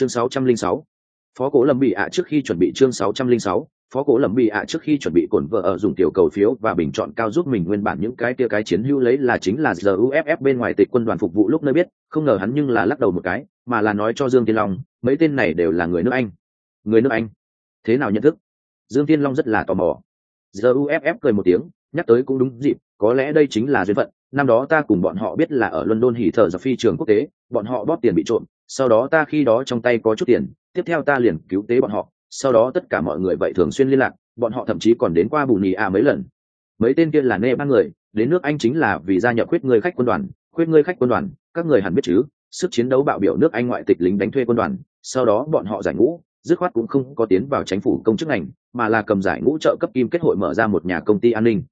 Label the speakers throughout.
Speaker 1: chương 606. phó cố lâm bị ạ trước khi chuẩn bị chương 606, phó cố lầm bị ạ trước khi chuẩn bị cổn vợ ở dùng tiểu cầu phiếu và bình chọn cao giúp mình nguyên bản những cái tia cái chiến hữu lấy là chính là giờ uff bên ngoài tịch quân đoàn phục vụ lúc nơi biết không ngờ hắn nhưng là lắc đầu một cái mà là nói cho dương tiên long mấy tên này đều là người nước anh. Người nước anh? Thế nào nhận thức? Dương tiên long rất là tò mò. Giờ uff cười một tiếng nhắc tới cũng đúng dịp có lẽ đây chính là duyên phận năm đó ta cùng bọn họ biết là ở london hỉ thở do phi trường quốc tế, bọn họ bóp tiền bị trộm, sau đó ta khi đó trong tay có chút tiền, tiếp theo ta liền cứu tế bọn họ, sau đó tất cả mọi người vậy thường xuyên liên lạc, bọn họ thậm chí còn đến qua bù nhì a mấy lần. Mấy tên kia là nê ba người, đến nước anh chính là vì gia nhập khuyết người khách quân đoàn, khuyết người khách quân đoàn, các người hẳn biết chứ, sức chiến đấu bạo biểu nước anh ngoại tịch lính đánh thuê quân đoàn, sau đó bọn họ giải ngũ, dứt khoát cũng không có tiến vào chính phủ công chức ngành, mà là cầm giải ngũ trợ cấp kim kết hội mở ra một nhà công ty an ninh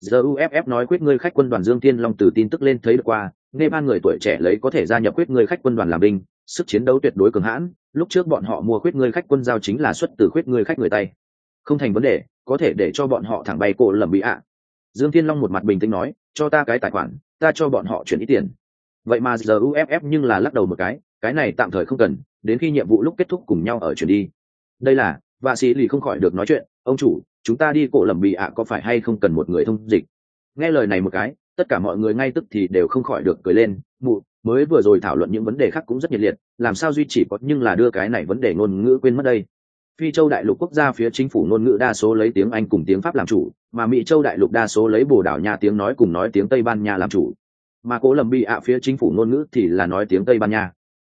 Speaker 1: giờ uff nói quyết ngươi khách quân đoàn dương tiên long từ tin tức lên thấy được qua, nghe ban người tuổi trẻ lấy có thể gia nhập quyết ngươi khách quân đoàn làm binh, sức chiến đấu tuyệt đối cường hãn, lúc trước bọn họ mua quyết ngươi khách quân giao chính là xuất từ quyết ngươi khách người tay. Không thành vấn đề, có thể để cho bọn họ thẳng bay cổ lầm bị ạ. Dương thiên long một mặt bình tĩnh nói, cho ta cái tài khoản, ta cho bọn họ chuyển ít tiền. Vậy mà giờ uff nhưng là lắc đầu một cái cái này tạm thời không cần, đến khi nhiệm vụ lúc kết thúc cùng nhau ở chuyển đi. Đây là, vạ sĩ lì không khỏi được nói chuyện, ông chủ chúng ta đi cổ lầm bị ạ, có phải hay không cần một người thông dịch? Nghe lời này một cái, tất cả mọi người ngay tức thì đều không khỏi được cười lên, mụ, mới vừa rồi thảo luận những vấn đề khác cũng rất nhiệt liệt, làm sao duy chỉ có, nhưng là đưa cái này vấn đề ngôn ngữ quên mất đây. Phi châu đại lục quốc gia phía chính phủ ngôn ngữ đa số lấy tiếng anh cùng tiếng pháp làm chủ, mà mỹ châu đại lục đa số lấy bồ đảo nha tiếng nói cùng nói tiếng tây ban nha làm chủ. Mà cố lầm bị ạ phía chính phủ ngôn ngữ thì là nói tiếng tây ban nha.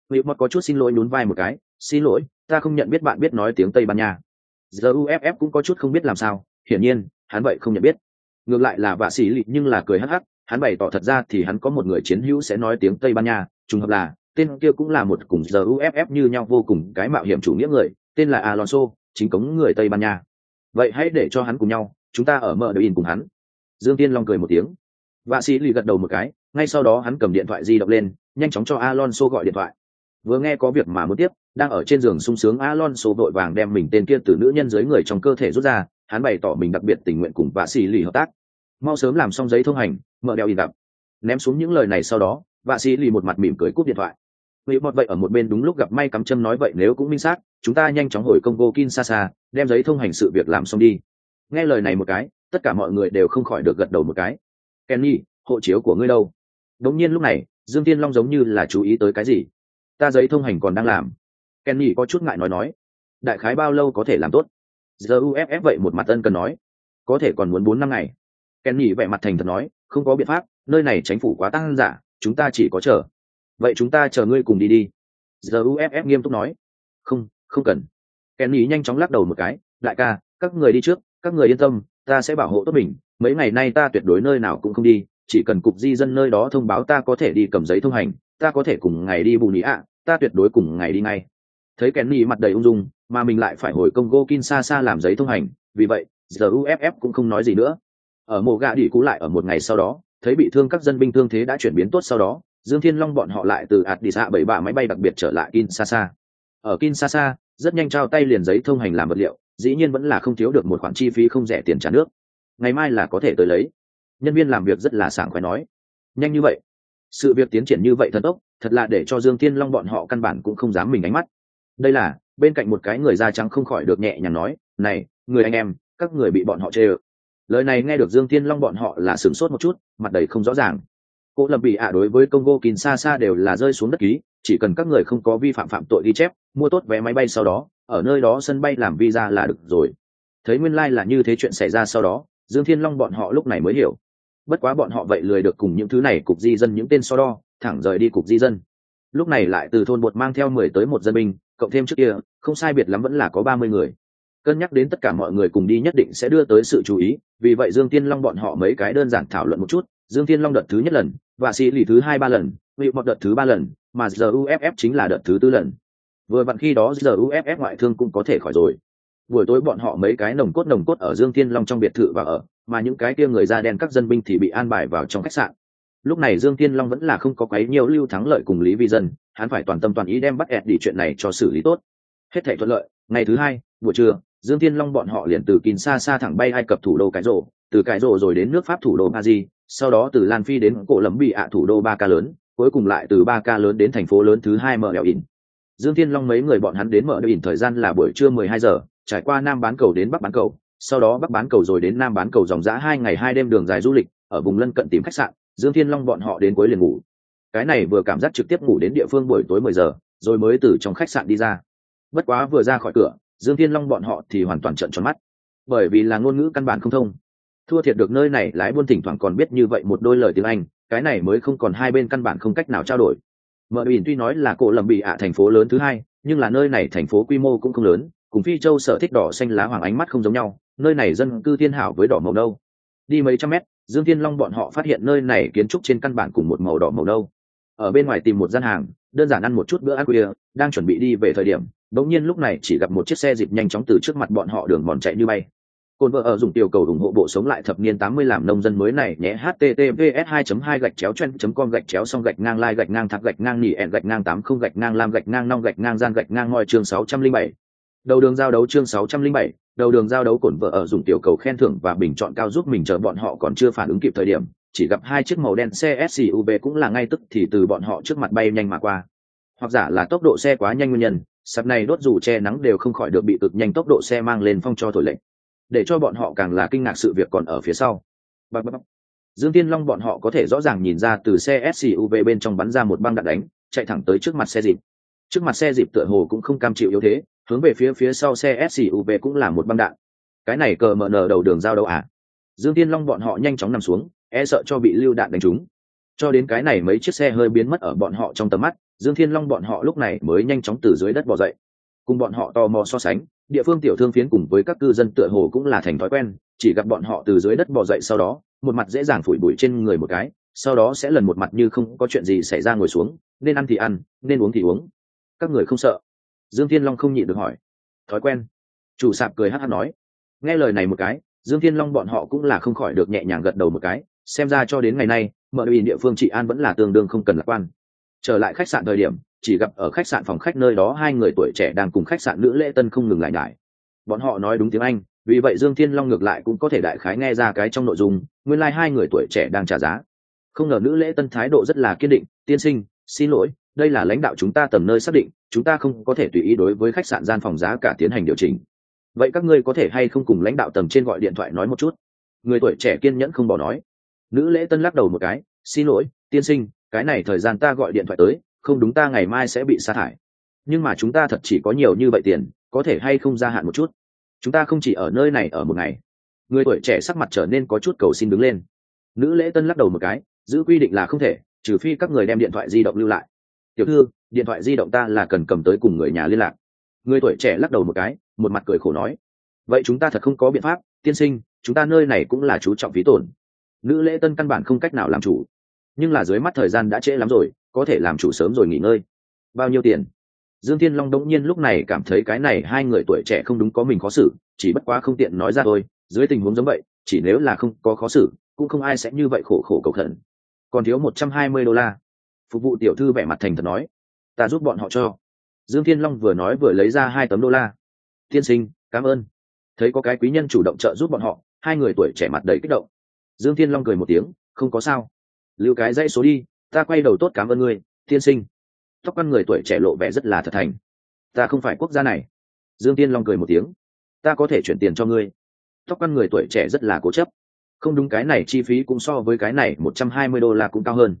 Speaker 1: Vị mất có chút xin lỗi nhún vai một cái, xin lỗi, ta không nhận biết bạn biết nói tiếng tây ban nha giờ uff cũng có chút không biết làm sao, hiển nhiên, hắn vậy không nhận biết. Ngược lại là vạ sĩ lị nhưng là cười hắc hắc, hắn bày tỏ thật ra thì hắn có một người chiến hữu sẽ nói tiếng tây ban nha, trùng hợp là, tên kia cũng là một cùng giờ uff như nhau vô cùng cái mạo hiểm chủ nghĩa người, tên là alonso, chính cống người tây ban nha. Vậy hãy để cho hắn cùng nhau, chúng ta ở mở đội in cùng hắn. Dương tiên long cười một tiếng. Vạ sĩ lì gật đầu một cái, ngay sau đó hắn cầm điện thoại di động lên, nhanh chóng cho alonso gọi điện thoại. Vừa nghe có việc mà muốn tiếp đang ở trên giường sung sướng alonso vội vàng đem mình tên kia từ nữ nhân dưới người trong cơ thể rút ra hắn bày tỏ mình đặc biệt tình nguyện cùng vạ sĩ lì hợp tác mau sớm làm xong giấy thông hành mở đeo in đập ném xuống những lời này sau đó vạ sĩ lì một mặt mỉm cười cúp điện thoại Vị một vậy ở một bên đúng lúc gặp may cắm châm nói vậy nếu cũng minh xác, chúng ta nhanh chóng hồi Congo Kinshasa, đem giấy thông hành sự việc làm xong đi. Nghe lời này một cái, tất cả mọi người đều không khỏi được gật đầu một cái. Kenny, hộ chiếu của ngươi đâu? Đống nhiên lúc này, Dương Tiên Long giống như là chú ý tới cái gì. Ta giấy thông hành còn đang làm. Kenny có chút ngại nói nói. Đại khái bao lâu có thể làm tốt? Giờ UFF vậy một mặt ân cần nói. Có thể còn muốn bốn năm ngày. Kenny vẻ mặt thành thật nói, không có biện pháp, nơi này chính phủ quá tăng giả, chúng ta chỉ có chờ vậy chúng ta chờ ngươi cùng đi đi giờ uff nghiêm túc nói không không cần kenny nhanh chóng lắc đầu một cái đại ca các người đi trước các người yên tâm ta sẽ bảo hộ tốt mình mấy ngày nay ta tuyệt đối nơi nào cũng không đi chỉ cần cục di dân nơi đó thông báo ta có thể đi cầm giấy thông hành ta có thể cùng ngày đi bù nhĩ ạ ta tuyệt đối cùng ngày đi ngay thấy kenny mặt đầy ung dung mà mình lại phải hồi công congo kinshasa làm giấy thông hành vì vậy giờ uff cũng không nói gì nữa ở mộ gạ đỉ cũ lại ở một ngày sau đó thấy bị thương các dân binh thương thế đã chuyển biến tốt sau đó Dương Thiên Long bọn họ lại từ Addis bảy bạ máy bay đặc biệt trở lại Kinshasa. Ở Kinshasa, rất nhanh trao tay liền giấy thông hành làm vật liệu, dĩ nhiên vẫn là không thiếu được một khoản chi phí không rẻ tiền trả nước. Ngày mai là có thể tới lấy. Nhân viên làm việc rất là sảng khoái nói. Nhanh như vậy. Sự việc tiến triển như vậy thật tốc, thật là để cho Dương Thiên Long bọn họ căn bản cũng không dám mình ánh mắt. Đây là, bên cạnh một cái người da trắng không khỏi được nhẹ nhàng nói, "Này, người anh em, các người bị bọn họ chê ơ." Lời này nghe được Dương Thiên Long bọn họ là sửng sốt một chút, mặt đầy không rõ ràng Cô lập bị ạ đối với Congo Kinshasa đều là rơi xuống đất ký, chỉ cần các người không có vi phạm phạm tội ghi chép, mua tốt vé máy bay sau đó, ở nơi đó sân bay làm visa là được rồi. Thấy nguyên lai là như thế chuyện xảy ra sau đó, Dương Thiên Long bọn họ lúc này mới hiểu. Bất quá bọn họ vậy lười được cùng những thứ này cục di dân những tên so đo, thẳng rời đi cục di dân. Lúc này lại từ thôn bột mang theo mười tới một dân binh, cộng thêm trước kia, không sai biệt lắm vẫn là có ba mươi người. Cân nhắc đến tất cả mọi người cùng đi nhất định sẽ đưa tới sự chú ý, vì vậy Dương Thiên Long bọn họ mấy cái đơn giản thảo luận một chút, Dương Thiên Long đợt thứ nhất lần, và sĩ lì thứ hai ba lần bị một đợt thứ ba lần mà giờ uff chính là đợt thứ tư lần. Vừa vặn khi đó giờ uff ngoại thương cũng có thể khỏi rồi. Buổi tối bọn họ mấy cái nồng cốt nồng cốt ở dương thiên long trong biệt thự và ở mà những cái kia người da đen các dân binh thì bị an bài vào trong khách sạn. Lúc này dương thiên long vẫn là không có quấy nhiều lưu thắng lợi cùng lý vi dân hắn phải toàn tâm toàn ý đem bắt ẹt đi chuyện này cho xử lý tốt. Hết thể thuận lợi, ngày thứ hai, buổi trưa, dương thiên long bọn họ liền từ kín xa xa thẳng bay ai cập thủ đô cái rổ từ cái rổ rồi đến nước pháp thủ đô paris, sau đó từ lan phi đến cổ lấm bị ạ thủ đô ba ca lớn, cuối cùng lại từ ba ca lớn đến thành phố lớn thứ hai mở đèo in dương thiên long mấy người bọn hắn đến mở đèo ỉn thời gian là buổi trưa mười hai giờ, trải qua nam bán cầu đến bắc bán cầu, sau đó bắc bán cầu rồi đến nam bán cầu dòng giã hai ngày hai đêm đường dài du lịch, ở vùng lân cận tìm khách sạn, dương thiên long bọn họ đến cuối liền ngủ cái này vừa cảm giác trực tiếp ngủ đến địa phương buổi tối mười giờ, rồi mới từ trong khách sạn đi ra. Bất quá vừa ra khỏi cửa, dương thiên long bọn họ thì hoàn toàn trận tròn mắt. Bởi vì là ngôn ngữ căn bản không thông. Thua thiệt được nơi này, lái buôn thỉnh thoảng còn biết như vậy một đôi lời tiếng anh, cái này mới không còn hai bên căn bản không cách nào trao đổi. Mở bình tuy nói là cổ lầm bị ạ thành phố lớn thứ hai, nhưng là nơi này thành phố quy mô cũng không lớn, cùng phi châu sở thích đỏ xanh lá hoàng ánh mắt không giống nhau, nơi này dân cư thiên hảo với đỏ màu nâu. Đi mấy trăm mét, dương thiên long bọn họ phát hiện nơi này kiến trúc trên căn bản cùng một màu đỏ màu nâu ở bên ngoài tìm một gian hàng đơn giản ăn một chút bữa ăn khuya đang chuẩn bị đi về thời điểm bỗng nhiên lúc này chỉ gặp một chiếc xe dịp nhanh chóng từ trước mặt bọn họ đường mòn chạy như bay cồn vợ ở dùng tiểu cầu ủng hộ bộ sống lại thập niên 80 làm nông dân mới này nhé https 2 2 gạch chéo chen com gạch chéo xong gạch ngang lai gạch ngang thạc gạch ngang nỉ ẹn gạch ngang 80 gạch ngang lam gạch ngang nong gạch ngang gian gạch ngang ngoi chương 607. Đầu đường giao đấu chương 607, đầu đường giao đấu cổn vợ ở dùng tiểu cầu khen thưởng và bình chọn cao giúp mình chờ bọn họ còn chưa phản ứng kịp thời điểm, chỉ gặp hai chiếc màu đen xe SUV cũng là ngay tức thì từ bọn họ trước mặt bay nhanh mà qua. Hoặc giả là tốc độ xe quá nhanh nguyên nhân, sắp này đốt dù che nắng đều không khỏi được bị cực nhanh tốc độ xe mang lên phong cho thổi lệnh để cho bọn họ càng là kinh ngạc sự việc còn ở phía sau bạc bạc. dương tiên long bọn họ có thể rõ ràng nhìn ra từ xe suv bên trong bắn ra một băng đạn đánh chạy thẳng tới trước mặt xe dịp trước mặt xe dịp tựa hồ cũng không cam chịu yếu thế hướng về phía phía sau xe suv cũng là một băng đạn cái này cờ mở nở đầu đường giao đâu à dương tiên long bọn họ nhanh chóng nằm xuống e sợ cho bị lưu đạn đánh trúng. Cho đến cái này mấy chiếc xe hơi biến mất ở bọn họ trong tầm mắt, dương thiên long bọn họ lúc này mới nhanh chóng từ dưới đất bỏ dậy. Cùng bọn họ tò mò so sánh, địa phương tiểu thương phiến cùng với các cư dân tựa hồ cũng là thành thói quen, chỉ gặp bọn họ từ dưới đất bò dậy sau đó, một mặt dễ dàng phủi bụi trên người một cái, sau đó sẽ lần một mặt như không có chuyện gì xảy ra ngồi xuống, nên ăn thì ăn, nên uống thì uống. Các người không sợ? Dương thiên long không nhịn được hỏi. Thói quen. Chủ sạp cười hát hát nói. Nghe lời này một cái, dương thiên long bọn họ cũng là không khỏi được nhẹ nhàng gật đầu một cái xem ra cho đến ngày nay, mở ủy địa phương trị an vẫn là tương đương không cần lạc quan. Trở lại khách sạn thời điểm, chỉ gặp ở khách sạn phòng khách nơi đó hai người tuổi trẻ đang cùng khách sạn nữ lễ tân không ngừng lại nhải. Bọn họ nói đúng tiếng anh, vì vậy dương thiên long ngược lại cũng có thể đại khái nghe ra cái trong nội dung, nguyên lai、like、hai người tuổi trẻ đang trả giá. Không ngờ nữ lễ tân thái độ rất là kiên định, tiên sinh, xin lỗi, đây là lãnh đạo chúng ta tầm nơi xác định, chúng ta không có thể tùy ý đối với khách sạn gian phòng giá cả tiến hành điều chỉnh. Vậy các ngươi có thể hay không cùng lãnh đạo tầm trên gọi điện thoại nói một chút? Người tuổi trẻ kiên nhẫn không bỏ nói nữ lễ tân lắc đầu một cái, xin lỗi, tiên sinh, cái này thời gian ta gọi điện thoại tới, không đúng ta ngày mai sẽ bị sa thải. Nhưng mà chúng ta thật chỉ có nhiều như vậy tiền, có thể hay không gia hạn một chút? Chúng ta không chỉ ở nơi này ở một ngày. Người tuổi trẻ sắc mặt trở nên có chút cầu xin đứng lên. Nữ lễ tân lắc đầu một cái, giữ quy định là không thể, trừ phi các người đem điện thoại di động lưu lại. Tiểu thư, điện thoại di động ta là cần cầm tới cùng người nhà liên lạc. Người tuổi trẻ lắc đầu một cái, một mặt cười khổ nói, vậy chúng ta thật không có biện pháp, tiên sinh, chúng ta nơi này cũng là chú trọng phí tổn nữ lễ tân căn bản không cách nào làm chủ. Nhưng là dưới mắt thời gian đã trễ lắm rồi, có thể làm chủ sớm rồi nghỉ ngơi. Bao nhiêu tiền? Dương thiên long đống nhiên lúc này cảm thấy cái này hai người tuổi trẻ không đúng có mình khó xử, chỉ bất quá không tiện nói ra thôi, dưới tình huống giống vậy, chỉ nếu là không có khó xử, cũng không ai sẽ như vậy khổ khổ cầu khẩn. Còn thiếu một trăm hai mươi đô la. Phục vụ tiểu thư vẻ mặt thành thật nói, ta giúp bọn họ cho. Dương thiên long vừa nói vừa lấy ra hai tấm đô la. Tiên sinh, cảm ơn. Thấy có cái quý nhân chủ động trợ giúp bọn họ, hai người tuổi trẻ mặt đầy kích động dương thiên long cười một tiếng, không có sao. Lưu cái dãy số đi, ta quay đầu tốt cảm ơn ngươi, tiên sinh. Tóc con người tuổi trẻ lộ vẻ rất là thật thành. Ta không phải quốc gia này. Dương tiên long cười một tiếng. Ta có thể chuyển tiền cho ngươi. Tóc con người tuổi trẻ rất là cố chấp. Không đúng, cái này chi phí cũng so với cái này một trăm hai mươi đô la cũng cao hơn.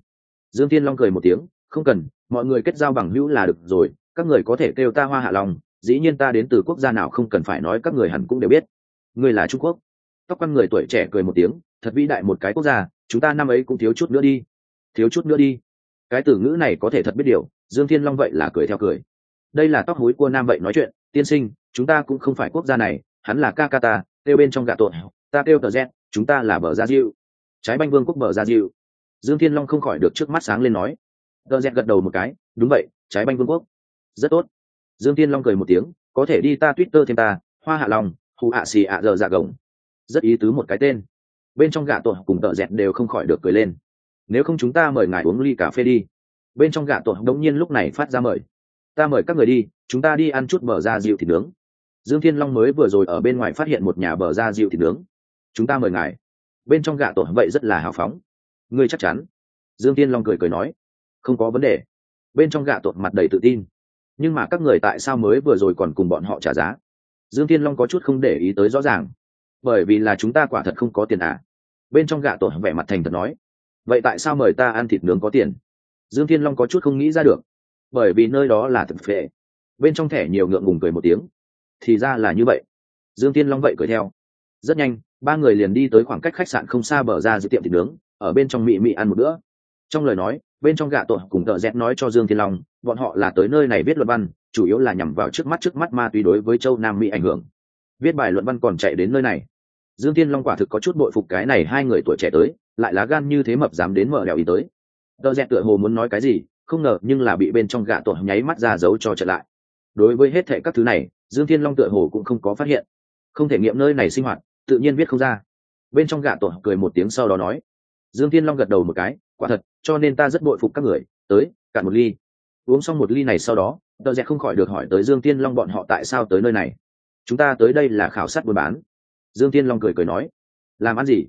Speaker 1: Dương tiên long cười một tiếng. Không cần, mọi người kết giao bằng hữu là được rồi, các người có thể kêu ta hoa hạ lòng dĩ nhiên ta đến từ quốc gia nào không cần phải nói các người hẳn cũng đều biết. Ngươi là trung quốc tóc quan người tuổi trẻ cười một tiếng, thật vĩ đại một cái quốc gia, chúng ta năm ấy cũng thiếu chút nữa đi. Thiếu chút nữa đi. Cái từ ngữ này có thể thật biết điều, dương thiên long vậy là cười theo cười. Đây là tóc hối của nam vậy nói chuyện, tiên sinh, chúng ta cũng không phải quốc gia này, hắn là ca ca ta, kêu bên trong gạ tội, ta kêu tờ z, chúng ta là bờ gia diệu trái banh vương quốc bờ gia diệu dương thiên long không khỏi được trước mắt sáng lên nói. Tờ z gật đầu một cái, đúng vậy, trái banh vương quốc. Rất tốt. Dương thiên long cười một tiếng, có thể đi ta twitter thêm ta, hoa hạ lòng hù hạ xì ạ giờ dạ gồng rất ý tứ một cái tên. Bên trong gạ tội cùng tợ dẹt đều không khỏi được cười lên. Nếu không chúng ta mời ngài uống ly cà phê đi. Bên trong gạ tội đống nhiên lúc này phát ra mời. Ta mời các người đi, chúng ta đi ăn chút bờ ra dịu thịt nướng. Dương thiên long mới vừa rồi ở bên ngoài phát hiện một nhà bờ ra dịu thịt nướng. Chúng ta mời ngài. Bên trong gạ tội vậy rất là hào phóng. Ngươi chắc chắn. Dương thiên long cười cười nói. Không có vấn đề. Bên trong gạ tội mặt đầy tự tin. Nhưng mà các người tại sao mới vừa rồi còn cùng bọn họ trả giá? Dương thiên long có chút không để ý tới rõ ràng bởi vì là chúng ta quả thật không có tiền à. Bên trong gạ tổ vẻ mặt thành thật nói, vậy tại sao mời ta ăn thịt nướng có tiền? Dương thiên long có chút không nghĩ ra được, bởi vì nơi đó là thực phệ. Bên trong thẻ nhiều ngượng ngùng cười một tiếng, thì ra là như vậy. Dương thiên long vậy cười theo, rất nhanh, ba người liền đi tới khoảng cách khách sạn không xa bờ ra giữa tiệm thịt nướng, ở bên trong mị mị ăn một bữa. Trong lời nói, bên trong gạ tội cùng tợ dẹt nói cho dương thiên long, bọn họ là tới nơi này viết luận văn, chủ yếu là nhằm vào trước mắt trước mắt ma túy đối với châu nam mỹ ảnh hưởng. Viết bài luận văn còn chạy đến nơi này dương thiên long quả thực có chút bội phục cái này hai người tuổi trẻ tới, lại lá gan như thế mập dám đến mở đèo ý tới. Tờ rẽ tựa hồ muốn nói cái gì, không ngờ nhưng là bị bên trong gạ tội nháy mắt ra giấu cho trở lại. Đối với hết thệ các thứ này, dương thiên long tựa hồ cũng không có phát hiện. Không thể nghiệm nơi này sinh hoạt, tự nhiên viết không ra. Bên trong gạ tội cười một tiếng sau đó nói. Dương thiên long gật đầu một cái, quả thật, cho nên ta rất bội phục các người, tới, cạn một ly. Uống xong một ly này sau đó, tờ rẽ không khỏi được hỏi tới dương tiên long bọn họ tại sao tới nơi này. Chúng ta tới đây là khảo sát buôn bán dương tiên long cười cười nói, làm ăn gì?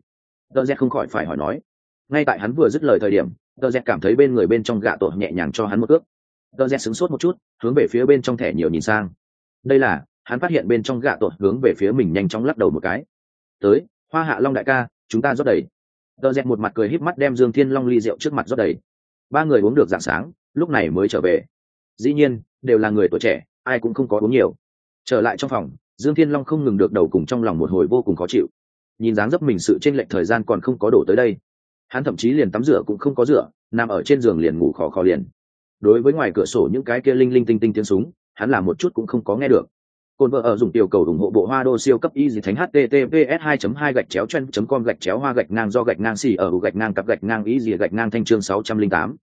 Speaker 1: Tờ rẽ không khỏi phải hỏi nói, ngay tại hắn vừa dứt lời thời điểm, tờ rẽ cảm thấy bên người bên trong gạ tội nhẹ nhàng cho hắn một ước tờ rẽ sửng sốt một chút, hướng về phía bên trong thẻ nhiều nhìn sang. Đây là, hắn phát hiện bên trong gạ tội hướng về phía mình nhanh chóng lắc đầu một cái. Tới, hoa hạ long đại ca, chúng ta rót đầy. Tờ dẹt một mặt cười híp mắt đem dương thiên long ly rượu trước mặt rót đầy. Ba người uống được dạng sáng, lúc này mới trở về. Dĩ nhiên, đều là người tuổi trẻ, ai cũng không có uống nhiều. Trở lại trong phòng dương thiên long không ngừng được đầu cùng trong lòng một hồi vô cùng khó chịu. Nhìn dáng dấp mình sự chênh lệch thời gian còn không có đổ tới đây hắn thậm chí liền tắm rửa cũng không có rửa nằm ở trên giường liền ngủ khó khó liền. Đối với ngoài cửa sổ những cái kia linh linh tinh tinh tiếng súng hắn làm một chút cũng không có nghe được. Côn vợ ở dùng tiểu cầu ủng hộ bộ Hoa Đô siêu cấp y gì thánh https 2 2 gạch chéo chen com gạch chéo hoa gạch ngang do gạch ngang xì ở gạch ngang cặp gạch ngang y gì gạch ngang thanh chương 608.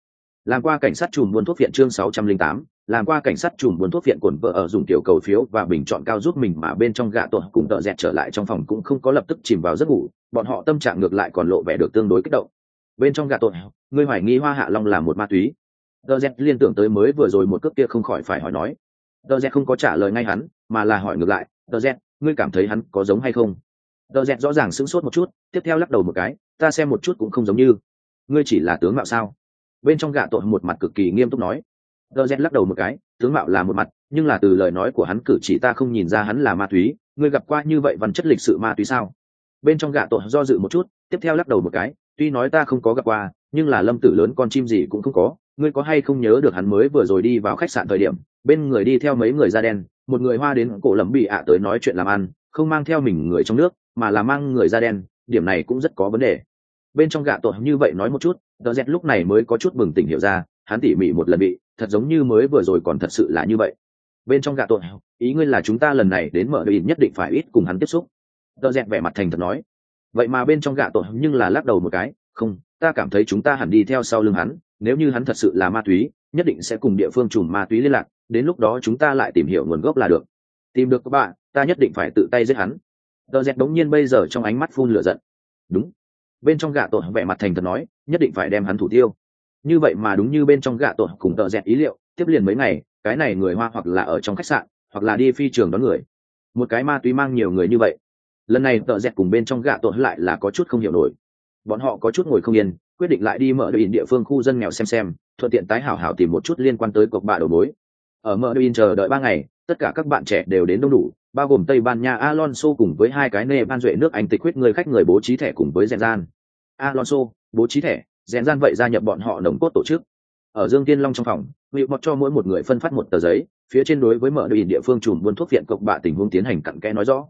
Speaker 1: Làm qua cảnh sát chùm buôn thuốc viện chương 608, làm qua cảnh sát chùm buôn thuốc viện cồn vợ ở dùng tiểu cầu phiếu và bình chọn cao giúp mình mà bên trong gạ tuột cùng tợ dẹt trở lại trong phòng cũng không có lập tức chìm vào giấc ngủ, bọn họ tâm trạng ngược lại còn lộ vẻ được tương đối kích động. Bên trong gạ tuột, ngươi hoài nghi Hoa Hạ Long là một ma túy. Tợ dẹt liên tưởng tới mới vừa rồi một cước kia không khỏi phải hỏi nói. Tợ dẹt không có trả lời ngay hắn, mà là hỏi ngược lại tờ dẹt ngươi cảm thấy hắn có giống hay không tờ dẹt rõ ràng sững sốt một chút tiếp theo lắc đầu một cái ta xem một chút cũng không giống như ngươi chỉ là tướng mạo sao bên trong gạ tội một mặt cực kỳ nghiêm túc nói tờ z lắc đầu một cái, tướng mạo là một mặt, nhưng là từ lời nói của hắn cử chỉ ta không nhìn ra hắn là ma túy, ngươi gặp qua như vậy văn chất lịch sự ma túy sao? Bên trong gạ tội do dự một chút, tiếp theo lắc đầu một cái, tuy nói ta không có gặp qua, nhưng là lâm tử lớn con chim gì cũng không có, ngươi có hay không nhớ được hắn mới vừa rồi đi vào khách sạn thời điểm, bên người đi theo mấy người da đen, một người hoa đến cổ lẩm bị ạ tới nói chuyện làm ăn, không mang theo mình người trong nước, mà là mang người da đen, điểm này cũng rất có vấn đề. Bên trong gạ tội như vậy nói một chút đờ dẹt lúc này mới có chút bừng tỉnh hiểu ra, hắn tỉ mỉ một lần bị thật giống như mới vừa rồi còn thật sự là như vậy. Bên trong gạ tội, ý ngươi là chúng ta lần này đến mở đội nhất định phải ít cùng hắn tiếp xúc. Tờ dẹt vẻ mặt thành thật nói. Vậy mà bên trong gạ tội nhưng là lắc đầu một cái, không, ta cảm thấy chúng ta hẳn đi theo sau lưng hắn, nếu như hắn thật sự là ma túy, nhất định sẽ cùng địa phương chùm ma túy liên lạc, đến lúc đó chúng ta lại tìm hiểu nguồn gốc là được. Tìm được các bạn, ta nhất định phải tự tay giết hắn. Tờ dẹt đống nhiên bây giờ trong ánh mắt phun lửa giận. Đúng. Bên trong gạ tội vẻ mặt thành thật nói, nhất định phải đem hắn thủ tiêu như vậy mà đúng như bên trong gạ tội cùng tợ dẹt ý liệu, tiếp liền mấy ngày, cái này người hoa hoặc là ở trong khách sạn, hoặc là đi phi trường đón người. Một cái ma túy mang nhiều người như vậy. Lần này tợ dẹt cùng bên trong gạ tội lại là có chút không hiểu nổi. Bọn họ có chút ngồi không yên, quyết định lại đi mở đội địa phương khu dân nghèo xem xem, thuận tiện tái hảo hảo tìm một chút liên quan tới cuộc bạ đầu mối. Ở mở đội chờ đợi ba ngày, tất cả các bạn trẻ đều đến đông đủ, bao gồm tây ban nha alonso cùng với hai cái nê ban duệ nước anh tịch huyết người khách người bố trí thẻ cùng với rèn gian alonso, bố trí thẻ rèn gian vậy gia nhập bọn họ nồng cốt tổ chức. Ở dương tiên long trong phòng, ngụy mọt cho mỗi một người phân phát một tờ giấy, phía trên đối với mở đội địa phương chùm buôn thuốc viện cộc bạ tình huống tiến hành cặn kẽ nói rõ.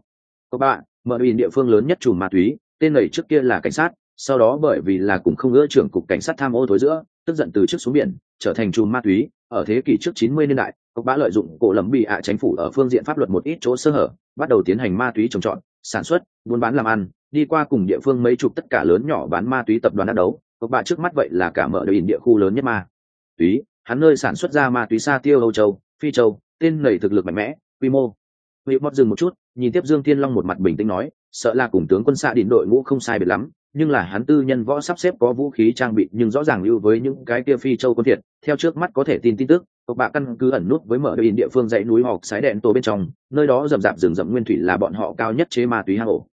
Speaker 1: Cộc bạ, mở đội địa phương lớn nhất chùm ma túy, tên này trước kia là cảnh sát, sau đó bởi vì là cũng không ngỡ trưởng cục cảnh sát tham ô thối giữa, tức giận từ trước xuống biển, trở thành chùm ma túy, ở thế kỷ trước 90 niên đại cục bạ lợi dụng cổ lầm bị ạ chính phủ ở phương diện pháp luật một ít chỗ sơ hở, bắt đầu tiến hành ma túy trồng trọt, sản xuất, buôn bán làm ăn, đi qua cùng địa phương mấy chục tất cả lớn nhỏ bán ma túy tập đoàn đã đấu cục bạ trước mắt vậy là cả mở đời địa khu lớn nhất ma. Túy hắn nơi sản xuất ra ma túy sa tiêu âu châu phi châu tên nảy thực lực mạnh mẽ quy mô. Vị Mót dừng một chút, nhìn tiếp Dương Thiên Long một mặt bình tĩnh nói, sợ là cùng tướng quân xạ đỉnh đội ngũ không sai biệt lắm, nhưng là hắn tư nhân võ sắp xếp có vũ khí trang bị nhưng rõ ràng lưu với những cái kia phi châu quân thiệt theo trước mắt có thể tin tin tức tộc bạ căn cứ ẩn nút với mở đội địa phương dãy núi họp sái đèn tổ bên trong nơi đó rậm rạp rừng rậm nguyên thủy là bọn họ cao nhất chế ma túy hang ổ.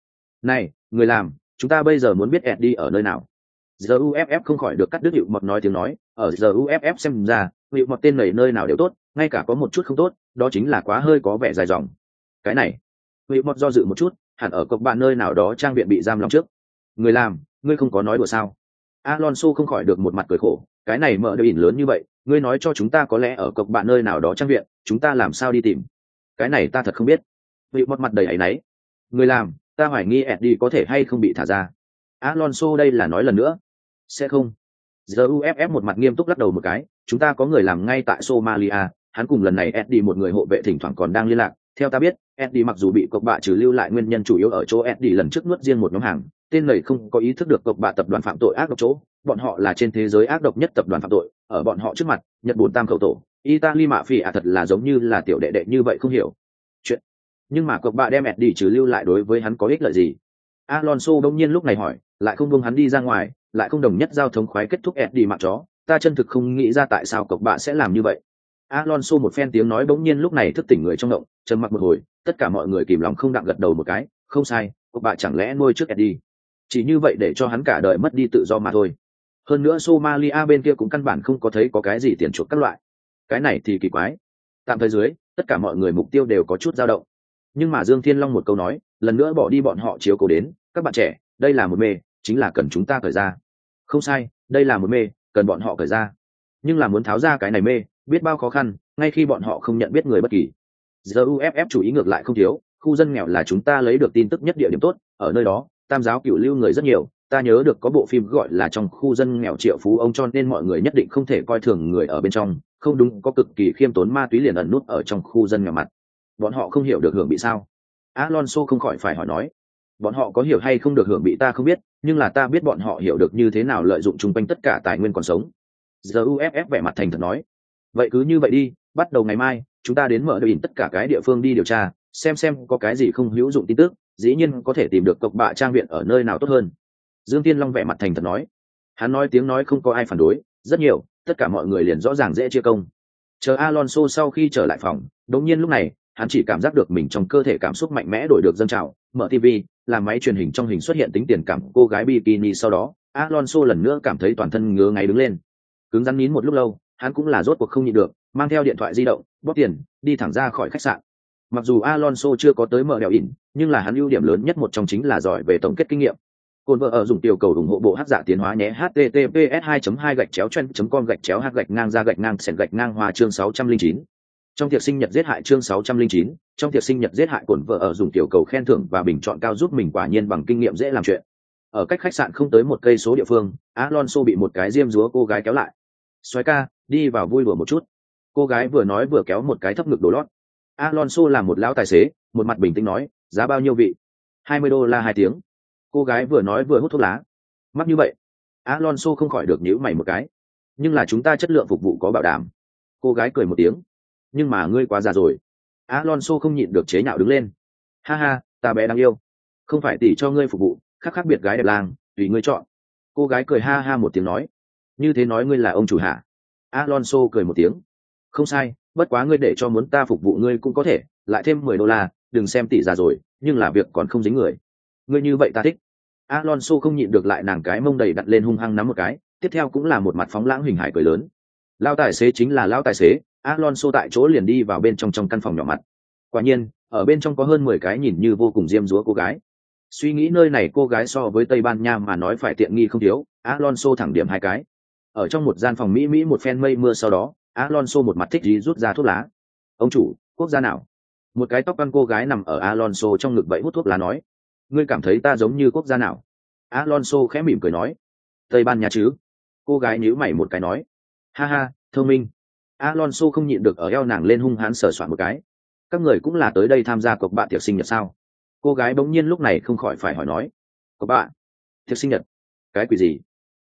Speaker 1: Này người làm chúng ta bây giờ muốn biết ẹt đi ở nơi nào? Giờ uff không khỏi được cắt đứt hiệu mật nói tiếng nói. Ở giờ uff xem ra hiệu mật tên này nơi nào đều tốt, ngay cả có một chút không tốt, đó chính là quá hơi có vẻ dài dòng. Cái này hiệu mật do dự một chút, hẳn ở cộc bạn nơi nào đó trang viện bị giam lòng trước. Người làm, ngươi không có nói đùa sao? Alonso không khỏi được một mặt cười khổ, cái này mở đều ỉn lớn như vậy, ngươi nói cho chúng ta có lẽ ở cộc bạn nơi nào đó trang viện, chúng ta làm sao đi tìm? Cái này ta thật không biết. Vị mật mặt đầy áy náy. Người làm, ta hoài nghi eddie có thể hay không bị thả ra. Alonso đây là nói lần nữa sẽ không. Giờ uff một mặt nghiêm túc lắc đầu một cái, chúng ta có người làm ngay tại somalia, hắn cùng lần này eddie một người hộ vệ thỉnh thoảng còn đang liên lạc. Theo ta biết, eddie mặc dù bị cộc bạ trừ lưu lại nguyên nhân chủ yếu ở chỗ eddie lần trước nuốt riêng một nhóm hàng, tên này không có ý thức được cộc bạ tập đoàn phạm tội ác độc chỗ. Bọn họ là trên thế giới ác độc nhất tập đoàn phạm tội, ở bọn họ trước mặt, nhật bùn tam khẩu tổ, italy mạ phi à thật là giống như là tiểu đệ đệ như vậy không hiểu. Chuyện. Nhưng mà cộc bạ đem eddie trừ lưu lại đối với hắn có ích lợi gì? Alonso đông nhiên lúc này hỏi, lại không buông hắn đi ra ngoài lại không đồng nhất giao thống khoái kết thúc eddie mạng chó, ta chân thực không nghĩ ra tại sao cộc bạ sẽ làm như vậy. Alonso một phen tiếng nói bỗng nhiên lúc này thức tỉnh người trong động, trầm mặc một hồi, tất cả mọi người kìm lòng không đặng gật đầu một cái, không sai, cộc bạ chẳng lẽ nuôi trước eddie chỉ như vậy để cho hắn cả đời mất đi tự do mà thôi. Hơn nữa somalia bên kia cũng căn bản không có thấy có cái gì tiền chuộc các loại. Cái này thì kỳ quái. Tạm thời dưới, tất cả mọi người mục tiêu đều có chút dao động. Nhưng mà dương thiên long một câu nói, lần nữa bỏ đi bọn họ chiếu cầu đến, các bạn trẻ, đây là một mê, chính là cần chúng ta thời ra không sai, đây là một mê, cần bọn họ cởi ra. Nhưng là muốn tháo ra cái này mê, biết bao khó khăn, ngay khi bọn họ không nhận biết người bất kỳ. Giờ uff chủ ý ngược lại không thiếu, khu dân nghèo là chúng ta lấy được tin tức nhất địa điểm tốt, ở nơi đó, tam giáo cựu lưu người rất nhiều, ta nhớ được có bộ phim gọi là trong khu dân nghèo triệu phú ông cho nên mọi người nhất định không thể coi thường người ở bên trong, không đúng, có cực kỳ khiêm tốn ma túy liền ẩn nút ở trong khu dân nghèo mặt. Bọn họ không hiểu được hưởng bị sao. Alonso không khỏi phải hỏi nói bọn họ có hiểu hay không được hưởng bị ta không biết, nhưng là ta biết bọn họ hiểu được như thế nào lợi dụng chung quanh tất cả tài nguyên còn sống. Giờ uff vẻ mặt thành thật nói. Vậy cứ như vậy đi, bắt đầu ngày mai, chúng ta đến mở đội tất cả cái địa phương đi điều tra, xem xem có cái gì không hữu dụng tin tức, dĩ nhiên có thể tìm được cộc bạ trang viện ở nơi nào tốt hơn. Dương tiên long vẻ mặt thành thật nói. Hắn nói tiếng nói không có ai phản đối, rất nhiều, tất cả mọi người liền rõ ràng dễ chia công. Chờ alonso sau khi trở lại phòng, đột nhiên lúc này, hắn chỉ cảm giác được mình trong cơ thể cảm xúc mạnh mẽ đổi được dâng trào, mở tv làm máy truyền hình trong hình xuất hiện tính tiền cảm cô gái bikini sau đó, alonso lần nữa cảm thấy toàn thân ngứa ngáy đứng lên. Cứng rắn nín một lúc lâu, hắn cũng là rốt cuộc không nhịn được, mang theo điện thoại di động, bóp tiền, đi thẳng ra khỏi khách sạn. Mặc dù alonso chưa có tới mở đèo ỉn, nhưng là hắn ưu điểm lớn nhất một trong chính là giỏi về tổng kết kinh nghiệm. Côn vợ ở dùng tiểu cầu ủng hộ bộ hát giả tiến hóa nhé, https 2 2 gạch chéo chen com gạch chéo hát gạch ngang ra gạch ngang sẻn gạch ngang hòa chương 609. Trong tiệc sinh nhật giết hại chương 609, trong tiệc sinh nhật giết hại cồn vợ ở dùng tiểu cầu khen thưởng và bình chọn cao giúp mình quả nhiên bằng kinh nghiệm dễ làm chuyện. Ở cách khách sạn không tới một cây số địa phương, Alonso bị một cái diêm dúa cô gái kéo lại. "Soái ca, đi vào vui đùa một chút." Cô gái vừa nói vừa kéo một cái thấp ngực đồ lót. Alonso là một lão tài xế, một mặt bình tĩnh nói, "Giá bao nhiêu vị?" "20 đô la hai tiếng." cô gái vừa nói vừa hút thuốc lá mắc như vậy alonso không khỏi được nhíu mày một cái nhưng là chúng ta chất lượng phục vụ có bảo đảm cô gái cười một tiếng nhưng mà ngươi quá già rồi. Alonso không nhịn được chế nhạo đứng lên. Ha ha, ta bé đáng yêu. Không phải tỉ cho ngươi phục vụ, khác khác biệt gái đẹp làng, tùy ngươi chọn. Cô gái cười ha ha một tiếng nói. Như thế nói ngươi là ông chủ hạ alonso cười một tiếng. Không sai, bất quá ngươi để cho muốn ta phục vụ ngươi cũng có thể, lại thêm mười đô la, đừng xem tỷ già rồi, nhưng là việc còn không dính người. Ngươi như vậy ta thích. Alonso không nhịn được lại nàng cái mông đầy đặt lên hung hăng nắm một cái, tiếp theo cũng là một mặt phóng lãng hình hải cười lớn. Lao tài xế chính là lao tài xế alonso tại chỗ liền đi vào bên trong trong căn phòng nhỏ mặt. Quả nhiên, ở bên trong có hơn mười cái nhìn như vô cùng diêm dúa cô gái. Suy nghĩ nơi này cô gái so với tây ban nha mà nói phải tiện nghi không thiếu, alonso thẳng điểm hai cái. Ở trong một gian phòng mỹ mỹ một phen mây mưa sau đó, alonso một mặt thích gì rút ra thuốc lá. Ông chủ, quốc gia nào? Một cái tóc căn cô gái nằm ở alonso trong ngực bẫy hút thuốc lá nói. Ngươi cảm thấy ta giống như quốc gia nào? Alonso khẽ mỉm cười nói. Tây ban nha chứ? Cô gái nhíu mày một cái nói. Ha ha, thông minh alonso không nhịn được ở eo nàng lên hung hãn sờ soạn một cái. Các người cũng là tới đây tham gia cuộc bạn tiệc sinh nhật sao? Cô gái bỗng nhiên lúc này không khỏi phải hỏi nói. Cuộc bạn tiệc sinh nhật? Cái quỷ gì?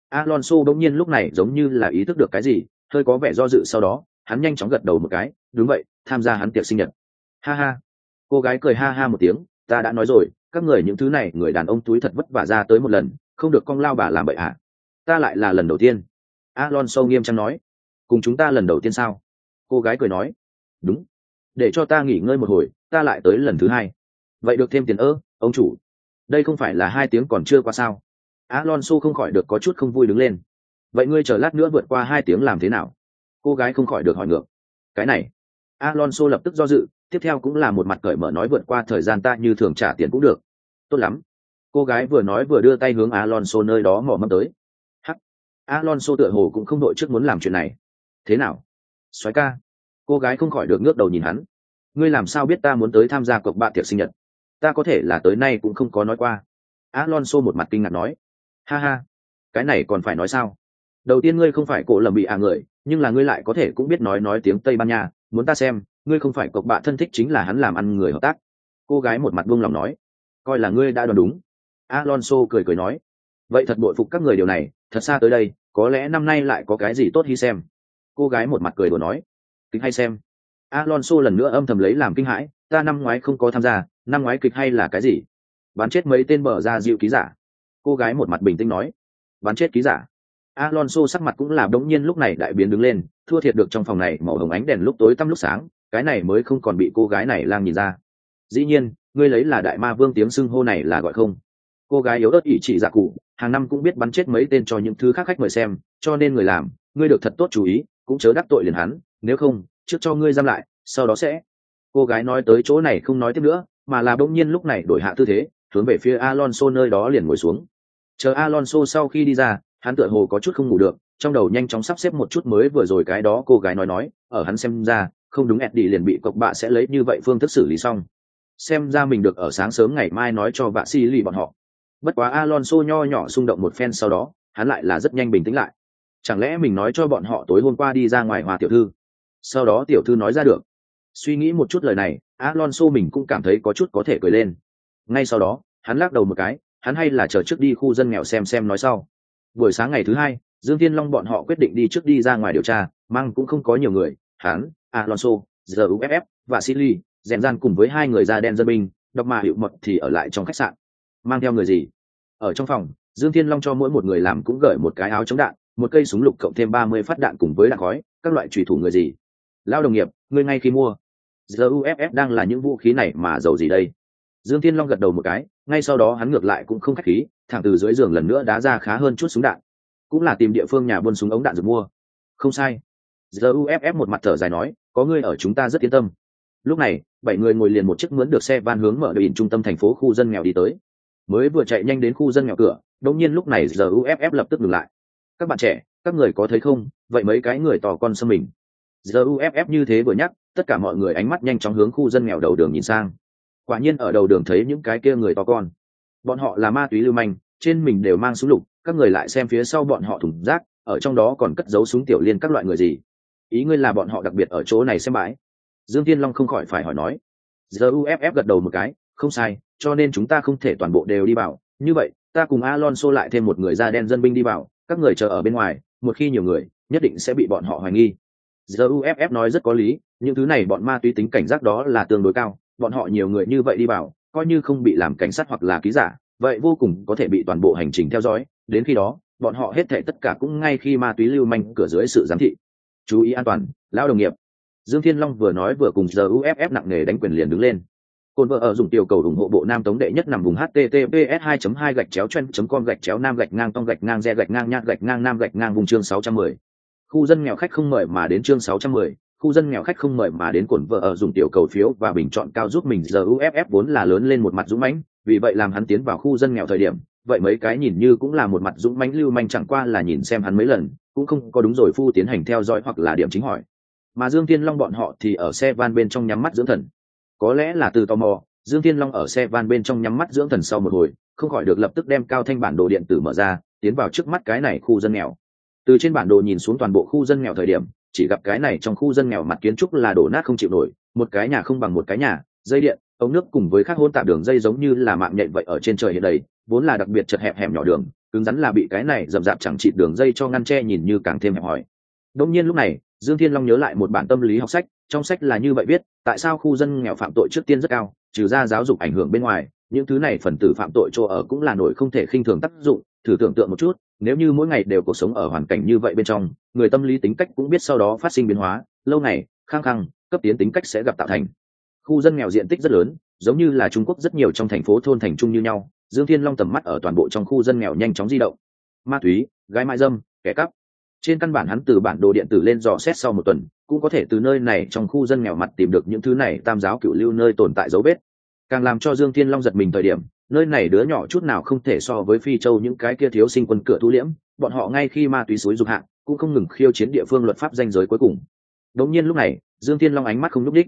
Speaker 1: Alonso bỗng nhiên lúc này giống như là ý thức được cái gì, hơi có vẻ do dự sau đó, hắn nhanh chóng gật đầu một cái. Đúng vậy, tham gia hắn tiệc sinh nhật. Ha ha. Cô gái cười ha ha một tiếng, ta đã nói rồi, các người những thứ này, người đàn ông túi thật vất vả ra tới một lần, không được cong lao bà làm bậy ạ. Ta lại là lần đầu tiên. Alonso nghiêm trang nói cùng chúng ta lần đầu tiên sao? Cô gái cười nói. Đúng. Để cho ta nghỉ ngơi một hồi, ta lại tới lần thứ hai. Vậy được thêm tiền ơ, ông chủ. Đây không phải là hai tiếng còn chưa qua sao? Alonso không khỏi được có chút không vui đứng lên. Vậy ngươi chờ lát nữa vượt qua hai tiếng làm thế nào? Cô gái không khỏi được hỏi ngược. Cái này. Alonso lập tức do dự, tiếp theo cũng là một mặt cởi mở nói vượt qua thời gian ta như thường trả tiền cũng được. Tốt lắm. Cô gái vừa nói vừa đưa tay hướng alonso nơi đó mò mâm tới. Hắc. Alonso tựa hồ cũng không đội trước muốn làm chuyện này thế nào? Soái ca, cô gái không khỏi được ngước đầu nhìn hắn. Ngươi làm sao biết ta muốn tới tham gia cuộc bạn tiệc sinh nhật? Ta có thể là tới nay cũng không có nói qua. Alonso một mặt kinh ngạc nói. Ha ha, cái này còn phải nói sao? Đầu tiên ngươi không phải cổ lầm bị à người, nhưng là ngươi lại có thể cũng biết nói nói tiếng tây ban nha. Muốn ta xem, ngươi không phải cộc bạ thân thích chính là hắn làm ăn người hợp tác. Cô gái một mặt buông lòng nói. Coi là ngươi đã đoán đúng. Alonso cười cười nói. Vậy thật bội phục các người điều này, thật xa tới đây, có lẽ năm nay lại có cái gì tốt hy xem cô gái một mặt cười đùa nói, kịch hay xem. Alonso lần nữa âm thầm lấy làm kinh hãi, ta năm ngoái không có tham gia, năm ngoái kịch hay là cái gì? Bán chết mấy tên bờ ra dịu ký giả. Cô gái một mặt bình tĩnh nói, bán chết ký giả. Alonso sắc mặt cũng là đống nhiên lúc này đại biến đứng lên, thua thiệt được trong phòng này màu hồng ánh đèn lúc tối tăm lúc sáng, cái này mới không còn bị cô gái này lang nhìn ra. Dĩ nhiên, ngươi lấy là đại ma vương tiếng xưng hô này là gọi không? Cô gái yếu ớt ỷ trị giả cụ, hàng năm cũng biết bắn chết mấy tên cho những thứ khác khách mời xem, cho nên người làm, ngươi được thật tốt chú ý cũng chớ đắc tội liền hắn, nếu không, trước cho ngươi giam lại, sau đó sẽ. Cô gái nói tới chỗ này không nói tiếp nữa, mà là bỗng nhiên lúc này đổi hạ tư thế, hướng về phía alonso nơi đó liền ngồi xuống. Chờ alonso sau khi đi ra, hắn tựa hồ có chút không ngủ được, trong đầu nhanh chóng sắp xếp một chút mới vừa rồi cái đó cô gái nói nói, ở hắn xem ra, không đúng, Eddie liền bị cộc bạ sẽ lấy như vậy phương thức xử lý xong. Xem ra mình được ở sáng sớm ngày mai nói cho vạ si lì bọn họ. Bất quá alonso nho nhỏ xung động một phen sau đó, hắn lại là rất nhanh bình tĩnh lại chẳng lẽ mình nói cho bọn họ tối hôm qua đi ra ngoài hòa tiểu thư? Sau đó tiểu thư nói ra được. Suy nghĩ một chút lời này, alonso mình cũng cảm thấy có chút có thể cười lên. Ngay sau đó, hắn lắc đầu một cái, hắn hay là chờ trước đi khu dân nghèo xem xem nói sau. Buổi sáng ngày thứ hai, dương thiên long bọn họ quyết định đi trước đi ra ngoài điều tra, mang cũng không có nhiều người, hắn, alonso giờ uff và silly rèn gian cùng với hai người da đen dân binh đọc mà hiệu mật thì ở lại trong khách sạn. Mang theo người gì? Ở trong phòng, dương thiên long cho mỗi một người làm cũng gửi một cái áo chống đạn một cây súng lục cộng thêm ba mươi phát đạn cùng với đạn khói, các loại trùy thủ người gì? Lao đồng nghiệp người ngay khi mua. Giờ uff đang là những vũ khí này mà giàu gì đây? Dương thiên long gật đầu một cái, ngay sau đó hắn ngược lại cũng không k h á c h khí, thẳng từ dưới giường lần nữa đá ra khá hơn chút súng đạn. Cũng là tìm địa phương nhà buôn súng ống đạn rồi mua. Không sai. Giờ uff một mặt thở dài nói, có người ở chúng ta rất yên tâm. Lúc này, bảy người ngồi liền một chiếc mướn được xe van hướng mở đội trung tâm thành phố khu dân nghèo đi tới. Mới vừa chạy nhanh đến khu dân nghèo cửa, đột nhiên lúc này giờ uff lập tức ngừng lại các bạn trẻ, các người có thấy không? Vậy mấy cái người tò con xâm mình. Giờ uff như thế vừa nhắc, tất cả mọi người ánh mắt nhanh chóng hướng khu dân nghèo đầu đường nhìn sang. Quả nhiên ở đầu đường thấy những cái kia người to con. Bọn họ là ma túy lưu manh, trên mình đều mang súng lục, các người lại xem phía sau bọn họ thùng rác, ở trong đó còn cất giấu súng tiểu liên các loại người gì? Ý ngươi là bọn họ đặc biệt ở chỗ này xem bãi? Dương tiên long không khỏi phải hỏi nói. Giờ uff gật đầu một cái, không sai, cho nên chúng ta không thể toàn bộ đều đi vào. Như vậy, ta cùng alonso lại thêm một người da đen dân binh đi vào các người chờ ở bên ngoài, một khi nhiều người, nhất định sẽ bị bọn họ hoài nghi. Giờ uff nói rất có lý, những thứ này bọn ma túy tính cảnh giác đó là tương đối cao, bọn họ nhiều người như vậy đi vào, coi như không bị làm cảnh sát hoặc là ký giả, vậy vô cùng có thể bị toàn bộ hành trình theo dõi. Đến khi đó, bọn họ hết thể tất cả cũng ngay khi ma túy lưu manh cửa dưới sự giám thị. Chú ý an toàn, lão đồng nghiệp. Dương thiên long vừa nói vừa cùng giờ uff nặng nề đánh quyền liền đứng lên. Côn vợ ở dùng tiểu cầu ủng hộ bộ nam tống đệ nhất nằm vùng https 2 2 gạch chéo chen com gạch chéo nam gạch ngang tông gạch ngang re gạch ngang nhát gạch ngang nam gạch ngang vùng chương 610. khu dân nghèo khách không mời mà đến chương 610, khu dân nghèo khách không mời mà đến cồn vợ ở dùng tiểu cầu phiếu và bình chọn cao giúp mình. Giờ uff vốn là lớn lên một mặt dũng mãnh vì vậy làm hắn tiến vào khu dân nghèo thời điểm vậy mấy cái nhìn như cũng là một mặt dũng mãnh lưu manh chẳng qua là nhìn xem hắn mấy lần cũng không có đúng rồi phu tiến hành theo dõi hoặc là điểm chính hỏi. Mà dương thiên long bọn họ thì ở xe van bên trong nhắm mắt dưỡng thần có lẽ là từ tò mò, dương thiên long ở xe van bên trong nhắm mắt dưỡng thần sau một hồi, không khỏi được lập tức đem cao thanh bản đồ điện tử mở ra, tiến vào trước mắt cái này khu dân nghèo. Từ trên bản đồ nhìn xuống toàn bộ khu dân nghèo thời điểm, chỉ gặp cái này trong khu dân nghèo mặt kiến trúc là đổ nát không chịu nổi, một cái nhà không bằng một cái nhà, dây điện, ống nước cùng với các hôn tạp đường dây giống như là mạng nhện vậy ở trên trời hiện đầy, vốn là đặc biệt chật hẹp hẻm nhỏ đường, cứng rắn là bị cái này dầm dạp chẳng chịt đường dây cho ngăn tre nhìn như càng thêm hẹp hòi. Đông nhiên lúc này, dương thiên long nhớ lại một bản tâm lý học sách trong sách là như vậy biết tại sao khu dân nghèo phạm tội trước tiên rất cao, trừ ra giáo dục ảnh hưởng bên ngoài, những thứ này phần tử phạm tội chỗ ở cũng là nổi không thể khinh thường tác dụng, thử tưởng tượng một chút, nếu như mỗi ngày đều cuộc sống ở hoàn cảnh như vậy bên trong, người tâm lý tính cách cũng biết sau đó phát sinh biến hóa, lâu ngày, khăng khăng, cấp tiến tính cách sẽ gặp tạo thành. Khu dân nghèo diện tích rất lớn, giống như là trung quốc rất nhiều trong thành phố thôn thành trung như nhau, dương thiên long tầm mắt ở toàn bộ trong khu dân nghèo nhanh chóng di động. Ma túy, gái mại dâm, kẻ cắp. Trên căn bản hắn từ bản đồ điện tử lên dò xét sau một tuần cũng có thể từ nơi này trong khu dân nghèo mặt tìm được những thứ này tam giáo cựu lưu nơi tồn tại dấu vết. Càng làm cho dương thiên long giật mình thời điểm, nơi này đứa nhỏ chút nào không thể so với phi châu những cái kia thiếu sinh quân cửa thu liễm, bọn họ ngay khi ma túy suối dục hạng cũng không ngừng khiêu chiến địa phương luật pháp danh giới cuối cùng. Đống nhiên lúc này, dương thiên long ánh mắt không nhúc đích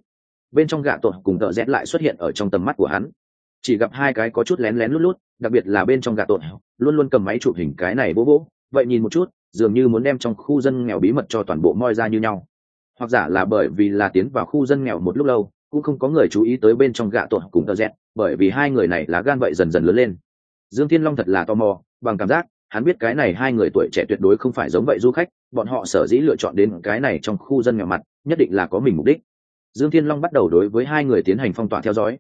Speaker 1: bên trong gạ tuột cùng tợ rẽ lại xuất hiện ở trong tầm mắt của hắn. Chỉ gặp hai cái có chút lén lén lút lút, đặc biệt là bên trong gạ tuột luôn luôn cầm máy chụp hình cái này bố bố vậy nhìn một chút, dường như muốn đem trong khu dân nghèo bí mật cho toàn bộ moi ra như nhau hoặc giả là bởi vì là tiến vào khu dân nghèo một lúc lâu, cũng không có người chú ý tới bên trong gạ tuột cùng tờ rẽ bởi vì hai người này là gan vậy dần dần lớn lên. Dương thiên long thật là tò mò, bằng cảm giác, hắn biết cái này hai người tuổi trẻ tuyệt đối không phải giống vậy du khách, bọn họ sở dĩ lựa chọn đến cái này trong khu dân nghèo mặt, nhất định là có mình mục đích. Dương thiên long bắt đầu đối với hai người tiến hành phong tỏa theo dõi.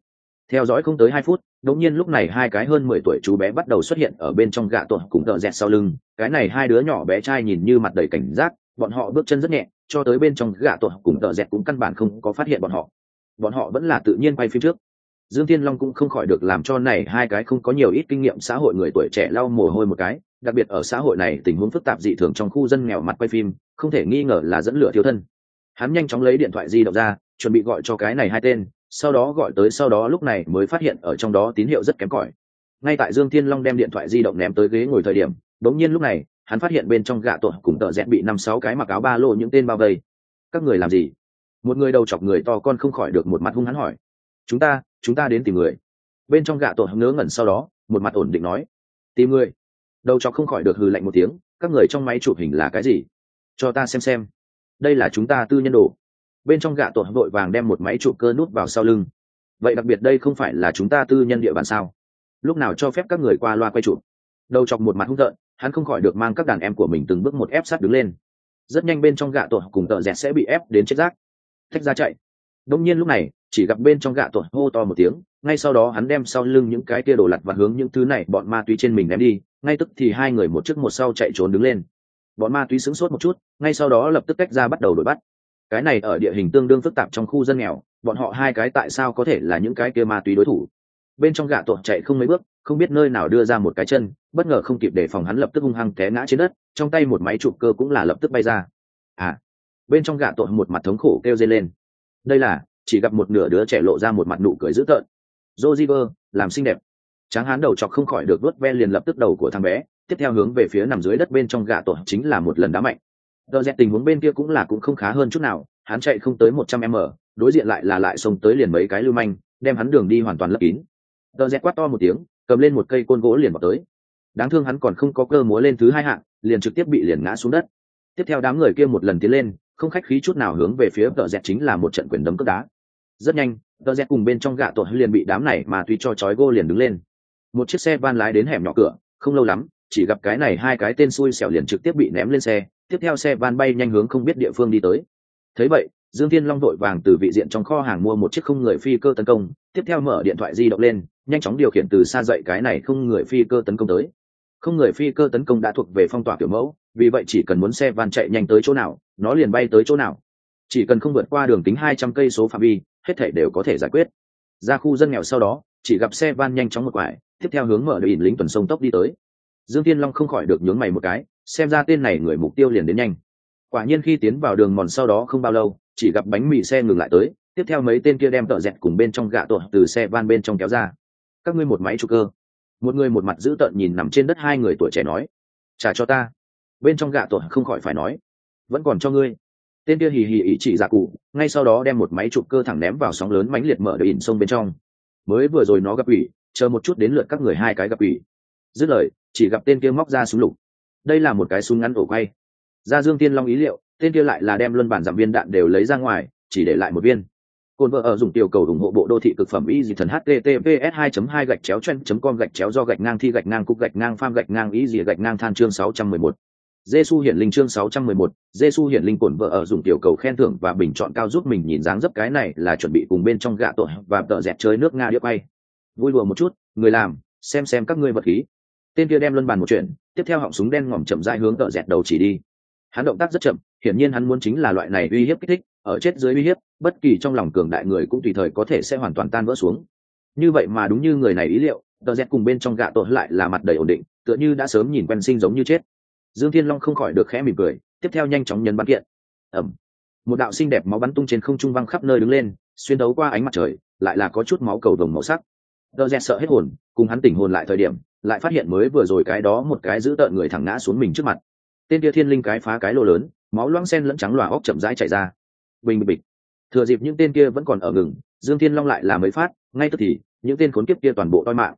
Speaker 1: Theo dõi không tới hai phút đống nhiên lúc này hai cái hơn mười tuổi chú bé bắt đầu xuất hiện ở bên trong gạ tuột cùng tợ dẹt sau lưng. Cái này hai đứa nhỏ bé trai nhìn như mặt đầy cảnh giác, bọn họ bước chân rất nhẹ cho tới bên trong gã tội cùng tợ dẹt cũng căn bản không có phát hiện bọn họ. Bọn họ vẫn là tự nhiên quay phim trước. Dương thiên long cũng không khỏi được làm cho này hai cái không có nhiều ít kinh nghiệm xã hội người tuổi trẻ lau mồ hôi một cái, đặc biệt ở xã hội này tình huống phức tạp dị thường trong khu dân nghèo mặt quay phim, không thể nghi ngờ là dẫn lửa thiếu thân. Hắn nhanh chóng lấy điện thoại di động ra, chuẩn bị gọi cho cái này hai tên, sau đó gọi tới sau đó lúc này mới phát hiện ở trong đó tín hiệu rất kém cỏi. Ngay tại dương thiên long đem điện thoại di động ném tới ghế ngồi thời điểm đống nhiên lúc này hắn phát hiện bên trong gạ tuột cùng tợ rẽ bị năm sáu cái mặc áo ba lô những tên bao vây. Các người làm gì? Một người đầu chọc người to con không khỏi được một mặt hung hắn hỏi. Chúng ta chúng ta đến tìm người. Bên trong gạ tuột ngớ ngẩn sau đó, một mặt ổn định nói. Tìm người. Đầu chọc không khỏi được hừ lạnh một tiếng, các người trong máy chụp hình là cái gì? Cho ta xem xem. Đây là chúng ta tư nhân đồ. Bên trong gạ tuột vội vàng đem một máy chụp cơ nút vào sau lưng. Vậy đặc biệt đây không phải là chúng ta tư nhân địa bàn sao? Lúc nào cho phép các người qua loa quay chụp? Đầu chọc một mặt hung tợn hắn không khỏi được mang các đàn em của mình từng bước một ép sát đứng lên. Rất nhanh bên trong gạ tội cùng tợ dẹt sẽ bị ép đến chết rác. Thách ra chạy. Đông nhiên lúc này, chỉ gặp bên trong gạ tội hô to một tiếng, ngay sau đó hắn đem sau lưng những cái tia đồ lặt và hướng những thứ này bọn ma túy trên mình ném đi, ngay tức thì hai người một trước một sau chạy trốn đứng lên. Bọn ma túy sững sốt một chút, ngay sau đó lập tức cách ra bắt đầu đuổi bắt. Cái này ở địa hình tương đương phức tạp trong khu dân nghèo, bọn họ hai cái tại sao có thể là những cái kia ma túy đối thủ? Bên trong gạ tội chạy không mấy bước không biết nơi nào đưa ra một cái chân, bất ngờ không kịp để phòng hắn lập tức hung hăng té ngã trên đất, trong tay một máy chụp cơ cũng là lập tức bay ra. À bên trong gạ tội một mặt thống khổ kêu dây lên. Đây là, chỉ gặp một nửa đứa trẻ lộ ra một mặt nụ cười dữ tợn. Joziver làm xinh đẹp. Tráng hán đầu chọc không khỏi được vớt ve liền lập tức đầu của thằng bé, tiếp theo hướng về phía nằm dưới đất bên trong gạ tội chính là một lần đá mạnh. Đợt dẹt tình huống bên kia cũng là cũng không khá hơn chút nào, hắn chạy không tới một trăm m, đối diện lại là lại xông tới liền mấy cái lưu manh, đem hắn đường đi hoàn toàn lấp kín. Đợt dẹt quát to một tiếng cầm lên một cây côn gỗ liền vào tới. Đáng thương hắn còn không có cơ múa lên thứ hai hạng, liền trực tiếp bị liền ngã xuống đất. Tiếp theo đám người kia một lần tiến lên, không khách khí chút nào hướng về phía tờ dẹt chính là một trận quyền đấm cướp đá. Rất nhanh tờ dẹt cùng bên trong gạ tội liền bị đám này mà tuy cho chói gô liền đứng lên. Một chiếc xe van lái đến hẻm nhỏ cửa, không lâu lắm, chỉ gặp cái này hai cái tên xui xẻo liền trực tiếp bị ném lên xe, tiếp theo xe van bay nhanh hướng không biết địa phương đi tới. Thấy vậy, dương thiên long vội vàng từ vị diện trong kho hàng mua một chiếc không người phi cơ tấn công, tiếp theo mở điện thoại di động lên nhanh chóng điều khiển từ xa dậy cái này không người phi cơ tấn công tới. Không người phi cơ tấn công đã thuộc về phong tỏa kiểu mẫu, vì vậy chỉ cần muốn xe van chạy nhanh tới chỗ nào, nó liền bay tới chỗ nào. Chỉ cần không vượt qua đường kính hai trăm cây số phạm vi, hết thể đều có thể giải quyết. Ra khu dân nghèo sau đó, chỉ gặp xe van nhanh chóng một quải, tiếp theo hướng mở đội lính tuần sông tốc đi tới. Dương tiên long không khỏi được nhướng mày một cái, xem ra tên này người mục tiêu liền đến nhanh. Quả nhiên khi tiến vào đường mòn sau đó không bao lâu, chỉ gặp bánh mì xe ngừng lại tới, tiếp theo mấy tên kia đem tợ dẹt cùng bên trong gạ tội từ xe van bên trong kéo ra các ngươi một máy trục cơ. Một người một mặt giữ tợn nhìn nằm trên đất hai người tuổi trẻ nói, trả cho ta. Bên trong gạ tuột không khỏi phải nói, vẫn còn cho ngươi. Tên kia hì hì ý chỉ giả cụ, ngay sau đó đem một máy chụp cơ thẳng ném vào sóng lớn mãnh liệt mở đội ỉn sông bên trong. Mới vừa rồi nó gặp ủy, chờ một chút đến lượt các người hai cái gặp ủy. Dứt lời, chỉ gặp tên kia móc ra súng lục. Đây là một cái súng ngắn ổ quay. Ra dương tiên long ý liệu, tên kia lại là đem luân bản giảm viên đạn đều lấy ra ngoài, chỉ để lại một viên. Côn vợ ở dùng tiểu cầu ủng hộ bộ đô thị cực phẩm y dị thần https 2 2 gạch chéo chen com gạch chéo do gạch ngang thi gạch ngang cục gạch ngang pham gạch ngang y dị gạch ngang than chương 611. Giêsu hiển linh chương 611, Giêsu hiển linh cổn vợ ở dùng tiểu cầu khen thưởng và bình chọn cao giúp mình nhìn dáng dấp cái này là chuẩn bị cùng bên trong gạ tội và tợ dẹt chơi nước Nga điệp bay. Vui đùa một chút, người làm, xem xem các ngươi vật khí. Tên kia đem luân bàn một chuyện, tiếp theo họng súng đen ngòm chậm rãi hướng tợ dẹt đầu chỉ đi. Hắn động tác rất chậm, hiển nhiên hắn muốn chính là loại này uy hiếp kích thích, ở chết dưới uy hiếp, bất kỳ trong lòng cường đại người cũng tùy thời có thể sẽ hoàn toàn tan vỡ xuống. Như vậy mà đúng như người này ý liệu, tờ rét cùng bên trong gạ tội lại là mặt đầy ổn định tựa như đã sớm nhìn quen sinh giống như chết. Dương thiên long không khỏi được khẽ mỉm cười tiếp theo nhanh chóng nhấn bắn kiện. Ẩm. Một đạo xinh đẹp máu bắn tung trên không trung văng khắp nơi đứng lên xuyên đấu qua ánh mặt trời lại là có chút máu cầu đồng màu sắc. Tờ rét sợ hết hồn cùng hắn tỉnh hồn lại thời điểm lại phát hiện mới vừa rồi cái đó một cái giữ tợn người thẳng ngã xuống mình trước mặt. Tên kia thiên linh cái phá cái lô lớn máu loang sen lẫn trắng lòa óc chậm rãi chảy ra bình bịch thừa dịp những tên kia vẫn còn ở ngừng, dương thiên long lại là mới phát, ngay tức thì, những tên khốn kiếp kia toàn bộ toi mạng.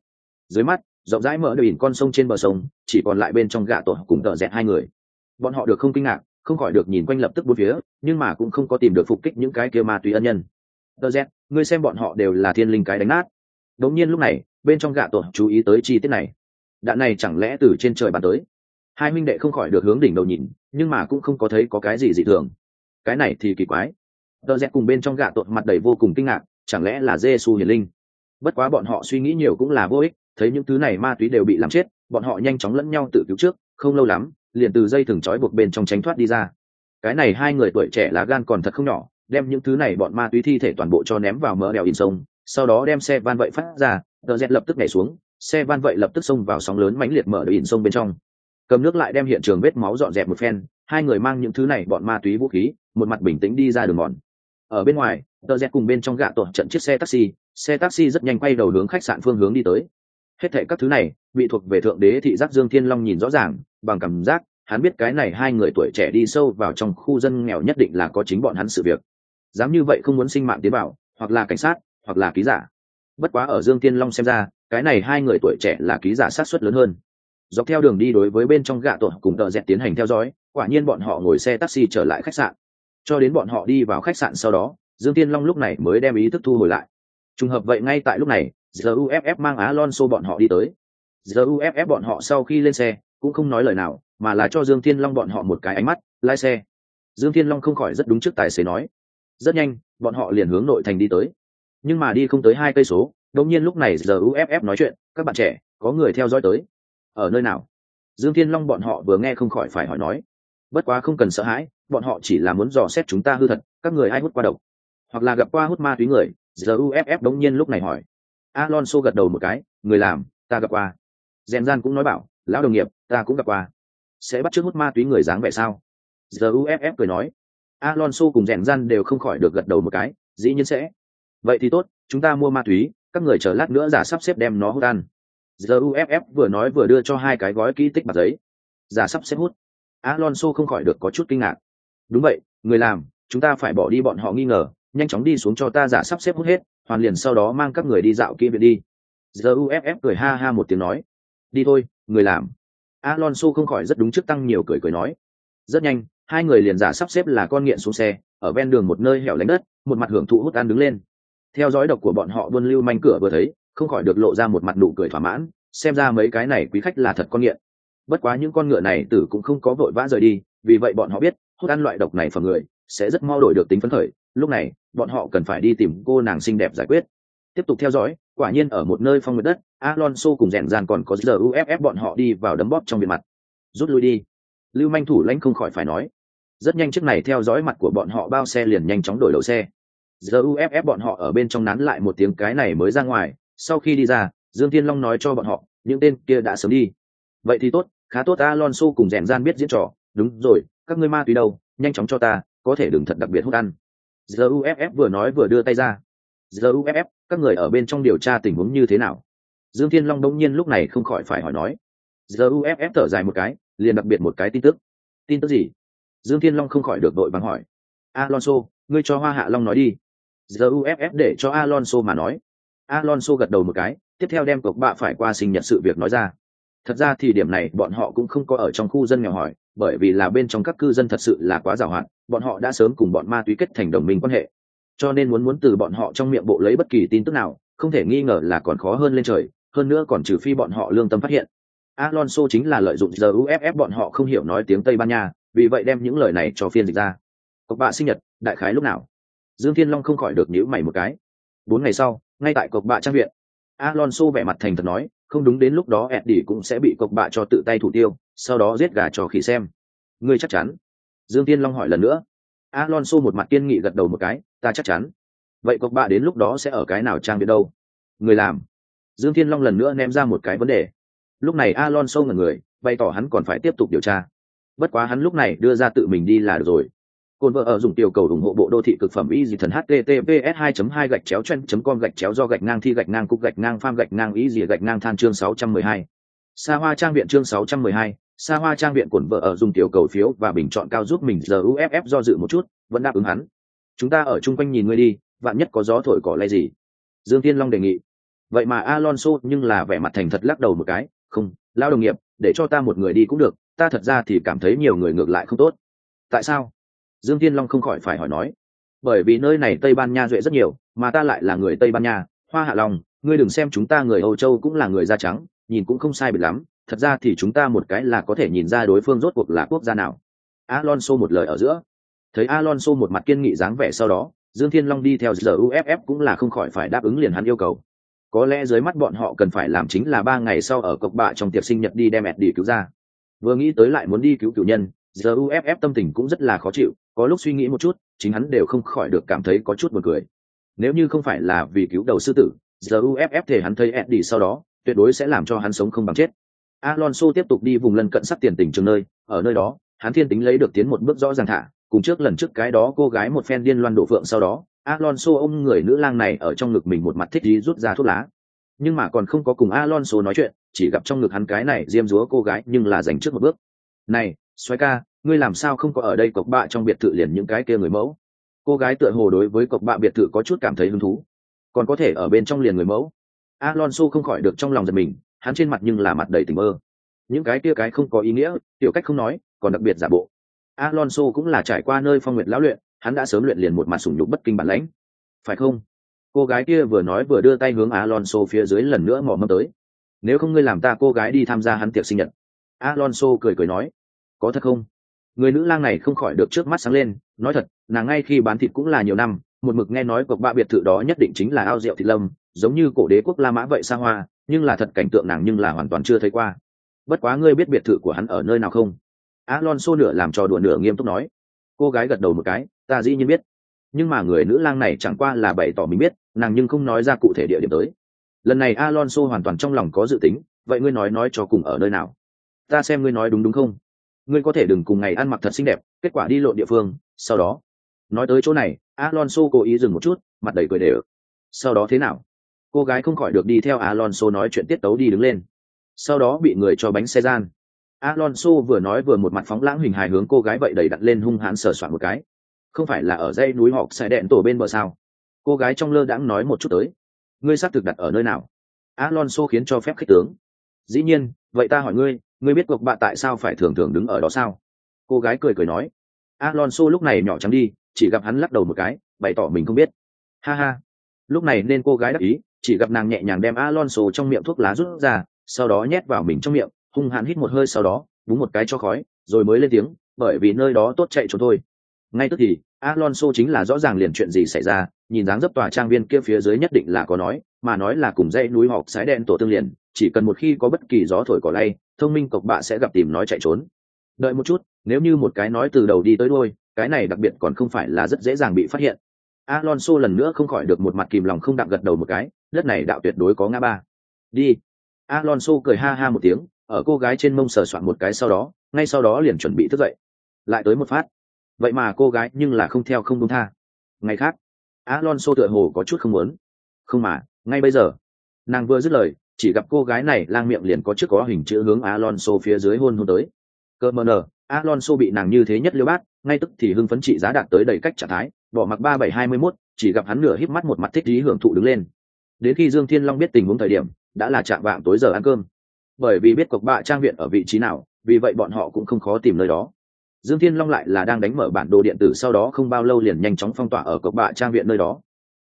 Speaker 1: Dưới mắt, rộng rãi mở đ con sông trên bờ sông, chỉ còn lại bên trong gạ tổ cùng tợ dẹt hai người. Bọn họ được không kinh ngạc, không khỏi được nhìn quanh lập tức bốn phía, nhưng mà cũng không có tìm được phục kích những cái kia ma túy ân nhân. Tợ dẹt, ngươi xem bọn họ đều là thiên linh cái đánh nát. Đống nhiên lúc này, bên trong gạ tổ chú ý tới chi tiết này. Đạn này chẳng lẽ từ trên trời bắn tới? Hai minh đệ không khỏi được hướng đỉnh đầu nhìn, nhưng mà cũng không có thấy có cái gì dị thường cái này thì kỳ quái. Tờ rẽ cùng bên trong gạ tội mặt đầy vô cùng kinh ngạc, chẳng lẽ là giê xu hiền linh? Bất quá bọn họ suy nghĩ nhiều cũng là vô ích, thấy những thứ này ma túy đều bị làm chết, bọn họ nhanh chóng lẫn nhau tự cứu trước, không lâu lắm, liền từ dây thừng trói buộc bên trong tránh thoát đi ra. Cái này hai người tuổi trẻ lá gan còn thật không nhỏ, đem những thứ này bọn ma túy thi thể toàn bộ cho ném vào mỡ đèo in sông, sau đó đem xe van vậy phát ra, tờ rẽ lập tức nhảy xuống, xe van vậy lập tức xông vào sóng lớn mãnh liệt mở đèo in sông bên trong. Cầm nước lại đem hiện trường vết máu dọn dẹp một phen, hai người mang những thứ này bọn ma túy vũ khí một mặt bình tĩnh đi ra đường mòn. Ở bên ngoài, tờ rẽ cùng bên trong gạ tổ trận chiếc xe taxi xe taxi rất nhanh quay đầu hướng khách sạn phương hướng đi tới. Hết thệ các thứ này, bị thuộc về thượng đế thị giác dương thiên long nhìn rõ ràng, bằng cảm giác, hắn biết cái này hai người tuổi trẻ đi sâu vào trong khu dân nghèo nhất định là có chính bọn hắn sự việc. Dám như vậy không muốn sinh mạng tiến bảo hoặc là cảnh sát, hoặc là ký giả. Bất quá ở dương thiên long xem ra, cái này hai người tuổi trẻ là ký giả sát xuất lớn hơn. Dọc theo đường đi đối với bên trong gạ tổ cùng tờ dẹt tiến hành theo dõi, quả nhiên bọn họ ngồi xe taxi trở lại khách sạn cho đến bọn họ đi vào khách sạn sau đó, dương tiên long lúc này mới đem ý thức thu hồi lại. Trùng hợp vậy ngay tại lúc này uff mang alonso bọn họ đi tới. Uff bọn họ sau khi lên xe, cũng không nói lời nào, mà là cho dương thiên long bọn họ một cái ánh mắt, lái xe. Dương thiên long không khỏi rất đúng trước tài xế nói. Rất nhanh, bọn họ liền hướng nội thành đi tới. Nhưng mà đi không tới hai cây số, đột nhiên lúc này uff nói chuyện, các bạn trẻ, có người theo dõi tới. Ở nơi nào? Dương thiên long bọn họ vừa nghe không khỏi phải hỏi nói. Bất quá không cần sợ hãi bọn họ chỉ là muốn dò xét chúng ta hư thật, các người ai hút qua độc? Hoặc là gặp qua hút ma túy người? Giờ uff đống nhiên lúc này hỏi. Alonso gật đầu một cái, người làm, ta gặp qua. Rèn gian cũng nói bảo, lão đồng nghiệp, ta cũng gặp qua. Sẽ bắt chước hút ma túy người dáng vẻ sao? Giờ uff cười nói. Alonso cùng rèn gian đều không khỏi được gật đầu một cái, dĩ nhiên sẽ. Vậy thì tốt, chúng ta mua ma túy, các người chờ lát nữa giả sắp xếp đem nó hút ăn. Giờ uff vừa nói vừa đưa cho hai cái gói kỹ tích mặt giấy. Giả sắp xếp hút. Alonso không khỏi được có chút kinh ngạc đúng vậy, người làm, chúng ta phải bỏ đi bọn họ nghi ngờ, nhanh chóng đi xuống cho ta giả sắp xếp hút hết, hoàn liền sau đó mang các người đi dạo kia viện đi. Giờ uff cười ha ha một tiếng nói. Đi thôi, người làm. Alonso không khỏi rất đúng trước tăng nhiều cười cười nói. Rất nhanh, hai người liền giả sắp xếp là con nghiện xuống xe, ở ven đường một nơi hẻo lánh đất, một mặt hưởng thụ hút ăn đứng lên. Theo dõi độc của bọn họ buôn lưu manh cửa vừa thấy, không khỏi được lộ ra một mặt nụ cười thỏa mãn, xem ra mấy cái này quý khách là thật con nghiện bất quá những con ngựa này tử cũng không có vội vã rời đi, vì vậy bọn họ biết, hút ăn loại độc này phẩm người, sẽ rất mau đổi được tính phấn khởi. Lúc này, bọn họ cần phải đi tìm cô nàng xinh đẹp giải quyết. Tiếp tục theo dõi, quả nhiên ở một nơi phong nguyệt đất, alonso cùng rèn ràn còn có giờ uff bọn họ đi vào đấm bóp trong biệt mặt. Rút lui đi. Lưu manh thủ lãnh không khỏi phải nói. Rất nhanh chiếc này theo dõi mặt của bọn họ bao xe liền nhanh chóng đổi đầu xe. Giờ uff bọn họ ở bên trong nán lại một tiếng cái này mới ra ngoài. Sau khi đi ra, dương thiên long nói cho bọn họ, những tên kia đã sớm đi vậy thì tốt, khá tốt, alonso cùng rèn gian biết diễn trò. Đúng rồi, các ngươi ma túy đâu? Nhanh chóng cho ta, có thể đừng thật đặc biệt hút ăn. Giờ uff vừa nói vừa đưa tay ra. Giờ uff các người ở bên trong điều tra tình huống như thế nào? Dương thiên long đông nhiên lúc này không khỏi phải hỏi nói. Giờ uff thở dài một cái, liền đặc biệt một cái tin tức. Tin tức gì? Dương thiên long không khỏi được đội bằng hỏi. Alonso, ngươi cho hoa hạ long nói đi. Giờ uff để cho alonso mà nói. Alonso gật đầu một cái, tiếp theo đem cộc bạ phải qua sinh nhật sự việc nói ra thật ra thì điểm này bọn họ cũng không có ở trong khu dân nghèo hỏi, bởi vì là bên trong các cư dân thật sự là quá giàu hạn, bọn họ đã sớm cùng bọn ma túy kết thành đồng minh quan hệ. Cho nên muốn muốn từ bọn họ trong miệng bộ lấy bất kỳ tin tức nào, không thể nghi ngờ là còn khó hơn lên trời, hơn nữa còn trừ phi bọn họ lương tâm phát hiện. Alonso chính là lợi dụng giờ uff bọn họ không hiểu nói tiếng tây ban nha, vì vậy đem những lời này cho phiên dịch ra. Cộc bạ sinh nhật, đại khái lúc nào? Dương thiên long không khỏi được nhíu mày một cái. Bốn ngày sau, ngay tại cộc bạ trang viện, alonso vẻ mặt thành thật nói không đúng đến lúc đó eddie cũng sẽ bị cộc bạ cho tự tay thủ tiêu, sau đó giết gà cho khỉ xem. Ngươi chắc chắn? Dương tiên long hỏi lần nữa. Alonso một mặt kiên nghị gật đầu một cái, ta chắc chắn. Vậy cộc bạ đến lúc đó sẽ ở cái nào trang biết đâu? Người làm. Dương thiên long lần nữa ném ra một cái vấn đề. Lúc này alonso ngần người, bày tỏ hắn còn phải tiếp tục điều tra. Bất quá hắn lúc này đưa ra tự mình đi là được rồi. Côn vợ ở dùng tiểu cầu ủng hộ bộ đô thị cực phẩm y dị thần https 2 2 gạch chéo chen com gạch chéo do gạch ngang thi gạch ngang cục gạch ngang pham gạch ngang y dị gạch ngang than chương 612. Sa Hoa Trang viện chương 612, Sa Hoa Trang viện cuộn vợ ở dùng tiểu cầu phiếu và bình chọn cao giúp mình giờ UFF do dự một chút, vẫn đáp ứng hắn. Chúng ta ở chung quanh nhìn ngươi đi, vạn nhất có gió thổi cỏ lay gì. Dương Tiên Long đề nghị. Vậy mà Alonso nhưng là vẻ mặt thành thật lắc đầu một cái, không, lao đồng nghiệp, để cho ta một người đi cũng được, ta thật ra thì cảm thấy nhiều người ngược lại không tốt. Tại sao? Dương thiên long không khỏi phải hỏi nói, bởi vì nơi này tây ban nha duệ rất nhiều, mà ta lại là người tây ban nha, hoa hạ long, ngươi đừng xem chúng ta người âu châu cũng là người da trắng, nhìn cũng không sai biệt lắm, thật ra thì chúng ta một cái là có thể nhìn ra đối phương rốt cuộc là quốc gia nào. Alonso một lời ở giữa. Thấy alonso một mặt kiên nghị dáng vẻ sau đó, dương thiên long đi theo giờ uff cũng là không khỏi phải đáp ứng liền hắn yêu cầu. Có lẽ dưới mắt bọn họ cần phải làm chính là ba ngày sau ở cộc bạ trong tiệc sinh nhật đi đem ẹt đi cứu ra. Vừa nghĩ tới lại muốn đi cứu cựu nhân giờ uff tâm tình cũng rất là khó chịu, có lúc suy nghĩ một chút, chính hắn đều không khỏi được cảm thấy có chút buồn cười. Nếu như không phải là vì cứu đầu sư tử giờ uff thể hắn thấy eddie sau đó, tuyệt đối sẽ làm cho hắn sống không bằng chết. Alonso tiếp tục đi vùng lân cận sắp tiền tỉnh trường nơi, ở nơi đó, hắn thiên tính lấy được tiến một bước rõ ràng thả, cùng trước lần trước cái đó cô gái một phen điên loan đổ phượng sau đó, alonso ôm người nữ lang này ở trong ngực mình một mặt thích đi rút ra thuốc lá. Nhưng mà còn không có cùng alonso nói chuyện, chỉ gặp trong ngực hắn cái này diêm dúa cô gái nhưng là dành trước một bước. Này Xoáy ca, ngươi làm sao không có ở đây cộc bạ trong biệt thự liền những cái kia người mẫu? Cô gái tựa hồ đối với cộc bạ biệt thự có chút cảm thấy hứng thú. Còn có thể ở bên trong liền người mẫu? Alonso không khỏi được trong lòng giật mình, hắn trên mặt nhưng là mặt đầy tình mơ. Những cái kia cái không có ý nghĩa, tiểu cách không nói, còn đặc biệt giả bộ. Alonso cũng là trải qua nơi phong nguyệt lão luyện, hắn đã sớm luyện liền một mặt sủng nhục bất kinh bản lãnh. Phải không? Cô gái kia vừa nói vừa đưa tay hướng alonso phía dưới lần nữa mò mâm tới. Nếu không ngươi làm ta cô gái đi tham gia hắn tiệc sinh nhật. Alonso cười cười nói có thật không? Người nữ lang này không khỏi được trước mắt sáng lên, nói thật, nàng ngay khi bán thịt cũng là nhiều năm, một mực nghe nói cọc ba biệt thự đó nhất định chính là ao rượu thịt lâm giống như cổ đế quốc la mã vậy xa hoa, nhưng là thật cảnh tượng nàng nhưng là hoàn toàn chưa thấy qua. Bất quá ngươi biết biệt thự của hắn ở nơi nào không? Alonso nửa làm trò đùa nửa nghiêm túc nói. Cô gái gật đầu một cái, ta dĩ nhiên biết. Nhưng mà người nữ lang này chẳng qua là bày tỏ mình biết, nàng nhưng không nói ra cụ thể địa điểm tới. Lần này alonso hoàn toàn trong lòng có dự tính, vậy ngươi nói nói cho cùng ở nơi nào? Ta xem ngươi nói đúng đúng không? Ngươi có thể đừng cùng ngày ăn mặc thật xinh đẹp, kết quả đi lộn địa phương, sau đó. Nói tới chỗ này, alonso cố ý dừng một chút, mặt đầy cười đều. Sau đó thế nào? Cô gái không khỏi được đi theo alonso nói chuyện tiết tấu đi đứng lên. Sau đó bị người cho bánh xe gian. Alonso vừa nói vừa một mặt phóng lãng hình hài hướng cô gái vậy đẩy đặt lên hung hãn sờ soạn một cái. Không phải là ở dây núi họ sẽ đẹn tổ bên bờ sao? Cô gái trong lơ đãng nói một chút tới. Ngươi xác thực đặt ở nơi nào? Alonso khiến cho phép khích tướng. Dĩ nhiên, vậy ta hỏi ngươi ngươi biết cuộc bạn tại sao phải thường thường đứng ở đó sao? Cô gái cười cười nói. Alonso lúc này nhỏ trắng đi, chỉ gặp hắn lắc đầu một cái, bày tỏ mình không biết. Ha ha. Lúc này nên cô gái đắc ý, chỉ gặp nàng nhẹ nhàng đem alonso trong miệng thuốc lá rút ra, sau đó nhét vào mình trong miệng, hung hãn hít một hơi sau đó, búng một cái cho khói, rồi mới lên tiếng, bởi vì nơi đó tốt chạy trốn thôi. Ngay tức thì, alonso chính là rõ ràng liền chuyện gì xảy ra, nhìn dáng dấp tòa trang viên kia phía dưới nhất định là có nói, mà nói là cùng dãy núi họp sái đen tổ tương liền, chỉ cần một khi có bất kỳ gió thổi cỏ lay thông minh cộc bạ sẽ gặp tìm nói chạy trốn. Đợi một chút, nếu như một cái nói từ đầu đi tới đôi cái này đặc biệt còn không phải là rất dễ dàng bị phát hiện. Alonso lần nữa không khỏi được một mặt kìm lòng không đặng gật đầu một cái, đất này đạo tuyệt đối có ngã ba. Đi. Alonso cười ha ha một tiếng, ở cô gái trên mông sờ soạn một cái sau đó, ngay sau đó liền chuẩn bị thức dậy. Lại tới một phát. Vậy mà cô gái nhưng là không theo không đúng tha. Ngày khác, alonso tựa hồ có chút không muốn. Không mà, ngay bây giờ, nàng vừa dứt lời chỉ gặp cô gái này lang miệng liền có trước có hình chữ hướng Alonso phía dưới hôn hôn tới. Cơ mờ nờ Alonso bị nàng như thế nhất liêu bát, ngay tức thì hưng phấn trị giá đạt tới đầy cách trạng thái, bỏ mặc ba bảy hai mươi mốt chỉ gặp hắn nửa híp mắt một mặt thích ý hưởng thụ đứng lên. Đến khi Dương Thiên Long biết tình huống thời điểm, đã là chạm vạng tối giờ ăn cơm. Bởi vì biết cuộc bạ trang viện ở vị trí nào, vì vậy bọn họ cũng không khó tìm nơi đó. Dương Thiên Long lại là đang đánh mở bản đồ điện tử sau đó không bao lâu liền nhanh chóng phong tỏa ở cộc bạ trang viện nơi đó.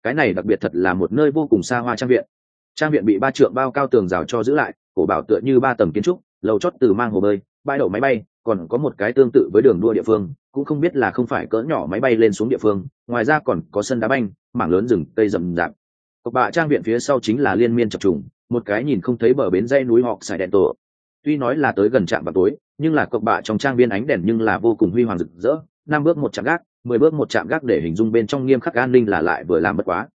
Speaker 1: Cái này đặc biệt thật là một nơi vô cùng xa hoa trang viện, trang viện bị ba trượng bao cao tường rào cho giữ lại, cổ bảo tựa như ba tầng kiến trúc, lầu chót từ mang hồ bơi, bãi đậu máy bay, còn có một cái tương tự với đường đua địa phương, cũng không biết là không phải cỡ nhỏ máy bay lên xuống địa phương, ngoài ra còn có sân đá banh, mảng lớn rừng, cây rậm rạp. Cộc bạ trang viện phía sau chính là liên miên chập trùng, một cái nhìn không thấy bờ bến dây núi họp xài đèn tổ. Tuy nói là tới gần trạm vào tối, nhưng là cộc bạ trong trang viên ánh đèn nhưng là vô cùng huy hoàng rực rỡ, năm bước một trạm gác, mười bước một trạm gác để hình dung bên trong nghiêm khắc an ninh là lại vừa làm bất quá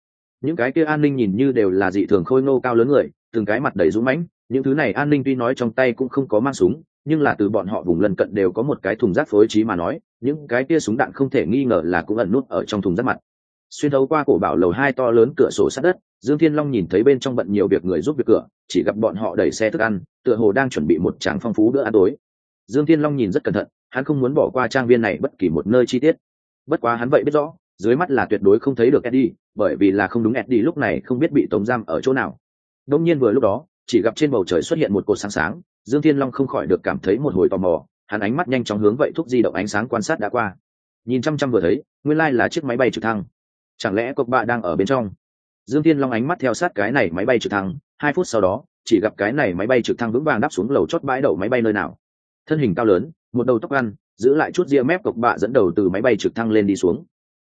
Speaker 1: những cái kia an ninh nhìn như đều là dị thường khôi ngô cao lớn người, từng cái mặt đầy rũ mãnh, những thứ này an ninh tuy nói trong tay cũng không có mang súng, nhưng là từ bọn họ vùng lân cận đều có một cái thùng rác phối trí mà nói, những cái kia súng đạn không thể nghi ngờ là cũng ẩn nút ở trong thùng rác mặt. Xuyên thấu qua cổ bảo lầu hai to lớn cửa sổ sát đất, dương thiên long nhìn thấy bên trong bận nhiều việc người giúp việc cửa, chỉ gặp bọn họ đẩy xe thức ăn, tựa hồ đang chuẩn bị một tràng phong phú bữa ăn tối. Dương thiên long nhìn rất cẩn thận, hắn không muốn bỏ qua trang viên này bất kỳ một nơi chi tiết. Bất quá hắn vậy biết rõ dưới mắt là tuyệt đối không thấy được eddie, bởi vì là không đúng eddie lúc này không biết bị tống giam ở chỗ nào. Đông nhiên vừa lúc đó, chỉ gặp trên bầu trời xuất hiện một cột sáng sáng, dương thiên long không khỏi được cảm thấy một hồi tò mò, hắn ánh mắt nhanh chóng hướng vậy thúc di động ánh sáng quan sát đã qua. Nhìn chăm chăm vừa thấy, nguyên lai là chiếc máy bay trực thăng. Chẳng lẽ cục bạ đang ở bên trong? Dương thiên long ánh mắt theo sát cái này máy bay trực thăng, hai phút sau đó, chỉ gặp cái này máy bay trực thăng vững vàng đáp xuống lầu chót bãi đậu máy bay nơi nào. Thân hình cao lớn, một đầu tóc ăn giữ lại chút ria mép cục bạ dẫn đầu từ máy bay trực thăng lên đi xuống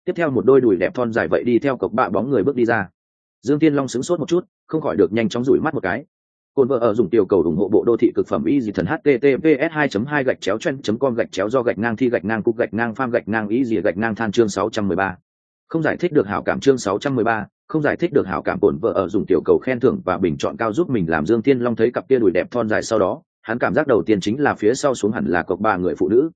Speaker 1: tiếp theo một đôi đùi đẹp thon dài vậy đi theo cộc bạ bóng người bước đi ra dương thiên long sững sốt một chút không khỏi được nhanh chóng rủi mắt một cái Côn vợ ở dùng tiểu cầu ủng hộ bộ đô thị cực phẩm y dị thần https 2 2 gạch chéo chen com gạch chéo do gạch ngang thi gạch ngang cục gạch ngang pham gạch ngang y dị gạch ngang than chương 613. Không giải thích được hảo cảm chương 613, không giải thích được hảo cảm cồn vợ ở dùng tiểu cầu khen thưởng và bình chọn cao giúp mình làm Dương Thiên Long thấy cặp kia đùi đẹp thon dài sau đó, hắn cảm giác đầu tiên chính là phía sau xuống hẳn là cọc ba người phụ nữ.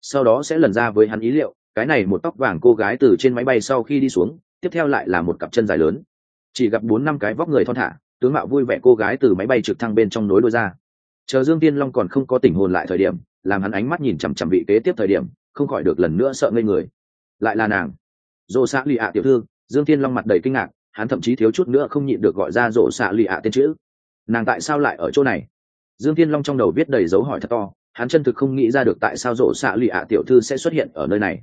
Speaker 1: Sau đó sẽ lần ra với hắn ý liệu, cái này một tóc vàng cô gái từ trên máy bay sau khi đi xuống, tiếp theo lại là một cặp chân dài lớn. Chỉ gặp bốn năm cái vóc người thon thả, tướng mạo vui vẻ cô gái từ máy bay trực thăng bên trong nối đôi ra. Chờ dương tiên long còn không có tình hồn lại thời điểm làm hắn ánh mắt nhìn chằm chằm vị kế tiếp thời điểm không khỏi được lần nữa sợ ngây người. Lại là nàng. Dồ xạ lì ạ tiểu thư dương tiên long mặt đầy kinh ngạc hắn thậm chí thiếu chút nữa không nhịn được gọi ra dồ xạ lì ạ tên chữ. Nàng tại sao lại ở chỗ này? Dương tiên long trong đầu viết đầy dấu hỏi thật to hắn chân thực không nghĩ ra được tại sao dồ xạ lì ạ tiểu thư sẽ xuất hiện ở nơi này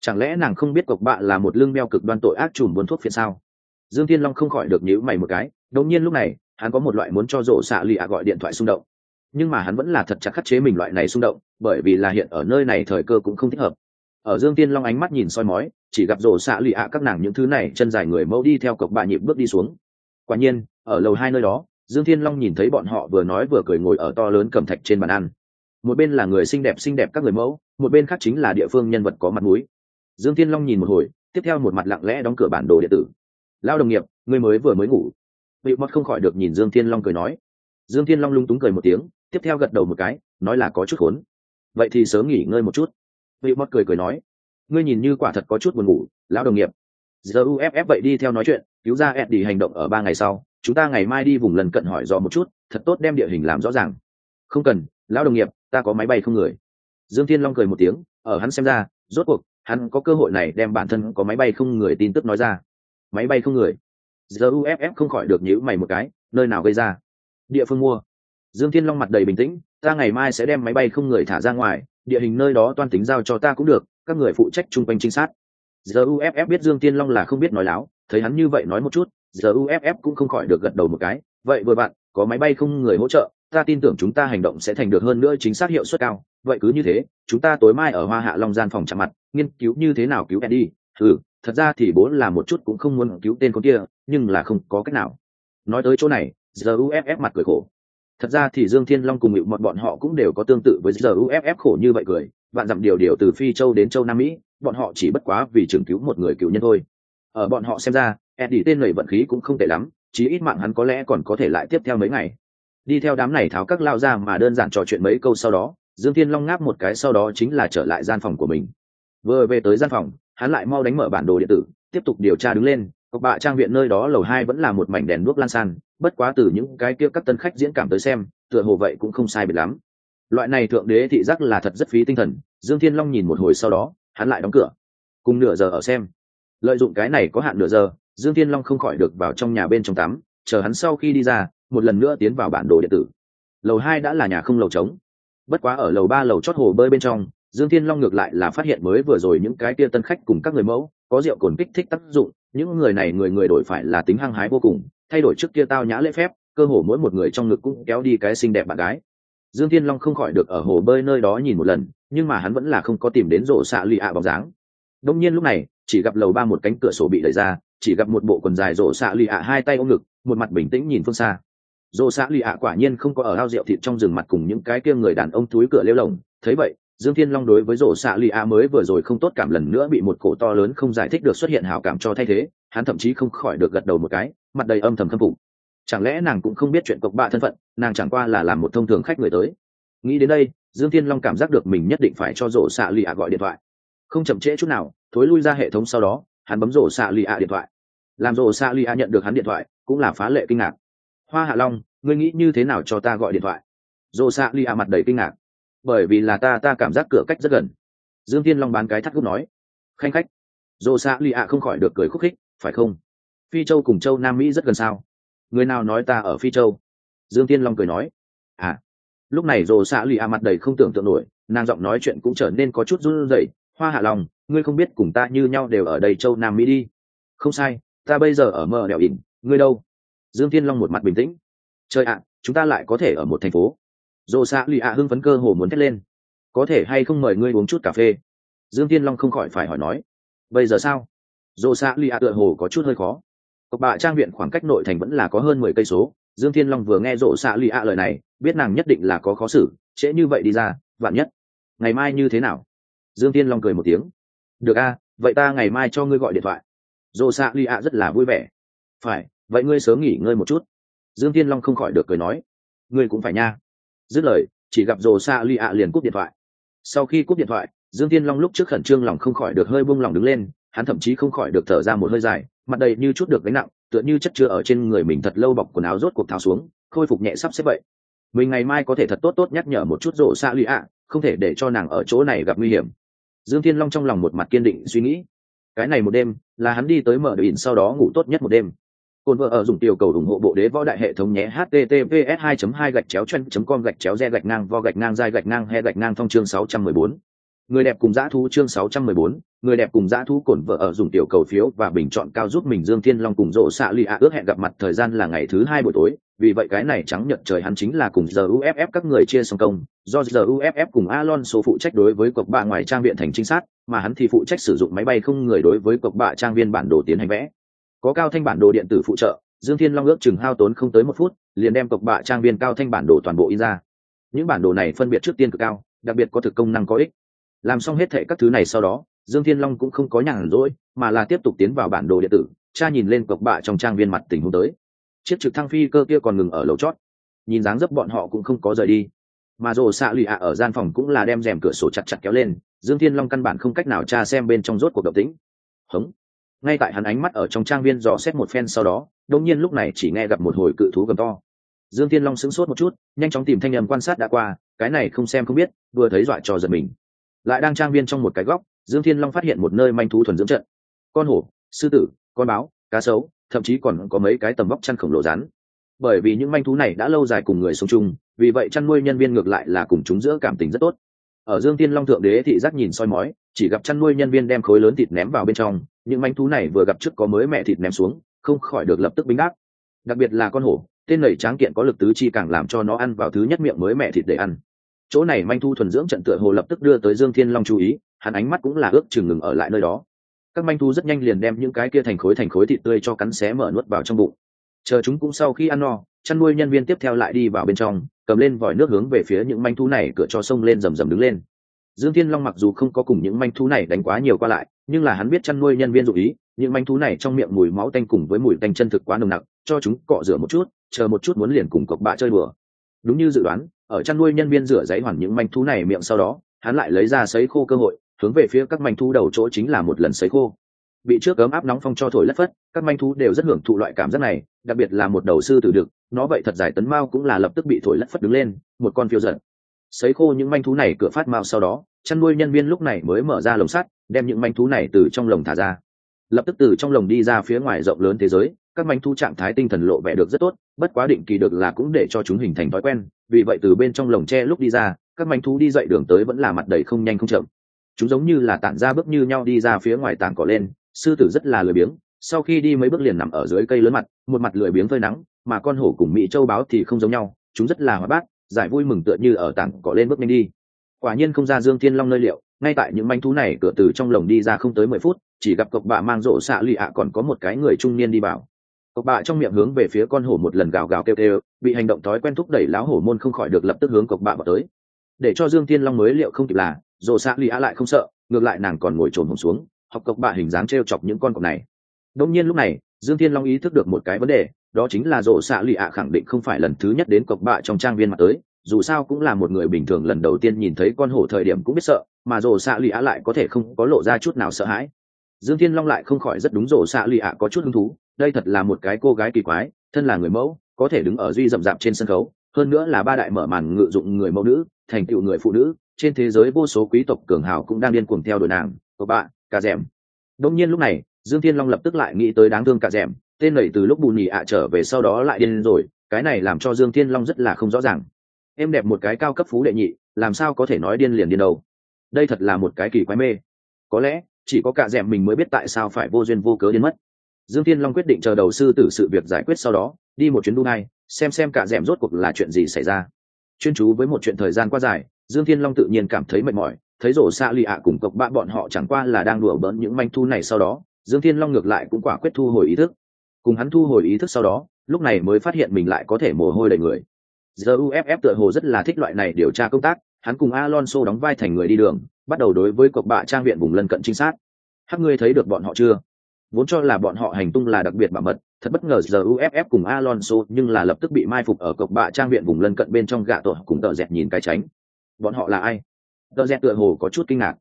Speaker 1: chẳng lẽ nàng không biết cộc bạ là một lương meo cực đoan tội ác trùm buôn thuốc phiện sao? Dương tiên long không khỏi được nhíu mày một cái, đột nhiên lúc này, hắn có một loại muốn cho rổ xạ lì ạ gọi điện thoại xung động. Nhưng mà hắn vẫn là thật chặt khắc chế mình loại này xung động, bởi vì là hiện ở nơi này thời cơ cũng không thích hợp. Ở dương tiên long ánh mắt nhìn soi mói, chỉ gặp rổ xạ lì ạ các nàng những thứ này chân dài người mẫu đi theo cộc bạ nhịp bước đi xuống. Quả nhiên, ở lầu hai nơi đó, dương thiên long nhìn thấy bọn họ vừa nói vừa cười ngồi ở to lớn cầm thạch trên bàn ăn. Một bên là người xinh đẹp xinh đẹp các người mẫu, một bên khác chính là địa phương nhân vật có mặt mũi dương thiên long nhìn một hồi, tiếp theo một mặt lặng lẽ đóng cửa bản đồ điện tử. Lao đồng nghiệp người mới vừa mới ngủ. Vị mất không khỏi được nhìn dương thiên long cười nói. Dương thiên long lung túng cười một tiếng, tiếp theo gật đầu một cái, nói là có chút khốn. Vậy thì sớm nghỉ ngơi một chút. Vị mất cười cười nói. Ngươi nhìn như quả thật có chút buồn ngủ lão đồng nghiệp. Giờ uff vậy đi theo nói chuyện, cứu ra ed đi hành động ở ba ngày sau, chúng ta ngày mai đi vùng lần cận hỏi dò một chút, thật tốt đem địa hình làm rõ ràng. Không cần lão đồng nghiệp, ta có máy bay không người. Dương thiên long cười một tiếng, ở hắn xem ra, rốt cuộc hắn có cơ hội này đem bản thân có máy bay không người tin tức nói ra. Máy bay không người? Giờ uff không khỏi được nhữ mày một cái, nơi nào gây ra? Địa phương mua. Dương thiên long mặt đầy bình tĩnh, ta ngày mai sẽ đem máy bay không người thả ra ngoài, địa hình nơi đó toan tính giao cho ta cũng được, các người phụ trách chung quanh trinh sát. Giờ uff biết dương thiên long là không biết nói láo, thấy hắn như vậy nói một chút giờ uff cũng không khỏi được gật đầu một cái, vậy vừa bạn có máy bay không người hỗ trợ ta tin tưởng chúng ta hành động sẽ thành được hơn nữa chính xác hiệu suất cao. Vậy cứ như thế, chúng ta tối mai ở hoa hạ long gian phòng chạm mặt, nghiên cứu như thế nào cứu eddie? Ừ thật ra thì bố là một chút cũng không muốn cứu tên con kia, nhưng là không có cách nào. Nói tới chỗ này giờ uff mặt cười khổ. Thật ra thì dương thiên long cùng hiệu một bọn họ cũng đều có tương tự với giờ uff khổ như vậy cười. Bạn dặm điều điều từ phi châu đến châu nam mỹ, bọn họ chỉ bất quá vì trường cứu một người cứu nhân thôi. Ở bọn họ xem ra, eddie tên lầy vận khí cũng không tệ lắm, chí ít mạng hắn có lẽ còn có thể lại tiếp theo mấy ngày đi theo đám này tháo các lao ra mà đơn giản trò chuyện mấy câu sau đó, dương thiên long ngáp một cái sau đó chính là trở lại gian phòng của mình. Vừa về tới gian phòng, hắn lại mau đánh mở bản đồ điện tử, tiếp tục điều tra đứng lên. Cọc bạ trang viện nơi đó lầu hai vẫn là một mảnh đèn đuốc lan san, bất quá từ những cái kia các tân khách diễn cảm tới xem, tựa hồ vậy cũng không sai biệt lắm. Loại này thượng đế thị giác là thật rất phí tinh thần, dương thiên long nhìn một hồi sau đó, hắn lại đóng cửa. Cùng nửa giờ ở xem. Lợi dụng cái này có hạn nửa giờ, dương thiên long không khỏi được vào trong nhà bên trong tắm, chờ hắn sau khi đi ra một lần nữa tiến vào bản đồ điện tử. Lầu hai đã là nhà không lầu trống. Bất quá ở lầu ba lầu chót hồ bơi bên trong, dương thiên long ngược lại là phát hiện mới vừa rồi những cái kia tân khách cùng các người mẫu, có rượu cồn kích thích tác dụng, những người này người người đổi phải là tính hăng hái vô cùng, thay đổi trước kia tao nhã lễ phép, cơ hồ mỗi một người trong ngực cũng kéo đi cái xinh đẹp bạn gái. Dương thiên long không khỏi được ở hồ bơi nơi đó nhìn một lần, nhưng mà hắn vẫn là không có tìm đến rổ xạ lụy ạ bóng dáng. Đông nhiên lúc này, chỉ gặp lầu ba một cánh cửa sổ bị đẩy ra, chỉ gặp một bộ quần dài rổ xạ lụy ạ hai tay ôm ngực, một mặt bình tĩnh nhìn phương xa rổ xạ lì ạ quả nhiên không có ở ao rượu thịt trong rừng mặt cùng những cái kia người đàn ông túi cửa lêu lồng. Thấy vậy, dương thiên long đối với rổ xạ lì a mới vừa rồi không tốt cảm lần nữa bị một cổ to lớn không giải thích được xuất hiện hảo cảm cho thay thế, hắn thậm chí không khỏi được gật đầu một cái, mặt đầy âm thầm khâm phục. Chẳng lẽ nàng cũng không biết chuyện cộc bạ thân phận, nàng chẳng qua là làm một thông thường khách người tới. Nghĩ đến đây, dương thiên long cảm giác được mình nhất định phải cho rổ xạ lì ạ gọi điện thoại. Không chậm trễ chút nào, thối lui ra hệ thống sau đó, hắn bấm rổ xạ lì ạ điện thoại. Làm rổ xạ lì ạ nhận được hắn điện thoại, cũng là phá lệ kinh ngạc hoa hạ long, ngươi nghĩ như thế nào cho ta gọi điện thoại? Rổ xạ lì a mặt đầy kinh ngạc. Bởi vì là ta ta cảm giác cửa cách rất gần. Dương thiên long bán cái thắt gốc nói. Khanh khách. Rổ xạ lì a không khỏi được cười khúc khích, phải không? Phi châu cùng châu nam mỹ rất gần sao? Người nào nói ta ở phi châu? Dương tiên long cười nói. À. Lúc này rồ xạ lì a mặt đầy không tưởng tượng nổi, nàng giọng nói chuyện cũng trở nên có chút run rẩy. Hoa hạ lòng ngươi không biết cùng ta như nhau đều ở đây châu nam mỹ đi. Không sai, ta bây giờ ở mờ đèo ỉn, ngươi đâu? Dương Thiên long một mặt bình tĩnh. Trời ạ, chúng ta lại có thể ở một thành phố. Rồ xạ lụy ạ hưng phấn cơ hồ muốn thét lên. Có thể hay không mời ngươi uống chút cà phê? Dương Thiên long không khỏi phải hỏi nói. Bây giờ sao? Rồ xạ lụy ạ tựa hồ có chút hơi khó. Cộc bạ trang viện khoảng cách nội thành vẫn là có hơn mười cây số. Dương thiên long vừa nghe rộ xạ lụy ạ lời này, biết nàng nhất định là có khó xử, trễ như vậy đi ra, vạn nhất. Ngày mai như thế nào? Dương thiên long cười một tiếng. Được a, vậy ta ngày mai cho ngươi gọi điện thoại. Rộ xạ lụy ạ rất là vui vẻ. Phải vậy ngươi sớm nghỉ ngơi một chút. Dương thiên long không khỏi được cười nói, ngươi cũng phải nha. Dứt lời, chỉ gặp rồ xa lì ạ liền cúp điện thoại. Sau khi cúp điện thoại, dương thiên long lúc trước khẩn trương lòng không khỏi được hơi buông lòng đứng lên, hắn thậm chí không khỏi được thở ra một hơi dài, mặt đầy như chút được gánh nặng, tựa như chất chứa ở trên người mình thật lâu bọc quần áo rốt cuộc tháo xuống, khôi phục nhẹ sắp xếp vậy. Mình ngày mai có thể thật tốt tốt nhắc nhở một chút rộ xa lụy ạ, không thể để cho nàng ở chỗ này gặp nguy hiểm. Dương thiên long trong lòng một mặt kiên định suy nghĩ. Cái này một đêm, là hắn đi tới mở đ sau đó ngủ tốt nhất một đêm. Côn vợ ở dùng tiểu cầu ủng hộ bộ đế võ đại hệ thống nhé https 2 2 gạch chéo chân com gạch chéo re gạch ngang vo gạch ngang dai gạch ngang he gạch ngang phong chương 614 người đẹp cùng dã thú chương 614, người đẹp cùng dã thú cổn vợ ở dùng tiểu cầu phiếu và bình chọn cao giúp mình Dương Thiên Long cùng rộ xạ lì ạ ước hẹn gặp mặt thời gian là ngày thứ hai buổi tối, vì vậy cái này trắng nhận trời hắn chính là cùng giờ UFF các người chia song công, do giờ UFF cùng Alonso phụ trách đối với cục bạ ngoài trang viện thành trinh sát, mà hắn thì phụ trách sử dụng máy bay không người đối với cục bạ trang viên bản đồ tiến hành vẽ. Có cao thanh bản đồ điện tử phụ trợ, Dương Thiên Long ước chừng hao tốn không tới một phút, liền đem cục bạ trang viên cao thanh bản đồ toàn bộ in ra. Những bản đồ này phân biệt trước tiên cực cao, đặc biệt có thực công năng có ích. Làm xong hết thệ các thứ này sau đó dương thiên long cũng không có nhàn rỗi mà là tiếp tục tiến vào bản đồ điện tử cha nhìn lên cộc bạ trong trang viên mặt tình huống tới. Chiếc trực thăng phi cơ kia còn ngừng ở lầu chót. Nhìn dáng dấp bọn họ cũng không có rời đi. Mà rồ xạ lụy ạ ở gian phòng cũng là đem rèm cửa sổ chặt chặt kéo lên dương thiên long căn bản không cách nào tra xem bên trong rốt cuộc động tĩnh. Hống ngay tại hắn ánh mắt ở trong trang viên dò xét một phen sau đó đông nhiên lúc này chỉ nghe gặp một hồi cự thú gầm to. Dương thiên long sững sốt một chút, nhanh chóng tìm thanh âm quan sát đã qua, cái này không xem không biết, vừa thấy dọa cho giật mình. Lại đang trang viên trong một cái góc, dương thiên long phát hiện một nơi manh thú thuần dưỡng trận. Con hổ, sư tử, con báo, cá sấu, thậm chí còn có mấy cái tầm vóc chăn khổng lồ rắn. Bởi vì những manh thú này đã lâu dài cùng người sống chung, vì vậy chăn nuôi nhân viên ngược lại là cùng chúng giữa cảm tình rất tốt. Ở dương tiên long thượng đế thị giác nhìn soi mói chỉ gặp chăn nuôi nhân viên đem khối lớn thịt ném vào bên trong, những manh thú này vừa gặp trước có mới mẹ thịt ném xuống, không khỏi được lập tức bính đáp. Đặc biệt là con hổ, tên nầy tráng kiện có lực tứ chi càng làm cho nó ăn vào thứ nhất miệng mới mẹ thịt để ăn. Chỗ này manh thu thuần dưỡng trận tựa hồ lập tức đưa tới dương thiên long chú ý, hắn ánh mắt cũng là ước chừng ngừng ở lại nơi đó. Các manh thu rất nhanh liền đem những cái kia thành khối thành khối thịt tươi cho cắn xé mở nuốt vào trong bụng. Chờ chúng cũng sau khi ăn no, chăn nuôi nhân viên tiếp theo lại đi vào bên trong, cầm lên vòi nước hướng về phía những manh thú này, cửa cho sông lên rầm rầm đứng lên dương thiên long mặc dù không có cùng những manh thú này đánh quá nhiều qua lại, nhưng là hắn biết chăn nuôi nhân viên dụ ý, những manh thú này trong miệng mùi máu tanh cùng với mùi tanh chân thực quá nồng nặc, cho chúng cọ rửa một chút, chờ một chút muốn liền cùng cộc bạ chơi bừa đúng như dự đoán, ở chăn nuôi nhân viên rửa giấy hoàn những manh thú này miệng sau đó, hắn lại lấy ra sấy khô cơ hội, hướng về phía các manh thú đầu chỗ chính là một lần sấy khô. Bị trước ấm áp nóng phong cho thổi lất phất, các manh thú đều rất hưởng thụ loại cảm giác này, đặc biệt là một đầu sư tử đực, nó vậy thật dài tấn mao cũng là lập tức bị thổi lất phất đứng lên, một con phiêu giận sấy khô những manh thú này cửa phát mao sau đó chăn nuôi nhân viên lúc này mới mở ra lồng sắt, đem những manh thú này từ trong lồng thả ra. Lập tức từ trong lồng đi ra phía ngoài rộng lớn thế giới, các manh thú trạng thái tinh thần lộ vẻ được rất tốt, bất quá định kỳ được là cũng để cho chúng hình thành thói quen, vì vậy từ bên trong lồng tre lúc đi ra, các manh thú đi dậy đường tới vẫn là mặt đầy không nhanh không chậm. Chúng giống như là tản ra bước như nhau đi ra phía ngoài tảng cỏ lên, sư tử rất là lười biếng, sau khi đi mấy bước liền nằm ở dưới cây lớn mặt, một mặt lười biếng phơi nắng, mà con hổ cùng mỹ châu báo thì không giống nhau, chúng rất là hoạt bát, giải vui mừng tựa như ở tảng cỏ lên bước nhanh đi quả nhiên không ra dương thiên long nơi liệu, ngay tại những manh thú này cửa từ trong lồng đi ra không tới mười phút, chỉ gặp cộc bạ mang rộ xạ lụy ạ còn có một cái người trung niên đi vào. Cộc bạ trong miệng hướng về phía con hổ một lần gào gào kêu kêu, bị hành động thói quen thúc đẩy láo hổ môn không khỏi được lập tức hướng cộc bạ vào tới. Để cho dương thiên long mới liệu không kịp là, rộ xạ lụy ạ lại không sợ, ngược lại nàng còn ngồi trồn hồn xuống, học cộc bạ hình dáng t r e o chọc những con cọp này. Đông nhiên lúc này, dương thiên long ý thức được một cái vấn đề, đó chính là rổ xạ lụy ạ khẳng định không phải lần thứ nhất đến cộc bạ trong trang viên mặt tới dù sao cũng là một người bình thường lần đầu tiên nhìn thấy con hổ thời điểm cũng biết sợ, mà rổ xạ lì ạ lại có thể không có lộ ra chút nào sợ hãi. Dương thiên long lại không khỏi rất đúng rổ xạ lì ạ có chút hứng thú, đây thật là một cái cô gái kỳ quái, thân là người mẫu, có thể đứng ở duy rậm rạp trên sân khấu, hơn nữa là ba đại mở màn ngự dụng người mẫu nữ, thành tựu người phụ nữ, trên thế giới vô số quý tộc cường hào cũng đang điên cuồng theo đuổi nàng của bạn, cà rèm. Đông nhiên lúc này, dương thiên long lập tức lại nghĩ tới đáng thương cà rèm, tên này từ lúc bù nhì ạ trở về sau đó lại điên rồi, cái này làm cho dương thiên long rất là không rõ ràng em đẹp một cái cao cấp phú đệ nhị, làm sao có thể nói điên liền điên đâu đây thật là một cái kỳ quái mê. Có lẽ, chỉ có cả dẻm mình mới biết tại sao phải vô duyên vô cớ điên mất. Dương thiên long quyết định chờ đầu sư tử sự việc giải quyết sau đó, đi một chuyến đu ngay xem xem cả dẻm rốt cuộc là chuyện gì xảy ra. Chuyên chú với một chuyện thời gian quá dài, dương thiên long tự nhiên cảm thấy mệt mỏi, thấy rổ xa lì ạ cùng cộc bạn bọn họ chẳng qua là đang đùa bỡn những manh thu này sau đó, dương thiên long ngược lại cũng quả quyết thu hồi ý thức. Cùng hắn thu hồi ý thức sau đó, lúc này mới phát hiện mình lại có thể mồ hôi đầy người giờ uff tựa hồ rất là thích loại này điều tra công tác, hắn cùng alonso đóng vai thành người đi đường, bắt đầu đối với cộc bạ trang viện vùng lân cận trinh sát. Hắc, ngươi thấy được bọn họ chưa? Vốn cho là bọn họ hành tung là đặc biệt bảo mật, thật bất ngờ giờ uff cùng alonso nhưng là lập tức bị mai phục ở cộc bạ trang viện vùng lân cận bên trong gạ tổ cùng tợ dẹt nhìn cái tránh. Bọn họ là ai? Tợ dẹt tựa hồ có chút kinh ngạc.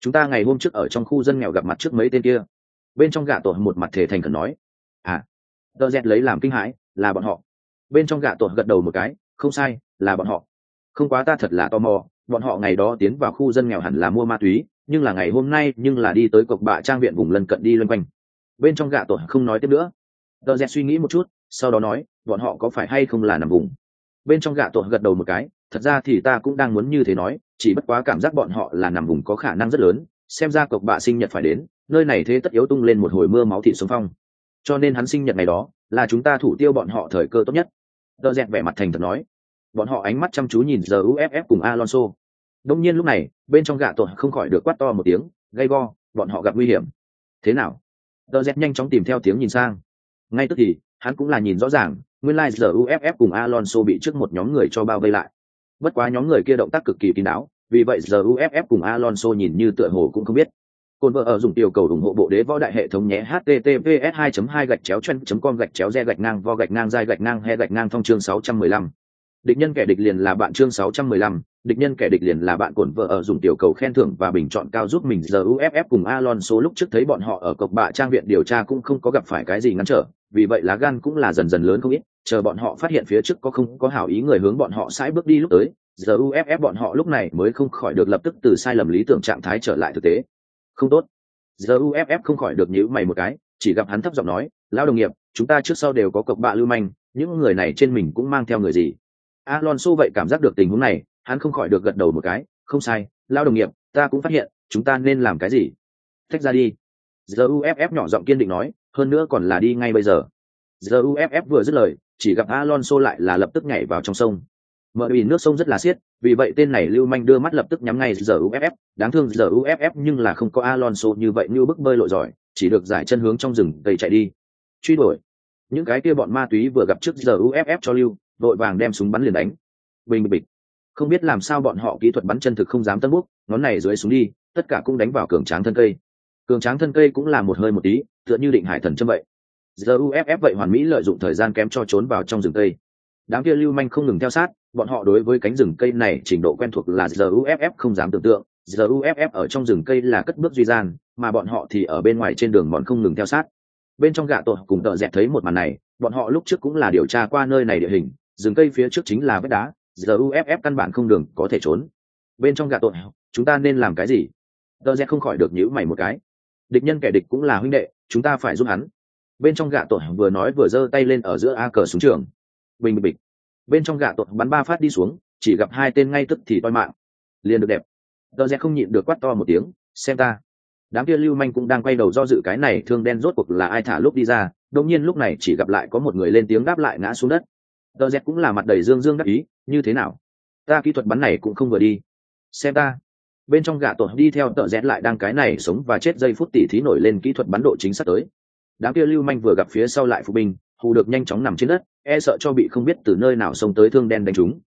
Speaker 1: Chúng ta ngày hôm trước ở trong khu dân nghèo gặp mặt trước mấy tên kia. Bên trong gạ tổ một mặt thể thành khẩn nói. À tợ dẹt lấy làm kinh hãi, là bọn họ. Bên trong gạ tổ gật đầu một cái không sai, là bọn họ. Không quá ta thật là tò mò, bọn họ ngày đó tiến vào khu dân nghèo hẳn là mua ma túy, nhưng là ngày hôm nay nhưng là đi tới cộc bạ trang viện vùng lân cận đi loanh quanh. Bên trong gạ tội không nói tiếp nữa. Tờ dẹt suy nghĩ một chút, sau đó nói, bọn họ có phải hay không là nằm vùng? Bên trong gạ tội gật đầu một cái, thật ra thì ta cũng đang muốn như thế nói, chỉ bất quá cảm giác bọn họ là nằm vùng có khả năng rất lớn, xem ra cộc bạ sinh nhật phải đến, nơi này thế tất yếu tung lên một hồi mưa máu thị xuống phong. Cho nên hắn sinh nhật ngày đó, là chúng ta thủ tiêu bọn họ thời cơ tốt nhất tờ dẹt vẻ mặt thành thật nói. Bọn họ ánh mắt chăm chú nhìn giờ uff cùng alonso. Đông nhiên lúc này, bên trong gạ tổ không khỏi được quát to một tiếng, gay go, bọn họ gặp nguy hiểm. Thế nào? Tờ dẹt nhanh chóng tìm theo tiếng nhìn sang. Ngay tức thì, hắn cũng là nhìn rõ ràng, nguyên lai giờ uff cùng alonso bị trước một nhóm người cho bao vây lại. Bất quá nhóm người kia động tác cực kỳ kín đáo, vì vậy giờ uff cùng alonso nhìn như tựa hồ cũng không biết. Côn vợ ở dùng tiểu cầu ủng hộ bộ đế võ đại hệ thống nhé https 2 2 gạch chéo chân com gạch chéo re gạch ngang vo gạch ngang dai gạch ngang he gạch ngang thông chương 615 địch nhân kẻ địch liền là bạn chương 615, địch nhân kẻ địch liền là bạn cổn vợ ở dùng tiểu cầu khen thưởng và bình chọn cao giúp mình giờ uff cùng alonso lúc trước thấy bọn họ ở cộc bạ trang viện điều tra cũng không có gặp phải cái gì ngăn trở vì vậy lá gan cũng là dần dần lớn không ít chờ bọn họ phát hiện phía trước có không có hảo ý người hướng bọn họ sải bước đi lúc tới giờ uff bọn họ lúc này mới không khỏi được lập tức từ sai lầm lý tưởng trạng thái trở lại thực tế không tốt. Giờ uff không khỏi được nhíu mày một cái, chỉ gặp hắn thấp giọng nói, lão đồng nghiệp, chúng ta trước sau đều có cộc bạ lưu manh, những người này trên mình cũng mang theo người gì? Alonso vậy cảm giác được tình huống này, hắn không khỏi được gật đầu một cái, không sai lao đồng nghiệp, ta cũng phát hiện, chúng ta nên làm cái gì? Tách ra đi. Giờ uff nhỏ giọng kiên định nói, hơn nữa còn là đi ngay bây giờ. Giờ uff vừa dứt lời, chỉ gặp alonso lại là lập tức nhảy vào trong sông mở vì nước sông rất là xiết, vì vậy tên này lưu manh đưa mắt lập tức nhắm ngay giờ uff đáng thương giờ uff nhưng là không có alonso như vậy như bức bơi lội giỏi, chỉ được giải chân hướng trong rừng cây chạy đi. Truy đuổi. Những cái kia bọn ma túy vừa gặp trước giờ uff cho lưu, đội vàng đem súng bắn liền đánh. Bình bịch không biết làm sao bọn họ kỹ thuật bắn chân thực không dám tân bút, ngón này dưới súng đi, tất cả cũng đánh vào cường tráng thân cây. Cường tráng thân cây cũng là một hơi một tí, tựa như định hải thần châm vậy. Giờ uff vậy hoàn mỹ lợi dụng thời gian kém cho trốn vào trong rừng cây đám kia lưu manh không ngừng theo sát, bọn họ đối với cánh rừng cây này trình độ quen thuộc là giờ uff không dám tưởng tượng. Giờ uff ở trong rừng cây là cất bước duy gian, mà bọn họ thì ở bên ngoài trên đường bọn không ngừng theo sát. Bên trong gạ tội cùng tợ dẹt thấy một màn này, bọn họ lúc trước cũng là điều tra qua nơi này địa hình, rừng cây phía trước chính là vết đá giờ uff căn bản không đường có thể trốn. Bên trong gạ tội chúng ta nên làm cái gì? Tợ dẹt không khỏi được nhữ mày một cái. Địch nhân kẻ địch cũng là huynh đệ, chúng ta phải giúp hắn. Bên trong gạ tội vừa nói vừa giơ tay lên ở giữa a cờ súng trường bình bịch bên trong gạ tội bắn ba phát đi xuống, chỉ gặp hai tên ngay tức thì toi mạng. Liền được đẹp. Tờ rẽ không nhịn được quát to một tiếng, xem ta. Đám kia lưu manh cũng đang quay đầu do dự cái này thương đen rốt cuộc là ai thả lúc đi ra đông nhiên lúc này chỉ gặp lại có một người lên tiếng đáp lại ngã xuống đất. Tờ rẽ cũng là mặt đầy dương dương đắc ý, như thế nào? Ta kỹ thuật bắn này cũng không vừa đi. Xem ta. Bên trong gạ tội đi theo tờ rẽ lại đang cái này sống và chết giây phút tỉ thí nổi lên kỹ thuật bắn độ chính xác tới. Đám kia lưu manh vừa gặp phía sau lại phụ binh hù được nhanh chóng nằm trên đất e sợ cho bị không biết từ nơi nào xông tới thương đen đánh chúng.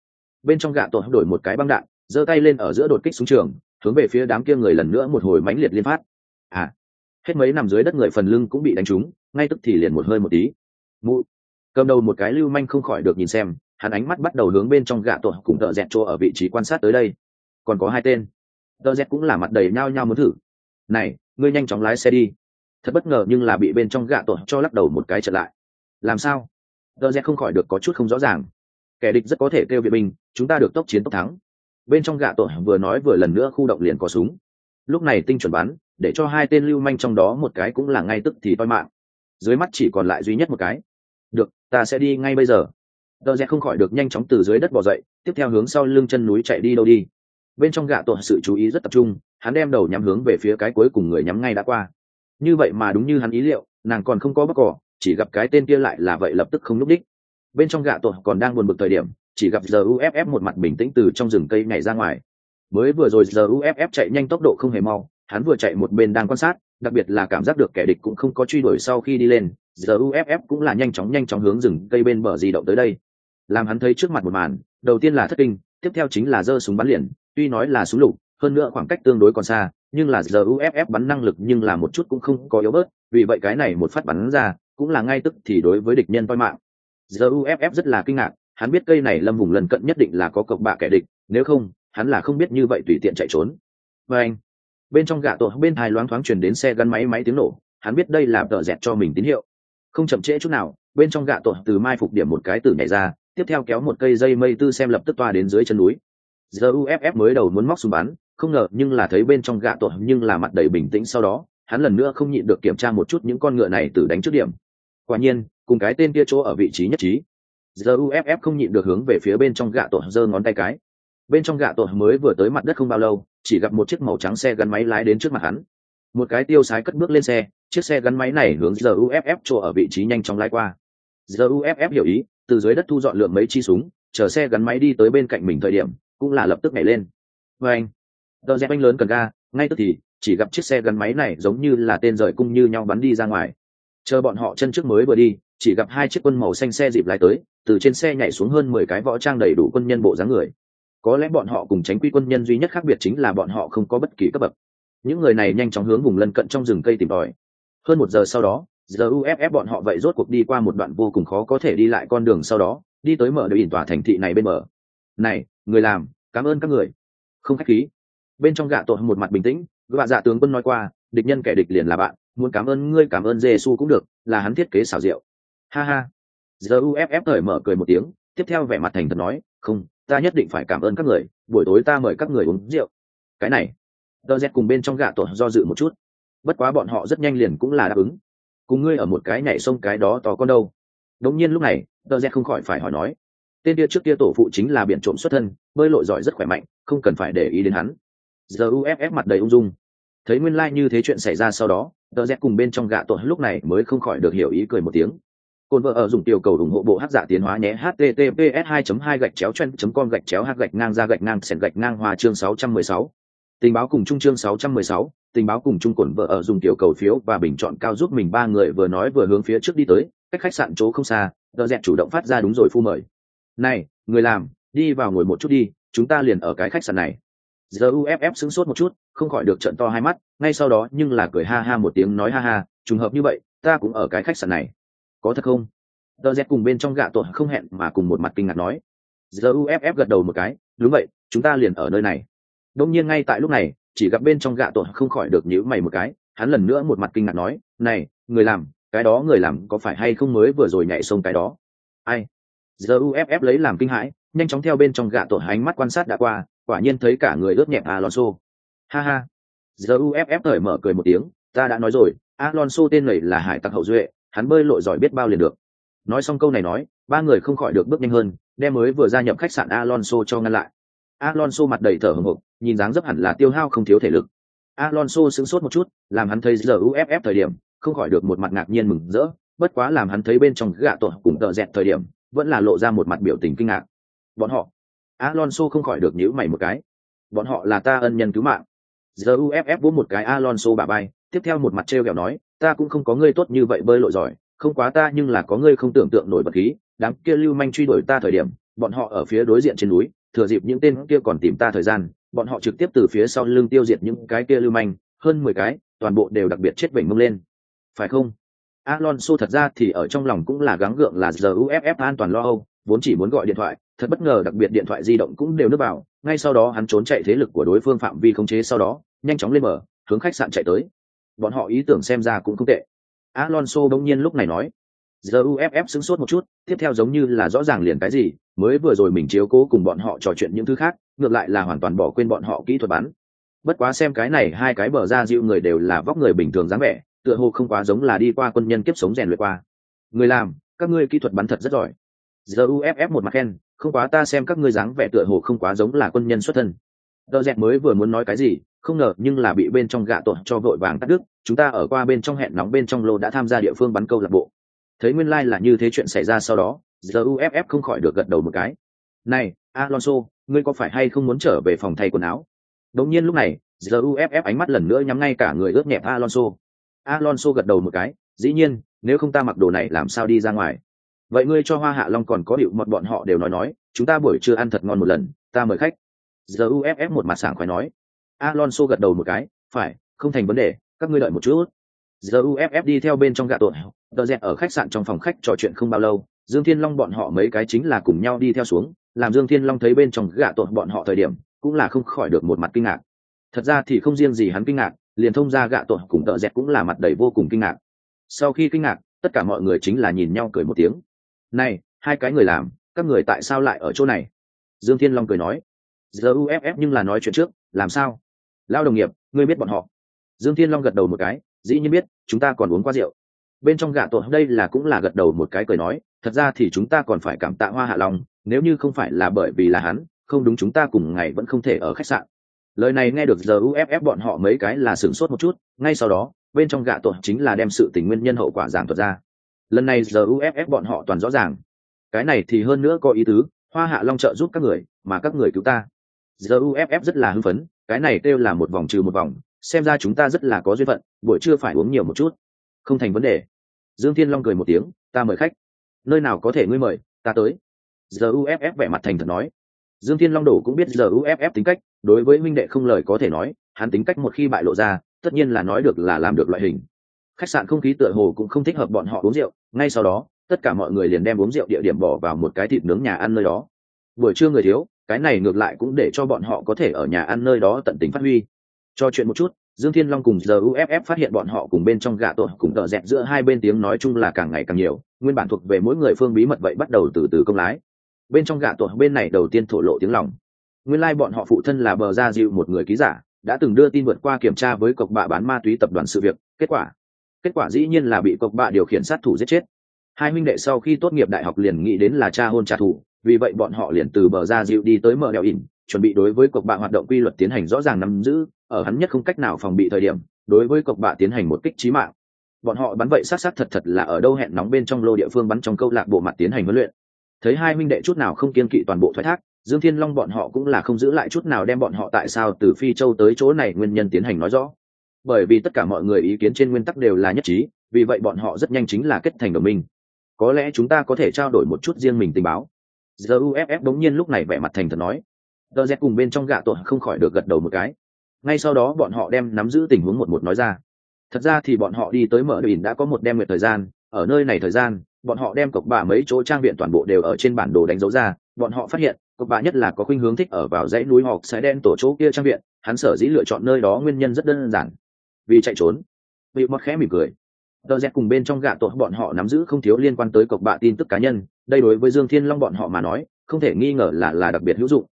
Speaker 1: Bên trong gạ tội đổi một cái băng đạn, giơ tay lên ở giữa đột kích xuống trường, hướng về phía đám kia người lần nữa một hồi mãnh liệt liên phát. À hết mấy nằm dưới đất người phần lưng cũng bị đánh trúng, ngay tức thì liền một hơi một tí. Mụ, cầm đầu một cái lưu manh không khỏi được nhìn xem, hắn ánh mắt bắt đầu hướng bên trong gạ tội cùng tợ dẹt chỗ ở vị trí quan sát tới đây. Còn có hai tên. Tợ dẹt cũng là mặt đầy nhao nhao muốn thử. Này, ngươi nhanh chóng lái xe đi. Thật bất ngờ nhưng là bị bên trong gạ tội cho lắc đầu một cái trở lại làm sao? Tờ rẽ không khỏi được có chút không rõ ràng. Kẻ địch rất có thể kêu viện binh, chúng ta được tốc chiến tốc thắng. Bên trong gạ tội vừa nói vừa lần nữa khu động liền có súng. Lúc này tinh chuẩn bắn, để cho hai tên lưu manh trong đó một cái cũng là ngay tức thì toi mạng. Dưới mắt chỉ còn lại duy nhất một cái. Được, ta sẽ đi ngay bây giờ. Tờ rẽ không khỏi được nhanh chóng từ dưới đất bỏ dậy, tiếp theo hướng sau lưng chân núi chạy đi đâu đi. Bên trong gạ tội sự chú ý rất tập trung, hắn đem đầu nhắm hướng về phía cái cuối cùng người nhắm ngay đã qua. Như vậy mà đúng như hắn ý liệu, nàng còn không có bóc cỏ chỉ gặp cái tên kia lại là vậy lập tức không lúc đích. Bên trong gạ tội còn đang buồn bực thời điểm, chỉ gặp giờ uff một mặt bình tĩnh từ trong rừng cây nhảy ra ngoài. Mới vừa rồi giờ uff chạy nhanh tốc độ không hề mau, hắn vừa chạy một bên đang quan sát, đặc biệt là cảm giác được kẻ địch cũng không có truy đuổi sau khi đi lên giờ uff cũng là nhanh chóng nhanh chóng hướng rừng cây bên bờ di động tới đây. Làm hắn thấy trước mặt một màn, đầu tiên là thất kinh, tiếp theo chính là giơ súng bắn liền, tuy nói là súng lục, hơn nữa khoảng cách tương đối còn xa, nhưng là giờ uff bắn năng lực nhưng là một chút cũng không có yếu bớt, vì vậy cái này một phát bắn ra cũng là ngay tức thì đối với địch nhân toi mạng. Giờ uff rất là kinh ngạc, hắn biết cây này lâm vùng lần cận nhất định là có cộc bạ kẻ địch, nếu không, hắn là không biết như vậy tùy tiện chạy trốn. Và anh, bên trong gạ tổ bên hai loáng thoáng chuyển đến xe gắn máy máy tiếng nổ, hắn biết đây là tờ dẹt cho mình tín hiệu. Không chậm trễ chút nào, bên trong gạ tổ từ mai phục điểm một cái từ nhảy ra, tiếp theo kéo một cây dây mây tư xem lập tức toa đến dưới chân núi. Giờ uff mới đầu muốn móc súng bắn, không ngờ nhưng là thấy bên trong gạ tổ nhưng là mặt đầy bình tĩnh sau đó, hắn lần nữa không nhịn được kiểm tra một chút những con ngựa này từ đánh trước điểm quả nhiên, cùng cái tên kia chỗ ở vị trí nhất trí. Giờ uff không nhịn được hướng về phía bên trong gạ tổ giơ ngón tay cái. Bên trong gạ tổ mới vừa tới mặt đất không bao lâu, chỉ gặp một chiếc màu trắng xe gắn máy lái đến trước mặt hắn. Một cái tiêu sái cất bước lên xe, chiếc xe gắn máy này hướng giờ uff chỗ ở vị trí nhanh chóng lái qua. Giờ uff hiểu ý, từ dưới đất thu dọn lượng mấy chi súng, chờ xe gắn máy đi tới bên cạnh mình thời điểm, cũng là lập tức nhảy lên. Và anh, tờ dép anh lớn cần ga, ngay tức thì, chỉ gặp chiếc xe gắn máy này giống như là tên rời cung như nhau bắn đi ra ngoài chờ bọn họ chân trước mới vừa đi, chỉ gặp hai chiếc quân màu xanh xe dịp lái tới, từ trên xe nhảy xuống hơn mười cái võ trang đầy đủ quân nhân bộ dáng người. Có lẽ bọn họ cùng tránh quy quân nhân duy nhất khác biệt chính là bọn họ không có bất kỳ cấp bậc. Những người này nhanh chóng hướng vùng lân cận trong rừng cây tìm tòi. Hơn một giờ sau đó giờ uff bọn họ vậy rốt cuộc đi qua một đoạn vô cùng khó có thể đi lại con đường sau đó, đi tới mở đội ỉn tòa thành thị này bên mở này, người làm, cảm ơn các người. Không khách khí. Bên trong gạ tội một mặt bình tĩnh gạ dạ tướng quân nói qua, địch nhân kẻ địch liền là bạn muốn cảm ơn ngươi, cảm ơn giê cũng được, là hắn thiết kế xảo diệu. Ha ha. Giờ uff thời mở cười một tiếng, tiếp theo vẻ mặt thành thật nói, không, ta nhất định phải cảm ơn các người, buổi tối ta mời các người uống rượu. Cái này tờ cùng bên trong gạ tội do dự một chút. Bất quá bọn họ rất nhanh liền cũng là đáp ứng. Cùng ngươi ở một cái nhảy sông cái đó to con đâu. Đống nhiên lúc này tờ không khỏi phải hỏi nói, tên kia trước kia tổ phụ chính là biển trộm xuất thân, bơi lội giỏi rất khỏe mạnh, không cần phải để ý đến hắn. Giờ uff mặt đầy ung dung thấy nguyên lai、like、như thế chuyện xảy ra sau đó tờ rẽ cùng bên trong gạ tội lúc này mới không khỏi được hiểu ý cười một tiếng Côn vợ ở dùng tiểu cầu ủng hộ bộ hát giả tiến hóa nhé https 2 2 gạch chéo chen com gạch chéo hát gạch ngang ra gạch ngang sẻn gạch ngang hòa chương 616. Tình báo cùng chung chương 616, tình báo cùng chung cồn vợ ở dùng tiểu cầu phiếu và bình chọn cao giúp mình ba người vừa nói vừa hướng phía trước đi tới, cách khách sạn chỗ không xa, đờ dẹt chủ động phát ra đúng rồi phu mời. Này, người làm, đi vào ngồi một chút đi, chúng ta liền ở cái khách sạn này. Giờ UFF sững sốt một chút, không khỏi được trận to hai mắt, ngay sau đó nhưng là cười ha ha một tiếng nói ha ha, trùng hợp như vậy, ta cũng ở cái khách sạn này. Có thật không? Tờ z cùng bên trong gạ tội không hẹn mà cùng một mặt kinh ngạc nói. Giờ uff gật đầu một cái đúng vậy chúng ta liền ở nơi này. Đông nhiên ngay tại lúc này chỉ gặp bên trong gạ tội không khỏi được nhíu mày một cái hắn lần nữa một mặt kinh ngạc nói này người làm cái đó người làm có phải hay không mới vừa rồi nhảy sông cái đó? Ai? Giờ uff lấy làm kinh hãi nhanh chóng theo bên trong gạ tội ánh mắt quan sát đã qua quả nhiên thấy cả người ướt nhẹp alonso. Ha ha. ZUFF thời mở cười một tiếng, ta đã nói rồi, alonso tên này là hải tặc hậu duệ, hắn bơi lội giỏi biết bao liền được. Nói xong câu này nói, ba người không khỏi được bước nhanh hơn, đem mới vừa gia nhập khách sạn alonso cho ngăn lại. Alonso mặt đầy thở hổn hộc, nhìn dáng dấp hẳn là tiêu hao không thiếu thể lực. Alonso sững sốt một chút, làm hắn thấy ZUFF thời điểm, không khỏi được một mặt ngạc nhiên mừng rỡ, bất quá làm hắn thấy bên trong gã tổ cùng tợ dẹt thời điểm, vẫn là lộ ra một mặt biểu tình kinh ngạc. Bọn họ alonso không khỏi được nhíu mày một cái. Bọn họ là ta ân nhân cứu mạng. Giờ uff vỗ một cái alonso bà bay tiếp theo một mặt treo gẹo nói, ta cũng không có ngươi tốt như vậy bơi lội giỏi, không quá ta nhưng là có ngươi không tưởng tượng nổi bật khí, đám kia lưu manh truy đuổi ta thời điểm, bọn họ ở phía đối diện trên núi, thừa dịp những tên kia còn tìm ta thời gian, bọn họ trực tiếp từ phía sau lưng tiêu diệt những cái kia lưu manh, hơn mười cái, toàn bộ đều đặc biệt chết bệnh mông lên. Phải không? Alonso thật ra thì ở trong lòng cũng là gắng gượng là giờ uff an toàn lo âu, vốn chỉ muốn gọi điện thoại thật bất ngờ đặc biệt điện thoại di động cũng đều nước vào, ngay sau đó hắn trốn chạy thế lực của đối phương phạm vi khống chế sau đó, nhanh chóng lên mở hướng khách sạn chạy tới. Bọn họ ý tưởng xem ra cũng không tệ. Alonso bỗng nhiên lúc này nói giờ uff sững sốt một chút, tiếp theo giống như là rõ ràng liền cái gì, mới vừa rồi mình chiếu cố cùng bọn họ trò chuyện những thứ khác, ngược lại là hoàn toàn bỏ quên bọn họ kỹ thuật bắn. Bất quá xem cái này, hai cái bờ ra dịu người đều là vóc người bình thường dáng vẻ, tựa hồ không quá giống là đi qua quân nhân kiếp sống rèn luyện qua. Người làm, các ngươi kỹ thuật bắn thật rất giỏi. Giờ uff một mặt khen không quá ta xem các ngươi dáng vẻ tựa hồ không quá giống là quân nhân xuất thân. Đờ dẹt mới vừa muốn nói cái gì, không ngờ nhưng là bị bên trong gạ tội cho vội vàng cắt đức chúng ta ở qua bên trong hẹn nóng bên trong lô đã tham gia địa phương bắn câu lạc bộ. Thấy nguyên lai、like、là như thế chuyện xảy ra sau đó giờ uff không khỏi được gật đầu một cái. Này, alonso, ngươi có phải hay không muốn trở về phòng thay quần áo? Đống nhiên lúc này giờ uff ánh mắt lần nữa nhắm ngay cả người ướt nhẹp alonso. Alonso gật đầu một cái, dĩ nhiên, nếu không ta mặc đồ này làm sao đi ra ngoài? Vậy ngươi cho hoa hạ long còn có hiệu mật bọn họ đều nói nói, chúng ta buổi trưa ăn thật ngon một lần, ta mời khách. Giờ uff một mặt sảng khoái nói. Alonso gật đầu một cái, phải, không thành vấn đề, các ngươi đợi một chút. Giờ uff đi theo bên trong gạ tội, tờ dẹt ở khách sạn trong phòng khách trò chuyện không bao lâu, dương thiên long bọn họ mấy cái chính là cùng nhau đi theo xuống, làm dương thiên long thấy bên trong gạ tội bọn họ thời điểm, cũng là không khỏi được một mặt kinh ngạc. Thật ra thì không riêng gì hắn kinh ngạc, liền thông ra gạ tội cùng tờ dẹt cũng là mặt đầy vô cùng kinh ngạc. Sau khi kinh ngạc, tất cả mọi người chính là nhìn nhau cười một tiếng này, hai cái người làm, các người tại sao lại ở chỗ này? Dương thiên long cười nói. Giờ uff nhưng là nói chuyện trước, làm sao? Lao đồng nghiệp, ngươi biết bọn họ. Dương thiên long gật đầu một cái, dĩ nhiên biết, chúng ta còn uống qua rượu. Bên trong gạ tội đây là cũng là gật đầu một cái cười nói, thật ra thì chúng ta còn phải cảm tạ hoa hạ long, nếu như không phải là bởi vì là hắn, không đúng chúng ta cùng ngày vẫn không thể ở khách sạn. Lời này nghe được giờ uff bọn họ mấy cái là sửng sốt một chút, ngay sau đó, bên trong gạ tội chính là đem sự tình nguyên nhân hậu quả giảng thuật ra lần này giờ uff bọn họ toàn rõ ràng. Cái này thì hơn nữa có ý tứ, hoa hạ long trợ giúp các người, mà các người cứu ta. Giờ uff rất là hưng phấn, cái này kêu là một vòng trừ một vòng, xem ra chúng ta rất là có duyên phận, buổi trưa phải uống nhiều một chút. Không thành vấn đề. Dương thiên long cười một tiếng, ta mời khách. Nơi nào có thể ngươi mời, ta tới. Giờ uff vẻ mặt thành thật nói. Dương thiên long đổ cũng biết giờ uff tính cách, đối với minh đệ không lời có thể nói, hắn tính cách một khi bại lộ ra, tất nhiên là nói được là làm được loại hình khách sạn không khí tựa hồ cũng không thích hợp bọn họ uống rượu, ngay sau đó, tất cả mọi người liền đem uống rượu địa điểm bỏ vào một cái thịt nướng nhà ăn nơi đó. Buổi trưa người thiếu, cái này ngược lại cũng để cho bọn họ có thể ở nhà ăn nơi đó tận tình phát huy. Cho chuyện một chút, dương thiên long cùng giờ uff phát hiện bọn họ cùng bên trong gạ tội cùng tợ dẹt giữa hai bên tiếng nói chung là càng ngày càng nhiều, nguyên bản thuộc về mỗi người phương bí mật vậy bắt đầu từ từ công lái. Bên trong gạ tội bên này đầu tiên thổ lộ tiếng lòng. Nguyên lai、like、bọn họ phụ thân là bờ gia dịu một người ký giả, đã từng đưa tin vượt qua kiểm tra với cộc bạ bán ma túy tập đoàn sự việc, kết quả kết quả dĩ nhiên là bị cộc bạ điều khiển sát thủ giết chết. Hai minh đệ sau khi tốt nghiệp đại học liền nghĩ đến là cha hôn trả thù, vì vậy bọn họ liền từ bờ ra dịu đi tới mở đèo ỉn, chuẩn bị đối với cộc bạ hoạt động quy luật tiến hành rõ ràng nắm giữ, ở hắn nhất không cách nào phòng bị thời điểm, đối với cộc bạ tiến hành một kích trí mạng. Bọn họ bắn vậy sát sát thật thật là ở đâu hẹn nóng bên trong lô địa phương bắn trong câu lạc bộ mặt tiến hành huấn luyện. Thấy hai minh đệ chút nào không kiên kỵ toàn bộ thoái thác, dương thiên long bọn họ cũng là không giữ lại chút nào đem bọn họ tại sao từ phi châu tới chỗ này nguyên nhân tiến hành nói rõ bởi vì tất cả mọi người ý kiến trên nguyên tắc đều là nhất trí, vì vậy bọn họ rất nhanh chính là kết thành đồng minh. Có lẽ chúng ta có thể trao đổi một chút riêng mình tình báo. Giờ uff đống nhiên lúc này vẻ mặt thành thật nói. Tờ z cùng bên trong gạ tội không khỏi được gật đầu một cái. Ngay sau đó bọn họ đem nắm giữ tình huống một một nói ra. Thật ra thì bọn họ đi tới mở đỉnh đã có một đem nguyệt thời gian, ở nơi này thời gian, bọn họ đem cọc bà mấy chỗ trang viện toàn bộ đều ở trên bản đồ đánh dấu ra, bọn họ phát hiện cọc bà nhất là có khuynh hướng thích ở vào dãy núi hoặc sẽ đen tổ chỗ kia trang viện, hắn sở dĩ lựa chọn nơi đó nguyên nhân rất đơn giản vì chạy trốn. Bị mất khẽ mỉm cười. Tờ rẽ cùng bên trong gạ tội bọn họ nắm giữ không thiếu liên quan tới cọc bạ tin tức cá nhân đây đối với dương thiên long bọn họ mà nói không thể nghi ngờ là là đặc biệt hữu dụng.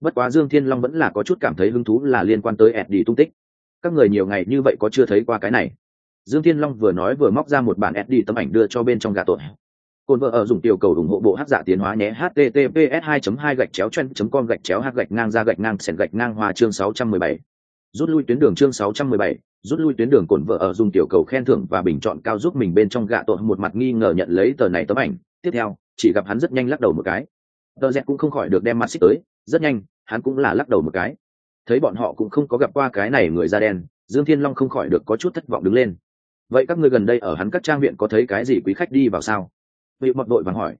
Speaker 1: Bất quá dương thiên long vẫn là có chút cảm thấy hứng thú là liên quan tới ẹt đi tung tích. Các người nhiều ngày như vậy có chưa thấy qua cái này? Dương thiên long vừa nói vừa móc ra một bản ẹt đi tấm ảnh đưa cho bên trong gạ tội. Cồn vợ ở dùng tiểu cầu ủng hộ bộ hát giả tiến hóa nhé https 2 2 gạch chéo chen com gạch chéo h gạch ngang ra gạch ngang sẻn gạch ngang hòa chương 617. rút lui tuyến đường chương 617, rút lui tuyến đường cồn vợ ở dùng tiểu cầu khen thưởng và bình chọn cao giúp mình bên trong gạ tội một mặt nghi ngờ nhận lấy tờ này tấm ảnh. Tiếp theo, chỉ gặp hắn rất nhanh lắc đầu một cái. Tờ z cũng không khỏi được đem mặt xích tới. Rất nhanh, hắn cũng là lắc đầu một cái. Thấy bọn họ cũng không có gặp qua cái này người da đen, dương thiên long không khỏi được có chút thất vọng đứng lên. Vậy các ngươi gần đây ở hắn các trang viện có thấy cái gì quý khách đi vào sao? Vị mật đội vàng hỏi.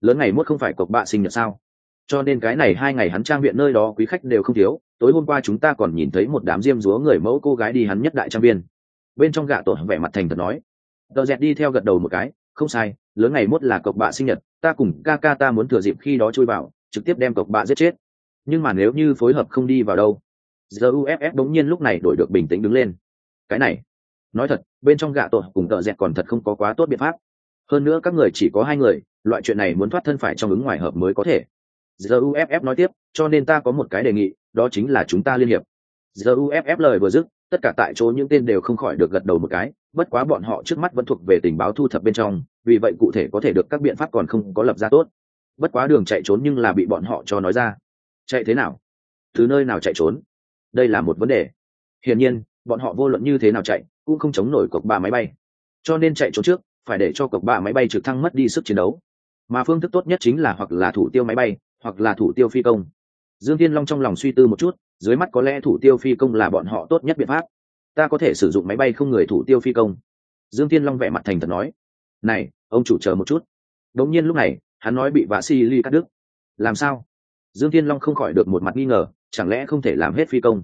Speaker 1: Lớn ngày mốt không phải cộc bạ sinh nhật sao? Cho nên cái này hai ngày hắn trang viện nơi đó quý khách đều không thiếu, tối hôm qua chúng ta còn nhìn thấy một đám diêm dúa người mẫu cô gái đi hắn nhất đại trang viên. Bên trong gạ tổ vẻ mặt thành thật nói, tờ dẹt đi theo gật đầu một cái, không sai, lớn ngày mốt là cộc bạ sinh nhật, ta cùng ca ca ta muốn thừa dịp khi đó chui vào, trực tiếp đem cộc bạ giết chết. Nhưng mà nếu như phối hợp không đi vào đâu giờ uff đống nhiên lúc này đổi được bình tĩnh đứng lên. Cái này, nói thật, bên trong gạ tổ cùng tờ dẹt còn thật không có quá tốt biện pháp. Hơn nữa các người chỉ có hai người, loại chuyện này muốn thoát thân phải trong ứng ngoài hợp mới có thể giờ uff nói tiếp, cho nên ta có một cái đề nghị, đó chính là chúng ta liên hiệp. Giờ uff lời vừa dứt, tất cả tại chỗ những tên đều không khỏi được gật đầu một cái, bất quá bọn họ trước mắt vẫn thuộc về tình báo thu thập bên trong, vì vậy cụ thể có thể được các biện pháp còn không có lập ra tốt. Bất quá đường chạy trốn nhưng là bị bọn họ cho nói ra. Chạy thế nào? Từ nơi nào chạy trốn? Đây là một vấn đề. Hiển nhiên, bọn họ vô luận như thế nào chạy, cũng không chống nổi cục ba máy bay. Cho nên chạy trốn trước, phải để cho cục ba máy bay trực thăng mất đi sức chiến đấu. Mà phương thức tốt nhất chính là hoặc là thủ tiêu máy bay hoặc là thủ tiêu phi công. Dương Thiên long trong lòng suy tư một chút, dưới mắt có lẽ thủ tiêu phi công là bọn họ tốt nhất biện pháp. Ta có thể sử dụng máy bay không người thủ tiêu phi công. Dương Thiên long vẻ mặt thành thật nói. Này, ông chủ chờ một chút. Đống nhiên lúc này, hắn nói bị vạ si ly cắt đứt. Làm sao? Dương Thiên long không khỏi được một mặt nghi ngờ, chẳng lẽ không thể làm hết phi công?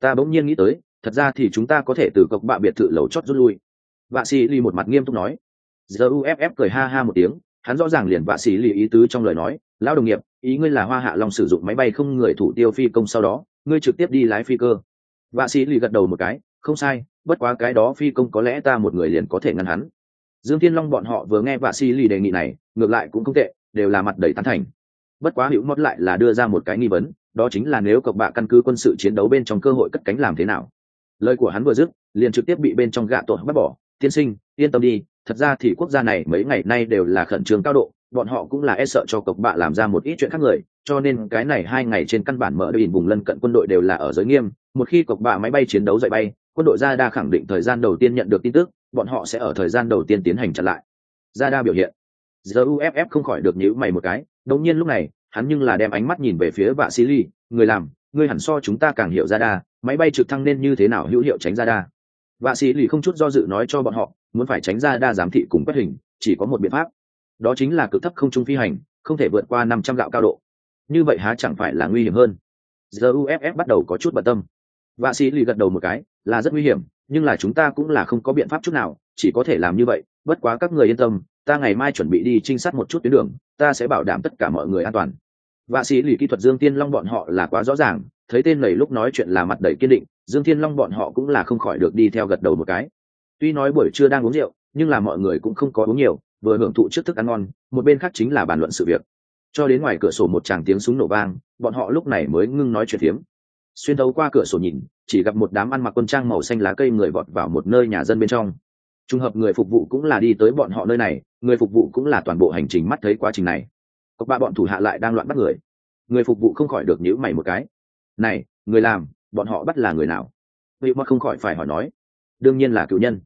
Speaker 1: Ta bỗng nhiên nghĩ tới, thật ra thì chúng ta có thể từ cọc bạ biệt thự lầu chót rút lui. Vạ si ly một mặt nghiêm túc nói. Giờ uff cười ha ha một tiếng, hắn rõ ràng liền vạ si ly ý tứ trong lời nói lão đồng nghiệp, ý ngươi là hoa hạ long sử dụng máy bay không người thủ tiêu phi công sau đó, ngươi trực tiếp đi lái phi cơ. Vạ sĩ lì gật đầu một cái, không sai, bất quá cái đó phi công có lẽ ta một người liền có thể ngăn hắn. Dương thiên long bọn họ vừa nghe vạ sĩ lì đề nghị này, ngược lại cũng không tệ, đều là mặt đầy tán thành. Bất quá hữu mót lại là đưa ra một cái nghi vấn, đó chính là nếu cọc bạ căn cứ quân sự chiến đấu bên trong cơ hội cất cánh làm thế nào? Lời của hắn vừa dứt, liền trực tiếp bị bên trong gạ tội bắt bỏ. Tiên sinh, yên tâm đi, thật ra thì quốc gia này mấy ngày nay đều là khẩn trương cao độ bọn họ cũng là e sợ cho cộc bạ làm ra một ít chuyện khác người, cho nên cái này hai ngày trên căn bản mở đ vùng lân cận quân đội đều là ở giới nghiêm. Một khi cộc bạ máy bay chiến đấu dậy bay, quân đội ra đa khẳng định thời gian đầu tiên nhận được tin tức, bọn họ sẽ ở thời gian đầu tiên tiến hành chặn lại. Ra đa biểu hiện. Giờ uff không khỏi được nhữ mày một cái, đống nhiên lúc này, hắn nhưng là đem ánh mắt nhìn về phía vạ xí ly người làm người hẳn so chúng ta càng hiểu ra đa, máy bay trực thăng nên như thế nào hữu hiệu tránh ra đa? Vạ sĩ ly không chút do dự nói cho bọn họ, muốn phải tránh ra đa giám thị cùng quét hình, chỉ có một biện pháp đó chính là cực thấp không trung phi hành, không thể vượt qua năm trăm gạo cao độ. Như vậy há chẳng phải là nguy hiểm hơn. Giờ uff bắt đầu có chút bận tâm. Vạ sĩ lì gật đầu một cái, là rất nguy hiểm, nhưng là chúng ta cũng là không có biện pháp chút nào, chỉ có thể làm như vậy, bất quá các người yên tâm, ta ngày mai chuẩn bị đi trinh sát một chút tuyến đường, ta sẽ bảo đảm tất cả mọi người an toàn. Vạ sĩ lì kỹ thuật dương tiên long bọn họ là quá rõ ràng, thấy tên lầy lúc nói chuyện là mặt đầy kiên định, dương thiên long bọn họ cũng là không khỏi được đi theo gật đầu một cái. Tuy nói buổi trưa đang uống rượu, nhưng là mọi người cũng không có uống nhiều vừa hưởng thụ trước thức ăn ngon, một bên khác chính là bàn luận sự việc. Cho đến ngoài cửa sổ một tràng tiếng súng nổ vang, bọn họ lúc này mới ngưng nói chuyện phiếm xuyên thấu qua cửa sổ nhìn, chỉ gặp một đám ăn mặc quân trang màu xanh lá cây người vọt vào một nơi nhà dân bên trong. Trùng hợp người phục vụ cũng là đi tới bọn họ nơi này, người phục vụ cũng là toàn bộ hành trình mắt thấy quá trình này. Có ba bọn thủ hạ lại đang loạn bắt người. Người phục vụ không khỏi được nhíu mày một cái. Này, người làm, bọn họ bắt là người nào? Vị mà không khỏi phải hỏi nói. Đương nhiên là cựu nhân.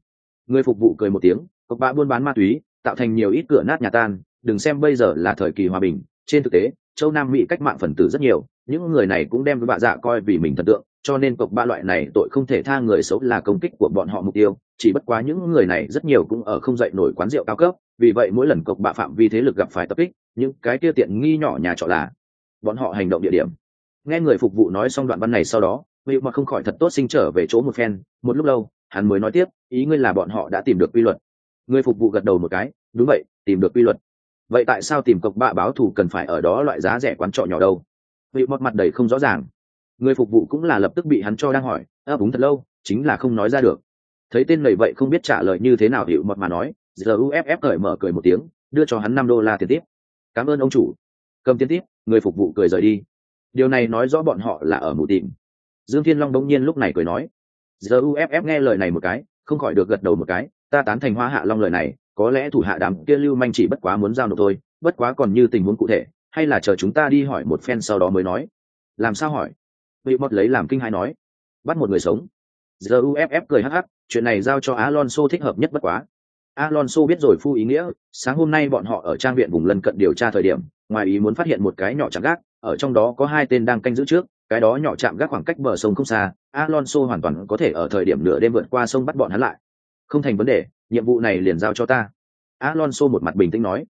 Speaker 1: Người phục vụ cười một tiếng, có ba buôn bán ma túy tạo thành nhiều ít cửa nát nhà tan, đừng xem bây giờ là thời kỳ hòa bình. Trên thực tế, châu nam mỹ cách mạng phần tử rất nhiều, những người này cũng đem với bạ dạ coi vì mình thần tượng, cho nên cộc ba loại này tội không thể tha người xấu là công kích của bọn họ mục tiêu. Chỉ bất quá những người này rất nhiều cũng ở không dậy nổi quán rượu cao cấp, vì vậy mỗi lần cộc bạ phạm vi thế lực gặp phải tập kích, những cái kia tiện nghi nhỏ nhà trọ là bọn họ hành động địa điểm. Nghe người phục vụ nói xong đoạn văn này sau đó vị mà không khỏi thật tốt sinh trở về chỗ một phen. Một lúc lâu, hắn mới nói tiếp, ý ngươi là bọn họ đã tìm được quy luật người phục vụ gật đầu một cái, đúng vậy, tìm được quy luật. Vậy tại sao tìm cọc bạ báo thù cần phải ở đó loại giá rẻ quán trọ nhỏ đâu? Vị mọt mặt đầy không rõ ràng. Người phục vụ cũng là lập tức bị hắn cho đang hỏi ấp úng thật lâu, chính là không nói ra được. Thấy tên này vậy không biết trả lời như thế nào hiệu mọt mà nói giờ uff cởi mở cười một tiếng, đưa cho hắn năm đô la tiền tiếp. Cảm ơn ông chủ. Cầm tiền tiếp, người phục vụ cười rời đi. Điều này nói rõ bọn họ là ở mù tìm. Dương thiên long đông nhiên lúc này cười nói giờ uff nghe lời này một cái, không khỏi được gật đầu một cái ta tán thành hoa hạ long lời này, có lẽ thủ hạ đám kia lưu manh chỉ bất quá muốn giao nộp thôi, bất quá còn như tình huống cụ thể, hay là chờ chúng ta đi hỏi một phen sau đó mới nói. Làm sao hỏi? Vị mọt lấy làm kinh hai nói. Bắt một người sống. Giờ uff cười hắc hắc, chuyện này giao cho alonso thích hợp nhất bất quá. Alonso biết rồi phu ý nghĩa, sáng hôm nay bọn họ ở trang viện vùng lân cận điều tra thời điểm, ngoài ý muốn phát hiện một cái nhỏ chạm gác, ở trong đó có hai tên đang canh giữ trước, cái đó nhỏ chạm gác khoảng cách bờ sông không xa, alonso hoàn toàn có thể ở thời điểm nửa đêm vượt qua sông bắt bọn hắn lại không thành vấn đề, nhiệm vụ này liền giao cho ta. Alonso một mặt bình tĩnh nói.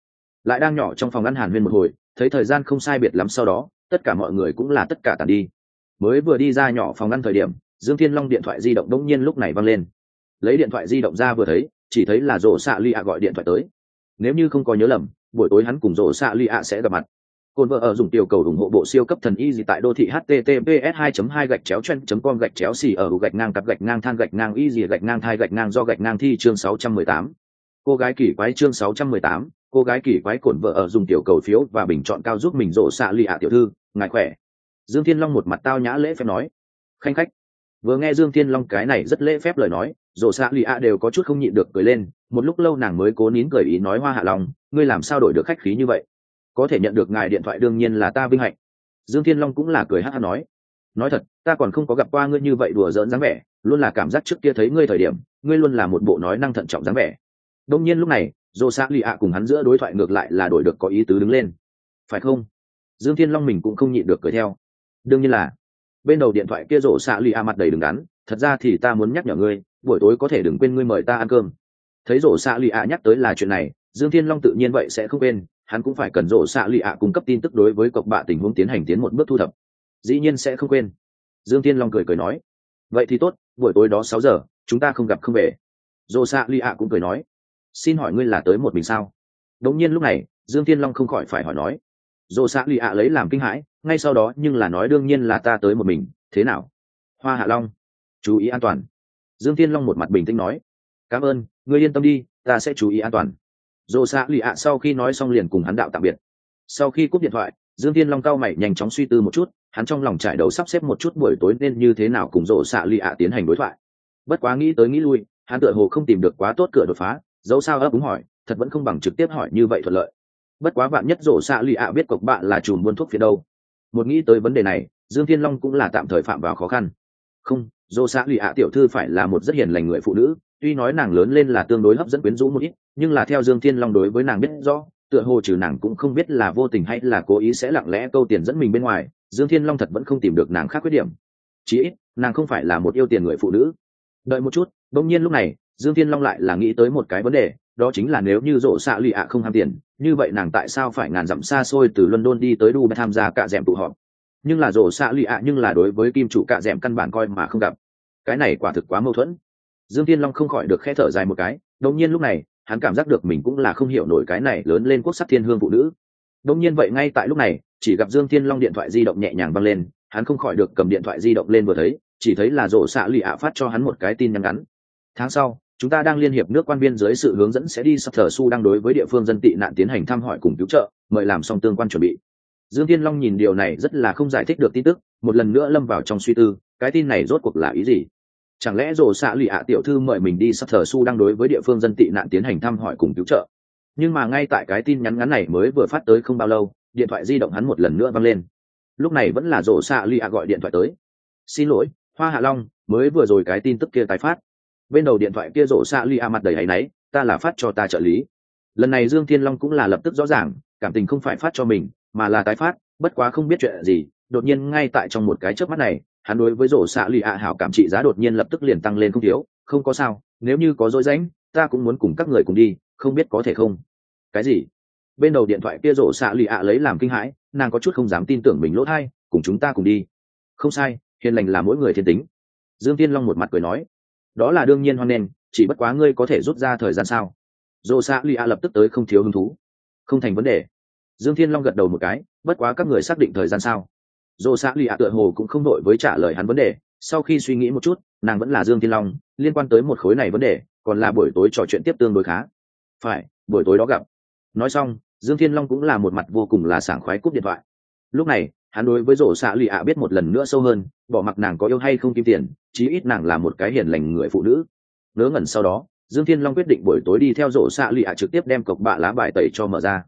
Speaker 1: Lại đang nhỏ trong phòng ăn hàn huyên một hồi, thấy thời gian không sai biệt lắm sau đó, tất cả mọi người cũng là tất cả tàn đi. Mới vừa đi ra nhỏ phòng ăn thời điểm, dương thiên long điện thoại di động đông nhiên lúc này văng lên. Lấy điện thoại di động ra vừa thấy, chỉ thấy là rổ xạ lì ạ gọi điện thoại tới. Nếu như không có nhớ lầm, buổi tối hắn cùng rổ xạ lì ạ sẽ gặp mặt. Côn vợ ở dùng tiểu cầu ủng hộ bộ siêu cấp thần y gì tại đô thị https 2 2 gạch chéo chen com gạch chéo xì ở gạch ngang cặp gạch ngang than gạch ngang y gì gạch ngang thai gạch ngang do gạch ngang thi chương 618. Cô gái kỳ quái chương 618, cô gái kỳ quái cổn vợ ở dùng tiểu cầu phiếu và bình chọn cao giúp mình rộ xạ lì ạ tiểu thư, ngài khỏe. Dương Thiên Long một mặt tao nhã lễ phép nói. Khanh khách. Vừa nghe Dương Thiên Long cái này rất lễ phép lời nói, rộ xạ lì ạ đều có chút không nhịn được cười lên, một lúc lâu nàng mới cố nín cười ý nói hoa hạ lòng, ngươi làm sao đổi được khách khí như vậy có thể nhận được ngài điện thoại đương nhiên là ta vinh hạnh. Dương thiên long cũng là cười hát hát nói nói thật, ta còn không có gặp qua ngươi như vậy đùa giỡn dáng vẻ, luôn là cảm giác trước kia thấy ngươi thời điểm, ngươi luôn là một bộ nói năng thận trọng dáng vẻ. Đông nhiên lúc này, dô xã lì ạ cùng hắn giữa đối thoại ngược lại là đổi được có ý tứ đứng lên. Phải không? Dương thiên long mình cũng không nhịn được cười theo. Đương nhiên là, bên đầu điện thoại kia rổ xạ lì a mặt đầy đứng đắn, thật ra thì ta muốn nhắc nhở ngươi, buổi tối có thể đừng quên ngươi mời ta ăn cơm. Thấy rổ xạ lì a nhắc tới là chuyện này, dương thiên long tự nhiên vậy sẽ không quên hắn cũng phải cần rộ xạ lụy ạ cung cấp tin tức đối với cộc bạ tình huống tiến hành tiến một bước thu thập. Dĩ nhiên sẽ không quên. Dương tiên long cười cười nói. Vậy thì tốt, buổi tối đó sáu giờ, chúng ta không gặp không về. Rộ xạ lụy ạ cũng cười nói. Xin hỏi ngươi là tới một mình sao? Đống nhiên lúc này, dương tiên long không khỏi phải hỏi nói. Rộ xạ lụy ạ lấy làm kinh hãi, ngay sau đó nhưng là nói đương nhiên là ta tới một mình, thế nào? Hoa hạ long, chú ý an toàn. Dương tiên long một mặt bình tĩnh nói. Cảm ơn, ngươi yên tâm đi, ta sẽ chú ý an toàn dồ xạ lì ạ sau khi nói xong liền cùng hắn đạo tạm biệt. Sau khi cúp điện thoại, dương tiên long cao mày nhanh chóng suy tư một chút, hắn trong lòng trải đầu sắp xếp một chút buổi tối nên như thế nào cùng rộ xạ lì ạ tiến hành đối thoại. Bất quá nghĩ tới nghĩ lui, hắn tựa hồ không tìm được quá tốt cửa đột phá, dẫu sao ấp úng hỏi, thật vẫn không bằng trực tiếp hỏi như vậy thuận lợi. Bất quá bạn nhất rộ xạ lì ạ biết cộc bạn là chùm buôn thuốc phía đâu. Một nghĩ tới vấn đề này, dương thiên long cũng là tạm thời phạm vào khó khăn. Không rộ xạ lì ạ tiểu thư phải là một rất hiền lành người phụ nữ, tuy nói nàng lớn lên là tương đối hấp dẫn quyến rũ một ít nhưng là theo dương thiên long đối với nàng biết rõ, tựa hồ trừ nàng cũng không biết là vô tình hay là cố ý sẽ lặng lẽ câu tiền dẫn mình bên ngoài, dương thiên long thật vẫn không tìm được nàng khác khuyết điểm. Chí ít, nàng không phải là một yêu tiền người phụ nữ. Đợi một chút, bỗng nhiên lúc này, dương thiên long lại là nghĩ tới một cái vấn đề, đó chính là nếu như rộ xạ lụy ạ không ham tiền, như vậy nàng tại sao phải ngàn dặm xa xôi từ london đi tới dubai tham gia cạ d tụ họp? Nhưng là rộ xạ lụy ạ nhưng là đối với kim chủ cạ d căn bản coi mà không gặp. Cái này quả thực quá mâu thuẫn. Dương thiên long không khỏi được khẽ thở dài một cái, đột nhiên lúc này hắn cảm giác được mình cũng là không hiểu nổi cái này lớn lên quốc sắc thiên hương phụ nữ. Đông nhiên vậy ngay tại lúc này, chỉ gặp dương thiên long điện thoại di động nhẹ nhàng văng lên, hắn không khỏi được cầm điện thoại di động lên vừa thấy, chỉ thấy là rộ xạ lụy ạ phát cho hắn một cái tin nhắn ngắn. Tháng sau, chúng ta đang liên hiệp nước quan viên dưới sự hướng dẫn sẽ đi sắp thờ su đang đối với địa phương dân tị nạn tiến hành thăm hỏi cùng cứu trợ, mời làm xong tương quan chuẩn bị. Dương thiên long nhìn điều này rất là không giải thích được tin tức, một lần nữa lâm vào trong suy tư, cái tin này rốt cuộc là ý gì? Chẳng lẽ rồ xạ lụy ạ tiểu thư mời mình đi sắp thờ su đang đối với địa phương dân tị nạn tiến hành thăm hỏi cùng cứu trợ? Nhưng mà ngay tại cái tin nhắn ngắn này mới vừa phát tới không bao lâu, điện thoại di động hắn một lần nữa văng lên. Lúc này vẫn là rồ xạ lụy ạ gọi điện thoại tới. Xin lỗi, hoa hạ long, mới vừa rồi cái tin tức kia tái phát. Bên đầu điện thoại kia Rổ xạ lụy ạ mặt đầy áy náy, ta là phát cho ta trợ lý. Lần này dương thiên long cũng là lập tức rõ ràng, cảm tình không phải phát cho mình, mà là tái phát, bất quá không biết chuyện gì, đột nhiên ngay tại trong một cái chớp mắt này hắn đối với rổ xạ lì ạ hảo cảm trị giá đột nhiên lập tức liền tăng lên không thiếu, không có sao, nếu như có dối rãnh, ta cũng muốn cùng các người cùng đi, không biết có thể không? Cái gì? Bên đầu điện thoại kia rổ xạ lì ạ lấy làm kinh hãi, nàng có chút không dám tin tưởng mình lỗ thai, cùng chúng ta cùng đi. Không sai, hiền lành là mỗi người thiên tính. Dương tiên long một mặt cười nói, đó là đương nhiên hoan nghênh chỉ bất quá ngươi có thể rút ra thời gian sao? Rổ xạ lì ạ lập tức tới không thiếu hứng thú. Không thành vấn đề. Dương thiên long gật đầu một cái, bất quá các người xác định thời gian sao? Dồ xã lì ạ tựa hồ cũng không đội với trả lời hắn vấn đề. Sau khi suy nghĩ một chút, nàng vẫn là dương thiên long, liên quan tới một khối này vấn đề, còn là buổi tối trò chuyện tiếp tương đối khá. Phải, buổi tối đó gặp. Nói xong, dương thiên long cũng là một mặt vô cùng là sảng khoái cúp điện thoại. Lúc này, hắn đối với rổ xạ lụy ạ biết một lần nữa sâu hơn, bỏ mặc nàng có yêu hay không kim tiền, chí ít nàng là một cái hiền lành người phụ nữ. Ngớ ngẩn sau đó, dương thiên long quyết định buổi tối đi theo rổ xạ lụy ạ trực tiếp đem cọc bạ lá bài tẩy cho mở ra.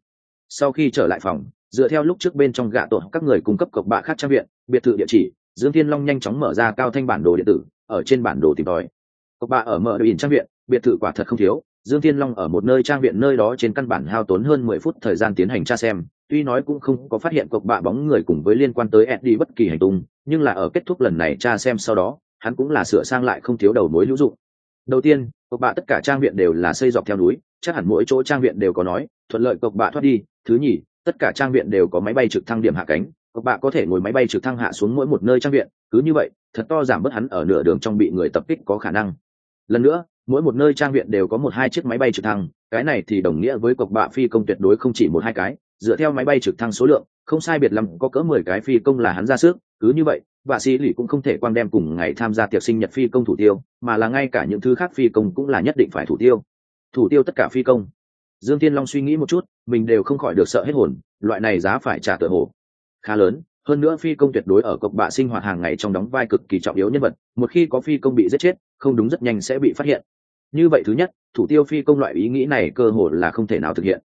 Speaker 1: Sau khi trở lại phòng dựa theo lúc trước bên trong gạ tổ các người cung cấp cộc bạ khác trang viện, biệt thự địa chỉ, dương thiên long nhanh chóng mở ra cao thanh bản đồ điện tử, ở trên bản đồ tìm tòi. Cộc bạ ở mở đội trang viện, biệt thự quả thật không thiếu, dương thiên long ở một nơi trang viện nơi đó trên căn bản hao tốn hơn mười phút thời gian tiến hành tra xem, tuy nói cũng không có phát hiện cộc bạ bóng người cùng với liên quan tới eddie bất kỳ hành tung, nhưng là ở kết thúc lần này tra xem sau đó, hắn cũng là sửa sang lại không thiếu đầu mối hữu dụng. Đầu tiên, cộc bạ tất cả trang viện đều là xây dọc theo núi, chắc hẳn mỗi chỗ trang viện đều có nói, thuận lợi cộc bạ thoát đi, thứ nhì tất cả trang viện đều có máy bay trực thăng điểm hạ cánh, các bạn có thể ngồi máy bay trực thăng hạ xuống mỗi một nơi trang viện, cứ như vậy, thật to giảm bớt hắn ở nửa đường trong bị người tập kích có khả năng. Lần nữa, mỗi một nơi trang viện đều có một hai chiếc máy bay trực thăng, cái này thì đồng nghĩa với cọc bạ phi công tuyệt đối không chỉ một hai cái, dựa theo máy bay trực thăng số lượng, không sai biệt lắm có cỡ mười cái phi công là hắn ra sức, cứ như vậy, vạ sĩ lì cũng không thể quang đem cùng ngày tham gia tiệc sinh nhật phi công thủ tiêu, mà là ngay cả những thứ khác phi công cũng là nhất định phải thủ tiêu. Thủ tiêu tất cả phi công dương thiên long suy nghĩ một chút mình đều không khỏi được sợ hết hồn loại này giá phải trả tựa hồ khá lớn. Hơn nữa phi công tuyệt đối ở cộc bạ sinh hoạt hàng ngày trong đóng vai cực kỳ trọng yếu nhân vật một khi có phi công bị giết chết không đúng rất nhanh sẽ bị phát hiện. Như vậy thứ nhất thủ tiêu phi công loại ý nghĩ này cơ hồ là không thể nào thực hiện.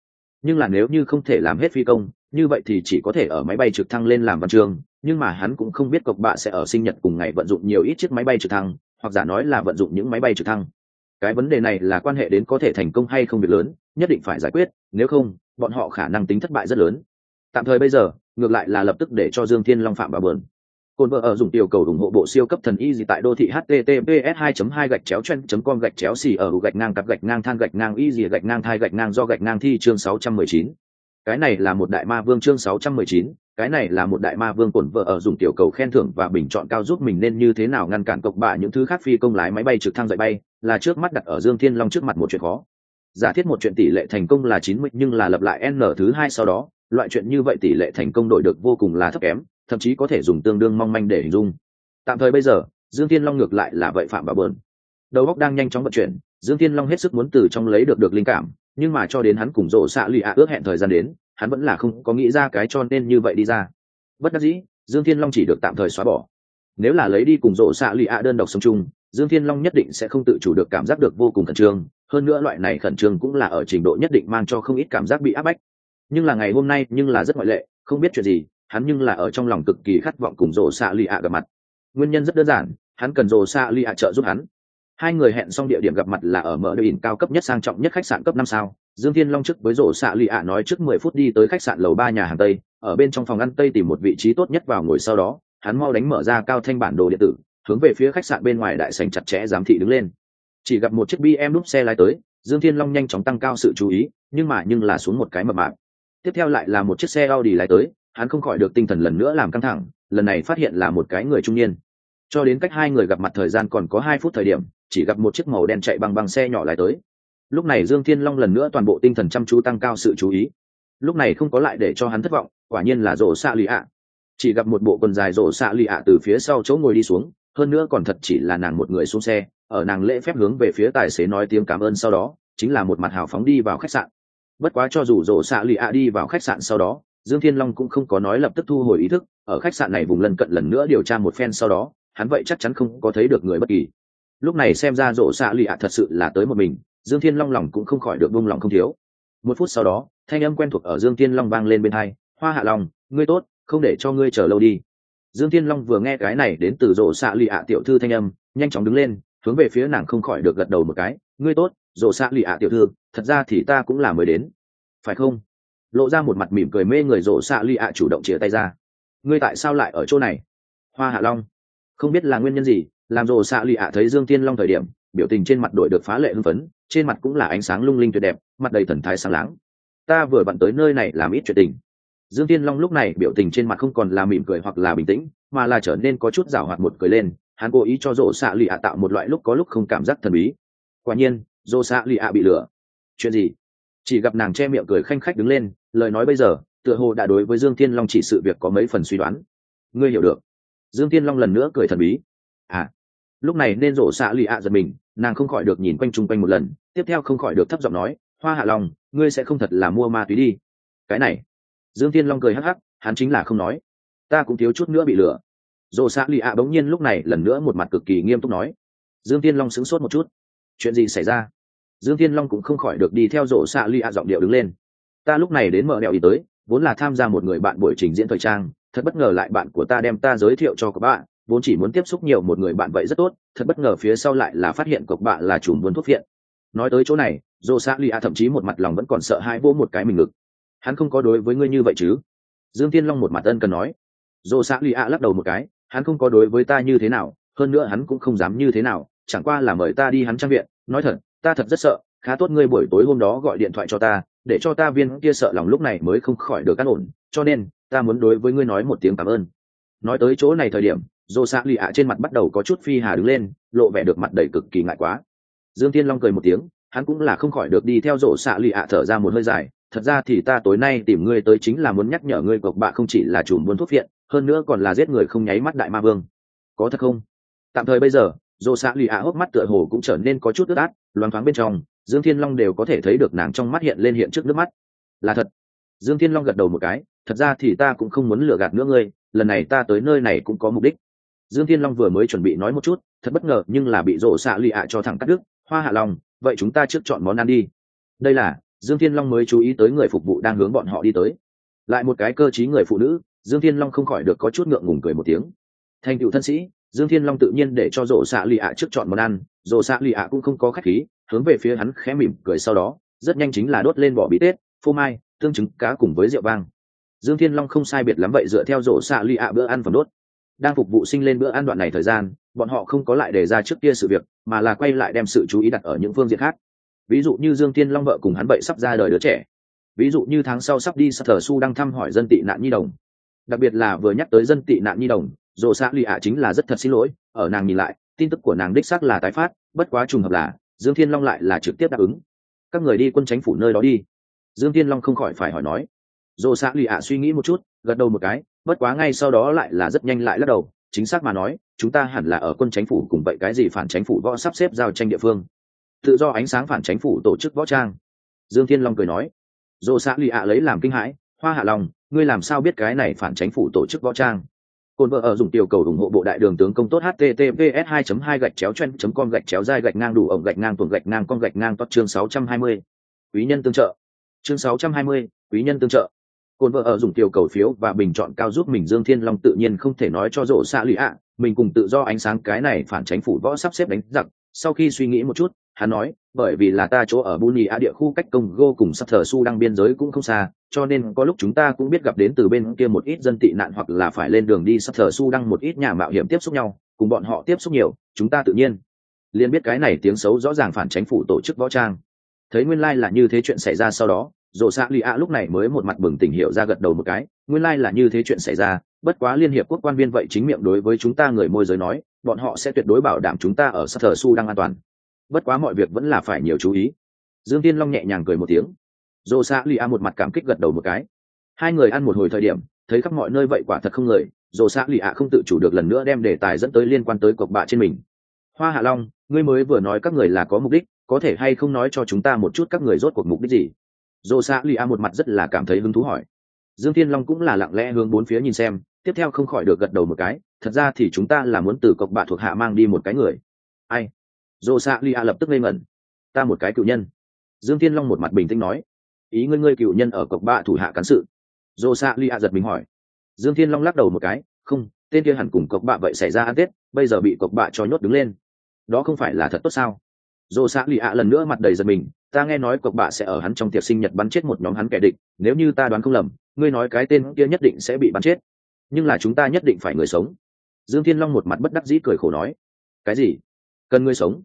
Speaker 1: Nhưng là nếu như không thể làm hết phi công như vậy thì chỉ có thể ở máy bay trực thăng lên làm văn trường, nhưng mà hắn cũng không biết cộc bạ sẽ ở sinh nhật cùng ngày vận dụng nhiều ít chiếc máy bay trực thăng hoặc giả nói là vận dụng những máy bay trực thăng. Cái vấn đề này là quan hệ đến có thể thành công hay không việc lớn nhất định phải giải quyết nếu không bọn họ khả năng tính thất bại rất lớn. Tạm thời bây giờ ngược lại là lập tức để cho dương thiên long phạm vào bờn. Cồn vợ ở dùng tiểu cầu ủng hộ bộ siêu cấp thần y gì tại đô thị https 2 2 gạch chéo chen com gạch chéo xì ở gạch ngang cặp gạch ngang than gạch ngang y gì gạch ngang thai gạch ngang do gạch ngang thi chương 619. cái này là một đại ma vương chương 619, cái này là một đại ma vương cồn vợ ở dùng tiểu cầu khen thưởng và bình chọn cao giúp mình nên như thế nào ngăn cản cộc bạ những thứ khác phi công lái máy bay trực thăng dậy bay là trước mắt đặt ở dương thiên long trước mặt một chuyện khó giả thiết một chuyện tỷ lệ thành công là chín mươi, nhưng là lập lại n thứ hai sau đó, loại chuyện như vậy tỷ lệ thành công đổi được vô cùng là thấp kém, thậm chí có thể dùng tương đương mong manh để hình dung. Tạm thời bây giờ, dương thiên long ngược lại là vậy phạm bảo bờn. Đầu óc đang nhanh chóng vận chuyển, dương thiên long hết sức muốn từ trong lấy được được linh cảm, nhưng mà cho đến hắn cùng rộ xạ lụy ạ ước hẹn thời gian đến, hắn vẫn là không có nghĩ ra cái cho nên như vậy đi ra. Bất đắc dĩ, dương thiên long chỉ được tạm thời xóa bỏ. Nếu là lấy đi cùng rộ xạ lụy ạ đơn độc sống chung, dương thiên long nhất định sẽ không tự chủ được cảm giác được vô cùng khẩn trương hơn nữa loại này khẩn trương cũng là ở trình độ nhất định mang cho không ít cảm giác bị áp bách. Nhưng là ngày hôm nay, nhưng là rất ngoại lệ, không biết chuyện gì, hắn nhưng là ở trong lòng cực kỳ khát vọng cùng rồ xạ lì ạ gặp mặt. Nguyên nhân rất đơn giản, hắn cần rồ xạ lì ạ trợ giúp hắn. Hai người hẹn xong địa điểm gặp mặt là ở mở đội ỉn cao cấp nhất sang trọng nhất khách sạn cấp năm sao. Dương thiên long trước với rồ xạ lì ạ nói trước mười phút đi tới khách sạn lầu ba nhà hàng tây, ở bên trong phòng ăn tây tìm một vị trí tốt nhất vào ngồi sau đó, hắn mau đánh mở ra cao thanh bản đồ điện tử, hướng về phía khách sạn bên ngoài đại sảnh chặt chẽ giám thị đứng lên chỉ gặp một chiếc bm đúp xe lái tới, dương thiên long nhanh chóng tăng cao sự chú ý, nhưng mà nhưng là xuống một cái mập mạp. Tiếp theo lại là một chiếc xe audi lái tới, hắn không khỏi được tinh thần lần nữa làm căng thẳng, lần này phát hiện là một cái người trung niên. Cho đến cách hai người gặp mặt thời gian còn có hai phút thời điểm, chỉ gặp một chiếc màu đen chạy bằng bằng xe nhỏ lái tới. Lúc này dương thiên long lần nữa toàn bộ tinh thần chăm chú tăng cao sự chú ý. Lúc này không có lại để cho hắn thất vọng, quả nhiên là rổ xạ lì ạ. Chỉ gặp một bộ quần dài rổ xạ lì ạ từ phía sau chỗ ngồi đi xuống, hơn nữa còn thật chỉ là nàng một người xuống xe ở nàng lễ phép hướng về phía tài xế nói tiếng cảm ơn sau đó, chính là một mặt hào phóng đi vào khách sạn. Bất quá cho dù rổ xạ lì ạ đi vào khách sạn sau đó, dương thiên long cũng không có nói lập tức thu hồi ý thức, ở khách sạn này vùng lân cận lần nữa điều tra một phen sau đó, hắn vậy chắc chắn không có thấy được người bất kỳ. Lúc này xem ra rổ xạ lì ạ thật sự là tới một mình, dương thiên long lòng cũng không khỏi được vung lòng không thiếu. Một phút sau đó, thanh âm quen thuộc ở dương thiên long vang lên bên hai, hoa hạ lòng ngươi tốt, không để cho ngươi chờ lâu đi. Dương thiên long vừa nghe cái này đến từ rổ xạ lì ạ tiểu thư thanh âm, nhanh chóng đứng lên hướng về phía nàng không khỏi được gật đầu một cái, ngươi tốt rộ xạ lì ạ tiểu thư, thật ra thì ta cũng là mới đến. Phải không? Lộ ra một mặt mỉm cười mê người rộ xạ lì ạ chủ động chia tay ra. Ngươi tại sao lại ở chỗ này? Hoa hạ long. Không biết là nguyên nhân gì, làm rộ xạ lì ạ thấy dương thiên long thời điểm, biểu tình trên mặt đội được phá lệ hưng phấn, trên mặt cũng là ánh sáng lung linh tuyệt đẹp, mặt đầy thần thái sáng láng. Ta vừa bận tới nơi này làm ít chuyện tình. Dương tiên long lúc này biểu tình trên mặt không còn là mỉm cười hoặc là bình tĩnh, mà là trở nên có chút rảo hoạt một cười lên hắn cố ý cho rổ xạ lì ạ tạo một loại lúc có lúc không cảm giác thần bí. Quả nhiên rổ xạ lì ạ bị lừa. Chuyện gì? Chỉ gặp nàng che miệng cười khanh khách đứng lên, lời nói bây giờ, tựa hồ đã đối với dương Thiên long chỉ sự việc có mấy phần suy đoán. Ngươi hiểu được. Dương Thiên long lần nữa cười thần bí. À lúc này nên rổ xạ lì ạ giật mình, nàng không khỏi được nhìn quanh chung quanh một lần, tiếp theo không khỏi được thấp giọng nói, hoa hạ long, ngươi sẽ không thật là mua ma túy đi. Cái này, dương thiên long cười hắc hắc, hắn chính là không nói. Ta cũng thiếu chút nữa bị lừa dồ xạ lì ạ bỗng nhiên lúc này lần nữa một mặt cực kỳ nghiêm túc nói, dương thiên long sững sốt một chút. Chuyện gì xảy ra? Dương thiên long cũng không khỏi được đi theo dồ xạ lì ạ giọng điệu đứng lên. Ta lúc này đến mở đèo ý tới, vốn là tham gia một người bạn buổi trình diễn thời trang, thật bất ngờ lại bạn của ta đem ta giới thiệu cho các bạn, vốn chỉ muốn tiếp xúc nhiều một người bạn vậy rất tốt, thật bất ngờ phía sau lại là phát hiện cộc bạn là chùm buôn thuốc phiện nói tới chỗ này, dô xã lì a thậm chí một mặt lòng vẫn còn sợ hai vỗ một cái mình ngực. Hắn không có đối với ngươi như vậy chứ? Dương tiên long một mặt ân cần nói. Dô xã lì a lắc đầu một cái hắn không có đối với ta như thế nào, hơn nữa hắn cũng không dám như thế nào, chẳng qua là mời ta đi hắn trang viện. Nói thật, ta thật rất sợ, khá tốt ngươi buổi tối hôm đó gọi điện thoại cho ta, để cho ta viên kia sợ lòng lúc này mới không khỏi được cắt ổn, cho nên, ta muốn đối với ngươi nói một tiếng cảm ơn. Nói tới chỗ này thời điểm dô xạ lì ạ trên mặt bắt đầu có chút phi hà đứng lên, lộ vẻ được mặt đầy cực kỳ ngại quá. Dương thiên long cười một tiếng, hắn cũng là không khỏi được đi theo dỗ xạ lì ạ thở ra một hơi dài, thật ra thì ta tối nay tìm ngươi tới chính là muốn nhắc nhở ngươi, cộc bạ không chỉ là chủ muốn thuốc viện hơn nữa còn là giết người không nháy mắt đại ma vương. Có thật không? Tạm thời bây giờ rổ xạ lì ạ hốc mắt tựa hồ cũng trở nên có chút ướt át, loáng thoáng bên trong, dương thiên long đều có thể thấy được nàng trong mắt hiện lên hiện trước nước mắt. Là thật. Dương thiên long gật đầu một cái, thật ra thì ta cũng không muốn lừa gạt nữa ngươi, lần này ta tới nơi này cũng có mục đích. Dương thiên long vừa mới chuẩn bị nói một chút, thật bất ngờ nhưng là bị rổ xạ lì ạ cho thẳng cắt đứt, hoa hạ long, vậy chúng ta trước chọn món ăn đi. Đây là, dương thiên long mới chú ý tới người phục vụ đang hướng bọn họ đi tới. Lại một cái cơ t người phụ nữ dương thiên long không khỏi được có chút ngượng ngùng cười một tiếng. Thành cựu thân sĩ, dương thiên long tự nhiên để cho rổ xạ lì ạ trước chọn món ăn. Rổ xạ lì ạ cũng không có khách khí, hướng về phía hắn khẽ mỉm cười sau đó, rất nhanh chính là đốt lên bỏ bí tết, phô mai, tương trứng, cá cùng với rượu vang. Dương thiên long không sai biệt lắm vậy dựa theo rổ xạ lì ạ bữa ăn phẩm đốt. Đang phục vụ sinh lên bữa ăn đoạn này thời gian, bọn họ không có lại đề ra trước kia sự việc, mà là quay lại đem sự chú ý đặt ở những phương diện khác. Ví dụ như dương Thiên long vợ cùng hắn vậy sắp ra đời đứa trẻ. Ví dụ như tháng sau sắp đi sắp thờ su đang thăm hỏi dân tị nạn nhi đồng đặc biệt là vừa nhắc tới dân tị nạn nhi đồng dồ xã lụy ạ chính là rất thật xin lỗi, ở nàng nhìn lại, tin tức của nàng đích xác là tái phát, bất quá trùng hợp là, dương thiên long lại là trực tiếp đáp ứng. Các người đi quân chánh phủ nơi đó đi. Dương thiên long không khỏi phải hỏi nói. Dồ xã lụy ạ suy nghĩ một chút, gật đầu một cái, bất quá ngay sau đó lại là rất nhanh lại lắc đầu, chính xác mà nói, chúng ta hẳn là ở quân chánh phủ cùng vậy cái gì phản chánh phủ võ sắp xếp giao tranh địa phương. Tự do ánh sáng phản chánh phủ tổ chức võ trang. Dương thiên long cười nói. Dồ xã lụy ạ lấy làm kinh hãi, hoa hạ lòng ngươi làm sao biết cái này phản chánh phủ tổ chức võ trang? Cồn vợ ở dùng tiểu cầu ủng hộ bộ đại đường tướng công tốt https 2 2 gạch chéo chen com gạch chéo dai gạch ngang đủ ổng gạch ngang tuồng gạch ngang con gạch ngang tốt chương 620. quý nhân tương trợ. Chương 620, quý nhân tương trợ. Cồn vợ ở dùng tiểu cầu phiếu và bình chọn cao giúp mình dương thiên long tự nhiên không thể nói cho rộ xạ lụy ạ. Mình cùng tự do ánh sáng cái này phản tránh phủ võ sắp xếp đánh giặc. Sau khi suy nghĩ một chút hắn nói, bởi vì là ta chỗ ở buni a địa khu cách công go cùng sắp thờ su đang biên giới cũng không xa, cho nên có lúc chúng ta cũng biết gặp đến từ bên kia một ít dân tị nạn hoặc là phải lên đường đi sắp thờ su đăng một ít nhà mạo hiểm tiếp xúc nhau, cùng bọn họ tiếp xúc nhiều, chúng ta tự nhiên liền biết cái này tiếng xấu rõ ràng phản tránh phủ tổ chức võ trang. Thấy nguyên lai、like、là như thế chuyện xảy ra sau đó dồ xạ lì ạ lúc này mới một mặt bừng tỉnh hiệu ra gật đầu một cái, nguyên lai、like、là như thế chuyện xảy ra, bất quá liên hiệp quốc quan viên vậy chính miệng đối với chúng ta người môi giới nói, bọn họ sẽ tuyệt đối bảo đảm chúng ta ở sắp thờ su đang an toàn bất quá mọi việc vẫn là phải nhiều chú ý. Dương tiên long nhẹ nhàng cười một tiếng. Dồ xạ lì a một mặt cảm kích gật đầu một cái. Hai người ăn một hồi thời điểm, thấy khắp mọi nơi vậy quả thật không người dồ xạ lì a không tự chủ được lần nữa đem đề tài dẫn tới liên quan tới cộc bạ trên mình. Hoa hạ long, ngươi mới vừa nói các người là có mục đích, có thể hay không nói cho chúng ta một chút các người rốt cuộc mục đích gì? Dồ xạ lì a một mặt rất là cảm thấy hứng thú hỏi. Dương thiên long cũng là lặng lẽ hướng bốn phía nhìn xem, tiếp theo không khỏi được gật đầu một cái, thật ra thì chúng ta là muốn từ cộc bạ thuộc hạ mang đi một cái người. Ai? Dô xạ lì a lập tức ngây ngẩn. Ta một cái cựu nhân. Dương thiên long một mặt bình tĩnh nói. Ý ngươi ngươi cựu nhân ở cộc bạ thủ hạ cán sự. Dô xạ lì a giật mình hỏi. Dương thiên long lắc đầu một cái. Không, tên kia hẳn cùng cộc bạ vậy xảy ra ăn tết, bây giờ bị cộc bạ cho nhốt đứng lên. Đó không phải là thật tốt sao? Dô xạ lì a lần nữa mặt đầy giật mình. Ta nghe nói cộc bạ sẽ ở hắn trong tiệc sinh nhật bắn chết một nhóm hắn kẻ địch, nếu như ta đoán không lầm, ngươi nói cái tên kia nhất định sẽ bị bắn chết. Nhưng là chúng ta nhất định phải người sống. Dương thiên long một mặt bất đắc dĩ cười khổ nói. Cái gì? Cần ngươi sống.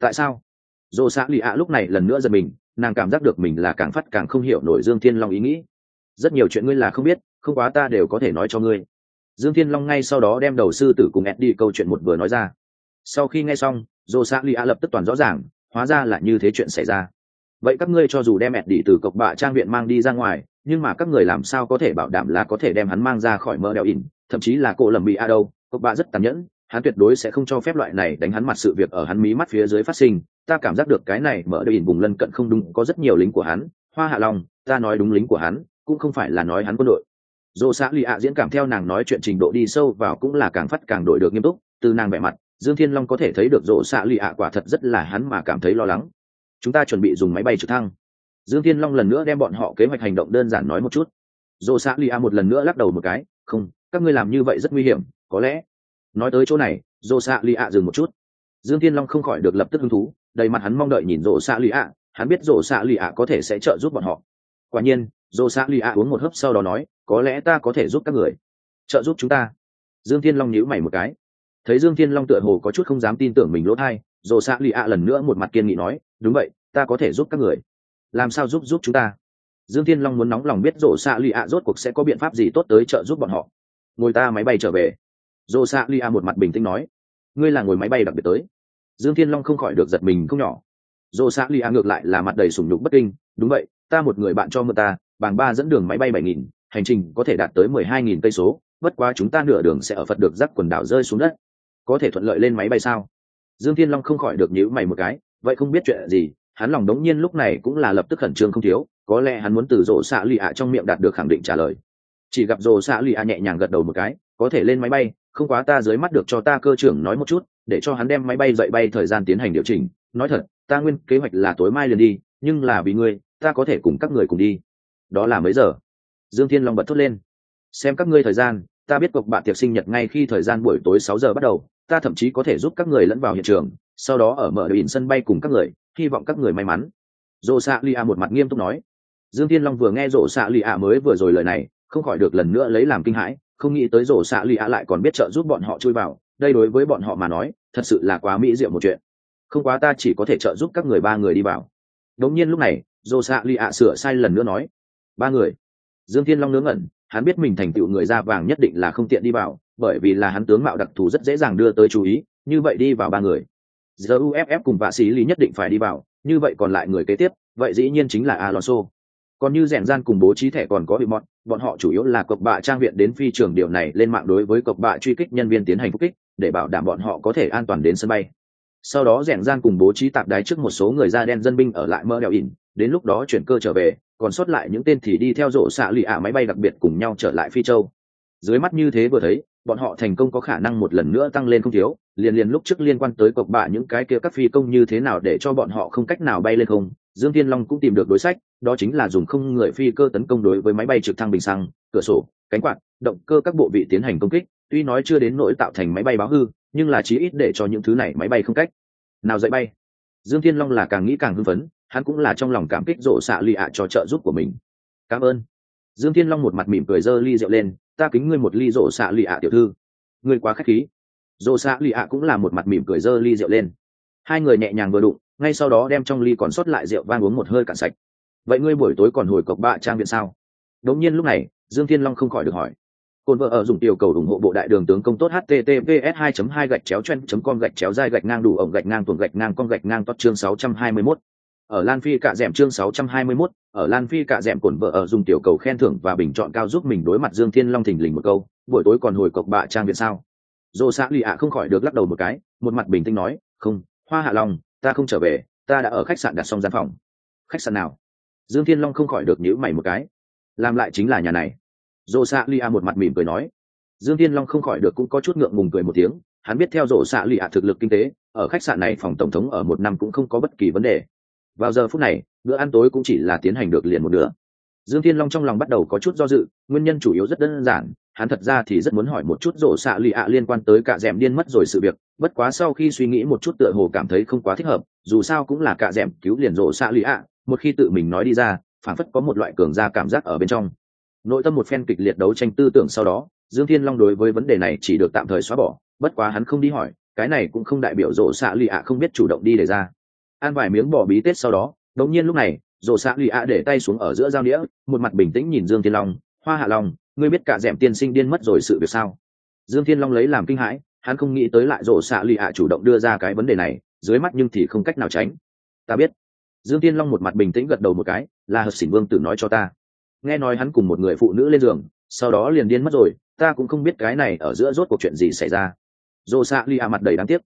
Speaker 1: Tại sao? Dồ xã lì ạ lúc này lần nữa giật mình, nàng cảm giác được mình là càng phát càng không hiểu nổi dương thiên long ý nghĩ. Rất nhiều chuyện ngươi là không biết, không quá ta đều có thể nói cho ngươi. Dương thiên long ngay sau đó đem đầu sư tử cùng ed đi câu chuyện một vừa nói ra. Sau khi nghe xong dồ xã lì ạ lập tức toàn rõ ràng, hóa ra là như thế chuyện xảy ra. Vậy các ngươi cho dù đem ed đi từ cộc bạ trang viện mang đi ra ngoài, nhưng mà các người làm sao có thể bảo đảm là có thể đem hắn mang ra khỏi mơ đeo ỉn, thậm chí là cô lầm bị a đâu, cộc bạ rất tàn nhẫn hắn tuyệt đối sẽ không cho phép loại này đánh hắn mặt sự việc ở hắn mí mắt phía dưới phát sinh. Ta cảm giác được cái này mở đeo ỉn vùng lân cận không đúng, có rất nhiều lính của hắn. Hoa hạ long, ta nói đúng lính của hắn, cũng không phải là nói hắn quân đội. Dồ xã lì ạ diễn cảm theo nàng nói chuyện trình độ đi sâu vào cũng là càng phát càng đổi được nghiêm túc. Từ nàng vẻ mặt, dương thiên long có thể thấy được dồ xã lì ạ quả thật rất là hắn mà cảm thấy lo lắng. Chúng ta chuẩn bị dùng máy bay trực thăng. Dương thiên long lần nữa đem bọn họ kế hoạch hành động đơn giản nói một chút. Dồ xã lì ạ một lần nữa lắc đầu một cái. Không, các ngươi làm như vậy rất nguy hiểm, có lẽ nói tới chỗ này dồ xạ lì ạ dừng một chút. Dương thiên long không khỏi được lập tức hứng thú, đầy mặt hắn mong đợi nhìn rổ xạ lì ạ hắn biết rổ xạ lì ạ có thể sẽ trợ giúp bọn họ. Quả nhiên rổ xạ lì ạ uống một hớp sau đó nói, có lẽ ta có thể giúp các người. Trợ giúp chúng ta. Dương thiên long nhíu mày một cái. Thấy dương thiên long tựa hồ có chút không dám tin tưởng mình lỗ thai rổ xạ lì ạ lần nữa một mặt kiên nghị nói, đúng vậy, ta có thể giúp các người. Làm sao giúp giúp chúng ta? Dương thiên long muốn nóng lòng biết rổ xạ lì ạ rốt cuộc sẽ có biện pháp gì tốt tới trợ giúp bọn họ. Ngồi ta máy bay trở về dô xạ lia một mặt bình tĩnh nói, ngươi là ngồi máy bay đặc biệt tới. Dương thiên long không khỏi được giật mình không nhỏ. Dô xạ lia ngược lại là mặt đầy sùng nhục bất kinh, đúng vậy, ta một người bạn cho mượn ta bảng ba dẫn đường máy bay bảy nghìn, hành trình có thể đạt tới mười hai nghìn cây số, bất quá chúng ta nửa đường sẽ ở phật được rắc quần đảo rơi xuống đất. Có thể thuận lợi lên máy bay sao? Dương thiên long không khỏi được nhíu mày một cái, vậy không biết chuyện gì, hắn lòng đống nhiên lúc này cũng là lập tức khẩn trương không thiếu, có lẽ hắn muốn từ rộ xạ lì ạ trong miệng đạt được khẳng định trả lời. Chỉ gặp rộ xạ lì ạ nhẹ nhàng gật đầu một cái có thể lên máy bay, không quá ta dưới mắt được cho ta cơ trưởng nói một chút, để cho hắn đem máy bay dậy bay thời gian tiến hành điều chỉnh. Nói thật, ta nguyên kế hoạch là tối mai liền đi, nhưng là vì ngươi, ta có thể cùng các người cùng đi. Đó là mấy giờ? Dương thiên long bật thốt lên. Xem các ngươi thời gian, ta biết cuộc bạn tiệc sinh nhật ngay khi thời gian buổi tối sáu giờ bắt đầu, ta thậm chí có thể giúp các người lẫn vào hiện trường, sau đó ở mở đỉnh sân bay cùng các người, hy vọng các người may mắn. Dồ xạ lì a một mặt nghiêm túc nói. Dương thiên long vừa nghe rổ xạ lì a mới vừa rồi lời này, không khỏi được lần nữa lấy làm kinh hãi không nghĩ tới rổ xạ lì ạ lại còn biết trợ giúp bọn họ chui vào, đây đối với bọn họ mà nói, thật sự là quá mỹ diệu một chuyện. Không quá ta chỉ có thể trợ giúp các người ba người đi vào. Đống nhiên lúc này, rổ xạ lì ạ sửa sai lần nữa nói, ba người. Dương thiên long ngớ ngẩn, hắn biết mình thành tựu người da vàng nhất định là không tiện đi vào, bởi vì là hắn tướng mạo đặc thù rất dễ dàng đưa tới chú ý, như vậy đi vào ba người. Giờ uff cùng vạ sĩ lý nhất định phải đi vào, như vậy còn lại người kế tiếp, vậy dĩ nhiên chính là alonso. Còn như rèn gian cùng bố trí thẻ còn có bị mọn bọn họ chủ yếu là cộc bạ trang viện đến phi trường điều này lên mạng đối với cộc bạ truy kích nhân viên tiến hành phục kích, để bảo đảm bọn họ có thể an toàn đến sân bay. Sau đó rèn gian cùng bố trí tạp đái trước một số người da đen dân binh ở lại mơ đèo ỉn, đến lúc đó chuyển cơ trở về, còn sót lại những tên thì đi theo rộ xạ lì ạ máy bay đặc biệt cùng nhau trở lại phi châu. Dưới mắt như thế vừa thấy, bọn họ thành công có khả năng một lần nữa tăng lên không thiếu, liền liền lúc trước liên quan tới cộc bạ những cái kia các phi công như thế nào để cho bọn họ không cách nào bay lên không dương thiên long cũng tìm được đối sách, đó chính là dùng không người phi cơ tấn công đối với máy bay trực thăng bình xăng, cửa sổ, cánh quạt, động cơ các bộ vị tiến hành công kích, tuy nói chưa đến nỗi tạo thành máy bay báo hư, nhưng là chí ít để cho những thứ này máy bay không cách nào dậy bay. Dương thiên long là càng nghĩ càng hưng phấn, hắn cũng là trong lòng cảm kích rộ xạ lì ạ cho trợ giúp của mình. Cảm ơn. Dương thiên long một mặt mỉm cười giơ ly rượu lên, ta kính ngươi một ly rộ xạ lì ạ, tiểu thư. Ngươi quá k h á c h khí. Rộ xạ lì ạ cũng là một mặt mỉm cười giơ ly rượu lên. Hai người nhẹ nhàng vừa đụng ngay sau đó đem trong ly còn sót lại rượu vang uống một hơi cạn sạch. Vậy ngươi buổi tối còn hồi cọc bạ trang viện sao? Đống nhiên lúc này dương thiên long không khỏi được hỏi. Cồn vợ ở dùng tiểu cầu ủng hộ bộ đại đường tướng công tốt https 2 2 gạch chéo chen com gạch chéo dai gạch ngang đủ ổng gạch ngang tuồng gạch ngang con gạch ngang tốt chương 621 ở Lan Phi cạ dẻm chương 621, ở Lan Phi cạ dẻm cổn vợ ở dùng tiểu cầu khen thưởng và bình chọn cao giúp mình đối mặt Dương Thiên Long thình lình một câu, buổi tối còn hồi cọc bạ trang viện sao? Dô xã lì ạ không khỏi được lắc đầu một cái, một mặt bình tĩnh nói, không, Hoa Hạ Long, ta không trở về, ta đã ở khách sạn đặt xong gian phòng. Khách sạn nào? Dương Thiên Long không khỏi được nhíu mày một cái. Làm lại chính là nhà này. Dô xạ lì a một mặt mỉm cười nói. Dương Thiên Long không khỏi được cũng có chút ngượng ngùng cười một tiếng, hắn biết theo rổ xạ lì a thực lực kinh tế, ở khách sạn này phòng tổng thống ở một năm cũng không có bất kỳ vấn đề vào giờ phút này bữa ăn tối cũng chỉ là tiến hành được liền một nửa dương thiên long trong lòng bắt đầu có chút do dự nguyên nhân chủ yếu rất đơn giản hắn thật ra thì rất muốn hỏi một chút rổ xạ lì ạ liên quan tới cả d điên mất rồi sự việc, bất quá sau khi suy nghĩ một chút tựa hồ cảm thấy không quá thích hợp, dù sao cũng là cả d cứu liền rổ xạ lì ạ, một khi tự mình nói đi ra phản phất có một loại cường gia cảm giác ở bên trong. Nội tâm một phen kịch liệt đấu tranh tư tưởng sau đó, dương thiên long đối với vấn đề này chỉ được tạm thời xóa bỏ, bất quá hắn không đi hỏi, cái này cũng không đại biểu rổ xạ lì ạ không biết chủ động đi để ra. Ăn vài miếng bỏ bí tết sau đó đống nhiên lúc này, rổ xạ lì ạ để tay xuống ở giữa giao đĩa, một mặt bình tĩnh nhìn dương thiên long, hoa hạ long ngươi biết cả d tiên sinh điên mất rồi sự việc sao? Dương thiên long lấy làm kinh hãi, hắn không nghĩ tới lại rổ xạ lụy ạ chủ động đưa ra cái vấn đề này, dưới mắt nhưng thì không cách nào tránh. Ta biết. Dương thiên long một mặt bình tĩnh gật đầu một cái là hợp xỉn vương tử nói cho ta. Nghe nói hắn cùng một người phụ nữ lên giường, sau đó liền điên mất rồi, ta cũng không biết cái này ở giữa rốt cuộc chuyện gì xảy ra. Rổ xạ lì ạ mặt đầy đáng tiếc.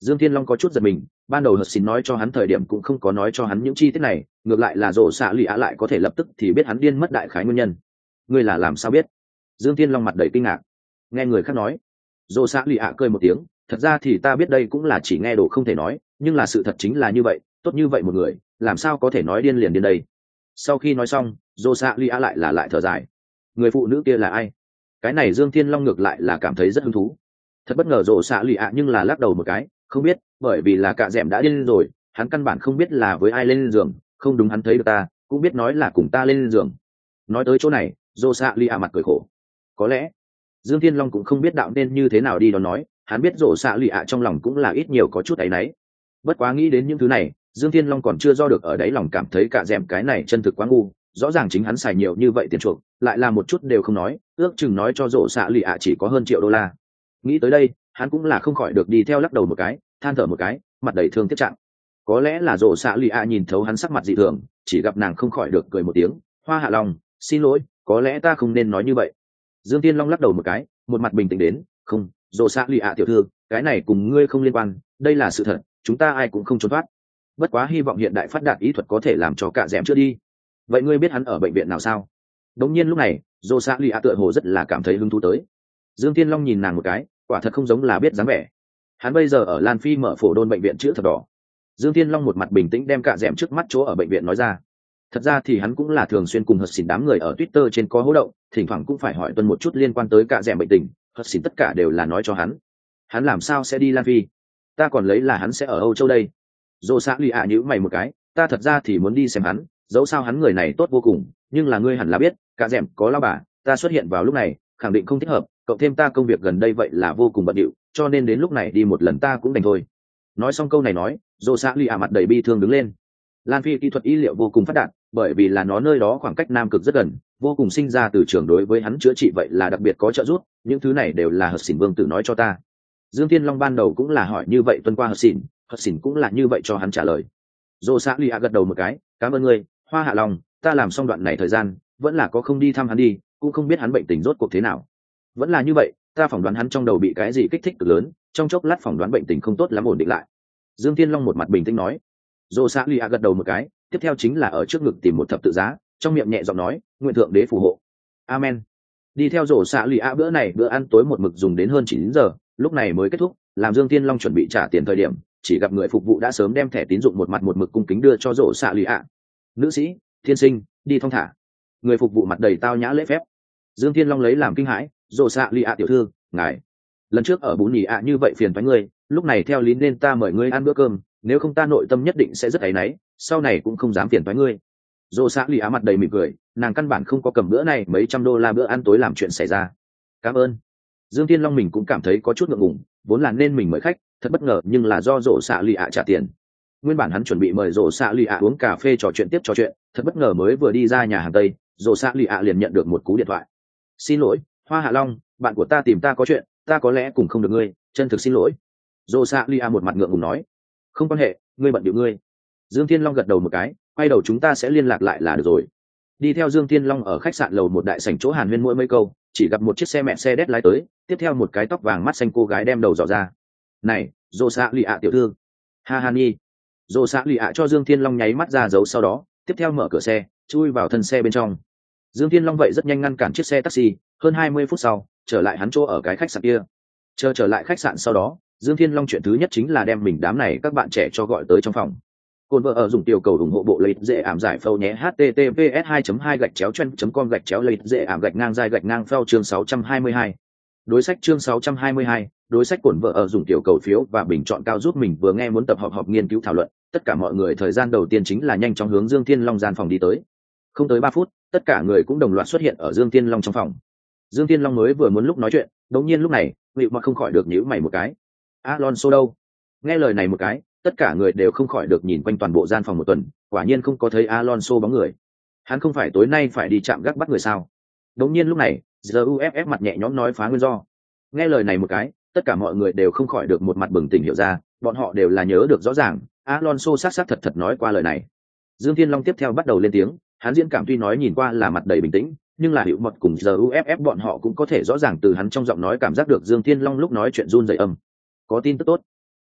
Speaker 1: Dương thiên long có chút giật mình, ban đầu Hợp Xỉn nói cho hắn thời điểm cũng không có nói cho hắn những chi tiết này, ngược lại là rổ xạ lì ạ lại có thể lập tức thì biết hắn điên mất đại khái nguyên nhân ngươi là làm sao biết? Dương thiên long mặt đầy kinh ngạc. Nghe người khác nói rổ xã lì ạ cười một tiếng, thật ra thì ta biết đây cũng là chỉ nghe đồ không thể nói, nhưng là sự thật chính là như vậy, tốt như vậy một người, làm sao có thể nói điên liền điên đây? Sau khi nói xong rổ xã lì ạ lại là lại thở dài. Người phụ nữ kia là ai? Cái này dương thiên long ngược lại là cảm thấy rất hứng thú. Thật bất ngờ rổ xã lì ạ nhưng là lắc đầu một cái, không biết, bởi vì là cạ d đã điên rồi, hắn căn bản không biết là với ai lên giường, không đúng hắn thấy được ta, cũng biết nói là cùng ta lên giường. Nói tới chỗ này dô xạ li ạ mặt cười khổ. Có lẽ, dương thiên long cũng không biết đạo nên như thế nào đi đó nói, hắn biết rổ xạ lì ạ trong lòng cũng là ít nhiều có chút áy náy. Bất quá nghĩ đến những thứ này, dương thiên long còn chưa do được ở đấy lòng cảm thấy cả d cái này chân thực quá ngu, rõ ràng chính hắn xài nhiều như vậy tiền chuộc, lại là một chút đều không nói, ước chừng nói cho rổ xạ lì ạ chỉ có hơn triệu đô la. Nghĩ tới đây, hắn cũng là không khỏi được đi theo lắc đầu một cái, than thở một cái, mặt đầy thương tiếc trạng. Có lẽ là rổ xạ lụy ạ nhìn thấu hắn sắc mặt dị thường, chỉ gặp nàng không khỏi được cười một tiếng, hoa hạ long, xin lỗi có lẽ ta không nên nói như vậy. Dương tiên long lắc đầu một cái, một mặt bình tĩnh đến, không dồ xạ lì ạ tiểu thư, cái này cùng ngươi không liên quan, đây là sự thật, chúng ta ai cũng không trốn thoát. Bất quá hy vọng hiện đại phát đạt ý thuật có thể làm cho cả d chưa đi. Vậy ngươi biết hắn ở bệnh viện nào sao? Đống nhiên lúc này dô xạ lì ạ tựa hồ rất là cảm thấy hứng thú tới. Dương tiên long nhìn nàng một cái, quả thật không giống là biết dáng vẻ. Hắn bây giờ ở lan phi mở phổ đôn bệnh viện chữ thật đỏ. Dương tiên long một mặt bình tĩnh đem cả d trước mắt chỗ ở bệnh viện nói ra thật ra thì hắn cũng là thường xuyên cùng hợp xỉn đám người ở twitter trên có hỗ động, thỉnh thoảng cũng phải hỏi tuân một chút liên quan tới cả rẻ bệnh tình hợp xỉn tất cả đều là nói cho hắn. Hắn làm sao sẽ đi lan phi? Ta còn lấy là hắn sẽ ở âu châu đây. Dồ xã lì ạ nhữ mày một cái, ta thật ra thì muốn đi xem hắn, dẫu sao hắn người này tốt vô cùng, nhưng là ngươi hẳn là biết, cả rẻm có lao bà, ta xuất hiện vào lúc này, khẳng định không thích hợp cộng thêm ta công việc gần đây vậy là vô cùng bận điệu, cho nên đến lúc này đi một lần ta cũng đành thôi. Nói xong câu này nói dồ xã lì ạ mặt đầy bi thương đứng lên lan phi kỹ thuật y liệu vô cùng phát đạt, bởi vì là nó nơi đó khoảng cách nam cực rất gần, vô cùng sinh ra từ trường đối với hắn chữa trị vậy là đặc biệt có trợ giúp, những thứ này đều là hợp xỉn vương tự nói cho ta. Dương thiên long ban đầu cũng là hỏi như vậy tuân qua hợp xỉn hợp xỉn cũng là như vậy cho hắn trả lời. Dồ xã lì a gật đầu một cái, cảm ơn ngươi, hoa hạ lòng ta làm xong đoạn này thời gian, vẫn là có không đi thăm hắn đi, cũng không biết hắn bệnh tình rốt cuộc thế nào. Vẫn là như vậy, ta phỏng đoán hắn trong đầu bị cái gì kích thích cực lớn, trong chốc lát phỏng đoán bệnh tình không tốt lắm ổn định lại. Dương thiên long một mặt bình tĩnh nói dồ xã lì gật đầu một cái, tiếp theo chính là ở trước ngực tìm một thập tự giá, trong miệng nhẹ giọng nói, nguyện thượng đế phù hộ. Amen. Đi theo rổ xạ lì a bữa này, bữa ăn tối một mực dùng đến hơn chín giờ, lúc này mới kết thúc, làm dương tiên long chuẩn bị trả tiền thời điểm, chỉ gặp người phục vụ đã sớm đem thẻ tín dụng một mặt một mực cung kính đưa cho rổ xạ lì a. Nữ sĩ thiên sinh, đi thong thả. Người phục vụ mặt đầy tao nhã lễ phép. Dương thiên long lấy làm kinh hãi rổ xạ lì a tiểu thư, ngài, lần trước ở bún nhì ạ như vậy phiền với ngươi lúc này theo lý nên ta mời ngươi ăn bữa cơm, nếu không ta nội tâm nhất định sẽ rất áy náy, sau này cũng không dám phiền thoái ngươi. Dồ xã lì á mặt đầy mỉm cười, nàng căn bản không có cầm bữa này mấy trăm đô la bữa ăn tối làm chuyện xảy ra. Cảm ơn. Dương tiên long mình cũng cảm thấy có chút ngượng ngùng, vốn là nên mình mời khách, thật bất ngờ, nhưng là do rổ xạ lì ạ trả tiền. Nguyên bản hắn chuẩn bị mời rổ xạ lì ạ uống cà phê trò chuyện tiếp trò chuyện, thật bất ngờ mới vừa đi ra nhà hàng tây rổ xạ lì ạ liền nhận được một cú điện thoại. Xin lỗi, hoa hạ long, bạn của ta tìm ta có chuyện, ta có lẽ cùng không được ngươi, chân thực xin lỗi dô xạ lì một mặt ngượng ngùng nói, không quan hệ, ngươi bận điệu ngươi. Dương thiên long gật đầu một cái, quay đầu chúng ta sẽ liên lạc lại là được rồi. Đi theo dương thiên long ở khách sạn lầu một đại sảnh chỗ hàn huyên mỗi mấy câu, chỉ gặp một chiếc xe mẹ xe đét lái tới, tiếp theo một cái tóc vàng mắt xanh cô gái đem đầu dò ra. Này, dô xạ lì ạ tiểu thư. Ha ha nhi. Dô xạ lì ạ cho dương thiên long nháy mắt ra giấu sau đó, tiếp theo mở cửa xe, chui vào thân xe bên trong. Dương thiên long vậy rất nhanh ngăn cản chiếc xe taxi, hơn hai mươi phút sau, trở lại hắn chỗ ở cái khách sạn kia. Chờ trở lại khách sạn sau đó dương thiên long chuyện thứ nhất chính là đem mình đám này các bạn trẻ cho gọi tới trong phòng cồn vợ ở dùng tiểu cầu ủng hộ bộ lấy dễ ảm giải phâu nhé https 2 2 gạch chéo chân com gạch chéo lấy dễ ảm gạch ngang dài gạch ngang phao chương 622. Đối sách chương 622, đối sách cổn vợ ở dùng tiểu cầu phiếu và bình chọn cao giúp mình vừa nghe muốn tập họp họp nghiên cứu thảo luận, tất cả mọi người thời gian đầu tiên chính là nhanh chóng hướng Dương Thiên Long gian phòng đi tới. Không tới ba phút, tất cả người cũng đồng loạt xuất hiện ở Dương Thiên Long trong phòng. Dương Thiên Long mới vừa muốn lúc nói chuyện, đột nhiên lúc này, Ngụy mà không khỏi được nhíu mày một cái. Alonso đâu? Nghe lời này một cái, tất cả người đều không khỏi được nhìn quanh toàn bộ gian phòng một tuần, quả nhiên không có thấy Alonso bóng người. Hắn không phải tối nay phải đi chạm gác bắt người sao? Đống nhiên lúc này, GUFF mặt nhẹ nhõm nói phá nguyên do. Nghe lời này một cái, tất cả mọi người đều không khỏi được một mặt bừng tỉnh hiểu ra, bọn họ đều là nhớ được rõ ràng, Alonso sát sát thật thật nói qua lời này. Dương Thiên Long tiếp theo bắt đầu lên tiếng, hắn diễn cảm tuy nói nhìn qua là mặt đầy bình tĩnh, nhưng là hiệu mật cùng GUFF bọn họ cũng có thể rõ ràng từ hắn trong giọng nói cảm giác được Dương Thiên Long lúc nói chuyện run rẩy âm. Có tin tức tốt.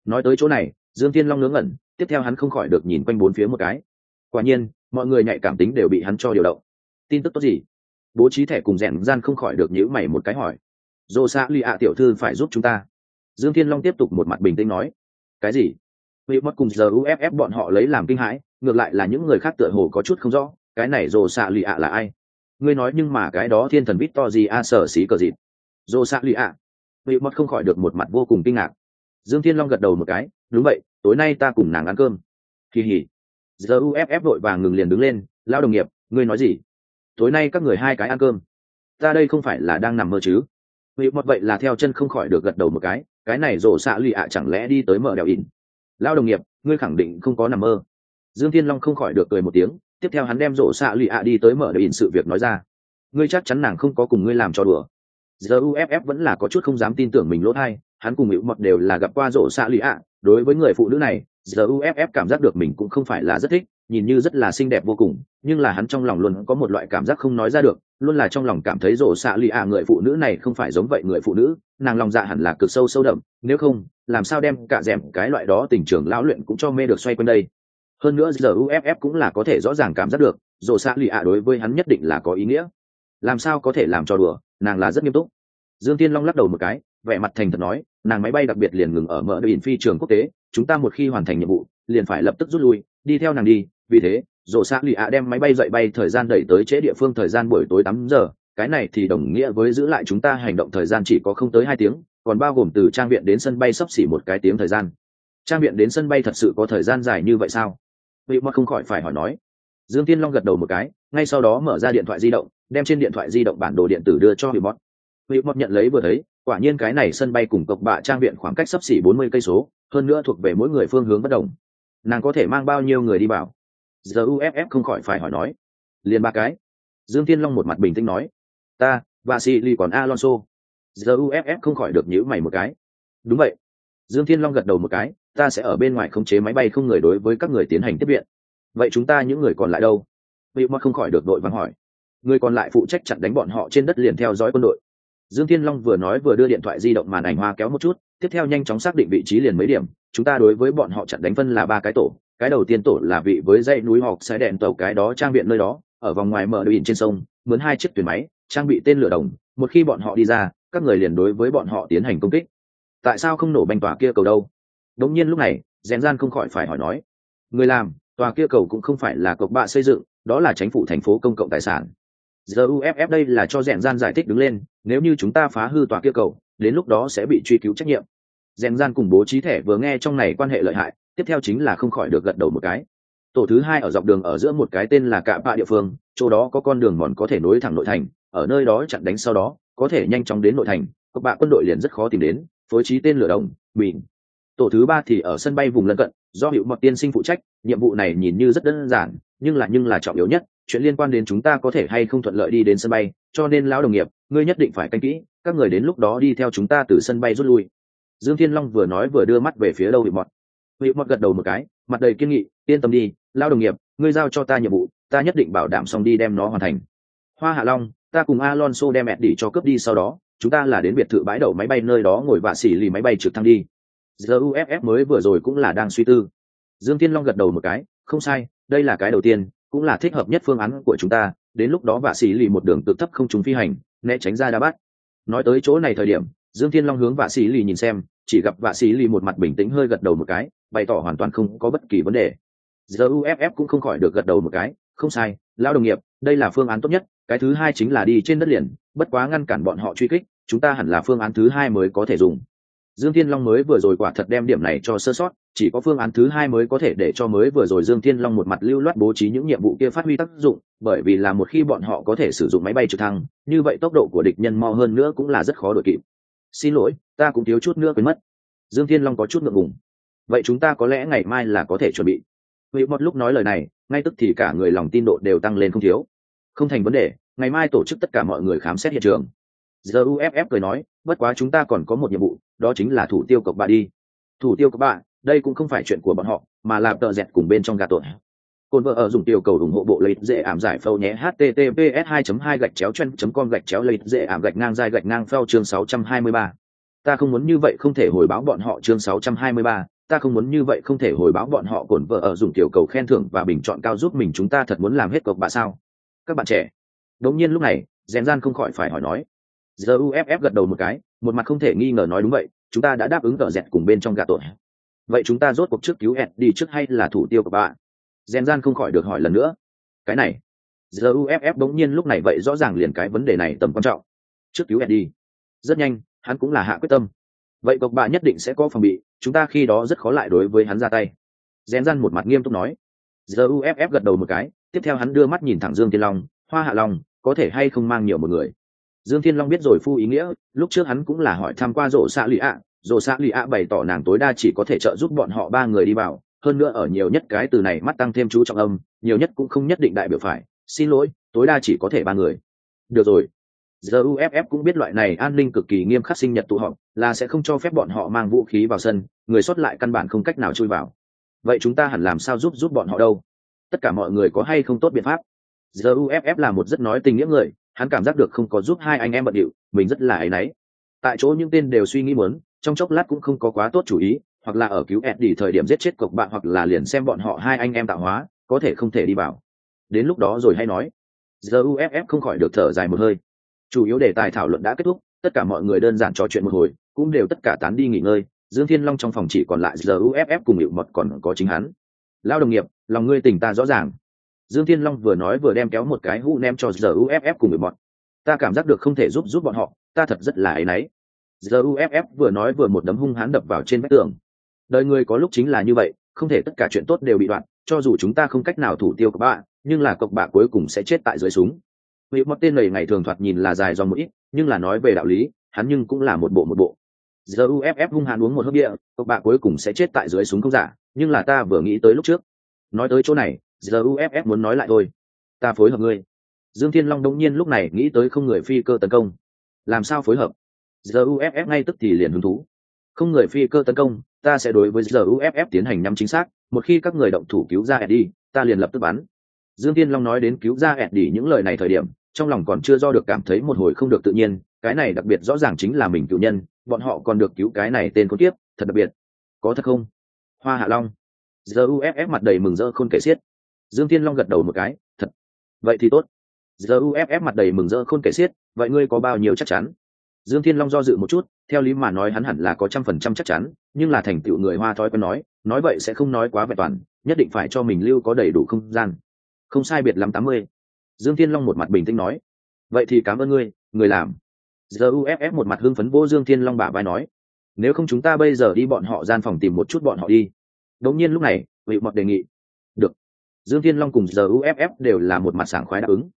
Speaker 1: Nói tới chỗ này, dương thiên long ngớ ngẩn tiếp theo hắn không khỏi được nhìn quanh bốn phía một cái. Quả nhiên mọi người nhạy cảm tính đều bị hắn cho điều động. Tin tức tốt gì? Bố trí thẻ cùng rèn gian không khỏi được nhữ mày một cái hỏi. Dô xa lì ạ tiểu thư phải giúp chúng ta. Dương thiên long tiếp tục một mặt bình tĩnh nói. Cái gì? Vì mất cùng giờ uff bọn họ lấy làm kinh hãi ngược lại là những người khác tựa hồ có chút không rõ cái này dô xa lì ạ là ai? Ngươi nói nhưng mà cái đó thiên thần vít to gì a à, sở xí cờ dịt dô xa lì ạ vì mất không khỏi được một mặt vô cùng kinh ngạc dương thiên long gật đầu một cái, đúng vậy, tối nay ta cùng nàng ăn cơm. Kỳ hỉ. Giờ uff vội vàng ngừng liền đứng lên lao đồng nghiệp, ngươi nói gì? Tối nay các người hai cái ăn cơm. Ta đây không phải là đang nằm mơ chứ? Vì một vậy là theo chân không khỏi được gật đầu một cái cái này rổ xạ lụy ạ chẳng lẽ đi tới mở đèo in lao đồng nghiệp, ngươi khẳng định không có nằm mơ. Dương thiên long không khỏi được cười một tiếng, tiếp theo hắn đem rổ xạ lụy ạ đi tới mở đèo in sự việc nói ra. Ngươi chắc chắn nàng không có cùng ngươi làm cho đùa. Giờ uff vẫn là có chút không dám tin tưởng mình lỗ thai hắn cùng hữu mật đều là gặp qua rổ xạ lì ạ. Đối với người phụ nữ này giờ uff cảm giác được mình cũng không phải là rất thích, nhìn như rất là xinh đẹp vô cùng, nhưng là hắn trong lòng luôn có một loại cảm giác không nói ra được, luôn là trong lòng cảm thấy rổ xạ lì ạ người phụ nữ này không phải giống vậy người phụ nữ, nàng lòng dạ hẳn là cực sâu sâu đậm, nếu không, làm sao đem cả rèm cái loại đó tình trường lão luyện cũng cho mê được xoay quanh đây. Hơn nữa giờ uff cũng là có thể rõ ràng cảm giác được, rổ xạ lì ạ đối với hắn nhất định là có ý nghĩa. Làm sao có thể làm cho đùa, nàng là rất nghiêm túc. Dương tiên long lắc đầu một cái vẻ mặt thành thật nói, nàng máy bay đặc biệt liền ngừng ở mở đội phi trường quốc tế, chúng ta một khi hoàn thành nhiệm vụ, liền phải lập tức rút lui, đi theo nàng đi. Vì thế rổ xạ lì ạ đem máy bay dậy bay thời gian đẩy tới trễ địa phương thời gian buổi tối tám giờ. Cái này thì đồng nghĩa với giữ lại chúng ta hành động thời gian chỉ có không tới hai tiếng, còn bao gồm từ trang viện đến sân bay sắp xỉ một cái tiếng thời gian. Trang viện đến sân bay thật sự có thời gian dài như vậy sao? Vị mà không khỏi phải hỏi nói. Dương tiên long gật đầu một cái, ngay sau đó mở ra điện thoại di động, đem trên điện thoại di động bản đồ điện tử đưa cho vị mọt vị Mộc nhận lấy vừa thấy, quả nhiên cái này sân bay cùng cộc bạ trang viện khoảng cách sắp xỉ bốn mươi cây số, hơn nữa thuộc về mỗi người phương hướng bất đồng. Nàng có thể mang bao nhiêu người đi bảo giờ uff không khỏi phải hỏi nói. Liền ba cái. Dương thiên long một mặt bình tĩnh nói. Ta và còn alonso. Giờ uff không khỏi được nhíu mày một cái. Đúng vậy. Dương thiên long gật đầu một cái. Ta sẽ ở bên ngoài khống chế máy bay không người đối với các người tiến hành tiếp viện. Vậy chúng ta những người còn lại đâu? Vị Mộc không khỏi được đội vắng hỏi. Người còn lại phụ trách chặn đánh bọn họ trên đất liền theo dõi quân đội dương thiên long vừa nói vừa đưa điện thoại di động màn ảnh hoa kéo một chút, tiếp theo nhanh chóng xác định vị trí liền mấy điểm, chúng ta đối với bọn họ chặn đánh phân là ba cái tổ, cái đầu tiên tổ là vị với dãy núi họp sẽ đèn tàu cái đó trang viện nơi đó, ở vòng ngoài mở đùi trên sông, mướn hai chiếc thuyền máy, trang bị tên lửa đồng, một khi bọn họ đi ra, các người liền đối với bọn họ tiến hành công kích. Tại sao không nổ banh tòa kia cầu đâu? Đống nhiên lúc này, rèn gian không khỏi phải hỏi nói. Người làm, tòa kia cầu cũng không phải là cộc bạ xây dựng, đó là chính phủ thành phố công cộng tài sản giờ uff đây là cho rèn gian giải thích đứng lên, nếu như chúng ta phá hư tòa kia cầu, đến lúc đó sẽ bị truy cứu trách nhiệm. Rèn gian cùng bố trí thẻ vừa nghe trong này quan hệ lợi hại, tiếp theo chính là không khỏi được gật đầu một cái. Tổ thứ hai ở dọc đường ở giữa một cái tên là cạ bạ địa phương, chỗ đó có con đường mòn có thể nối thẳng nội thành, ở nơi đó chặn đánh sau đó, có thể nhanh chóng đến nội thành, các bạn quân đội liền rất khó tìm đến, phối trí tên lửa đồng bình tổ thứ ba thì ở sân bay vùng lân cận, do hiệu mật tiên sinh phụ trách, nhiệm vụ này nhìn như rất đơn giản, nhưng là nhưng là trọng yếu nhất chuyện liên quan đến chúng ta có thể hay không thuận lợi đi đến sân bay, cho nên lão đồng nghiệp, ngươi nhất định phải canh kỹ, các người đến lúc đó đi theo chúng ta từ sân bay rút lui. Dương thiên long vừa nói vừa đưa mắt về phía đâu bị mọt. Bị mọt gật đầu một cái, mặt đầy kiên nghị, yên tâm đi, lão đồng nghiệp, ngươi giao cho ta nhiệm vụ, ta nhất định bảo đảm xong đi đem nó hoàn thành. Hoa hạ long, ta cùng alonso đem ẹt đi cho cướp đi sau đó, chúng ta là đến biệt thự bãi đậu máy bay nơi đó ngồi vạ xỉ lì máy bay trực thăng đi. Giờ uff mới vừa rồi cũng là đang suy tư. Dương thiên long gật đầu một cái, không sai, đây là cái đầu tiên cũng là thích hợp nhất phương án của chúng ta, đến lúc đó vạ sĩ lì một đường tự thấp không trúng phi hành, né tránh ra đa bắt nói tới chỗ này thời điểm, dương thiên long hướng vạ sĩ lì nhìn xem, chỉ gặp vạ sĩ lì một mặt bình tĩnh hơi gật đầu một cái, bày tỏ hoàn toàn không có bất kỳ vấn đề. Giờ uff cũng không khỏi được gật đầu một cái, không sai lao đồng nghiệp, đây là phương án tốt nhất, cái thứ hai chính là đi trên đất liền, bất quá ngăn cản bọn họ truy kích, chúng ta hẳn là phương án thứ hai mới có thể dùng dương thiên long mới vừa rồi quả thật đem điểm này cho sơ sót chỉ có phương án thứ hai mới có thể để cho mới vừa rồi dương thiên long một mặt lưu loát bố trí những nhiệm vụ kia phát huy tác dụng bởi vì là một khi bọn họ có thể sử dụng máy bay trực thăng như vậy tốc độ của địch nhân mo hơn nữa cũng là rất khó đội kịp xin lỗi ta cũng thiếu chút nữa quên mất dương thiên long có chút ngượng ngùng vậy chúng ta có lẽ ngày mai là có thể chuẩn bị Huy một lúc nói lời này, ngay tức thì cả người lòng tin độ đều tăng lên không thiếu. Không thành vấn đề, ngày mai tổ chức tất cả mọi người khám xét hiện trường. Giờ UFF cười nói, bất quá chúng ta còn có một nhiệm vụ, đó chính là thủ tiêu cọc bạ đi. Thủ tiêu cọc bạ, đây cũng không phải chuyện của bọn họ, mà là tờ dẹt cùng bên trong gà tội. Côn vợ ở dùng tiêu cầu ủng hộ bộ lấy dễ ảm giải phâu nhé https 2 2 gạch chéo chen com gạch chéo lấy dễ ảm gạch ngang dài gạch ngang phao chương 623. Ta không muốn như vậy không thể hồi báo bọn họ chương 623, ta không muốn như vậy không thể hồi báo bọn họ cổn vợ ở dùng tiểu cầu khen thưởng và bình chọn cao giúp mình chúng ta thật muốn làm hết cộc bà sao các bạn trẻ đống nhiên lúc này rèn gian không khỏi phải hỏi nói giờ uff gật đầu một cái, một mặt không thể nghi ngờ nói đúng vậy, chúng ta đã đáp ứng tờ dẹt cùng bên trong gà tội vậy chúng ta rốt cuộc trước cứu ed đi trước hay là thủ tiêu của bạn? Gen gian không khỏi được hỏi lần nữa. Cái này, giờ uff đống nhiên lúc này vậy rõ ràng liền cái vấn đề này tầm quan trọng. Trước cứu ed đi. Rất nhanh, hắn cũng là hạ quyết tâm. Vậy cộc bạ nhất định sẽ có phòng bị, chúng ta khi đó rất khó lại đối với hắn ra tay. Rèn răn một mặt nghiêm túc nói. Giờ uff gật đầu một cái, tiếp theo hắn đưa mắt nhìn thẳng dương thiên long, hoa hạ long, có thể hay không mang nhiều một người? Dương thiên long biết rồi phu ý nghĩa, lúc trước hắn cũng là hỏi tham q u a rổ xạ lụy ạ. Rổ xạ lụy ạ bày tỏ nàng tối đa chỉ có thể trợ giúp bọn họ ba người đi vào. Hơn nữa ở nhiều nhất cái từ này mắt tăng thêm chú trọng âm, nhiều nhất cũng không nhất định đại biểu phải. Xin lỗi, tối đa chỉ có thể ba người. Được rồi. Giờ uff cũng biết loại này an ninh cực kỳ nghiêm khắc sinh nhật tụ họp, là sẽ không cho phép bọn họ mang vũ khí vào sân, người xuất lại căn bản không cách nào chui vào. Vậy chúng ta hẳn làm sao giúp giúp bọn họ đâu? Tất cả mọi người có hay không tốt biện pháp? Giờ uff là một rất nói tình nghĩa người hắn cảm giác được không có giúp hai anh em bận điệu, mình rất là áy náy. Tại chỗ những tên đều suy nghĩ muốn, trong chốc lát cũng không có quá tốt chủ ý, hoặc là ở cứu Eddie thời điểm giết chết cộc bạn, hoặc là liền xem bọn họ hai anh em tạo hóa, có thể không thể đi vào. Đến lúc đó rồi hay nói. Giờ uff không khỏi được thở dài một hơi. Chủ yếu đề tài thảo luận đã kết thúc, tất cả mọi người đơn giản trò chuyện một hồi, cũng đều tất cả tán đi nghỉ ngơi. Dương thiên long trong phòng chỉ còn lại giờ uff cùng hiệu mật còn có chính hắn. Lao đồng nghiệp, lòng ngươi tỉnh ta rõ ràng dương thiên long vừa nói vừa đem kéo một cái hũ nem cho giờ uff cùng người bọn. ta cảm giác được không thể giúp giúp bọn họ, ta thật rất là áy náy. Giờ uff vừa nói vừa một đấm hung hán đập vào trên vách tường. Đời người có lúc chính là như vậy, không thể tất cả chuyện tốt đều bị đoạn, cho dù chúng ta không cách nào thủ tiêu của bạn, nhưng là cộc bạ cuối cùng sẽ chết tại dưới súng. Vị mất tên này ngày thường thoạt nhìn là dài do một ít, nhưng là nói về đạo lý, hắn nhưng cũng là một bộ một bộ. Giờ uff hung hán uống một hớp địa cộc bạ cuối cùng sẽ chết tại dưới súng không giả, nhưng là ta vừa nghĩ tới lúc trước. Nói tới chỗ này giờ uff muốn nói lại thôi. Ta phối hợp ngươi. Dương thiên long đống nhiên lúc này nghĩ tới không người phi cơ tấn công. Làm sao phối hợp? Giờ uff ngay tức thì liền hứng thú. Không người phi cơ tấn công, ta sẽ đối với giờ uff tiến hành nhắm chính xác, một khi các người động thủ cứu ra eddie, ta liền lập tức bắn. Dương tiên long nói đến cứu ra eddie những lời này thời điểm, trong lòng còn chưa do được cảm thấy một hồi không được tự nhiên, cái này đặc biệt rõ ràng chính là mình cựu nhân, bọn họ còn được cứu cái này tên con tiếp thật đặc biệt. Có thật không? Hoa hạ long. Giờ uff mặt đầy mừng rỡ khôn kể xiết dương Thiên long gật đầu một cái, thật. Vậy thì tốt. Giờ uff mặt đầy mừng rỡ khôn kể xiết, vậy ngươi có bao nhiêu chắc chắn? Dương thiên long do dự một chút, theo lý mà nói hắn hẳn là có trăm phần trăm chắc chắn, nhưng là thành tựu người hoa thói quen nói nói vậy sẽ không nói quá vẹn toàn, nhất định phải cho mình lưu có đầy đủ không gian. Không sai biệt lắm tám mươi. Dương thiên long một mặt bình tĩnh nói, vậy thì cảm ơn ngươi, người làm. Giờ uff một mặt hưng phấn vô dương thiên long bả vai nói, nếu không chúng ta bây giờ đi bọn họ gian phòng tìm một chút bọn họ đi. Đống nhiên lúc này vị mọt đề nghị, được dương thiên long cùng giờ uff đều là một mặt sảng khoái đáp ứng.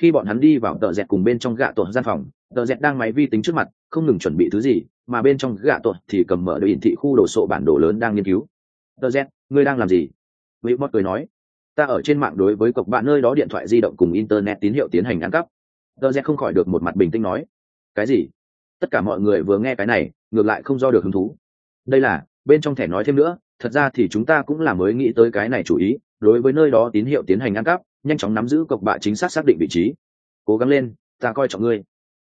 Speaker 1: Khi bọn hắn đi vào tợ dẹt cùng bên trong gạ tội gian phòng tợ dẹt đang máy vi tính trước mặt, không ngừng chuẩn bị thứ gì, mà bên trong gạ tội thì cầm mở đội hiển thị khu đồ sộ bản đồ lớn đang nghiên cứu. Tợ dẹt, ngươi đang làm gì? Vị mót cười nói. Ta ở trên mạng đối với cộc bạn nơi đó điện thoại di động cùng internet tín hiệu tiến hành ăn cắp. Tợ dẹt không khỏi được một mặt bình tĩnh nói. Cái gì? Tất cả mọi người vừa nghe cái này, ngược lại không do được hứng thú. Đây là, bên trong thẻ nói thêm nữa, thật ra thì chúng ta cũng là mới nghĩ tới cái này chủ ý đối với nơi đó tín hiệu tiến hành ăn cắp, nhanh chóng nắm giữ cộc bạ chính xác xác định vị trí. Cố gắng lên, ta coi trọng ngươi.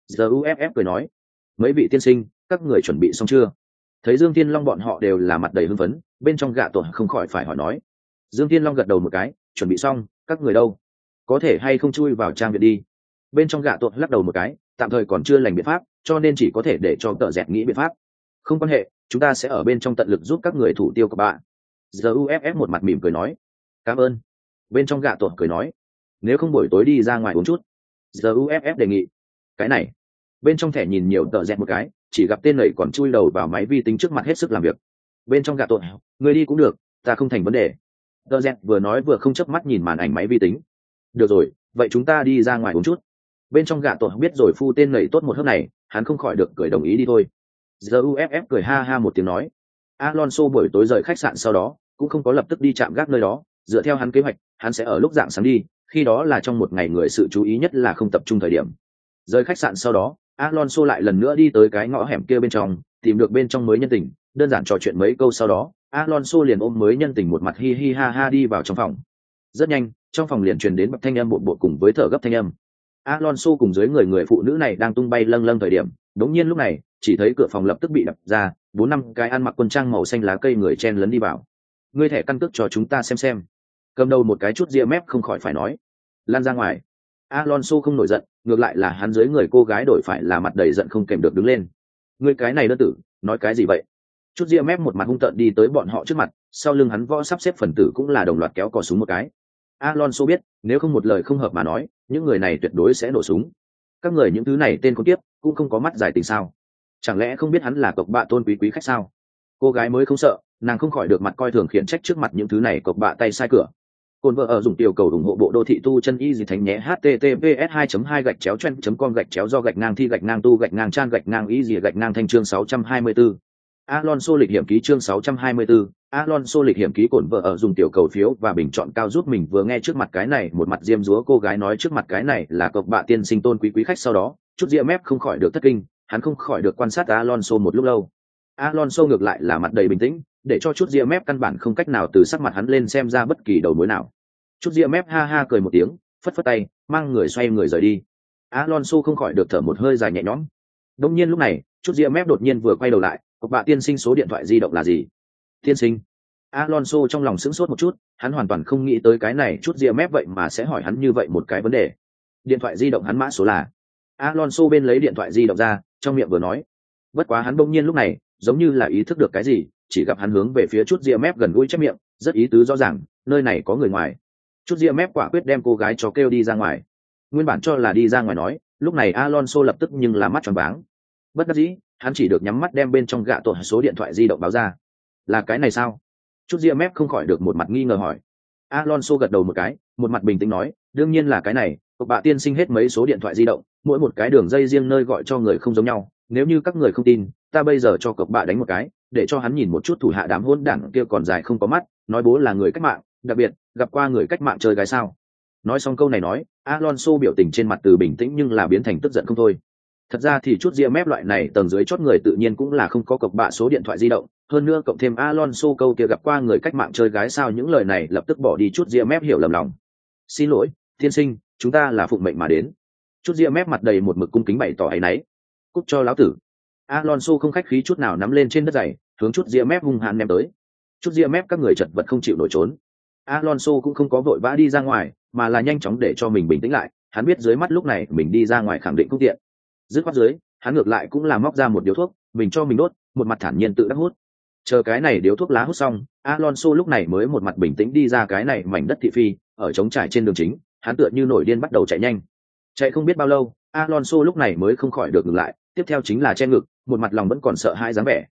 Speaker 1: Giờ uff cười nói. Mấy vị tiên sinh, các người chuẩn bị xong chưa? Thấy dương tiên long bọn họ đều là mặt đầy hưng phấn, bên trong gạ tuần không khỏi phải hỏi nói. Dương tiên long gật đầu một cái, chuẩn bị xong, các người đâu? Có thể hay không chui vào trang viện đi? Bên trong gạ tuần lắc đầu một cái, tạm thời còn chưa lành biện pháp, cho nên chỉ có thể để cho tợ dẹt nghĩ biện pháp. Không quan hệ, chúng ta sẽ ở bên trong tận lực giúp các người thủ tiêu của bạn. Giờ uff một mặt mỉm cười nói cảm ơn. Bên trong gạ tuột cười nói, nếu không buổi tối đi ra ngoài uống chút. Giờ uff đề nghị, cái này. Bên trong thẻ nhìn nhiều tờ rẽ một cái, chỉ gặp tên lầy còn chui đầu vào máy vi tính trước mặt hết sức làm việc. Bên trong gạ tuột, người đi cũng được, ta không thành vấn đề. Tờ rẽ vừa nói vừa không chớp mắt nhìn màn ảnh máy vi tính. Được rồi, vậy chúng ta đi ra ngoài uống chút. Bên trong gạ tuột biết rồi phu tên lầy tốt một hớp này, hắn không khỏi được cười đồng ý đi thôi. Giờ uff cười ha ha một tiếng nói, alonso buổi tối rời khách sạn sau đó, cũng không có lập tức đi chạm gác nơi đó dựa theo hắn kế hoạch, hắn sẽ ở lúc dạng sáng đi, khi đó là trong một ngày người sự chú ý nhất là không tập trung thời điểm. Rời khách sạn sau đó, alonso lại lần nữa đi tới cái ngõ hẻm kia bên trong, tìm được bên trong mới nhân tình, đơn giản trò chuyện mấy câu sau đó, alonso liền ôm mới nhân tình một mặt hi hi ha ha đi vào trong phòng. Rất nhanh, trong phòng liền truyền đến bậc thanh âm bột bột cùng với thở gấp thanh âm. Alonso cùng dưới người người phụ nữ này đang tung bay lâng lâng thời điểm, đống nhiên lúc này, chỉ thấy cửa phòng lập tức bị đập ra, bốn năm cái ăn mặc quân trang màu xanh lá cây người chen lấn đi vào. Ngươi thẻ căn cước cho chúng ta xem xem cầm đầu một cái chút ria mép không khỏi phải nói. Lan ra ngoài. Alonso không nổi giận, ngược lại là hắn dưới người cô gái đổi phải là mặt đầy giận không kèm được đứng lên. Người cái này đơn tử, nói cái gì vậy? Chút ria mép một mặt hung tợn đi tới bọn họ trước mặt, sau lưng hắn võ sắp xếp phần tử cũng là đồng loạt kéo cò súng một cái. Alonso biết, nếu không một lời không hợp mà nói, những người này tuyệt đối sẽ nổ súng. Các người những thứ này tên con tiếp cũng không có mắt giải tình sao. Chẳng lẽ không biết hắn là cộc bạ tôn quý quý khách sao? Cô gái mới không sợ, nàng không khỏi được mặt coi thường khiển trách trước mặt những thứ này cộc bạ tay sai cửa. Côn vợ ở dùng tiểu cầu ủng hộ bộ đô thị tu chân y gì thánh nhé https 2 2 gạch chéo chen com gạch chéo do gạch ngang thi gạch ngang tu gạch ngang trang gạch ngang y gì gạch ngang thanh chương 624. Alonso lịch hiểm ký chương 624, Alonso lịch hiểm ký cồn vợ ở dùng tiểu cầu phiếu và bình chọn cao giúp mình vừa nghe trước mặt cái này một mặt diêm dúa cô gái nói trước mặt cái này là cộc bạ tiên sinh tôn quý quý khách sau đó, chút ria mép không khỏi được thất kinh, hắn không khỏi được quan sát Alonso một lúc lâu. Alonso ngược lại là mặt đầy bình tĩnh, để cho chút ria mép căn bản không cách nào từ sắc mặt hắn lên xem ra bất kỳ đầu mối nào. Chút ria mép ha ha cười một tiếng, phất phất tay, mang người xoay người rời đi. Alonso không khỏi được thở một hơi dài nhẹ nhõm. Đông nhiên lúc này, chút ria mép đột nhiên vừa quay đầu lại cộc bạ tiên sinh số điện thoại di động là gì? Tiên sinh. Alonso trong lòng sững sốt một chút, hắn hoàn toàn không nghĩ tới cái này, chút ria mép vậy mà sẽ hỏi hắn như vậy một cái vấn đề. Điện thoại di động hắn mã số là? Alonso bên lấy điện thoại di động ra, trong miệng vừa nói. Bất quá hắn đông nhiên lúc này, giống như là ý thức được cái gì chỉ gặp hắn hướng về phía chút ria mép gần gũi chép miệng, rất ý tứ rõ ràng, nơi này có người ngoài. Chút ria mép quả quyết đem cô gái cho kêu đi ra ngoài. Nguyên bản cho là đi ra ngoài nói, lúc này alonso lập tức nhưng là mắt tròn váng. Bất đắc dĩ, hắn chỉ được nhắm mắt đem bên trong gạ tổ số điện thoại di động báo ra. Là cái này sao? Chút ria mép không khỏi được một mặt nghi ngờ hỏi. Alonso gật đầu một cái, một mặt bình tĩnh nói, đương nhiên là cái này, cậu bạ tiên sinh hết mấy số điện thoại di động, mỗi một cái đường dây riêng nơi gọi cho người không giống nhau, nếu như các người không tin, ta bây giờ cho cậu bạ đánh một cái để cho hắn nhìn một chút thủ hạ đám hôn đảng kia còn dài không có mắt, nói bố là người cách mạng, đặc biệt, gặp qua người cách mạng chơi gái sao? Nói xong câu này nói, alonso biểu tình trên mặt từ bình tĩnh nhưng là biến thành tức giận không thôi. Thật ra thì chút ria mép loại này tầng dưới chót người tự nhiên cũng là không có cọc bạ số điện thoại di động, hơn nữa cộng thêm alonso câu kia gặp qua người cách mạng chơi gái sao những lời này lập tức bỏ đi chút ria mép hiểu lầm lòng. Xin lỗi, tiên sinh, chúng ta là phụng mệnh mà đến. Chút ria mép mặt đầy một mực cung kính bày tỏ áy náy. Cúc cho lão tử alonso không khách khí chút nào nắm lên trên đất giày, hướng chút ria mép hung hãn ném tới. Chút ria mép các người chật vật không chịu nổi trốn. Alonso cũng không có vội vã đi ra ngoài, mà là nhanh chóng để cho mình bình tĩnh lại. Hắn biết dưới mắt lúc này mình đi ra ngoài khẳng định không tiện. Dứt khoát dưới, hắn ngược lại cũng là móc ra một điếu thuốc, mình cho mình đốt, một mặt thản nhiên tự đắc hút. Chờ cái này điếu thuốc lá hút xong, alonso lúc này mới một mặt bình tĩnh đi ra cái này mảnh đất thị phi, ở trống trải trên đường chính, hắn tựa như nổi điên bắt đầu chạy nhanh. Chạy không biết bao lâu, alonso lúc này mới không khỏi được ngừng lại, tiếp theo chính là che ngực một mặt lòng vẫn còn sợ hai dáng vẻ.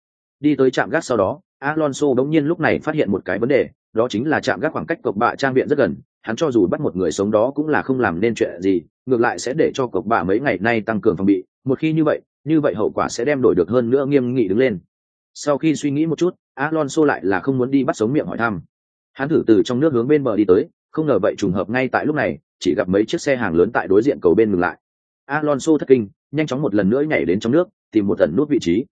Speaker 1: Đi tới trạm gác sau đó, alonso đống nhiên lúc này phát hiện một cái vấn đề, đó chính là trạm gác khoảng cách cộc bạ trang viện rất gần, hắn cho dù bắt một người sống đó cũng là không làm nên chuyện gì, ngược lại sẽ để cho cộc bạ mấy ngày nay tăng cường phòng bị, một khi như vậy như vậy hậu quả sẽ đem đổi được hơn nữa nghiêm nghị đứng lên. Sau khi suy nghĩ một chút, alonso lại là không muốn đi bắt sống miệng hỏi thăm. Hắn thử từ trong nước hướng bên bờ đi tới, không ngờ vậy trùng hợp ngay tại lúc này, chỉ gặp mấy chiếc xe hàng lớn tại đối diện cầu bên ngừng lại. Alonso thất kinh, nhanh chóng một lần nữa nhảy đến trong nước tìm một tận nút vị trí.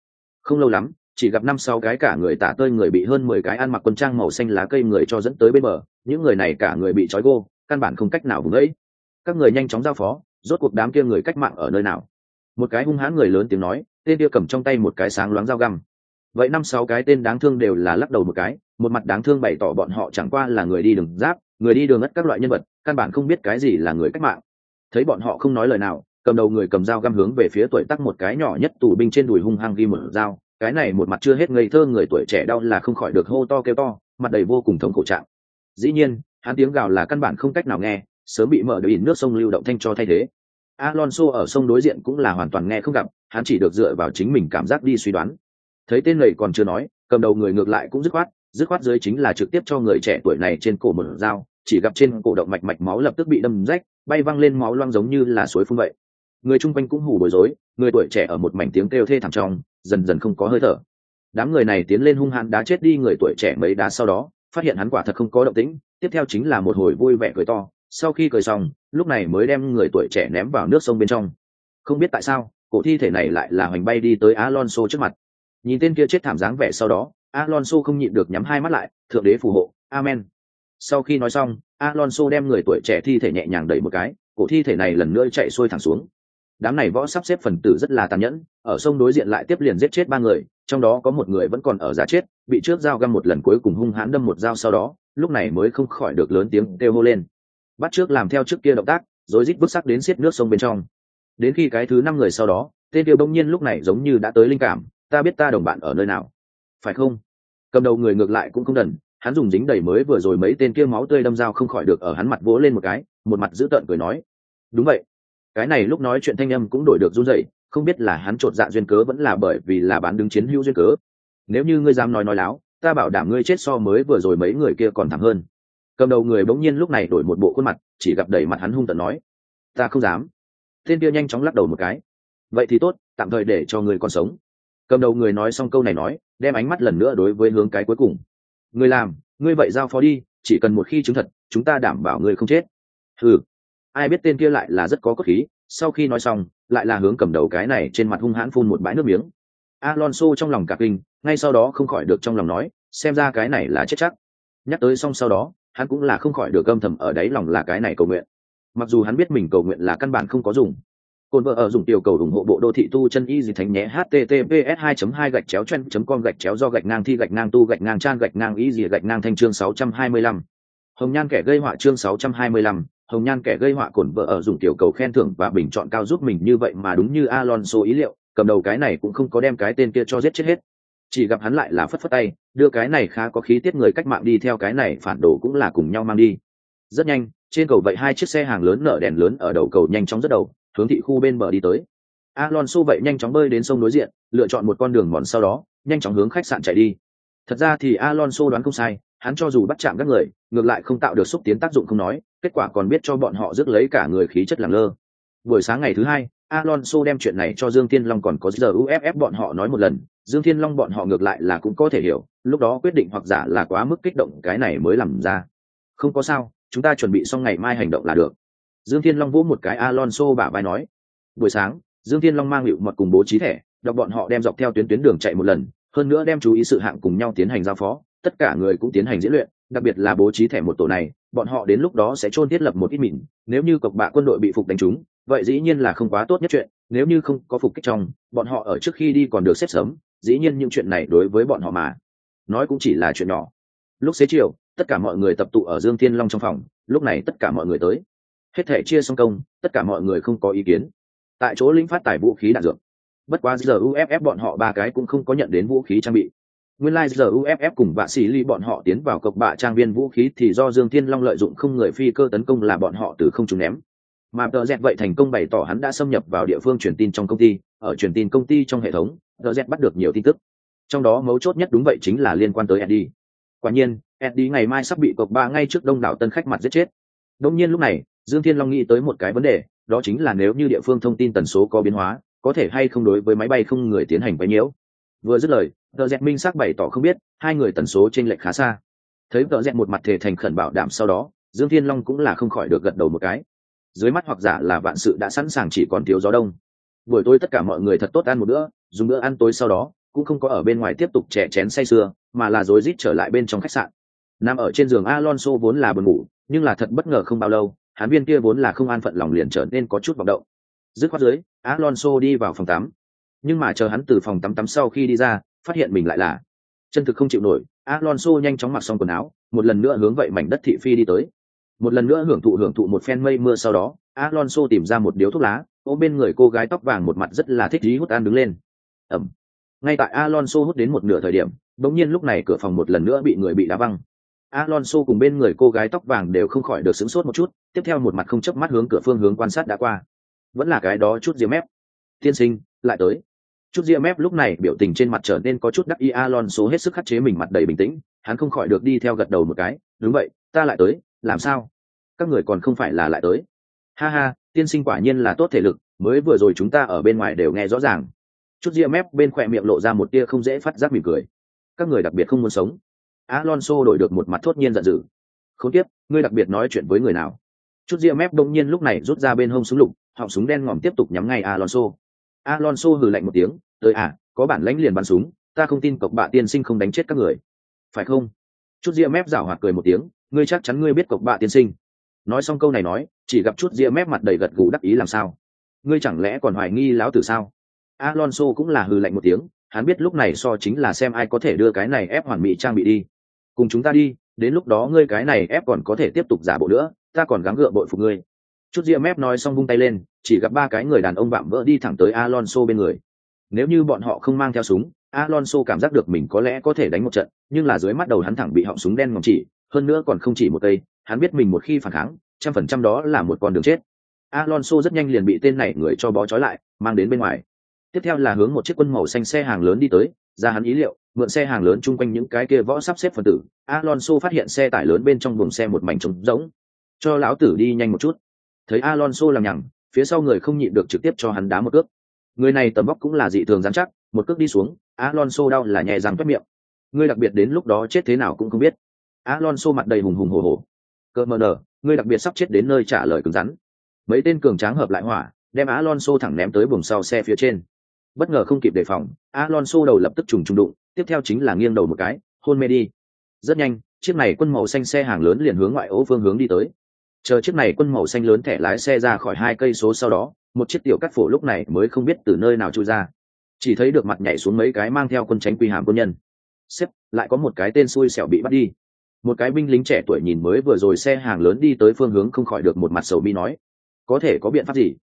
Speaker 1: Không lâu lắm, chỉ gặp năm sáu cái cả người tả tơi người bị hơn mười cái ăn mặc quân trang màu xanh lá cây người cho dẫn tới bên bờ, những người này cả người bị trói gô, căn bản không cách nào vùng ấy. Các người nhanh chóng giao phó, rốt cuộc đám kia người cách mạng ở nơi nào? Một cái hung hãn người lớn tiếng nói, tên kia cầm trong tay một cái sáng loáng dao găm. Vậy năm sáu cái tên đáng thương đều là lắc đầu một cái, một mặt đáng thương bày tỏ bọn họ chẳng qua là người đi đường giáp, người đi đường ất các loại nhân vật, căn bản không biết cái gì là người cách mạng. Thấy bọn họ không nói lời nào cầm đầu người cầm dao găm hướng về phía tuổi tắc một cái nhỏ nhất tù binh trên đùi hung hăng ghi một dao. Cái này một mặt chưa hết ngây thơ người tuổi trẻ đau là không khỏi được hô to kêu to, mặt đầy vô cùng thống khổ trạng. Dĩ nhiên, hắn tiếng gào là căn bản không cách nào nghe, sớm bị mở đầy nước sông lưu động thanh cho thay thế. Alonso ở sông đối diện cũng là hoàn toàn nghe không gặp, hắn chỉ được dựa vào chính mình cảm giác đi suy đoán. Thấy tên này còn chưa nói, cầm đầu người ngược lại cũng dứt khoát dứt khoát dưới chính là trực tiếp cho người trẻ tuổi này trên cổ một dao, chỉ gặp trên cổ động mạch mạch máu lập tức bị đâm rách, bay văng lên máu loang giống như là suối phun vậy người chung quanh cũng hù bối rối người tuổi trẻ ở một mảnh tiếng kêu thê thảm trong, dần dần không có hơi thở. Đám người này tiến lên hung hãn đá chết đi người tuổi trẻ mấy đá sau đó, phát hiện hắn quả thật không có động tĩnh, tiếp theo chính là một hồi vui vẻ cười to. Sau khi cười xong, lúc này mới đem người tuổi trẻ ném vào nước sông bên trong. Không biết tại sao, cổ thi thể này lại là hoành bay đi tới alonso trước mặt. Nhìn tên kia chết thảm dáng vẻ sau đó, alonso không nhịn được nhắm hai mắt lại, thượng đế phù hộ, amen. Sau khi nói xong, alonso đem người tuổi trẻ thi thể nhẹ nhàng đẩy một cái, cổ thi thể này lần nữa chạy xuôi thẳng xuống đám này võ sắp xếp phần tử rất là tàn nhẫn, ở sông đối diện lại tiếp liền giết chết ba người, trong đó có một người vẫn còn ở giá chết, bị trước dao găm một lần cuối cùng hung hãn đâm một dao sau đó, lúc này mới không khỏi được lớn tiếng kêu hô lên. Bắt trước làm theo trước kia động tác, rồi rít bước sắc đến xiết nước sông bên trong. Đến khi cái thứ năm người sau đó, tên tiêu bỗng nhiên lúc này giống như đã tới linh cảm, ta biết ta đồng bạn ở nơi nào. Phải không? Cầm đầu người ngược lại cũng không đần, hắn dùng dính đầy mới vừa rồi mấy tên kia máu tươi đâm dao không khỏi được ở hắn mặt vỗ lên một cái, một mặt dữ tợn cười nói, đúng vậy cái này lúc nói chuyện thanh âm cũng đổi được run rẩy, không biết là hắn chột dạ duyên cớ vẫn là bởi vì là bán đứng chiến hữu duyên cớ. Nếu như ngươi dám nói nói láo, ta bảo đảm ngươi chết so mới vừa rồi mấy người kia còn thẳng hơn. Cầm đầu người bỗng nhiên lúc này đổi một bộ khuôn mặt, chỉ gặp đẩy mặt hắn hung tận nói, ta không dám. Tên kia nhanh chóng lắc đầu một cái, vậy thì tốt, tạm thời để cho ngươi còn sống. Cầm đầu người nói xong câu này nói, đem ánh mắt lần nữa đối với hướng cái cuối cùng. Ngươi làm, ngươi vậy giao phó đi, chỉ cần một khi chứng thật, chúng ta đảm bảo ngươi không chết. Ừ ai biết tên kia lại là rất có cốt khí sau khi nói xong lại là hướng cầm đầu cái này trên mặt hung hãn phun một bãi nước miếng. Alonso trong lòng cả kinh ngay sau đó không khỏi được trong lòng nói xem ra cái này là chết chắc. Nhắc tới xong sau đó hắn cũng là không khỏi được âm thầm ở đáy lòng là cái này cầu nguyện. Mặc dù hắn biết mình cầu nguyện là căn bản không có dùng. Cồn vợ ở dùng tiểu cầu ủng hộ bộ đô thị tu chân y gì thánh nhé https 2 2 gạch chéo chen com gạch chéo do gạch ngang thi gạch ngang tu gạch ngang trang gạch ngang y gì gạch ngang thanh chương 625. hồng nhan kẻ gây họa chương 625, hồng nhan kẻ gây họa cồn vợ ở dùng tiểu cầu khen thưởng và bình chọn cao giúp mình như vậy mà đúng như alonso ý liệu, cầm đầu cái này cũng không có đem cái tên kia cho giết chết hết. Chỉ gặp hắn lại là phất phất tay, đưa cái này khá có khí tiết người cách mạng đi theo cái này phản đồ cũng là cùng nhau mang đi. Rất nhanh, trên cầu vậy hai chiếc xe hàng lớn nở đèn lớn ở đầu cầu nhanh chóng rất đầu, hướng thị khu bên bờ đi tới. Alonso vậy nhanh chóng bơi đến sông đối diện, lựa chọn một con đường mòn sau đó, nhanh chóng hướng khách sạn chạy đi. Thật ra thì alonso đoán không sai hắn cho dù bắt chạm các người, ngược lại không tạo được xúc tiến tác dụng không nói, kết quả còn biết cho bọn họ rước lấy cả người khí chất làng lơ. Buổi sáng ngày thứ hai, alonso đem chuyện này cho dương tiên long còn có giờ uff bọn họ nói một lần, dương thiên long bọn họ ngược lại là cũng có thể hiểu, lúc đó quyết định hoặc giả là quá mức kích động cái này mới làm ra. Không có sao, chúng ta chuẩn bị xong ngày mai hành động là được. Dương thiên long vỗ một cái alonso bả vai nói. Buổi sáng, dương thiên long mang hiệu mật cùng bố trí thẻ, đọc bọn họ đem dọc theo tuyến tuyến đường chạy một lần, hơn nữa đem chú ý sự hạng cùng nhau tiến hành giao phó tất cả người cũng tiến hành diễn luyện, đặc biệt là bố trí thẻ một tổ này, bọn họ đến lúc đó sẽ chôn thiết lập một ít mìn, nếu như cộc bạ quân đội bị phục đánh trúng, vậy dĩ nhiên là không quá tốt nhất chuyện, nếu như không có phục kích trong, bọn họ ở trước khi đi còn được xếp sớm, dĩ nhiên những chuyện này đối với bọn họ mà nói cũng chỉ là chuyện nhỏ. Lúc xế chiều, tất cả mọi người tập tụ ở dương thiên long trong phòng, lúc này tất cả mọi người tới. Hết thể chia xong công, tất cả mọi người không có ý kiến. Tại chỗ lính phát tài vũ khí đạn dược. Bất quá giờ uff bọn họ ba cái cũng không có nhận đến vũ khí trang bị nguyên lai giờ uff cùng vạ sĩ ly bọn họ tiến vào cộc bạ trang viên vũ khí thì do dương thiên long lợi dụng không người phi cơ tấn công là bọn họ từ không trúng ném. Mà tờ dẹt vậy thành công bày tỏ hắn đã xâm nhập vào địa phương truyền tin trong công ty, ở truyền tin công ty trong hệ thống, tờ dẹt bắt được nhiều tin tức. Trong đó mấu chốt nhất đúng vậy chính là liên quan tới eddie. Quả nhiên, eddie ngày mai sắp bị cộc bạ ngay trước đông đảo tân khách mặt giết chết. Đông nhiên lúc này, dương thiên long nghĩ tới một cái vấn đề, đó chính là nếu như địa phương thông tin tần số có biến hóa, có thể hay không đối với máy bay không người tiến hành quấy nhiễu vừa dứt lời, tờ dẹt minh xác bày tỏ không biết, hai người tần số t r ê n lệch khá xa. Thấy tờ dẹt một mặt thể thành khẩn bảo đảm sau đó, dương thiên long cũng là không khỏi được gật đầu một cái. Dưới mắt hoặc giả là vạn sự đã sẵn sàng chỉ còn thiếu gió đông. Buổi tối tất cả mọi người thật tốt ăn một bữa, dùng bữa ăn tối sau đó, cũng không có ở bên ngoài tiếp tục chè chén say sưa, mà là rối rít trở lại bên trong khách sạn. Nằm ở trên giường alonso vốn là buồn ngủ, nhưng là thật bất ngờ không bao lâu, hắn viên kia vốn là không an phận lòng liền trở nên có chút vọng động. Dứt khoát dưới, alonso đi vào phòng tắm nhưng mà chờ hắn từ phòng tắm tắm sau khi đi ra, phát hiện mình lại là. Chân thực không chịu nổi, alonso nhanh chóng mặc xong quần áo, một lần nữa hướng vậy mảnh đất thị phi đi tới. Một lần nữa hưởng thụ hưởng thụ một phen mây mưa sau đó, alonso tìm ra một điếu thuốc lá ô bên người cô gái tóc vàng một mặt rất là thích ý hút ăn đứng lên. Ẩm. Ngay tại alonso hút đến một nửa thời điểm bỗng nhiên lúc này cửa phòng một lần nữa bị người bị đá văng. Alonso cùng bên người cô gái tóc vàng đều không khỏi được sửng sốt một chút, tiếp theo một mặt không chớp mắt hướng cửa phương hướng quan sát đã qua. Vẫn là cái đó chút diếm mép. Tiên sinh lại tới. Chút diêm mép lúc này biểu tình trên mặt trở nên có chút đắc ý alonso hết sức khắc chế mình mặt đầy bình tĩnh, hắn không khỏi được đi theo gật đầu một cái, đúng vậy, ta lại tới, làm sao? Các người còn không phải là lại tới. Ha ha, tiên sinh quả nhiên là tốt thể lực, mới vừa rồi chúng ta ở bên ngoài đều nghe rõ ràng. Chút ria mép bên khỏe miệng lộ ra một tia không dễ phát giác mỉm cười. Các người đặc biệt không muốn sống. Alonso đổi được một mặt thốt nhiên giận dữ. Không tiếp ngươi đặc biệt nói chuyện với người nào? Chút ria mép đông nhiên lúc này rút ra bên hông súng lục, họng súng đen ngòm tiếp tục nhắm ngay alonso alonso hừ lạnh một tiếng, tới à có bản lãnh liền bắn súng, ta không tin cộc bạ tiên sinh không đánh chết các người. Phải không? Chút ria mép rảo hoạt cười một tiếng, ngươi chắc chắn ngươi biết cộc bạ tiên sinh. Nói xong câu này nói, chỉ gặp chút ria mép mặt đầy gật gù đắc ý làm sao. Ngươi chẳng lẽ còn hoài nghi láo tử sao? Alonso cũng là hừ lạnh một tiếng, hắn biết lúc này so chính là xem ai có thể đưa cái này ép hoàn mỹ trang bị đi. Cùng chúng ta đi, đến lúc đó ngươi cái này ép còn có thể tiếp tục giả bộ nữa, ta còn gắng gượng bội phục ngươi chút ria mép nói xong vung tay lên, chỉ gặp ba cái người đàn ông vạm vỡ đi thẳng tới alonso bên người. Nếu như bọn họ không mang theo súng, alonso cảm giác được mình có lẽ có thể đánh một trận, nhưng là dưới mắt đầu hắn thẳng bị họng súng đen ngòm chỉ, hơn nữa còn không chỉ một cây, hắn biết mình một khi phản kháng, trăm phần trăm đó là một con đường chết. Alonso rất nhanh liền bị tên này người cho bó trói lại, mang đến bên ngoài. Tiếp theo là hướng một chiếc quân màu xanh xe hàng lớn đi tới, ra hắn ý liệu, mượn xe hàng lớn chung quanh những cái kia võ sắp xếp phần tử. Alonso phát hiện xe tải lớn bên trong buồng xe một mảnh trống rỗng. Cho lão tử đi nhanh một chút thấy alonso làm nhằng, phía sau người không nhịn được trực tiếp cho hắn đá một cước. Người này tầm vóc cũng là dị thường dám chắc, một cước đi xuống, alonso đau là nhẹ răng quét miệng. Ngươi đặc biệt đến lúc đó chết thế nào cũng không biết. Alonso mặt đầy hùng hùng hồ hồ cơ mờ nờ, ngươi đặc biệt sắp chết đến nơi trả lời cứng rắn. Mấy tên cường tráng hợp lại hỏa, đem alonso thẳng ném tới buồng sau xe phía trên. Bất ngờ không kịp đề phòng, alonso đầu lập tức trùng trùng đụng, tiếp theo chính là nghiêng đầu một cái, hôn mê đi. Rất nhanh, chiếc này quân màu xanh xe hàng lớn liền hướng ngoại ô phương hướng đi tới chờ chiếc này quân màu xanh lớn thẻ lái xe ra khỏi hai cây số sau đó, một chiếc tiểu cắt phổ lúc này mới không biết từ nơi nào trôi ra. Chỉ thấy được mặt nhảy xuống mấy cái mang theo quân tránh quy hàm quân nhân. Xếp, lại có một cái tên xui xẻo bị bắt đi. Một cái binh lính trẻ tuổi nhìn mới vừa rồi xe hàng lớn đi tới phương hướng không khỏi được một mặt sầu bi nói, có thể có biện pháp gì?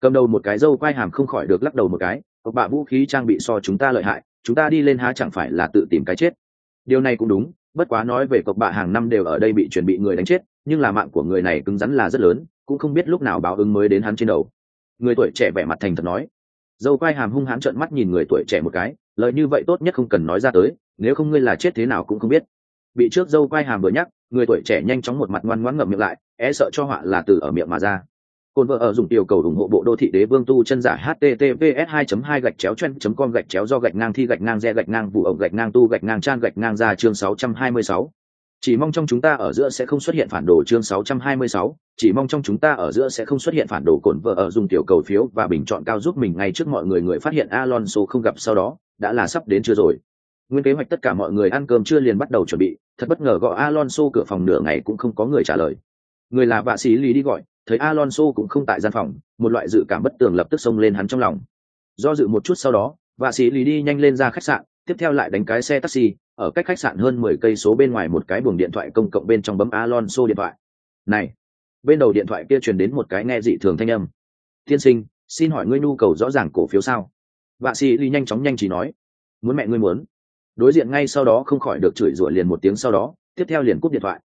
Speaker 1: Cầm đầu một cái dâu quai hàm không khỏi được lắc đầu một cái hoặc bạ vũ khí trang bị so chúng ta lợi hại, chúng ta đi lên há chẳng phải là tự tìm cái chết. Điều này cũng đúng, bất quá nói về cộc bạ hàng năm đều ở đây bị chuẩn bị người đánh chết nhưng là mạng của người này cứng rắn là rất lớn, cũng không biết lúc nào báo ứng mới đến hắn trên đầu. Người tuổi trẻ vẻ mặt thành thật nói. Dâu quai hàm hung hãn trợn mắt nhìn người tuổi trẻ một cái lợi như vậy tốt nhất không cần nói ra tới, nếu không ngươi là chết thế nào cũng không biết. Bị trước dâu quai hàm vừa nhắc, người tuổi trẻ nhanh chóng một mặt ngoan ngoãn ngậm miệng lại é sợ cho họa là từ ở miệng mà ra. Cồn vợ ở dùng yêu cầu ủng hộ bộ đô thị đế vương tu chân giả https 2 2 gạch chéo chen com gạch chéo do gạch ngang thi gạch ngang re gạch ngang vụ ổng gạch ngang tu gạch ngang trang gạch ngang ra chương 626 chỉ mong trong chúng ta ở giữa sẽ không xuất hiện phản đồ chương 626, chỉ mong trong chúng ta ở giữa sẽ không xuất hiện phản đồ cồn vợ ở dùng tiểu cầu phiếu và bình chọn cao giúp mình ngay trước mọi người người phát hiện Alonso không gặp sau đó đã là sắp đến chưa rồi. Nguyên kế hoạch tất cả mọi người ăn cơm chưa liền bắt đầu chuẩn bị thật bất ngờ gọi alonso cửa phòng nửa ngày cũng không có người trả lời. Người là vạ sĩ lý đi gọi thấy alonso cũng không tại gian phòng một loại dự cảm bất tường lập tức xông lên hắn trong lòng. Do dự một chút sau đó vạ sĩ lý đi nhanh lên ra khách sạn tiếp theo lại đánh cái xe taxi, ở cách khách sạn hơn mười cây số bên ngoài một cái buồng điện thoại công cộng bên trong bấm alonso điện thoại. Này, bên đầu điện thoại kia truyền đến một cái nghe dị thường thanh âm. Tiên sinh, xin hỏi ngươi nhu cầu rõ ràng cổ phiếu sao? Vạ sĩ ly nhanh chóng nhanh chỉ nói. Muốn mẹ ngươi muốn. Đối diện ngay sau đó không khỏi được chửi rủa liền một tiếng sau đó, tiếp theo liền cúp điện thoại.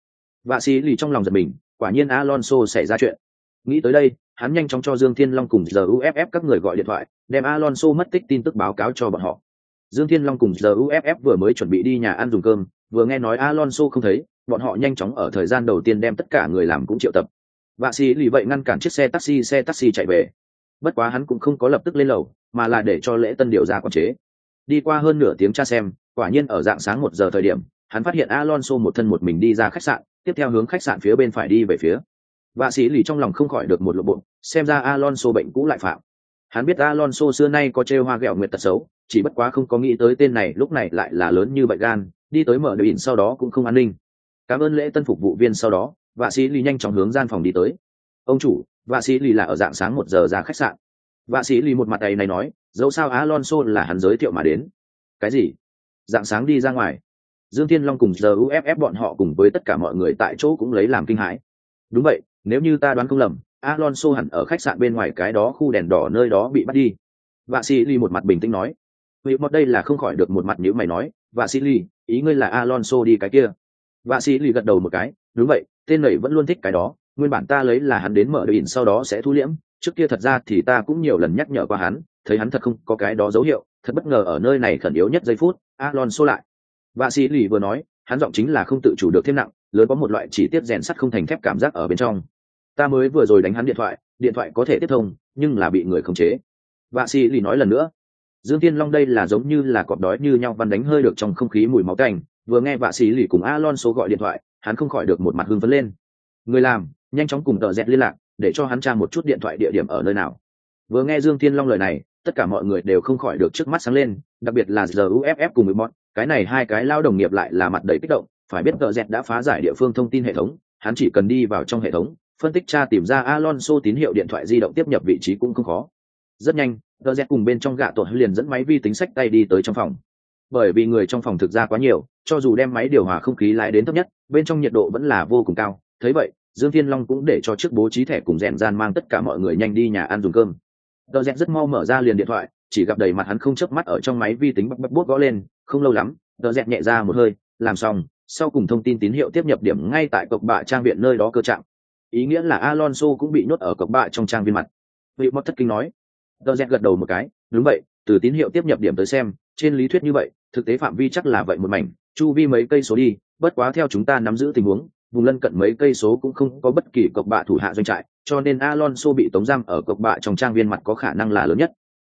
Speaker 1: Vạ sĩ lì trong lòng giật mình, quả nhiên alonso xảy ra chuyện. Nghĩ tới đây, hắn nhanh chóng cho dương thiên long cùng giờ uff các người gọi điện thoại, đem alonso mất tích tin tức báo cáo cho bọn họ dương thiên long cùng giờ uff vừa mới chuẩn bị đi nhà ăn dùng cơm, vừa nghe nói alonso không thấy, bọn họ nhanh chóng ở thời gian đầu tiên đem tất cả người làm cũng triệu tập. Vạ sĩ lì vậy ngăn cản chiếc xe taxi xe taxi chạy về. Bất quá hắn cũng không có lập tức lên lầu, mà là để cho lễ tân điều ra quản chế. Đi qua hơn nửa tiếng tra xem, quả nhiên ở dạng sáng một giờ thời điểm, hắn phát hiện alonso một thân một mình đi ra khách sạn, tiếp theo hướng khách sạn phía bên phải đi về phía. Vạ sĩ lì trong lòng không khỏi được một lộ bộ, xem ra alonso bệnh cũ lại phạm. Hắn biết alonso xưa nay có trêu hoa ghẹo nguyệt tật xấu chỉ bất quá không có nghĩ tới tên này lúc này lại là lớn như vậy gan, đi tới mở đội sau đó cũng không an ninh. Cảm ơn lễ tân phục vụ viên sau đó, vạ sĩ lì nhanh chóng hướng gian phòng đi tới. Ông chủ, vạ sĩ lì là ở dạng sáng một giờ ra khách sạn. Vạ sĩ lì một mặt đầy này nói, dẫu sao alonso là hắn giới thiệu mà đến. Cái gì? Dạng sáng đi ra ngoài. Dương thiên long cùng giờ uff bọn họ cùng với tất cả mọi người tại chỗ cũng lấy làm kinh hãi. Đúng vậy, nếu như ta đoán không lầm, alonso hẳn ở khách sạn bên ngoài cái đó khu đèn đỏ nơi đó bị bắt đi. Vạ sĩ lì một mặt bình tĩnh nói vì một đây là không khỏi được một mặt nhíu mày nói, vạ sĩ ý ngươi là alonso đi cái kia? Vạ sĩ gật đầu một cái, đúng vậy, tên này vẫn luôn thích cái đó, nguyên bản ta lấy là hắn đến mở đội sau đó sẽ thu liễm, trước kia thật ra thì ta cũng nhiều lần nhắc nhở qua hắn, thấy hắn thật không có cái đó dấu hiệu, thật bất ngờ ở nơi này khẩn yếu nhất giây phút, alonso lại. Vạ sĩ lì vừa nói, hắn giọng chính là không tự chủ được thêm nặng, lớn có một loại chỉ tiết rèn sắt không thành thép cảm giác ở bên trong. Ta mới vừa rồi đánh hắn điện thoại điện thoại có thể tiếp thông, nhưng là bị người khống chế. Vạ sĩ lì nói lần nữa dương tiên long đây là giống như là cọp đói như nhau, văn đánh hơi được trong không khí mùi máu canh vừa nghe vạ sĩ lì cùng alonso gọi điện thoại, hắn không khỏi được một mặt hưng phấn lên. Người làm, nhanh chóng cùng tờ rẽ liên lạc, để cho hắn tra một chút điện thoại địa điểm ở nơi nào. Vừa nghe dương thiên long lời này, tất cả mọi người đều không khỏi được trước mắt sáng lên, đặc biệt là giờ uff cùng với bọn, cái này hai cái lao đồng nghiệp lại là mặt đầy kích động. Phải biết tờ rẽ đã phá giải địa phương thông tin hệ thống, hắn chỉ cần đi vào trong hệ thống, phân tích tra tìm ra alonso tín hiệu điện thoại di động tiếp nhập vị trí cũng không khó. Rất nhanh tờ dẹt cùng bên trong gạ tuột liền dẫn máy vi tính sách tay đi tới trong phòng bởi vì người trong phòng thực ra quá nhiều cho dù đem máy điều hòa không khí lái đến thấp nhất bên trong nhiệt độ vẫn là vô cùng cao thấy vậy dương thiên long cũng để cho trước bố trí thẻ cùng rèn gian mang tất cả mọi người nhanh đi nhà ăn dùng cơm Đờ Dẹt rất mau mở ra liền điện thoại, chỉ gặp đầy mặt hắn không chớp mắt ở trong máy vi tính bắp bắp bút gõ lên, không lâu lắm, Đờ Dẹt nhẹ ra một hơi, làm xong, sau cùng thông tin tín hiệu tiếp nhập điểm ngay tại cộc bạ trang viện nơi đó cơ trạng. Ý nghĩa là Alonso cũng bị nhốt ở cộc bạ trong trang viên mặt. Vị mất thất kinh nói. Đờ Dẹt gật đầu một cái, đúng vậy, từ tín hiệu tiếp nhập điểm tới xem, trên lý thuyết như vậy, thực tế phạm vi chắc là vậy một mảnh, chu vi mấy cây số đi, bất quá theo chúng ta nắm giữ tình huống, vùng lân cận mấy cây số cũng không có bất kỳ cọc bạ thủ hạ doanh trại, cho nên Alonso bị tống giam ở cọc bạ trong trang viên mặt có khả năng là lớn nhất.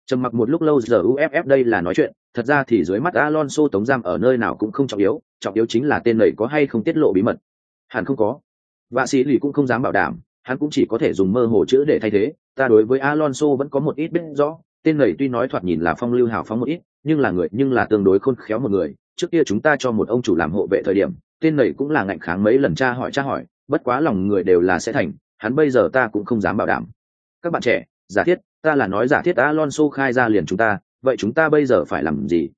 Speaker 1: Trầm mặc một lúc lâu giờ UFF đây là nói chuyện, thật ra thì dưới mắt Alonso tống giam ở nơi nào cũng không trọng yếu, trọng yếu chính là tên này có hay không tiết lộ bí mật. Hẳn không có. Vạ sĩ lì cũng không dám bảo đảm, hắn cũng chỉ có thể dùng mơ hồ chữ để thay thế, ta đối với Alonso vẫn có một ít biết rõ, tên này tuy nói thoạt nhìn là phong lưu hào phóng một ít, nhưng là người nhưng là tương đối khôn khéo một người, trước kia chúng ta cho một ông chủ làm hộ vệ thời điểm tên này cũng là ngạnh kháng mấy lần tra hỏi tra hỏi bất quá lòng người đều là sẽ thành hắn bây giờ ta cũng không dám bảo đảm. Các bạn trẻ giả thiết ta là nói giả thiết alonso khai ra liền chúng ta vậy chúng ta bây giờ phải làm gì?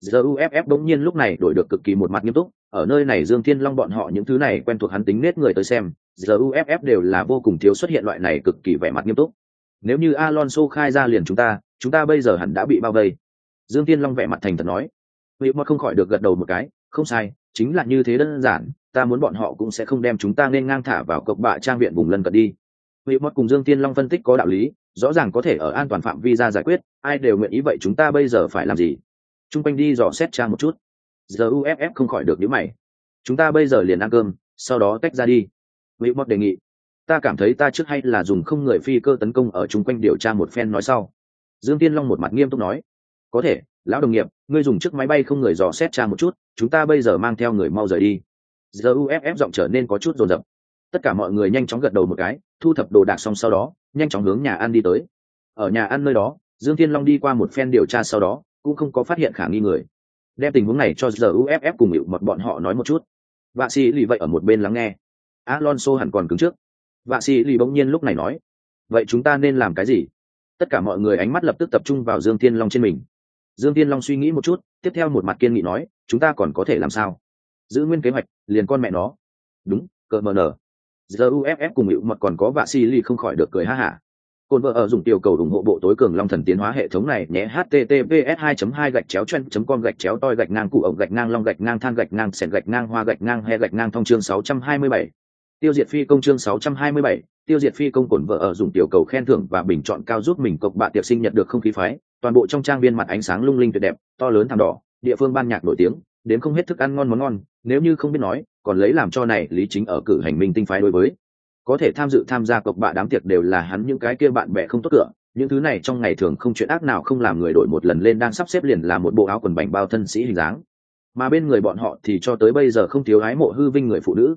Speaker 1: Giờ uff bỗng nhiên lúc này đổi được cực kỳ một mặt nghiêm túc ở nơi này dương thiên long bọn họ những thứ này quen thuộc hắn tính nết người tới xem giờ uff đều là vô cùng thiếu xuất hiện loại này cực kỳ vẻ mặt nghiêm túc. Nếu như alonso khai ra liền chúng ta chúng ta bây giờ hẳn đã bị bao vây. Dương thiên long vẻ mặt thành thật nói. Vị mọt không khỏi được gật đầu một cái, không sai, chính là như thế đơn giản, ta muốn bọn họ cũng sẽ không đem chúng ta nên ngang thả vào cộc bạ trang viện vùng lân cận đi. Vị mọt cùng dương thiên long phân tích có đạo lý, rõ ràng có thể ở an toàn phạm vi ra giải quyết, ai đều nguyện ý vậy chúng ta bây giờ phải làm gì? T r u n g quanh đi dò xét cha một chút giờ uff không khỏi được nhíu mày. Chúng ta bây giờ liền ăn cơm, sau đó tách ra đi. Mỹ mốt đề nghị. Ta cảm thấy ta trước hay là dùng không người phi cơ tấn công ở chung quanh điều tra một phen nói sau. Dương tiên long một mặt nghiêm túc nói. Có thể, lão đồng nghiệp, ngươi dùng chiếc máy bay không người dò xét cha một chút, chúng ta bây giờ mang theo người mau rời đi. Giờ uff giọng trở nên có chút rồn rập tất cả mọi người nhanh chóng gật đầu một cái, thu thập đồ đạc xong sau đó, nhanh chóng hướng nhà ăn đi tới. Ở nhà ăn nơi đó, dương thiên long đi qua một phen điều tra sau đó, cũng không có phát hiện khả nghi người đem tình huống này cho giờ uff cùng hiệu mật bọn họ nói một chút. Vạ sĩ lì vậy ở một bên lắng nghe. Alonso hẳn còn cứng trước. Vạ sĩ lì bỗng nhiên lúc này nói, vậy chúng ta nên làm cái gì? Tất cả mọi người ánh mắt lập tức tập trung vào dương thiên long trên mình. Dương thiên long suy nghĩ một chút, tiếp theo một mặt kiên nghị nói, chúng ta còn có thể làm sao? Giữ nguyên kế hoạch, liền con mẹ nó. Đúng, cờ mờ nở giờ uff cùng hiệu mật còn có vạ si ly không khỏi được cười ha hả. Côn vợ ở dùng tiểu cầu ủng hộ bộ tối cường long thần tiến hóa hệ thống này nhé https 2 2 gạch chéo chân com gạch chéo toi gạch ngang cụ ổng gạch ngang long gạch ngang than gạch ngang sẹn gạch ngang hoa gạch ngang he gạch ngang thông chương 627. tiêu diệt phi công chương 627, tiêu diệt phi công cổn vợ ở dùng tiểu cầu khen thưởng và bình chọn cao giúp mình cộc bạ tiệc sinh nhật được không khí phái toàn bộ trong trang viên mặt ánh sáng lung linh tuyệt đẹp to lớn thảm đỏ địa phương ban nhạc nổi tiếng đến không hết thức ăn ngon món ngon nếu như không biết nói còn lấy làm cho này lý chính ở cử hành minh tinh phái đối với có thể tham dự tham gia cộc bạ đám tiệc đều là hắn những cái kia bạn bè không tốt cửa. Những thứ này trong ngày thường không chuyện ác nào không làm người đổi một lần lên đang sắp xếp liền là một bộ áo quần bành bao thân sĩ hình dáng. Mà bên người bọn họ thì cho tới bây giờ không thiếu ái mộ hư vinh người phụ nữ.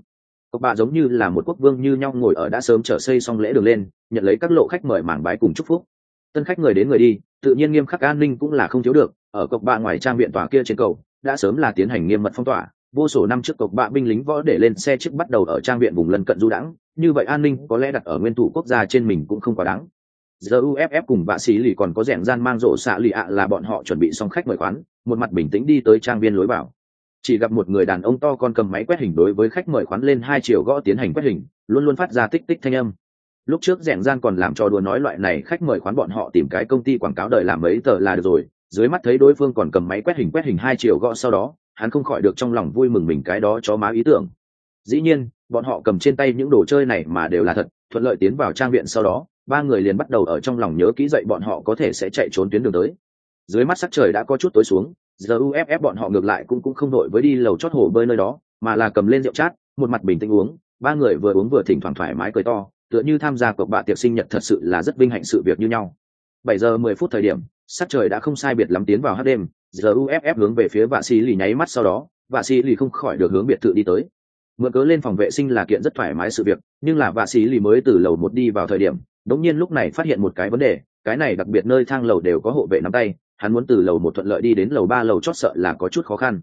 Speaker 1: Cộc bạ giống như là một quốc vương như nhau ngồi ở đã sớm trở xây xong lễ đường lên, nhận lấy các lộ khách mời mảng bái cùng chúc phúc. Tân khách người đến người đi, tự nhiên nghiêm khắc an ninh cũng là không thiếu được. Ở cộc bạ ngoài trang viện tòa kia trên cầu, đã sớm là tiến hành nghiêm mật phong tỏa vô số năm trước cộc bạ binh lính võ để lên xe chiếc bắt đầu ở trang viện vùng lân cận du đãng. Như vậy an ninh có lẽ đặt ở nguyên thủ quốc gia trên mình cũng không quá đáng. Giờ uff cùng vạ sĩ lì còn có rẻn gian mang rổ xạ lì ạ là bọn họ chuẩn bị xong khách mời khoán, một mặt bình tĩnh đi tới trang viên lối vào. Chỉ gặp một người đàn ông to con cầm máy quét hình đối với khách mời khoán lên hai chiều gõ tiến hành quét hình, luôn luôn phát ra tích tích thanh âm. Lúc trước rẻn gian còn làm trò đùa nói loại này khách mời khoán bọn họ tìm cái công ty quảng cáo đợi làm mấy tờ là được rồi. Dưới mắt thấy đối phương còn cầm máy quét hình quét hình hai chiều gõ sau đó hắn không khỏi được trong lòng vui mừng mình cái đó cho má ý tưởng. Dĩ nhiên, bọn họ cầm trên tay những đồ chơi này mà đều là thật, thuận lợi tiến vào trang viện sau đó, ba người liền bắt đầu ở trong lòng nhớ kỹ dậy bọn họ có thể sẽ chạy trốn tuyến đường tới. Dưới mắt sắc trời đã có chút tối xuống giờ uff bọn họ ngược lại cũng cũng không đội với đi lầu chót hồ bơi nơi đó, mà là cầm lên rượu chát, một mặt bình tĩnh uống. Ba người vừa uống vừa thỉnh thoảng thoải mái cười to, tựa như tham gia cuộc bạ tiệc sinh nhật thật sự là rất vinh hạnh sự việc như nhau. Bảy giờ mười phút thời điểm, sắc trời đã không sai biệt lắm tiến vào hát đêm ruff hướng về phía vạ xì lì nháy mắt sau đó, vạ xì lì không khỏi được hướng biệt thự đi tới. Mượn cớ lên phòng vệ sinh là kiện rất thoải mái sự việc, nhưng là vạ xì lì mới từ lầu một đi vào thời điểm, đống nhiên lúc này phát hiện một cái vấn đề, cái này đặc biệt nơi thang lầu đều có hộ vệ nắm tay, hắn muốn từ lầu một thuận lợi đi đến lầu ba lầu chót sợ là có chút khó khăn.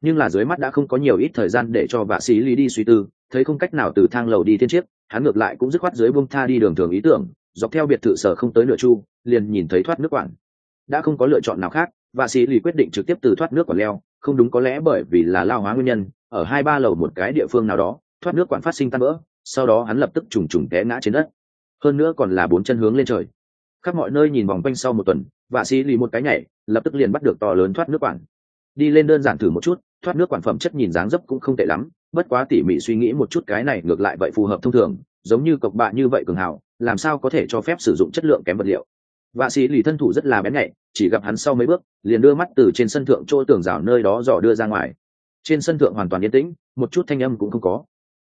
Speaker 1: Nhưng là dưới mắt đã không có nhiều ít thời gian để cho vạ sĩ lì đi suy tư, thấy không cách nào từ thang lầu đi thiên chiếc, hắn ngược lại cũng dứt khoát dưới bông tha đi đường thường ý tưởng, dọc theo biệt thự sở không tới nửa chu, liền nhìn thấy thoát nước quản đã không có lựa chọn nào khác và sĩ lì quyết định trực tiếp từ thoát nước quản leo, không đúng có lẽ bởi vì là lao hóa nguyên nhân, ở hai ba lầu một cái địa phương nào đó, thoát nước quản phát sinh tan vỡ, sau đó hắn lập tức trùng trùng té ngã trên đất. Hơn nữa còn là bốn chân hướng lên trời. Khắp mọi nơi nhìn vòng quanh sau một tuần và sĩ lì một cái nhảy, lập tức liền bắt được to lớn thoát nước quản đi lên đơn giản thử một chút, thoát nước quản phẩm chất nhìn dáng dấp cũng không tệ lắm, bất quá tỉ mỉ suy nghĩ một chút cái này ngược lại vậy phù hợp thông thường, giống như cộc bạ như vậy cường hào, làm sao có thể cho phép sử dụng chất lượng kém vật liệu vạ sĩ lì thân thủ rất là bén nhạy, chỉ gặp hắn sau mấy bước, liền đưa mắt từ trên sân thượng chỗ tường rào nơi đó dò đưa ra ngoài. Trên sân thượng hoàn toàn yên tĩnh, một chút thanh âm cũng không có.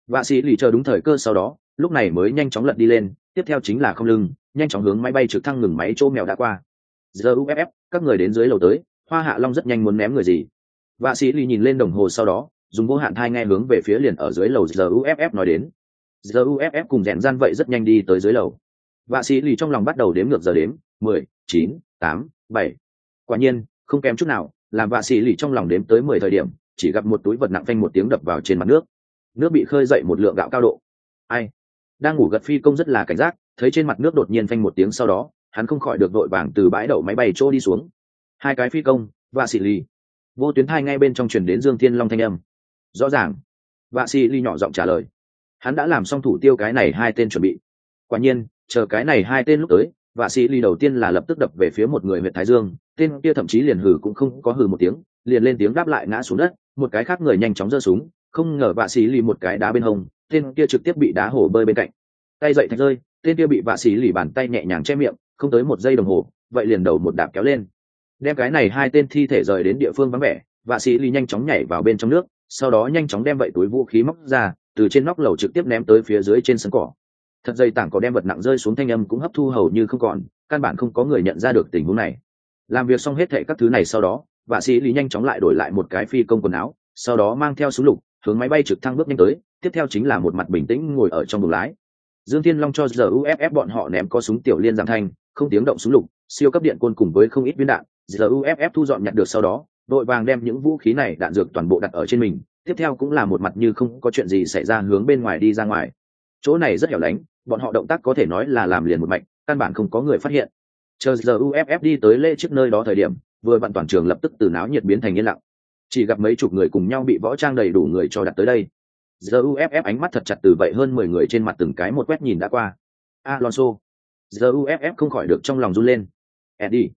Speaker 1: Vạ sĩ lì chờ đúng thời cơ sau đó, lúc này mới nhanh chóng lật đi lên, tiếp theo chính là không lưng, nhanh chóng hướng máy bay trực thăng ngừng máy chỗ mèo đã qua. Giờ uff các người đến dưới lầu tới, hoa hạ long rất nhanh muốn ném người gì? Vạ sĩ lì nhìn lên đồng hồ sau đó, dùng vô hạn thai nghe hướng về phía liền ở dưới lầu giờ uff nói đến. Giờ uff cùng rèn gian vậy rất nhanh đi tới dưới lầu. Vạ sĩ lì trong lòng bắt đầu đếm ngược giờ đếm mười, chín, tám, bảy. Quả nhiên, không kém chút nào, làm vạ xì lì trong lòng đếm tới mười thời điểm, chỉ gặp một túi vật nặng phanh một tiếng đập vào trên mặt nước. Nước bị khơi dậy một lượng gạo cao độ. Ai? Đang ngủ gật phi công rất là cảnh giác, thấy trên mặt nước đột nhiên phanh một tiếng sau đó, hắn không khỏi được đội vàng từ bãi đậu máy bay trôi đi xuống. Hai cái phi công, Vạ xì lì. Vô tuyến thai ngay bên trong truyền đến dương thiên long thanh âm. Rõ ràng. Vạ xì lì nhỏ giọng trả lời. Hắn đã làm xong thủ tiêu cái này hai tên chuẩn bị. Quả nhiên, chờ cái này hai tên lúc tới Vạ xì lì đầu tiên là lập tức đập về phía một người huyện thái dương, tên kia thậm chí liền hừ cũng không có hừ một tiếng, liền lên tiếng đáp lại ngã xuống đất, một cái khác người nhanh chóng giơ súng, không ngờ vạ xì lì một cái đá bên hông, tên kia trực tiếp bị đá hổ bơi bên cạnh. Tay dậy thạch rơi, tên kia bị vạ xì lì bàn tay nhẹ nhàng che miệng, không tới một giây đồng hồ, vậy liền đầu một đạp kéo lên. Đem cái này hai tên thi thể rời đến địa phương vắng vẻ, vạ xì lì nhanh chóng nhảy vào bên trong nước, sau đó nhanh chóng đem vậy túi vũ khí móc ra, từ trên nóc lầu trực tiếp ném tới phía dưới trên sân cỏ thật dây tảng có đem vật nặng rơi xuống thanh âm cũng hấp thu hầu như không còn, căn bản không có người nhận ra được tình huống này. Làm việc xong hết thệ các thứ này sau đó, vạ sĩ lý nhanh chóng lại đổi lại một cái phi công quần áo, sau đó mang theo súng lục, hướng máy bay trực thăng bước nhanh tới, tiếp theo chính là một mặt bình tĩnh ngồi ở trong buồng lái. Dương thiên long cho giờ uff bọn họ ném có súng tiểu liên giảm thanh, không tiếng động súng lục, siêu cấp điện côn cùng với không ít viên đạn. Giờ uff thu dọn nhặt được sau đó, đội vàng đem những vũ khí này đạn dược toàn bộ đặt ở trên mình, tiếp theo cũng là một mặt như không có chuyện gì xảy ra hướng bên ngoài đi ra ngoài chỗ này rất hẻo lánh, bọn họ động tác có thể nói là làm liền một mạch, căn bản không có người phát hiện. Chờ giờ uff đi tới lễ trước nơi đó thời điểm, vừa vặn toàn trường lập tức từ náo nhiệt biến thành yên lặng. Chỉ gặp mấy chục người cùng nhau bị võ trang đầy đủ người cho đặt tới đây. Giờ uff ánh mắt thật chặt từ vậy hơn mười người trên mặt từng cái một quét nhìn đã qua. Alonso. Giờ uff không khỏi được trong lòng run lên. Eddie.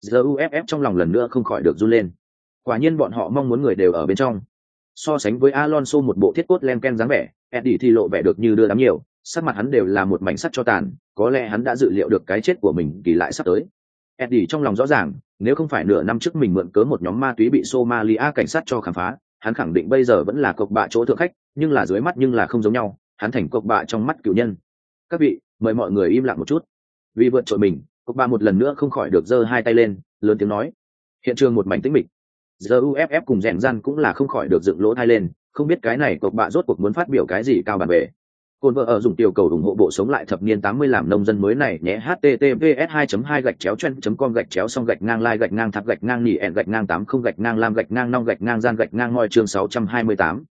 Speaker 1: Giờ uff trong lòng lần nữa không khỏi được run lên. Quả nhiên bọn họ mong muốn người đều ở bên trong so sánh với alonso một bộ thiết cốt len ken dáng vẻ, eddie thì lộ vẻ được như đưa đám nhiều, sắc mặt hắn đều là một mảnh sắt cho tàn, có lẽ hắn đã dự liệu được cái chết của mình kỳ lại sắp tới. Eddie trong lòng rõ ràng, nếu không phải nửa năm trước mình mượn cớ một nhóm ma túy bị somalia cảnh sát cho khám phá, hắn khẳng định bây giờ vẫn là cộc bạ chỗ thượng khách, nhưng là dưới mắt nhưng là không giống nhau, hắn thành cộc bạ trong mắt cựu nhân. Các vị, mời mọi người im lặng một chút. Vì vượt trội mình, cộc bạ một lần nữa không khỏi được giơ hai tay lên, lớn tiếng nói. Hiện trường một mảnh tĩnh mịch giờ uff cùng rèn răn cũng là không khỏi được dựng lỗ thai lên không biết cái này cộc bạ rốt cuộc muốn phát biểu cái gì cao bàn về cồn vợ ở dùng tiểu cầu ủng hộ bộ sống lại thập niên 80 làm nông dân mới này nhé https 2 2 gạch chéo chen com gạch chéo xong gạch ngang lai gạch ngang tháp gạch ngang nỉ ẹn gạch ngang 80 gạch ngang lam gạch ngang nong gạch ngang gian gạch ngang ngoi chương 628.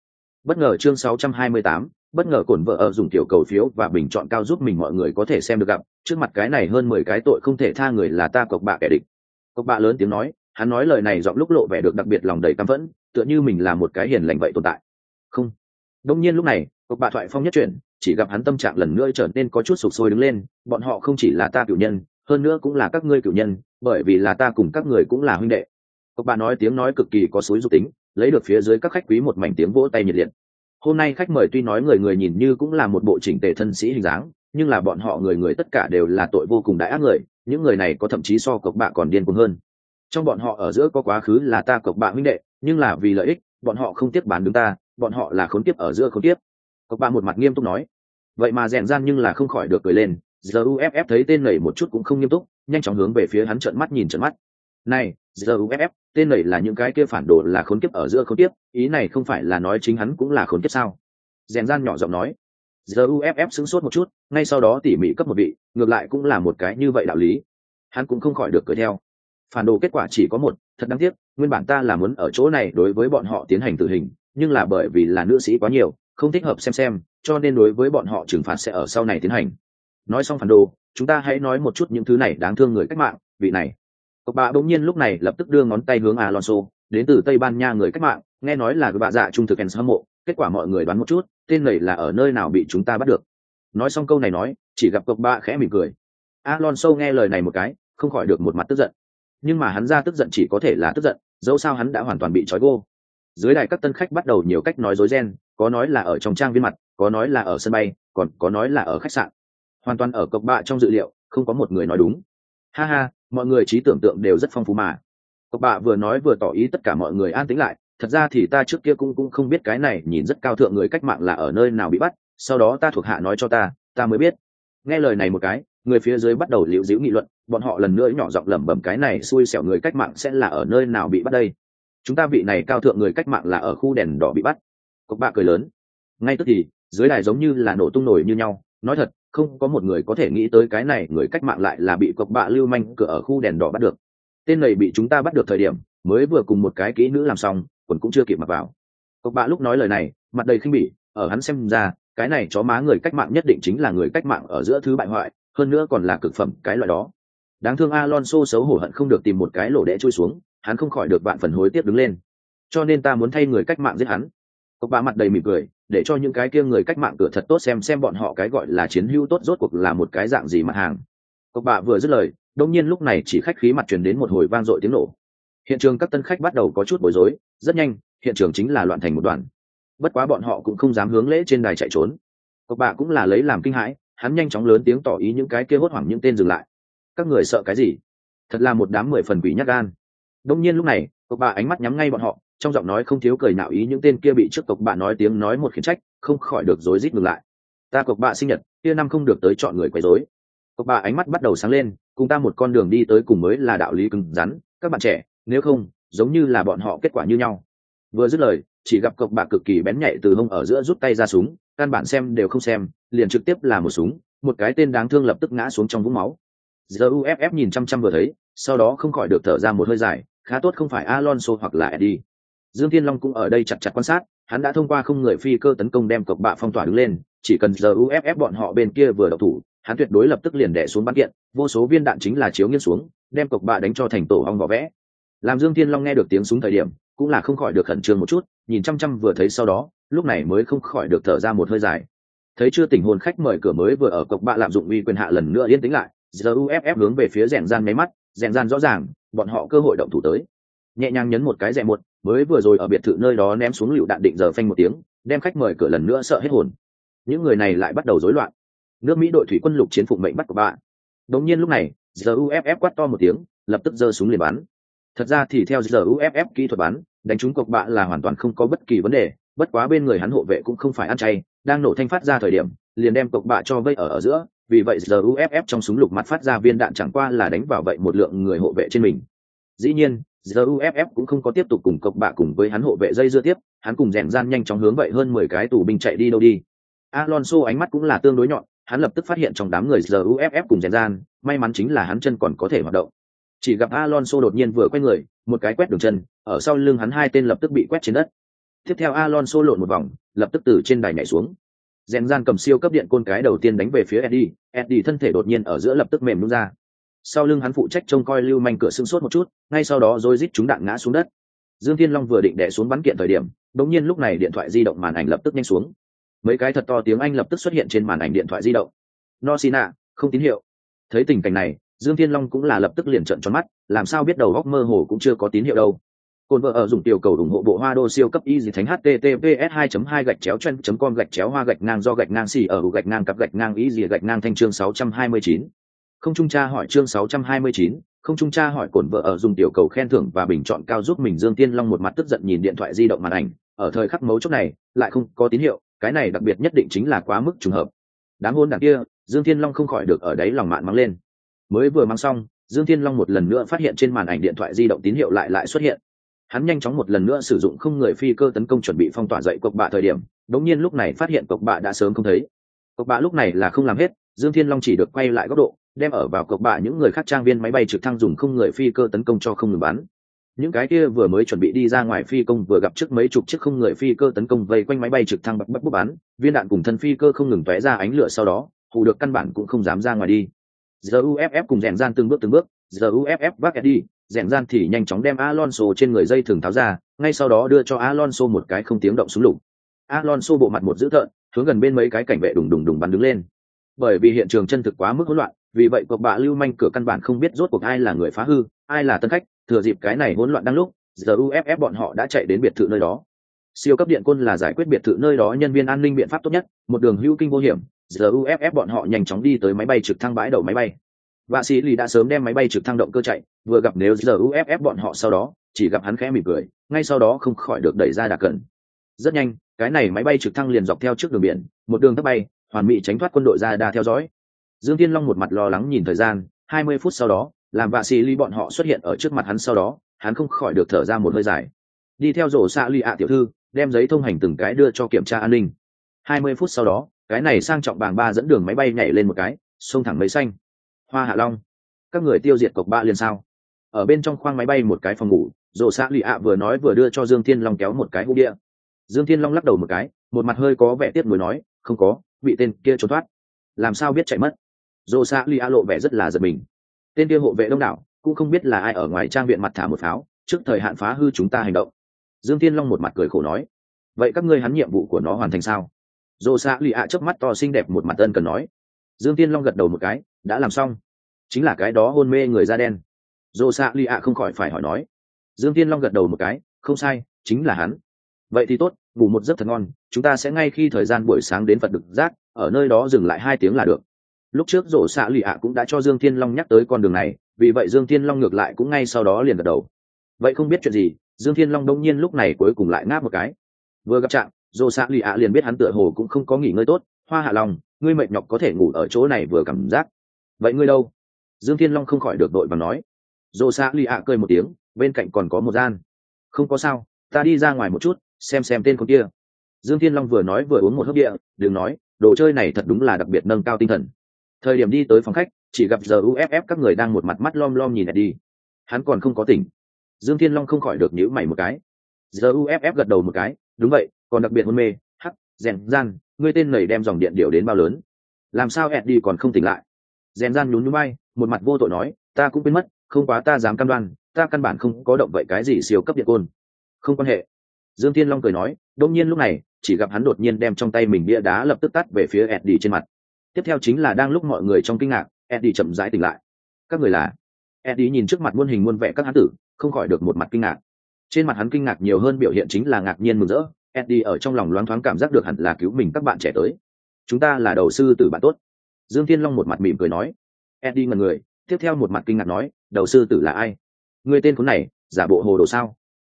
Speaker 1: Bất ngờ chương 628, bất ngờ cồn vợ ở dùng tiểu cầu phiếu và bình chọn cao giúp mình mọi người có thể xem được gặp, trước mặt cái này hơn 10 cái tội không thể tha người là ta cộc bạ kẻ địch. Cộc bạ lớn tiếng nói, hắn nói lời này giọng lúc lộ vẻ được đặc biệt lòng đầy căm phẫn, tựa như mình là một cái hiền lành vậy tồn tại. Không. Đông nhiên lúc này, cộc bạ thoại phong nhất chuyển, chỉ gặp hắn tâm trạng lần nữa trở nên có chút sụp sôi đứng lên bọn họ không chỉ là ta cửu nhân hơn nữa cũng là các ngươi cửu nhân bởi vì là ta cùng các người cũng là huynh đệ cộc bà nói tiếng nói cực kỳ có suối dục tính lấy được phía dưới các khách quý một mảnh tiếng vỗ tay nhiệt liệt hôm nay khách mời tuy nói người người nhìn như cũng là một bộ chỉnh tề thân sĩ hình dáng nhưng là bọn họ người người tất cả đều là tội vô cùng đại ác người những người này có thậm chí so cộc bạ còn điên cuồng hơn trong bọn họ ở giữa có quá khứ là ta cộc bạ huynh đệ, nhưng là vì lợi ích, bọn họ không tiếp bán đứng ta, bọn họ là khốn tiếp ở giữa khốn tiếp cộc bạ một mặt nghiêm túc nói. Vậy mà rèn gian nhưng là không khỏi được cười lên giờ uff thấy tên nảy một chút cũng không nghiêm túc, nhanh chóng hướng về phía hắn trợn mắt nhìn trợn mắt. Này giờ uff tên nảy là những cái kia phản đồ là khốn kiếp ở giữa khốn kiếp, ý này không phải là nói chính hắn cũng là khốn kiếp sao? Rèn gian nhỏ giọng nói. Giờ uff sững sốt một chút, ngay sau đó tỉ mỉ cấp một vị, ngược lại cũng là một cái như vậy đạo lý. Hắn cũng không khỏi được cười theo phản đồ kết quả chỉ có một, thật đáng tiếc, nguyên bản ta là muốn ở chỗ này đối với bọn họ tiến hành tử hình, nhưng là bởi vì là nữ sĩ quá nhiều, không thích hợp xem xem, cho nên đối với bọn họ trừng phạt sẽ ở sau này tiến hành. Nói xong phản đồ, chúng ta hãy nói một chút những thứ này đáng thương người cách mạng, vị này. Cậu bà bỗng nhiên lúc này lập tức đưa ngón tay hướng alonso, đến từ tây ban nha người cách mạng, nghe nói là bà dạ trung thực ens hâm mộ, kết quả mọi người đoán một chút, tên này là ở nơi nào bị chúng ta bắt được. Nói xong câu này nói, chỉ gặp cậu bà khẽ mỉm cười. Alonso nghe lời này một cái, không khỏi được một mặt tức giận nhưng mà hắn ra tức giận chỉ có thể là tức giận dẫu sao hắn đã hoàn toàn bị trói gô. Dưới đài các tân khách bắt đầu nhiều cách nói dối gen, có nói là ở trong trang viên mặt có nói là ở sân bay còn có nói là ở khách sạn. Hoàn toàn ở cộc bạ trong dự liệu không có một người nói đúng. Ha ha mọi người trí tưởng tượng đều rất phong phú mà. Cộc bạ vừa nói vừa tỏ ý tất cả mọi người an tĩnh lại thật ra thì ta trước kia cũng cũng không biết cái này nhìn rất cao thượng người cách mạng là ở nơi nào bị bắt sau đó ta thuộc hạ nói cho ta ta mới biết. Nghe lời này một cái người phía dưới bắt đầu liễu díu nghị luận, bọn họ lần nữa nhỏ giọng lẩm bẩm cái này xui xẻo người cách mạng sẽ là ở nơi nào bị bắt đây? Chúng ta vị này cao thượng người cách mạng là ở khu đèn đỏ bị bắt. Cộc bạ cười lớn. Ngay tức thì, dưới đài giống như là nổ tung nổi như nhau. Nói thật, không có một người có thể nghĩ tới cái này người cách mạng lại là bị cộc bạ lưu manh cửa ở khu đèn đỏ bắt được. Tên này bị chúng ta bắt được thời điểm, mới vừa cùng một cái kỹ nữ làm xong, quần cũng chưa kịp mặc vào. Cộc bạ lúc nói lời này, mặt đầy khinh bỉ, ở hắn xem ra, cái này chó má người cách mạng nhất định chính là người cách mạng ở giữa thứ bại hoại hơn nữa còn là cực phẩm, cái loại đó. Đáng thương alonso xấu hổ hận không được tìm một cái lỗ đẽ trôi xuống, hắn không khỏi được bạn phần hối tiếc đứng lên. Cho nên ta muốn thay người cách mạng giết hắn. Cộc ba mặt đầy mỉm cười, để cho những cái kia người cách mạng cửa thật tốt xem xem bọn họ cái gọi là chiến hữu tốt rốt cuộc là một cái dạng gì mặt hàng. Cộc ba vừa dứt lời, đông nhiên lúc này chỉ khách khí mặt truyền đến một hồi vang dội tiếng nổ. Hiện trường các tân khách bắt đầu có chút bối rối, rất nhanh, hiện trường chính là loạn thành một đoàn. Bất quá bọn họ cũng không dám hướng lễ trên đài chạy trốn. Cộc bạ cũng là lấy làm kinh hãi hắn nhanh chóng lớn tiếng tỏ ý những cái kia hốt hoảng những tên dừng lại. Các người sợ cái gì? Thật là một đám mười phần quỷ nhát gan. Đông nhiên lúc này cộc bà ánh mắt nhắm ngay bọn họ, trong giọng nói không thiếu cười nạo ý những tên kia bị trước cộc bà nói tiếng nói một khiển trách, không khỏi được rối rít ngừng lại. Ta cộc bà sinh nhật, kia năm không được tới chọn người quấy rối. Cộc bà ánh mắt bắt đầu sáng lên, cùng ta một con đường đi tới cùng mới là đạo lý cứng rắn. Các bạn trẻ, nếu không, giống như là bọn họ kết quả như nhau. Vừa dứt lời, chỉ gặp cộc bà cực kỳ bén nhạy từ hông ở giữa rút tay ra súng, căn bản xem đều không xem liền trực tiếp là một súng, một cái tên đáng thương lập tức ngã xuống trong vũng máu. Giờ uff nhìn chăm chăm vừa thấy, sau đó không khỏi được thở ra một hơi dài, khá tốt không phải alonso hoặc là eddie. Dương thiên long cũng ở đây chặt chặt quan sát, hắn đã thông qua không người phi cơ tấn công đem cộc bạ phong tỏa đứng lên, chỉ cần giờ uff bọn họ bên kia vừa đậu thủ, hắn tuyệt đối lập tức liền đẻ xuống bắn kiện, vô số viên đạn chính là chiếu nghiêng xuống, đem cộc bạ đánh cho thành tổ ong vỏ vẽ. Làm dương thiên long nghe được tiếng súng thời điểm, cũng là không khỏi được khẩn trương một chút, nhìn chăm chăm vừa thấy sau đó, lúc này mới không khỏi được thở ra một hơi dài thấy chưa tình hồn khách mời cửa mới vừa ở cộc bạ lạm dụng uy quyền hạ lần nữa yên tĩnh lại giờ uff hướng về phía rèn gian máy mắt, rèn gian rõ ràng, bọn họ cơ hội động thủ tới. Nhẹ nhàng nhấn một cái rẽ một, mới vừa rồi ở biệt thự nơi đó ném xuống lựu đạn định giờ phanh một tiếng, đem khách mời cửa lần nữa sợ hết hồn. Những người này lại bắt đầu rối loạn. Nước mỹ đội thủy quân lục chiến phục mệnh bắt của bạn đống nhiên lúc này giờ uff quát to một tiếng, lập tức giơ súng liền bắn. Thật ra thì theo giờ uff kỹ thuật bắn, đánh trúng cộc bạ là hoàn toàn không có bất kỳ vấn đề, bất quá bên người hắn hộ vệ cũng không phải ăn chay đang nổ thanh phát ra thời điểm, liền đem cộc bạ cho vây ở ở giữa, vì vậy giờ uff trong súng lục mặt phát ra viên đạn chẳng qua là đánh vào vậy một lượng người hộ vệ trên mình. Dĩ nhiên, giờ uff cũng không có tiếp tục cùng cộc bạ cùng với hắn hộ vệ dây dưa tiếp, hắn cùng rèn gian nhanh chóng hướng vậy hơn mười cái tù binh chạy đi đâu đi. Alonso ánh mắt cũng là tương đối nhọn, hắn lập tức phát hiện trong đám người giờ uff cùng rèn gian, may mắn chính là hắn chân còn có thể hoạt động. Chỉ gặp alonso đột nhiên vừa quay người, một cái quét đường chân, ở sau lưng hắn hai tên lập tức bị quét trên đất tiếp theo alonso lộn một vòng lập tức từ trên đài nhảy xuống. Rèn gian cầm siêu cấp điện côn cái đầu tiên đánh về phía eddie. Eddie thân thể đột nhiên ở giữa lập tức mềm nhũn ra. Sau lưng hắn phụ trách trông coi lưu manh cửa sưng sốt một chút ngay sau đó rồi rít chúng đạn ngã xuống đất. Dương thiên long vừa định đè xuống bắn kiện thời điểm đột nhiên lúc này điện thoại di động màn ảnh lập tức nhanh xuống. Mấy cái thật to tiếng anh lập tức xuất hiện trên màn ảnh điện thoại di động. Nosina, không tín hiệu. Thấy tình cảnh này dương thiên long cũng là lập tức liền trợn tròn mắt làm sao biết đầu góc mơ hồ cũng chưa có tín hiệu đâu. Côn vợ ở dùng tiểu cầu ủng hộ bộ hoa đô siêu cấp y dì thánh https 2 2 gạch chéo chen com gạch chéo hoa gạch ngang do gạch ngang xì ở gạch ngang cặp gạch ngang y dì gạch ngang thanh chương 629. không trung tra hỏi chương 629, không trung tra hỏi cồn vợ ở dùng tiểu cầu khen thưởng và bình chọn cao giúp mình dương tiên long một mặt tức giận nhìn điện thoại di động màn ảnh. Ở thời khắc mấu chốt này lại không có tín hiệu cái này đặc biệt nhất định chính là quá mức trùng hợp. Đám hôn đảng kia dương tiên long không khỏi được ở đấy lòng mạn mắng lên. Mới vừa mang xong dương tiên long một lần nữa phát hiện trên màn ảnh điện thoại di động tín hiệu lại lại xuất hiện hắn nhanh chóng một lần nữa sử dụng không người phi cơ tấn công chuẩn bị phong tỏa dậy cộc bạ thời điểm đống nhiên lúc này phát hiện cộc bạ đã sớm không thấy. Cộc bạ lúc này là không làm hết, dương thiên long chỉ được quay lại góc độ, đem ở vào cộc bạ những người khác trang viên máy bay trực thăng dùng không người phi cơ tấn công cho không ngừng bắn. Những cái kia vừa mới chuẩn bị đi ra ngoài phi công vừa gặp trước mấy chục chiếc không người phi cơ tấn công vây quanh máy bay trực thăng bập bập bút bắn, viên đạn cùng thân phi cơ không ngừng tóe ra ánh lửa sau đó, hù được căn bản cũng không dám ra ngoài đi. Giờ uff cùng rèn gian từng bước từng bước giờ uff vác đi rèn gian thì nhanh chóng đem alonso trên người dây thường tháo ra, ngay sau đó đưa cho alonso một cái không tiếng động súng lục. Alonso bộ mặt một dữ thợn hướng gần bên mấy cái cảnh vệ đùng đùng đùng bắn đứng lên. Bởi vì hiện trường chân thực quá mức hỗn loạn, vì vậy cuộc bạ lưu manh cửa căn bản không biết rốt cuộc ai là người phá hư, ai là tân khách, thừa dịp cái này hỗn loạn đang lúc, giờ uff bọn họ đã chạy đến biệt thự nơi đó. Siêu cấp điện côn là giải quyết biệt thự nơi đó nhân viên an ninh biện pháp tốt nhất, một đường hữu kinh vô hiểm, giờ uff bọn họ nhanh chóng đi tới máy bay trực thăng bãi đầu máy bay vạ sĩ lì đã sớm đem máy bay trực thăng động cơ chạy, vừa gặp nếu giờ uff bọn họ sau đó, chỉ gặp hắn khẽ mỉm cười, ngay sau đó không khỏi được đẩy ra đà cận. Rất nhanh, cái này máy bay trực thăng liền dọc theo trước đường biển, một đường thấp bay, hoàn mỹ tránh thoát quân đội ra đa theo dõi. Dương tiên long một mặt lo lắng nhìn thời gian, hai mươi phút sau đó, làm vạ sĩ Lì bọn họ xuất hiện ở trước mặt hắn sau đó, hắn không khỏi được thở ra một hơi dài. Đi theo rổ xạ ly ạ tiểu thư, đem giấy thông hành từng cái đưa cho kiểm tra an ninh. Hai mươi phút sau đó, cái này sang trọng bảng ba dẫn đường máy bay nhảy lên một cái, xông thẳng mấy xanh hoa hạ long. Các người tiêu diệt cộc ba liền sao? Ở bên trong khoang máy bay một cái phòng ngủ rộ xạ lì ạ vừa nói vừa đưa cho dương thiên long kéo một cái hũ địa dương thiên long lắc đầu một cái, một mặt hơi có vẻ tiếc nuối nói, không có, bị tên kia trốn thoát. Làm sao biết chạy mất? Rộ xạ lì ạ lộ vẻ rất là giật mình. Tên kia hộ vệ đông đảo, cũng không biết là ai ở ngoài trang viện mặt thả một pháo, trước thời hạn phá hư chúng ta hành động. Dương thiên long một mặt cười khổ nói, vậy các ngươi hắn nhiệm vụ của nó hoàn thành sao? Dồ xạ lì ạ chớp mắt to xinh đẹp một mặt ân cần nói dương thiên long gật đầu một cái, đã làm xong. Chính là cái đó hôn mê người da đen. Dồ xạ lì ạ không khỏi phải hỏi nói. Dương thiên long gật đầu một cái, không sai, chính là hắn. Vậy thì tốt, ngủ một giấc thật ngon, chúng ta sẽ ngay khi thời gian buổi sáng đến phật đực giác, ở nơi đó dừng lại hai tiếng là được. Lúc trước rổ xạ lì ạ cũng đã cho dương thiên long nhắc tới con đường này, vì vậy dương thiên long ngược lại cũng ngay sau đó liền gật đầu. Vậy không biết chuyện gì, dương thiên long đông nhiên lúc này cuối cùng lại ngáp một cái. Vừa gặp trạng rổ xạ lì ạ liền biết hắn tựa hồ cũng không có nghỉ ngơi tốt, hoa hạ lòng ngươi mệt nhọc có thể ngủ ở chỗ này vừa cảm giác. Vậy ngươi đâu? Dương thiên long không khỏi được đội và nói. Rổ xạ lì ạ cười một tiếng, bên cạnh còn có một gian. Không có sao, ta đi ra ngoài một chút, xem xem tên con kia. Dương thiên long vừa nói vừa uống một hớp địa, đừng nói, đồ chơi này thật đúng là đặc biệt nâng cao tinh thần. Thời điểm đi tới phòng khách, chỉ gặp giờ uff các người đang một mặt mắt lom lom nhìn đi. Hắn còn không có tỉnh. Dương thiên long không khỏi được nhữ mày một cái. Giờ uff gật đầu một cái, đúng vậy, còn đặc biệt hôn mê, hắc, rèn, gian ngươi tên này đem dòng điện điều đến bao lớn? Làm sao eddie còn không tỉnh lại? Rèn gian nhún nhún bay một mặt vô tội nói, ta cũng quên mất, không quá ta dám cam đoan, ta căn bản không có động vậy cái gì siêu cấp điện côn. Không quan hệ. Dương thiên long cười nói đông nhiên lúc này, chỉ gặp hắn đột nhiên đem trong tay mình bia đá lập tức tắt về phía eddie trên mặt. Tiếp theo chính là đang lúc mọi người trong kinh ngạc, eddie chậm rãi tỉnh lại. Các người là? Eddie nhìn trước mặt muôn hình muôn vẻ các hán tử, không khỏi được một mặt kinh ngạc. Trên mặt hắn kinh ngạc nhiều hơn biểu hiện chính là ngạc nhiên mừng rỡ eddie ở trong lòng loáng thoáng cảm giác được hẳn là cứu mình các bạn trẻ tới. Chúng ta là đầu sư tử bạn tốt. Dương thiên long một mặt mỉm cười nói. Eddie ngần người, tiếp theo một mặt kinh ngạc nói, đầu sư tử là ai? Người tên khốn này, giả bộ hồ đồ sao?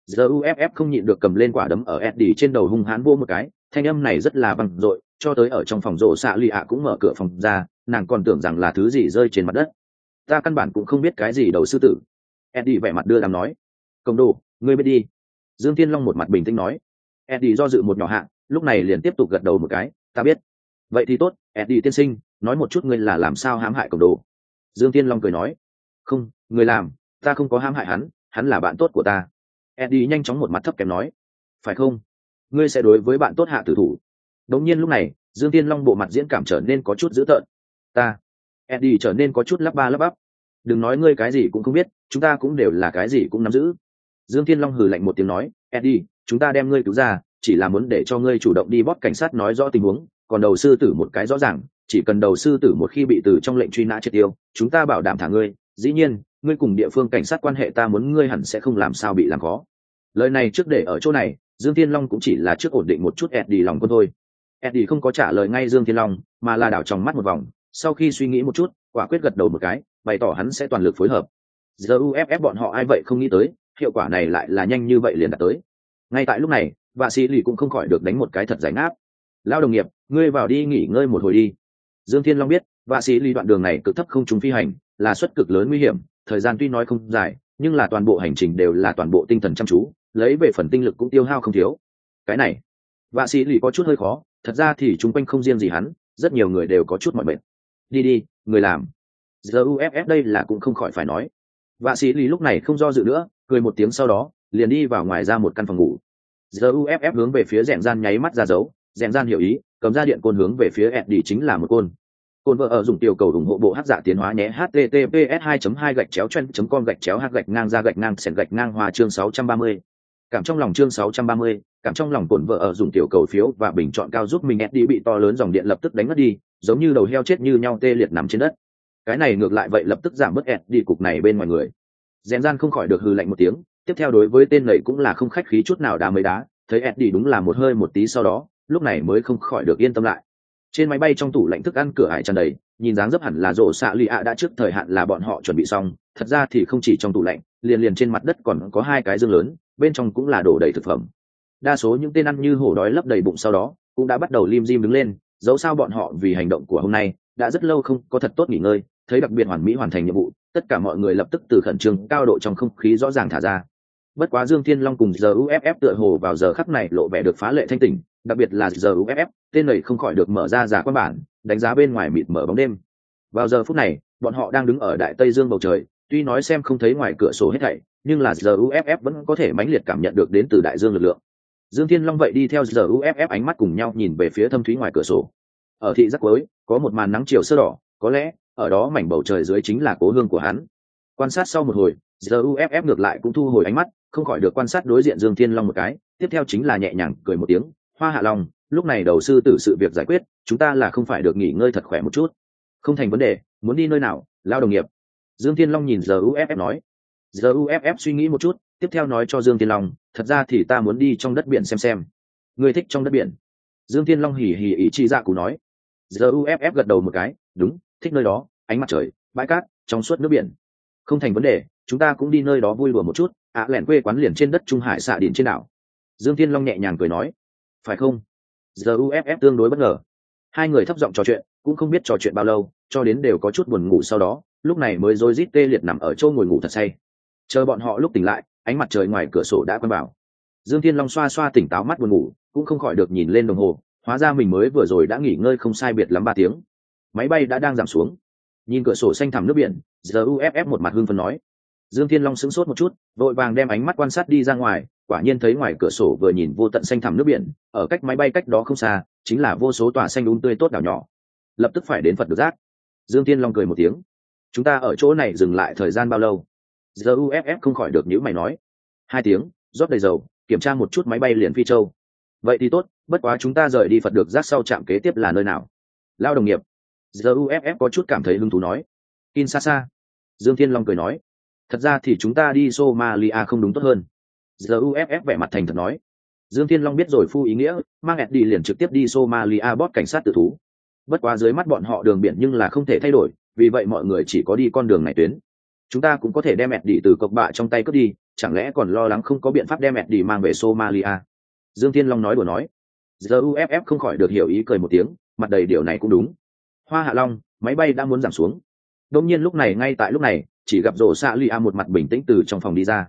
Speaker 1: Giờ uff không nhịn được cầm lên quả đấm ở eddie trên đầu hung hãn vô một cái, thanh âm này rất là bằng dội, cho tới ở trong phòng rổ xạ lì ạ cũng mở cửa phòng ra, nàng còn tưởng rằng là thứ gì rơi trên mặt đất. Ta căn bản cũng không biết cái gì đầu sư tử. Eddie vẻ mặt đưa đàm nói. Công đồ, ngươi biết đi. Dương tiên long một mặt bình tĩnh nói eddie do dự một nhỏ hạng, lúc này liền tiếp tục gật đầu một cái, ta biết. Vậy thì tốt, eddie tiên sinh, nói một chút ngươi là làm sao hãm hại công đồ? Dương tiên long cười nói, không, người làm, ta không có hãm hại hắn hắn là bạn tốt của ta. Eddie nhanh chóng một mặt thấp kém nói, phải không? Ngươi sẽ đối với bạn tốt hạ tử thủ. Đống nhiên lúc này, dương tiên long bộ mặt diễn cảm trở nên có chút dữ tợn. Ta? Eddie trở nên có chút lắp ba lắp bắp. Đừng nói ngươi cái gì cũng không biết, chúng ta cũng đều là cái gì cũng nắm giữ. Dương tiên long hừ lạnh một tiếng nói, eddie chúng ta đem ngươi cứu ra, chỉ là muốn để cho ngươi chủ động đi bóp cảnh sát nói rõ tình huống, còn đầu sư tử một cái rõ ràng, chỉ cần đầu sư tử một khi bị từ trong lệnh truy nã triệt tiêu, chúng ta bảo đảm thả ngươi, dĩ nhiên, ngươi cùng địa phương cảnh sát quan hệ ta muốn ngươi hẳn sẽ không làm sao bị làm khó. Lời này trước để ở chỗ này, dương Thiên long cũng chỉ là trước ổn định một chút eddie lòng quân thôi. Eddie không có trả lời ngay dương thiên long, mà là đảo trong mắt một vòng, sau khi suy nghĩ một chút, quả quyết gật đầu một cái, bày tỏ hắn sẽ toàn lực phối hợp. Giờ uff bọn họ ai vậy không nghĩ tới, hiệu quả này lại là nhanh như vậy liền đạt tới ngay tại lúc này, vạ sĩ lì cũng không khỏi được đánh một cái thật giải ngáp. Lao đồng nghiệp, ngươi vào đi nghỉ ngơi một hồi đi. Dương thiên long biết, vạ sĩ lì đoạn đường này cực thấp không trúng phi hành, là suất cực lớn nguy hiểm, thời gian tuy nói không dài, nhưng là toàn bộ hành trình đều là toàn bộ tinh thần chăm chú, lấy về phần tinh lực cũng tiêu hao không thiếu. Cái này, vạ sĩ lì có chút hơi khó, thật ra thì chung quanh không riêng gì hắn, rất nhiều người đều có chút mọi mệt. Đi đi, người làm. Giờ uff đây là cũng không khỏi phải nói. Vạ sĩ lì lúc này không do dự nữa, cười một tiếng sau đó liền đi vào ngoài ra một căn phòng ngủ. Giờ uff hướng về phía rèn gian nháy mắt ra dấu. Rèn gian hiểu ý cầm ra điện côn hướng về phía ed chính là một côn. Côn vợ ở dùng tiểu cầu ủng hộ bộ hát giả tiến hóa nhé. Https 2 2 gạch chéo chen com gạch chéo h gạch ngang ra gạch ngang sẻn gạch ngang hòa chương 630. cảm trong lòng chương 630, cảm trong lòng cồn vợ ở dùng tiểu cầu phiếu và bình chọn cao giúp mình đi bị to lớn dòng điện lập tức đánh mất đi giống như đầu heo chết như nhau tê liệt nằm trên đất. Cái này ngược lại vậy lập tức giảm bớt ẹt đi cục này bên ngoài người. Rèn gian không khỏi được hư lạnh một tiếng tiếp theo đối với tên này cũng là không khách khí chút nào đá mới đá, thấy eddie đi đúng là một hơi một tí sau đó, lúc này mới không khỏi được yên tâm lại. Trên máy bay trong tủ lạnh thức ăn cửa hải tràn đầy, nhìn dáng dấp hẳn là rổ xạ lì ạ đã trước thời hạn là bọn họ chuẩn bị xong, thật ra thì không chỉ trong tủ lạnh, liền liền trên mặt đất còn có hai cái dương lớn, bên trong cũng là đổ đầy thực phẩm. Đa số những tên ăn như hổ đói lấp đầy bụng sau đó, cũng đã bắt đầu lim dim đứng lên, dẫu sao bọn họ vì hành động của hôm nay, đã rất lâu không có thật tốt nghỉ ngơi, thấy đặc biệt hoàn mỹ hoàn thành nhiệm vụ, tất cả mọi người lập tức từ khẩn trương cao độ trong không khí rõ ràng thả ra bất quá dương thiên long cùng giờ uff tựa hồ vào giờ khắc này lộ vẻ được phá lệ thanh tỉnh, đặc biệt là giờ uff tên này không khỏi được mở ra giả quan bản, đánh giá bên ngoài mịt mở bóng đêm. Vào giờ phút này, bọn họ đang đứng ở đại tây dương bầu trời, tuy nói xem không thấy ngoài cửa sổ hết thảy, nhưng là giờ uff vẫn có thể mãnh liệt cảm nhận được đến từ đại dương lực lượng. Dương thiên long vậy đi theo giờ uff ánh mắt cùng nhau nhìn về phía thâm thúy ngoài cửa sổ. Ở thị giác cuối, có một màn nắng chiều sơ đỏ, có lẽ, ở đó mảnh bầu trời dưới chính là cố hương của hắn. Quan sát sau một hồi giờ uff ngược lại cũng thu hồi ánh mắt không khỏi được quan sát đối diện dương thiên long một cái, tiếp theo chính là nhẹ nhàng cười một tiếng, hoa hạ long, lúc này đầu sư tử sự việc giải quyết, chúng ta là không phải được nghỉ ngơi thật khỏe một chút. Không thành vấn đề, muốn đi nơi nào, lao đồng nghiệp. Dương thiên long nhìn giờ uff nói. Giờ uff suy nghĩ một chút, tiếp theo nói cho dương thiên long, thật ra thì ta muốn đi trong đất biển xem xem. Người thích trong đất biển? Dương thiên long hỉ hỉ ý chi dạ cụ nói. Giờ uff gật đầu một cái, đúng, thích nơi đó, ánh mặt trời, bãi cát, trong suốt nước biển. Không thành vấn đề chúng ta cũng đi nơi đó vui đùa một chút ạ à, lẻn quê quán liền trên đất trung hải xạ điện trên đảo. Dương thiên long nhẹ nhàng cười nói phải không? Giờ uff tương đối bất ngờ. Hai người thấp giọng trò chuyện cũng không biết trò chuyện bao lâu cho đến đều có chút buồn ngủ sau đó lúc này mới rối rít tê liệt nằm ở chỗ ngồi ngủ thật say. Chờ bọn họ lúc tỉnh lại ánh mặt trời ngoài cửa sổ đã quen bảo dương thiên long xoa xoa tỉnh táo mắt buồn ngủ cũng không khỏi được nhìn lên đồng hồ hóa ra mình mới vừa rồi đã nghỉ ngơi không sai biệt lắm ba tiếng. Máy bay đã đang giảm xuống. Nhìn cửa sổ xanh thẳm nước biển giờ uff một mặt hưng phấn nói dương thiên long sững sốt một chút, vội vàng đem ánh mắt quan sát đi ra ngoài, quả nhiên thấy ngoài cửa sổ vừa nhìn vô tận xanh thẳm nước biển, ở cách máy bay cách đó không xa, chính là vô số tòa xanh đun tươi tốt đảo nhỏ. Lập tức phải đến phật được giác. Dương thiên long cười một tiếng. Chúng ta ở chỗ này dừng lại thời gian bao lâu? Giờ uff không khỏi được những mày nói. Hai tiếng, rót đầy dầu, kiểm tra một chút máy bay liền phi châu. Vậy thì tốt, bất quá chúng ta rời đi phật được giác sau trạm kế tiếp là nơi nào? Lao đồng nghiệp. Giờ uff có chút cảm thấy hứng thú nói. Kinshasa. Dương thiên long cười nói thật ra thì chúng ta đi somalia không đúng tốt hơn. Giờ uff vẻ mặt thành thật nói. Dương thiên long biết rồi phu ý nghĩa, mang ẹt đi liền trực tiếp đi somalia bót cảnh sát tự thú. Bất quá dưới mắt bọn họ đường biển nhưng là không thể thay đổi, vì vậy mọi người chỉ có đi con đường này tuyến. Chúng ta cũng có thể đem ẹt đi từ cọc bạ trong tay cướp đi, chẳng lẽ còn lo lắng không có biện pháp đem ẹt đi mang về somalia? Dương thiên long nói đùa nói. Giờ uff không khỏi được hiểu ý cười một tiếng, mặt đầy điều này cũng đúng. Hoa hạ long, máy bay đã muốn giảm xuống. Đông nhiên lúc này, ngay tại lúc này chỉ gặp rổ xạ li a một mặt bình tĩnh từ trong phòng đi ra.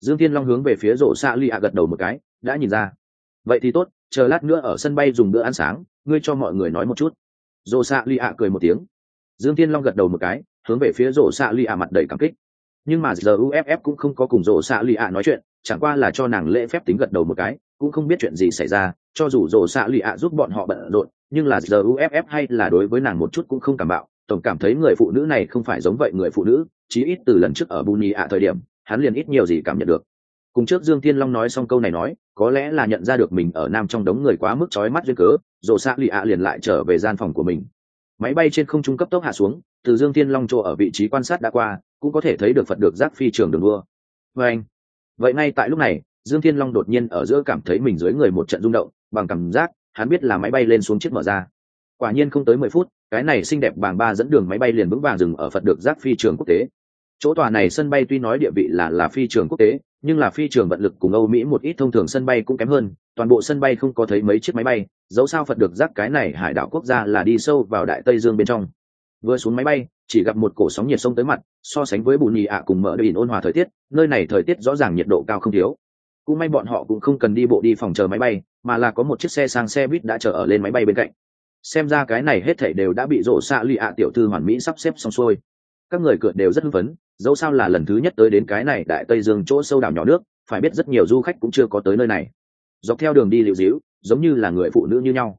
Speaker 1: Dương thiên long hướng về phía rổ xạ li a gật đầu một cái, đã nhìn ra. Vậy thì tốt, chờ lát nữa ở sân bay dùng bữa ăn sáng, ngươi cho mọi người nói một chút. Rổ xạ li a cười một tiếng. Dương thiên long gật đầu một cái, hướng về phía rổ xạ li a mặt đầy cảm kích. Nhưng mà giờ uff cũng không có cùng rổ xạ li a nói chuyện, chẳng qua là cho nàng lễ phép tính gật đầu một cái, cũng không biết chuyện gì xảy ra, cho dù rổ xạ li a giúp bọn họ bận rộn, nhưng là giờ uff hay là đối với nàng một chút cũng không cảm bạo tổng cảm thấy người phụ nữ này không phải giống vậy người phụ nữ, chí ít từ lần trước ở bù nhì ạ thời điểm, hắn liền ít nhiều gì cảm nhận được. Cùng trước dương thiên long nói xong câu này nói, có lẽ là nhận ra được mình ở nam trong đống người quá mức trói mắt duyên cớ, rồi xạ lì ạ liền lại trở về gian phòng của mình. Máy bay trên không trung cấp tốc hạ xuống, từ dương thiên long chỗ ở vị trí quan sát đã qua, cũng có thể thấy được phật được giác phi trường đường đua. Vê anh, vậy ngay tại lúc này, dương thiên long đột nhiên ở giữa cảm thấy mình dưới người một trận rung động, bằng cảm giác, hắn biết là máy bay lên xuống chiếc mở ra quả nhiên không tới mười phút, cái này xinh đẹp bảng ba dẫn đường máy bay liền vững vàng dừng ở phật được giác phi trường quốc tế. Chỗ tòa này sân bay tuy nói địa vị là là phi trường quốc tế, nhưng là phi trường vận lực cùng âu mỹ một ít thông thường sân bay cũng kém hơn, toàn bộ sân bay không có thấy mấy chiếc máy bay, dẫu sao phật được giác cái này hải đảo quốc gia là đi sâu vào đại tây dương bên trong. Vừa xuống máy bay, chỉ gặp một cổ sóng nhiệt sông tới mặt, so sánh với bùn nhì ạ cùng mở đ ôn hòa thời tiết, nơi này thời tiết rõ ràng nhiệt độ cao không thiếu. Cũng may bọn họ cũng không cần đi bộ đi phòng chờ máy bay, mà là có một chiếc xe sang xe buýt đã chờ ở lên máy bay bên cạnh xem ra cái này hết thảy đều đã bị rổ xạ lì ạ tiểu thư hoàn mỹ sắp xếp xong xuôi. Các người cựa đều rất hưng phấn, dẫu sao là lần thứ nhất tới đến cái này đại tây dương chỗ sâu đảo nhỏ nước, phải biết rất nhiều du khách cũng chưa có tới nơi này. Dọc theo đường đi liệu dĩu giống như là người phụ nữ như nhau.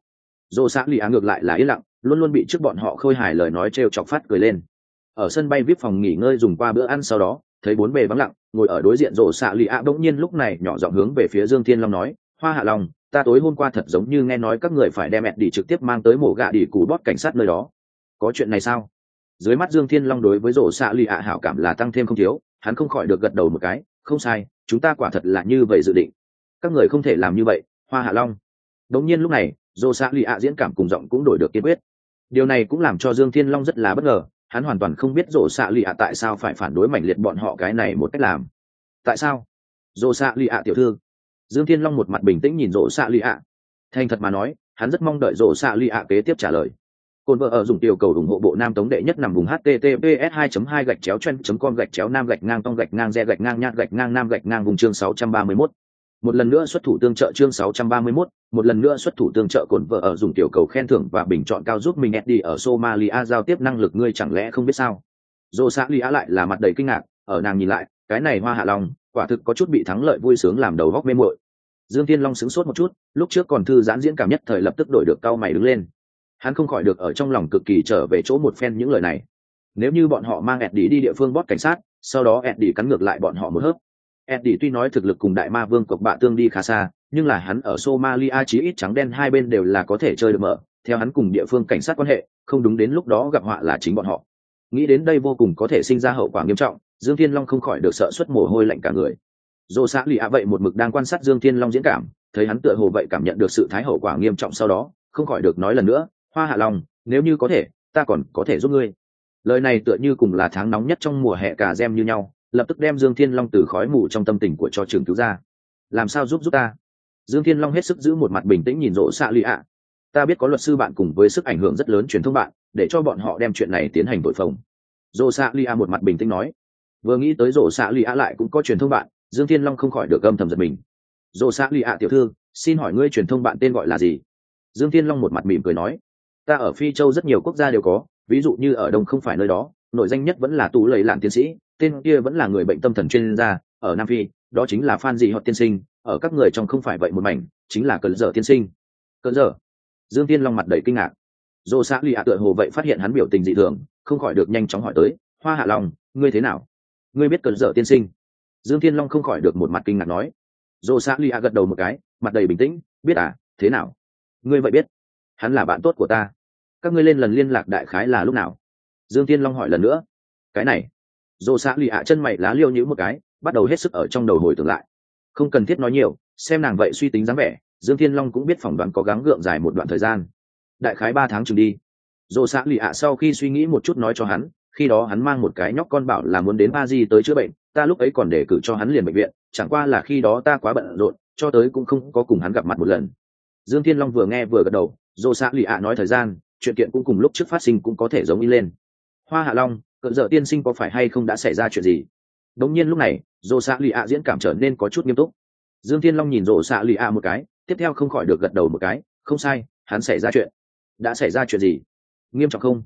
Speaker 1: Rổ xạ lì ạ ngược lại là yên lặng, luôn luôn bị trước bọn họ khôi hài lời nói t r e o chọc phát cười lên. Ở sân bay vip phòng nghỉ ngơi dùng qua bữa ăn sau đó, thấy bốn bề vắng lặng, ngồi ở đối diện rổ xạ lì ạ bỗng nhiên lúc này nhỏ giọng hướng về phía dương thiên long nói, hoa hạ long ta tối hôm qua thật giống như nghe nói các người phải đem ẹt đi trực tiếp mang tới mổ gạ đi cù bót cảnh sát nơi đó. Có chuyện này sao? Dưới mắt dương thiên long đối với rổ xạ lì ạ hảo cảm là tăng thêm không thiếu, hắn không khỏi được gật đầu một cái, không sai, chúng ta quả thật là như vậy dự định. Các người không thể làm như vậy, hoa hạ long. Đống nhiên lúc này, rổ xạ lì ạ diễn cảm cùng giọng cũng đổi được kiên quyết. Điều này cũng làm cho dương thiên long rất là bất ngờ, hắn hoàn toàn không biết rổ xạ lì ạ tại sao phải phản đối mảnh liệt bọn họ cái này một cách làm. Tại sao? Rổ xạ lì ạ tiểu thư dương thiên long một mặt bình tĩnh nhìn rộ xạ lì ạ. Thành thật mà nói hắn rất mong đợi rộ xạ lì ạ kế tiếp trả lời. Cồn vợ ở dùng tiểu cầu ủng hộ bộ nam tống đệ nhất nằm vùng https 2 2 gạch chéo chen com gạch chéo nam gạch ngang tông gạch ngang re gạch ngang nhạt gạch ngang nam gạch ngang vùng chương 631. một lần nữa xuất thủ tương trợ chương 631, một lần nữa xuất thủ tương trợ cồn vợ ở dùng tiểu cầu khen thưởng và bình chọn cao giúp mình đi ở Somalia giao tiếp năng lực ngươi chẳng lẽ không biết sao? Dô xã lia lại là mặt đầy kinh ngạc ở nàng nhìn lại cái này hoa hạ long quả thực có chút bị thắng lợi vui sướng làm đầu góc mê muội dương thiên long sững sốt một chút, lúc trước còn thư giãn diễn cảm nhất thời lập tức đổi được cao mày đứng lên. Hắn không khỏi được ở trong lòng cực kỳ trở về chỗ một phen những lời này. Nếu như bọn họ mang ẹt đi đi địa phương bót cảnh sát, sau đó ẹt đi cắn ngược lại bọn họ một hớp. Ẹt đi tuy nói thực lực cùng đại ma vương cộc bạ tương đi khá xa, nhưng là hắn ở somalia chí ít trắng đen hai bên đều là có thể chơi được mở, theo hắn cùng địa phương cảnh sát quan hệ, không đúng đến lúc đó gặp họa là chính bọn họ. Nghĩ đến đây vô cùng có thể sinh ra hậu quả nghiêm trọng, dương thiên long không khỏi được sợ xuất mồ hôi lạnh cả người dồ xã lì ạ vậy một mực đang quan sát dương thiên long diễn cảm, thấy hắn tựa hồ vậy cảm nhận được sự thái hậu quả nghiêm trọng sau đó, không khỏi được nói lần nữa, hoa hạ long, nếu như có thể, ta còn có thể giúp ngươi. Lời này tựa như cùng là tháng nóng nhất trong mùa hè cả gem như nhau, lập tức đem dương thiên long từ khói mù trong tâm tình của cho trường cứu ra. Làm sao giúp giúp ta? Dương thiên long hết sức giữ một mặt bình tĩnh nhìn rộ xạ lụy ạ. Ta biết có luật sư bạn cùng với sức ảnh hưởng rất lớn truyền thông bạn, để cho bọn họ đem chuyện này tiến hành tội phồng. Rộ xạ lụy ạ một mặt bình tĩnh nói. Vừa nghĩ tới rộ xạ lụy ạ lại cũng có truyền thông bạn dương thiên long không khỏi được âm thầm giật mình. Dồ xã lì ạ, tiểu thư, xin hỏi ngươi truyền thông bạn tên gọi là gì? Dương thiên long một mặt mỉm cười nói. Ta ở phi châu rất nhiều quốc gia đều có, ví dụ như ở đông không phải nơi đó nội danh nhất vẫn là tú lầy lạng tiến sĩ, tên kia vẫn là người bệnh tâm thần chuyên gia, ở nam phi, đó chính là phan dị họ tiên sinh, ở các người trong không phải vậy một mảnh, chính là cơn dở tiên sinh. Cơn dở? Dương tiên long mặt đầy kinh ngạc. Dồ xã lì ạ tựa hồ vậy phát hiện hắn biểu tình dị thường, không khỏi được nhanh chóng hỏi tới. Hoa hạ lòng ngươi thế nào? Ngươi biết cơn dở tiên sinh? Dương Thiên long không khỏi được một mặt kinh ngạc nói. Dô xã lì A gật đầu một cái, mặt đầy bình tĩnh, biết à thế nào? Ngươi vậy biết? Hắn là bạn tốt của ta. Các ngươi lên lần liên lạc đại khái là lúc nào? Dương Thiên long hỏi lần nữa. Cái này. Dồ xã lì A chân mày lá liêu nhữ một cái, bắt đầu hết sức ở trong đầu hồi tưởng lại. Không cần thiết nói nhiều, xem nàng vậy suy tính dáng vẻ, dương thiên long cũng biết phỏng đoán có gắng gượng dài một đoạn thời gian. Đại khái ba tháng chừng đi. Dồ xã lì ạ sau khi suy nghĩ một chút nói cho hắn, khi đó hắn mang một cái nhóc con bảo là muốn đến ba di tới chữa bệnh ta lúc ấy còn để cử cho hắn liền bệnh viện, chẳng qua là khi đó ta quá bận rộn, cho tới cũng không có cùng hắn gặp mặt một lần. Dương thiên long vừa nghe vừa gật đầu, Dô xã lì ạ nói thời gian, chuyện kiện cũng cùng lúc trước phát sinh cũng có thể giống y lên. Hoa hạ long cận dợ tiên sinh có phải hay không đã xảy ra chuyện gì? Đống nhiên lúc này, Dô Xã lì ạ diễn cảm trở nên có chút nghiêm túc. Dương thiên long nhìn Dô Xã lì ạ một cái, tiếp theo không khỏi được gật đầu một cái, không sai, hắn xảy ra chuyện. Đã xảy ra chuyện gì? Nghiêm trọng không?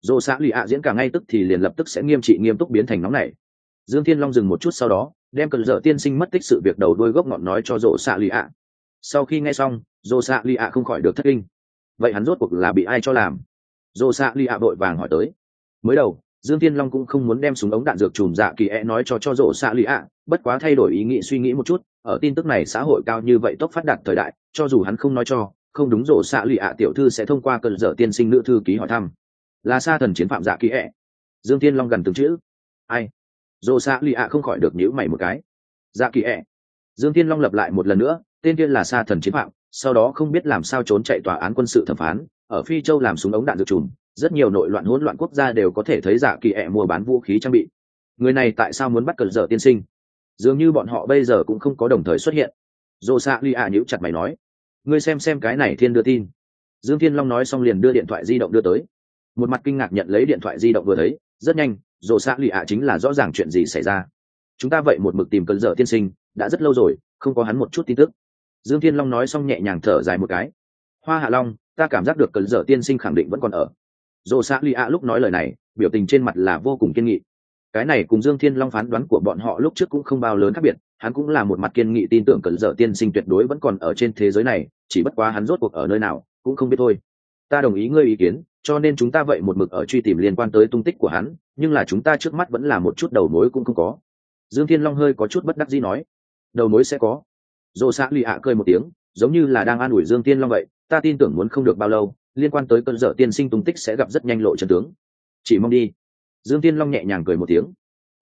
Speaker 1: Dô Xã lì ạ diễn cả ngay tức thì liền lập tức sẽ nghiêm trị, nghiêm túc biến thành nóng này dương thiên long dừng một chút sau đó, đem cần dợ tiên sinh mất tích sự việc đầu đuôi gốc ngọn nói cho rộ xạ lì ạ. Sau khi nghe xong rộ xạ lì ạ không khỏi được thất kinh. Vậy hắn rốt cuộc là bị ai cho làm? Rộ xạ lì ạ vội vàng hỏi tới. Mới đầu, dương thiên long cũng không muốn đem súng ống đạn dược chùm dạ kỳ e nói cho cho rộ xạ lì ạ, bất quá thay đổi ý nghĩ suy nghĩ một chút, ở tin tức này xã hội cao như vậy tốc phát đạt thời đại, cho dù hắn không nói cho, không đúng rộ xạ lì ạ tiểu thư sẽ thông qua cần dở tiên sinh nữ thư ký hỏi thăm. Là sa thần chiến phạm dạ kỳ e dương thiên long gần từng chữ. Ai? Rổ xạ lì ạ không khỏi được nhữ mày một cái. Dạ kỳ ẹ、e. dương thiên long lập lại một lần nữa tên kia là sa thần chiến phạm sau đó không biết làm sao trốn chạy tòa án quân sự thẩm phán ở phi châu làm súng ống đạn dược trùm, rất nhiều nội loạn hỗn loạn quốc gia đều có thể thấy Dạ kỳ ẹ mua bán vũ khí trang bị. Người này tại sao muốn bắt cờ dở tiên sinh? Dường như bọn họ bây giờ cũng không có đồng thời xuất hiện. Dồ xạ li ạ nhữ chặt mày nói. Ngươi xem xem cái này thiên đưa tin. Dương thiên long nói xong liền đưa điện thoại di động đưa tới. Một mặt kinh ngạc nhận lấy điện thoại di động vừa thấy rất nhanh dồ xạ li ạ chính là rõ ràng chuyện gì xảy ra. Chúng ta vậy một mực tìm cơn dở tiên sinh, đã rất lâu rồi, không có hắn một chút tin tức. Dương thiên long nói xong nhẹ nhàng thở dài một cái. Hoa hạ long, ta cảm giác được cơn dở tiên sinh khẳng định vẫn còn ở. Dồ xã li ạ lúc nói lời này, biểu tình trên mặt là vô cùng kiên nghị. Cái này cùng dương thiên long phán đoán của bọn họ lúc trước cũng không bao lớn khác biệt, hắn cũng là một mặt kiên nghị tin tưởng cẩn dở tiên sinh tuyệt đối vẫn còn ở trên thế giới này, chỉ bất quá hắn rốt cuộc ở nơi nào, cũng không biết thôi. Ta đồng ý ngươi ý kiến cho nên chúng ta vậy một mực ở truy tìm liên quan tới tung tích của hắn, nhưng là chúng ta trước mắt vẫn là một chút đầu mối cũng không có. Dương thiên long hơi có chút bất đắc dĩ nói, đầu mối sẽ có. Dồ xã lì ạ cười một tiếng, giống như là đang an ủi dương thiên long vậy, ta tin tưởng muốn không được bao lâu, liên quan tới cơn dở tiên sinh tung tích sẽ gặp rất nhanh lộ chân tướng. Chỉ mong đi. Dương tiên long nhẹ nhàng cười một tiếng,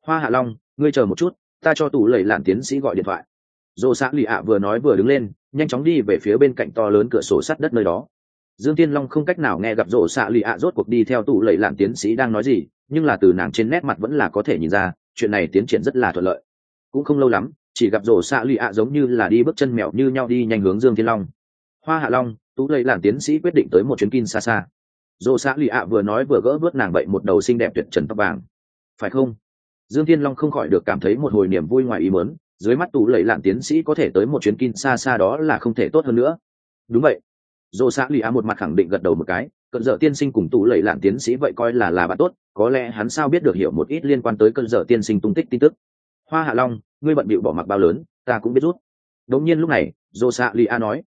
Speaker 1: hoa hạ long, ngươi chờ một chút, ta cho tủ lầy lạn tiến sĩ gọi điện thoại. Dồ xã lì ạ vừa nói vừa đứng lên, nhanh chóng đi về phía bên cạnh to lớn cửa sổ sắt đất nơi đó dương tiên long không cách nào nghe gặp rổ xạ lì ạ rốt cuộc đi theo tủ lầy lạn tiến sĩ đang nói gì, nhưng là từ nàng trên nét mặt vẫn là có thể nhìn ra, chuyện này tiến triển rất là thuận lợi. Cũng không lâu lắm, chỉ gặp rổ xạ lì ạ giống như là đi bước chân mèo như nhau đi nhanh hướng dương thiên long. Hoa hạ long tú lầy làm tiến sĩ quyết định tới một chuyến kin xa xa rổ xạ lì ạ vừa nói vừa gỡ vớt nàng bậy một đầu xinh đẹp tuyệt trần tóc vàng. Phải không? Dương thiên long không khỏi được cảm thấy một hồi niềm vui ngoài ý mớn dưới mắt tú lầy lạn tiến sĩ có thể tới một chuyến kin xa xa đó là không thể tốt hơn nữa. Đúng vậy dồ xã lì ạ một mặt khẳng định gật đầu một cái, cận dở tiên sinh cùng tụ lầy lạn tiến sĩ vậy coi là là bạn tốt, có lẽ hắn sao biết được hiểu một ít liên quan tới cận dở tiên sinh tung tích tin tức. Hoa hạ long, ngươi bận bịu bỏ mặc bao lớn, ta cũng biết rút. Đống nhiên lúc này, dô xã lì a nói.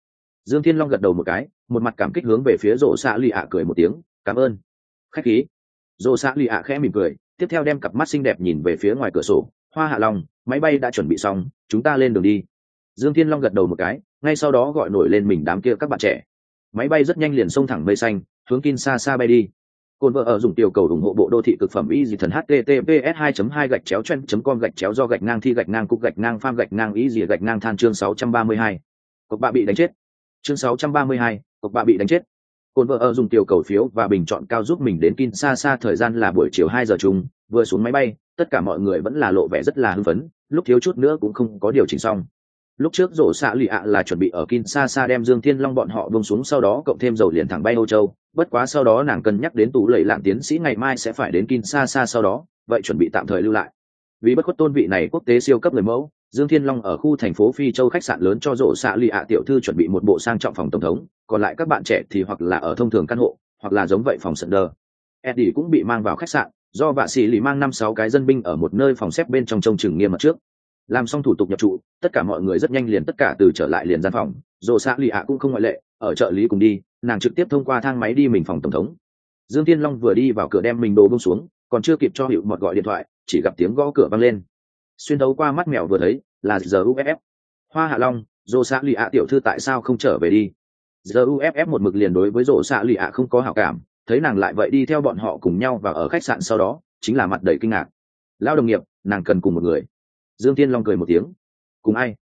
Speaker 1: Dương thiên long gật đầu một cái, một mặt cảm kích hướng về phía rộ xã lì a cười một tiếng, cảm ơn. Khách khí. Dô xã lì a khẽ mỉm cười, tiếp theo đem cặp mắt xinh đẹp nhìn về phía ngoài cửa sổ. Hoa hạ long, máy bay đã chuẩn bị xong, chúng ta lên đường đi. Dương thiên long gật đầu một cái, ngay sau đó gọi nổi lên mình đám kia các bạn trẻ máy bay rất nhanh liền xông thẳng mây xanh hướng kin xa xa bay đi. Cồn vợ ở dùng tiểu cầu ủng hộ bộ đô thị cực phẩm y dị thần https 2 2 gạch chéo chen com gạch chéo do gạch ngang thi gạch ngang cục gạch ngang pham gạch ngang y dị gạch ngang than chương 632. cục bạ bị đánh chết. Chương 632, cục bạ bị đánh chết. Cồn vợ ở dùng tiểu cầu phiếu và bình chọn cao giúp mình đến kin xa xa thời gian là buổi chiều 2 giờ chung vừa xuống máy bay tất cả mọi người vẫn là lộ vẻ rất là hưng phấn lúc thiếu chút nữa cũng không có điều chỉnh xong lúc trước rổ xạ lì ạ là chuẩn bị ở Kinshasa đem Dương Thiên Long bọn họ bông xuống sau đó cộng thêm dầu liền thẳng bay Âu Châu, bất quá sau đó nàng cân nhắc đến tủ lầy lạng tiến sĩ ngày mai sẽ phải đến Kinshasa sau đó, vậy chuẩn bị tạm thời lưu lại. Vì bất khuất tôn vị này quốc tế siêu cấp người mẫu, Dương Thiên Long ở khu thành phố Phi Châu khách sạn lớn cho rổ xạ lì ạ tiểu thư chuẩn bị một bộ sang trọng phòng tổng thống, còn lại các bạn trẻ thì hoặc là ở thông thường căn hộ, hoặc là giống vậy phòng sân đờ. Eddie cũng bị mang vào khách sạn, do vạ sĩ lì mang năm sáu cái dân binh ở một nơi phòng xếp bên trong trông chừng nghiêm mặt trước làm xong thủ tục nhập trụ, tất cả mọi người rất nhanh liền tất cả từ trở lại liền gian phòng. Dồ xạ lì ạ cũng không ngoại lệ, ở trợ lý cùng đi, nàng trực tiếp thông qua thang máy đi mình phòng tổng thống. Dương tiên long vừa đi vào cửa đem mình đồ bông xuống, còn chưa kịp cho hiệu mọt gọi điện thoại, chỉ gặp tiếng gõ cửa vang lên. Xuyên đấu qua mắt mèo vừa thấy, là giờ uff hoa hạ long dồ xạ lì ạ tiểu thư tại sao không trở về đi? Giờ uff một mực liền đối với dồ xạ lì ạ không có hảo cảm, thấy nàng lại vậy đi theo bọn họ cùng nhau và ở khách sạn sau đó, chính là mặt đầy kinh ngạc. Lao đồng nghiệp, nàng cần cùng một người dương tiên long cười một tiếng. Cùng ai?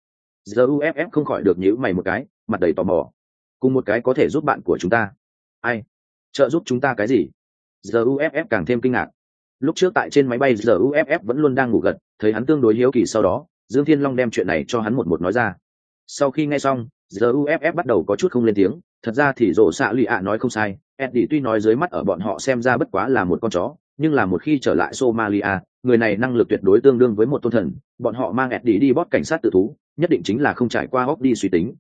Speaker 1: Giờ uff không khỏi được nhíu mày một cái, mặt đầy tò mò. Cùng một cái có thể giúp bạn của chúng ta. Ai? Trợ giúp chúng ta cái gì? Giờ uff càng thêm kinh ngạc. Lúc trước tại trên máy bay giờ uff vẫn luôn đang ngủ gật, thấy hắn tương đối hiếu kỳ sau đó, dương thiên long đem chuyện này cho hắn một một nói ra. Sau khi nghe xong giờ uff bắt đầu có chút không lên tiếng, thật ra thì rổ xạ lụy ạ nói không sai, eddie tuy nói dưới mắt ở bọn họ xem ra bất quá là một con chó nhưng là một khi trở lại somalia, người này năng lực tuyệt đối tương đương với một tôn thần, bọn họ mang eddie đi bót cảnh sát tự thú, nhất định chính là không trải qua góc đi suy tính.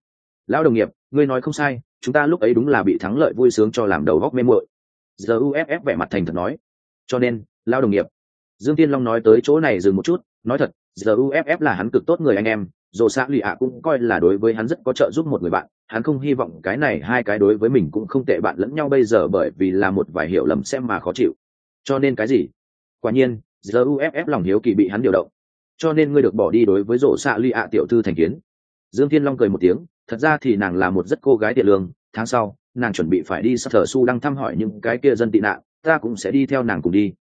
Speaker 1: Lão đồng nghiệp, ngươi nói không sai, chúng ta lúc ấy đúng là bị thắng lợi vui sướng cho làm đầu góc mê muội. Giờ uff vẻ mặt thành thật nói. Cho nên, lão đồng nghiệp, dương tiên long nói tới chỗ này dừng một chút, nói thật giờ uff là hắn cực tốt người anh em, dù xã lụy ạ cũng coi là đối với hắn rất có trợ giúp một người bạn, hắn không hy vọng cái này hai cái đối với mình cũng không tệ bạn lẫn nhau bây giờ bởi vì là một vài hiểu lầm xem mà khó chịu cho nên cái gì? Quả nhiên, giờ uff lòng hiếu kỳ bị hắn điều động. Cho nên ngươi được bỏ đi đối với rổ xạ ly ạ tiểu thư thành kiến. Dương thiên long cười một tiếng, thật ra thì nàng là một rất cô gái tiện lương. Tháng sau, nàng chuẩn bị phải đi sắp thờ su đang thăm hỏi những cái kia dân tị nạn, ta cũng sẽ đi theo nàng cùng đi.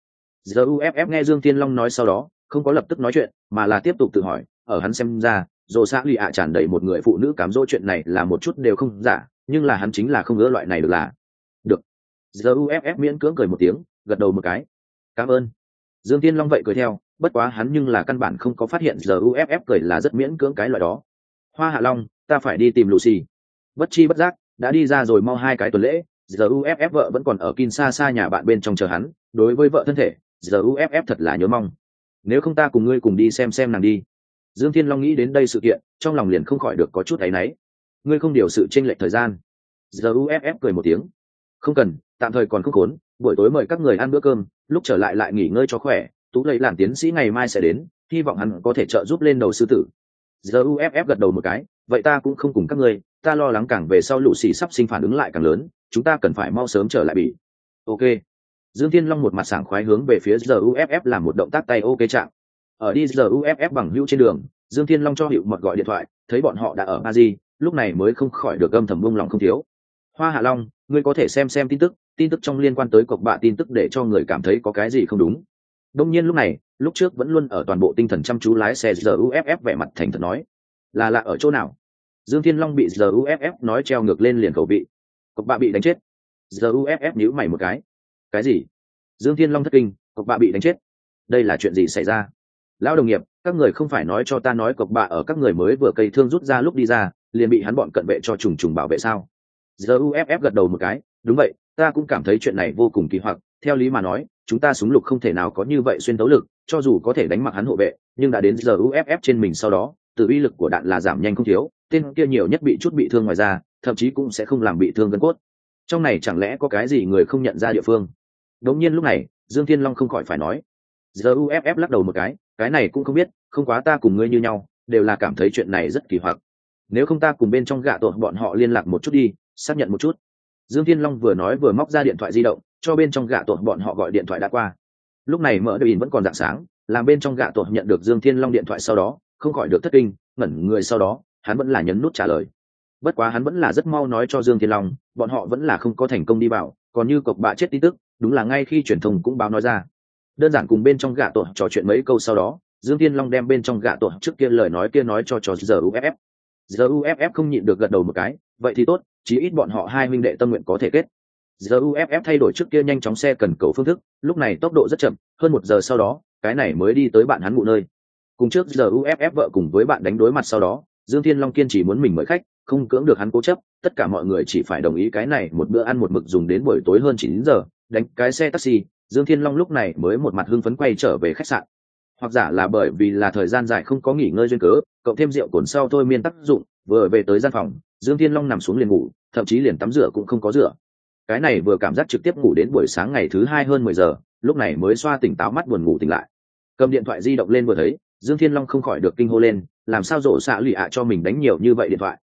Speaker 1: Giờ uff nghe dương thiên long nói sau đó, không có lập tức nói chuyện, mà là tiếp tục tự hỏi, ở hắn xem ra, rổ xạ l ì ạ tràn đầy một người phụ nữ cám dỗ chuyện này là một chút đều không giả, nhưng là hắn chính là không ngỡ loại này được là. Được. Giờ uff miễn cưỡng cười một tiếng gật đầu một cái. Cảm ơn. Dương tiên long vậy cười theo, bất quá hắn nhưng là căn bản không có phát hiện giờ uff cười là rất miễn cưỡng cái loại đó. Hoa hạ long, ta phải đi tìm lucy. Bất chi bất giác, đã đi ra rồi mau hai cái tuần lễ giờ uff vợ vẫn còn ở kin xa xa nhà bạn bên trong chờ hắn, đối với vợ thân thể giờ uff thật là nhớ mong. Nếu không ta cùng ngươi cùng đi xem xem nàng đi. Dương thiên long nghĩ đến đây sự kiện, trong lòng liền không khỏi được có chút áy náy. Ngươi không điều sự tranh lệch thời gian. Giờ uff cười một tiếng. Không cần, tạm thời còn không khốn buổi tối mời các người ăn bữa cơm, lúc trở lại lại nghỉ ngơi cho khỏe, tú lấy làm tiến sĩ ngày mai sẽ đến, hy vọng hắn có thể trợ giúp lên đầu sư tử. Giờ uff gật đầu một cái, vậy ta cũng không cùng các ngươi, ta lo lắng càng về sau lũ xì sắp sinh phản ứng lại càng lớn, chúng ta cần phải mau sớm trở lại bị ok. Dương thiên long một mặt sảng khoái hướng về phía giờ uff làm một động tác tay ok chạm. Ở đi giờ uff bằng hữu trên đường, dương thiên long cho hiệu mật gọi điện thoại, thấy bọn họ đã ở ba di, lúc này mới không khỏi được âm thầm buông lòng không thiếu. Hoa hạ long, ngươi có thể xem xem tin tức tin tức trong liên quan tới cọc bạ tin tức để cho người cảm thấy có cái gì không đúng. Đông nhiên lúc này, lúc trước vẫn luôn ở toàn bộ tinh thần chăm chú lái xe giờ uff vẻ mặt thành thật nói, là lạ ở chỗ nào? Dương thiên long bị giờ uff nói treo ngược lên liền cầu bị cọc bạ bị đánh chết. Giờ uff nhíu mày một cái. Cái gì? Dương thiên long thất kinh. Cọc bạ bị đánh chết? Đây là chuyện gì xảy ra? Lão đồng nghiệp, các người không phải nói cho ta nói cọc bạ ở các người mới vừa cây thương rút ra lúc đi ra, liền bị hắn bọn cận vệ cho trùng trùng bảo vệ sao? Giờ uff gật đầu một cái. Đúng vậy ta cũng cảm thấy chuyện này vô cùng kỳ hoặc, theo lý mà nói, chúng ta súng lục không thể nào có như vậy xuyên tấu lực, cho dù có thể đánh mặc hắn hộ vệ, nhưng đã đến giờ uff trên mình sau đó từ uy lực của đạn là giảm nhanh không thiếu, tên kia nhiều nhất bị chút bị thương ngoài ra thậm chí cũng sẽ không làm bị thương gân cốt. Trong này chẳng lẽ có cái gì người không nhận ra địa phương? Đống nhiên lúc này, dương thiên long không khỏi phải nói. Giờ uff lắc đầu một cái cái này cũng không biết, không quá ta cùng ngươi như nhau, đều là cảm thấy chuyện này rất kỳ hoặc. Nếu không ta cùng bên trong gạ tội bọn họ liên lạc một chút đi, xác nhận một chút dương thiên long vừa nói vừa móc ra điện thoại di động, cho bên trong gạ tổ bọn họ gọi điện thoại đã qua. Lúc này mở đ vẫn còn dạng sáng, làm bên trong gạ tổ nhận được dương thiên long điện thoại sau đó, không khỏi được thất kinh, ngẩn người sau đó, hắn vẫn là nhấn nút trả lời. Bất quá hắn vẫn là rất mau nói cho dương thiên long, bọn họ vẫn là không có thành công đi vào, còn như cộc bạ chết tin tức, đúng là ngay khi truyền thông cũng báo nói ra. Đơn giản cùng bên trong gạ tổ trò chuyện mấy câu sau đó, dương thiên long đem bên trong gạ tổ trước kia lời nói kia nói cho trò giờ uff giờ uff không nhịn được gật đầu một cái vậy thì tốt, chí ít bọn họ hai minh đệ tâm nguyện có thể kết. Giờ uff thay đổi trước kia nhanh chóng xe cần cầu phương thức, lúc này tốc độ rất chậm, hơn một giờ sau đó, cái này mới đi tới bạn hắn ngụ nơi. Cùng trước giờ uff vợ cùng với bạn đánh đối mặt sau đó, dương thiên long kiên chỉ muốn mình mời khách, không cưỡng được hắn cố chấp, tất cả mọi người chỉ phải đồng ý cái này một bữa ăn một mực dùng đến buổi tối hơn chín giờ, đánh cái xe taxi, dương thiên long lúc này mới một mặt hưng phấn quay trở về khách sạn. Hoặc giả là bởi vì là thời gian dài không có nghỉ ngơi duyên cớ, cộng thêm rượu cồn sau thôi miên tác dụng, vừa về tới gian phòng dương thiên long nằm xuống liền ngủ thậm chí liền tắm rửa cũng không có rửa. Cái này vừa cảm giác trực tiếp ngủ đến buổi sáng ngày thứ hai hơn mười giờ lúc này mới xoa tỉnh táo mắt buồn ngủ tỉnh lại. Cầm điện thoại di động lên vừa thấy dương thiên long không khỏi được kinh hô lên làm sao rổ xạ lụy ạ cho mình đánh nhiều như vậy điện thoại?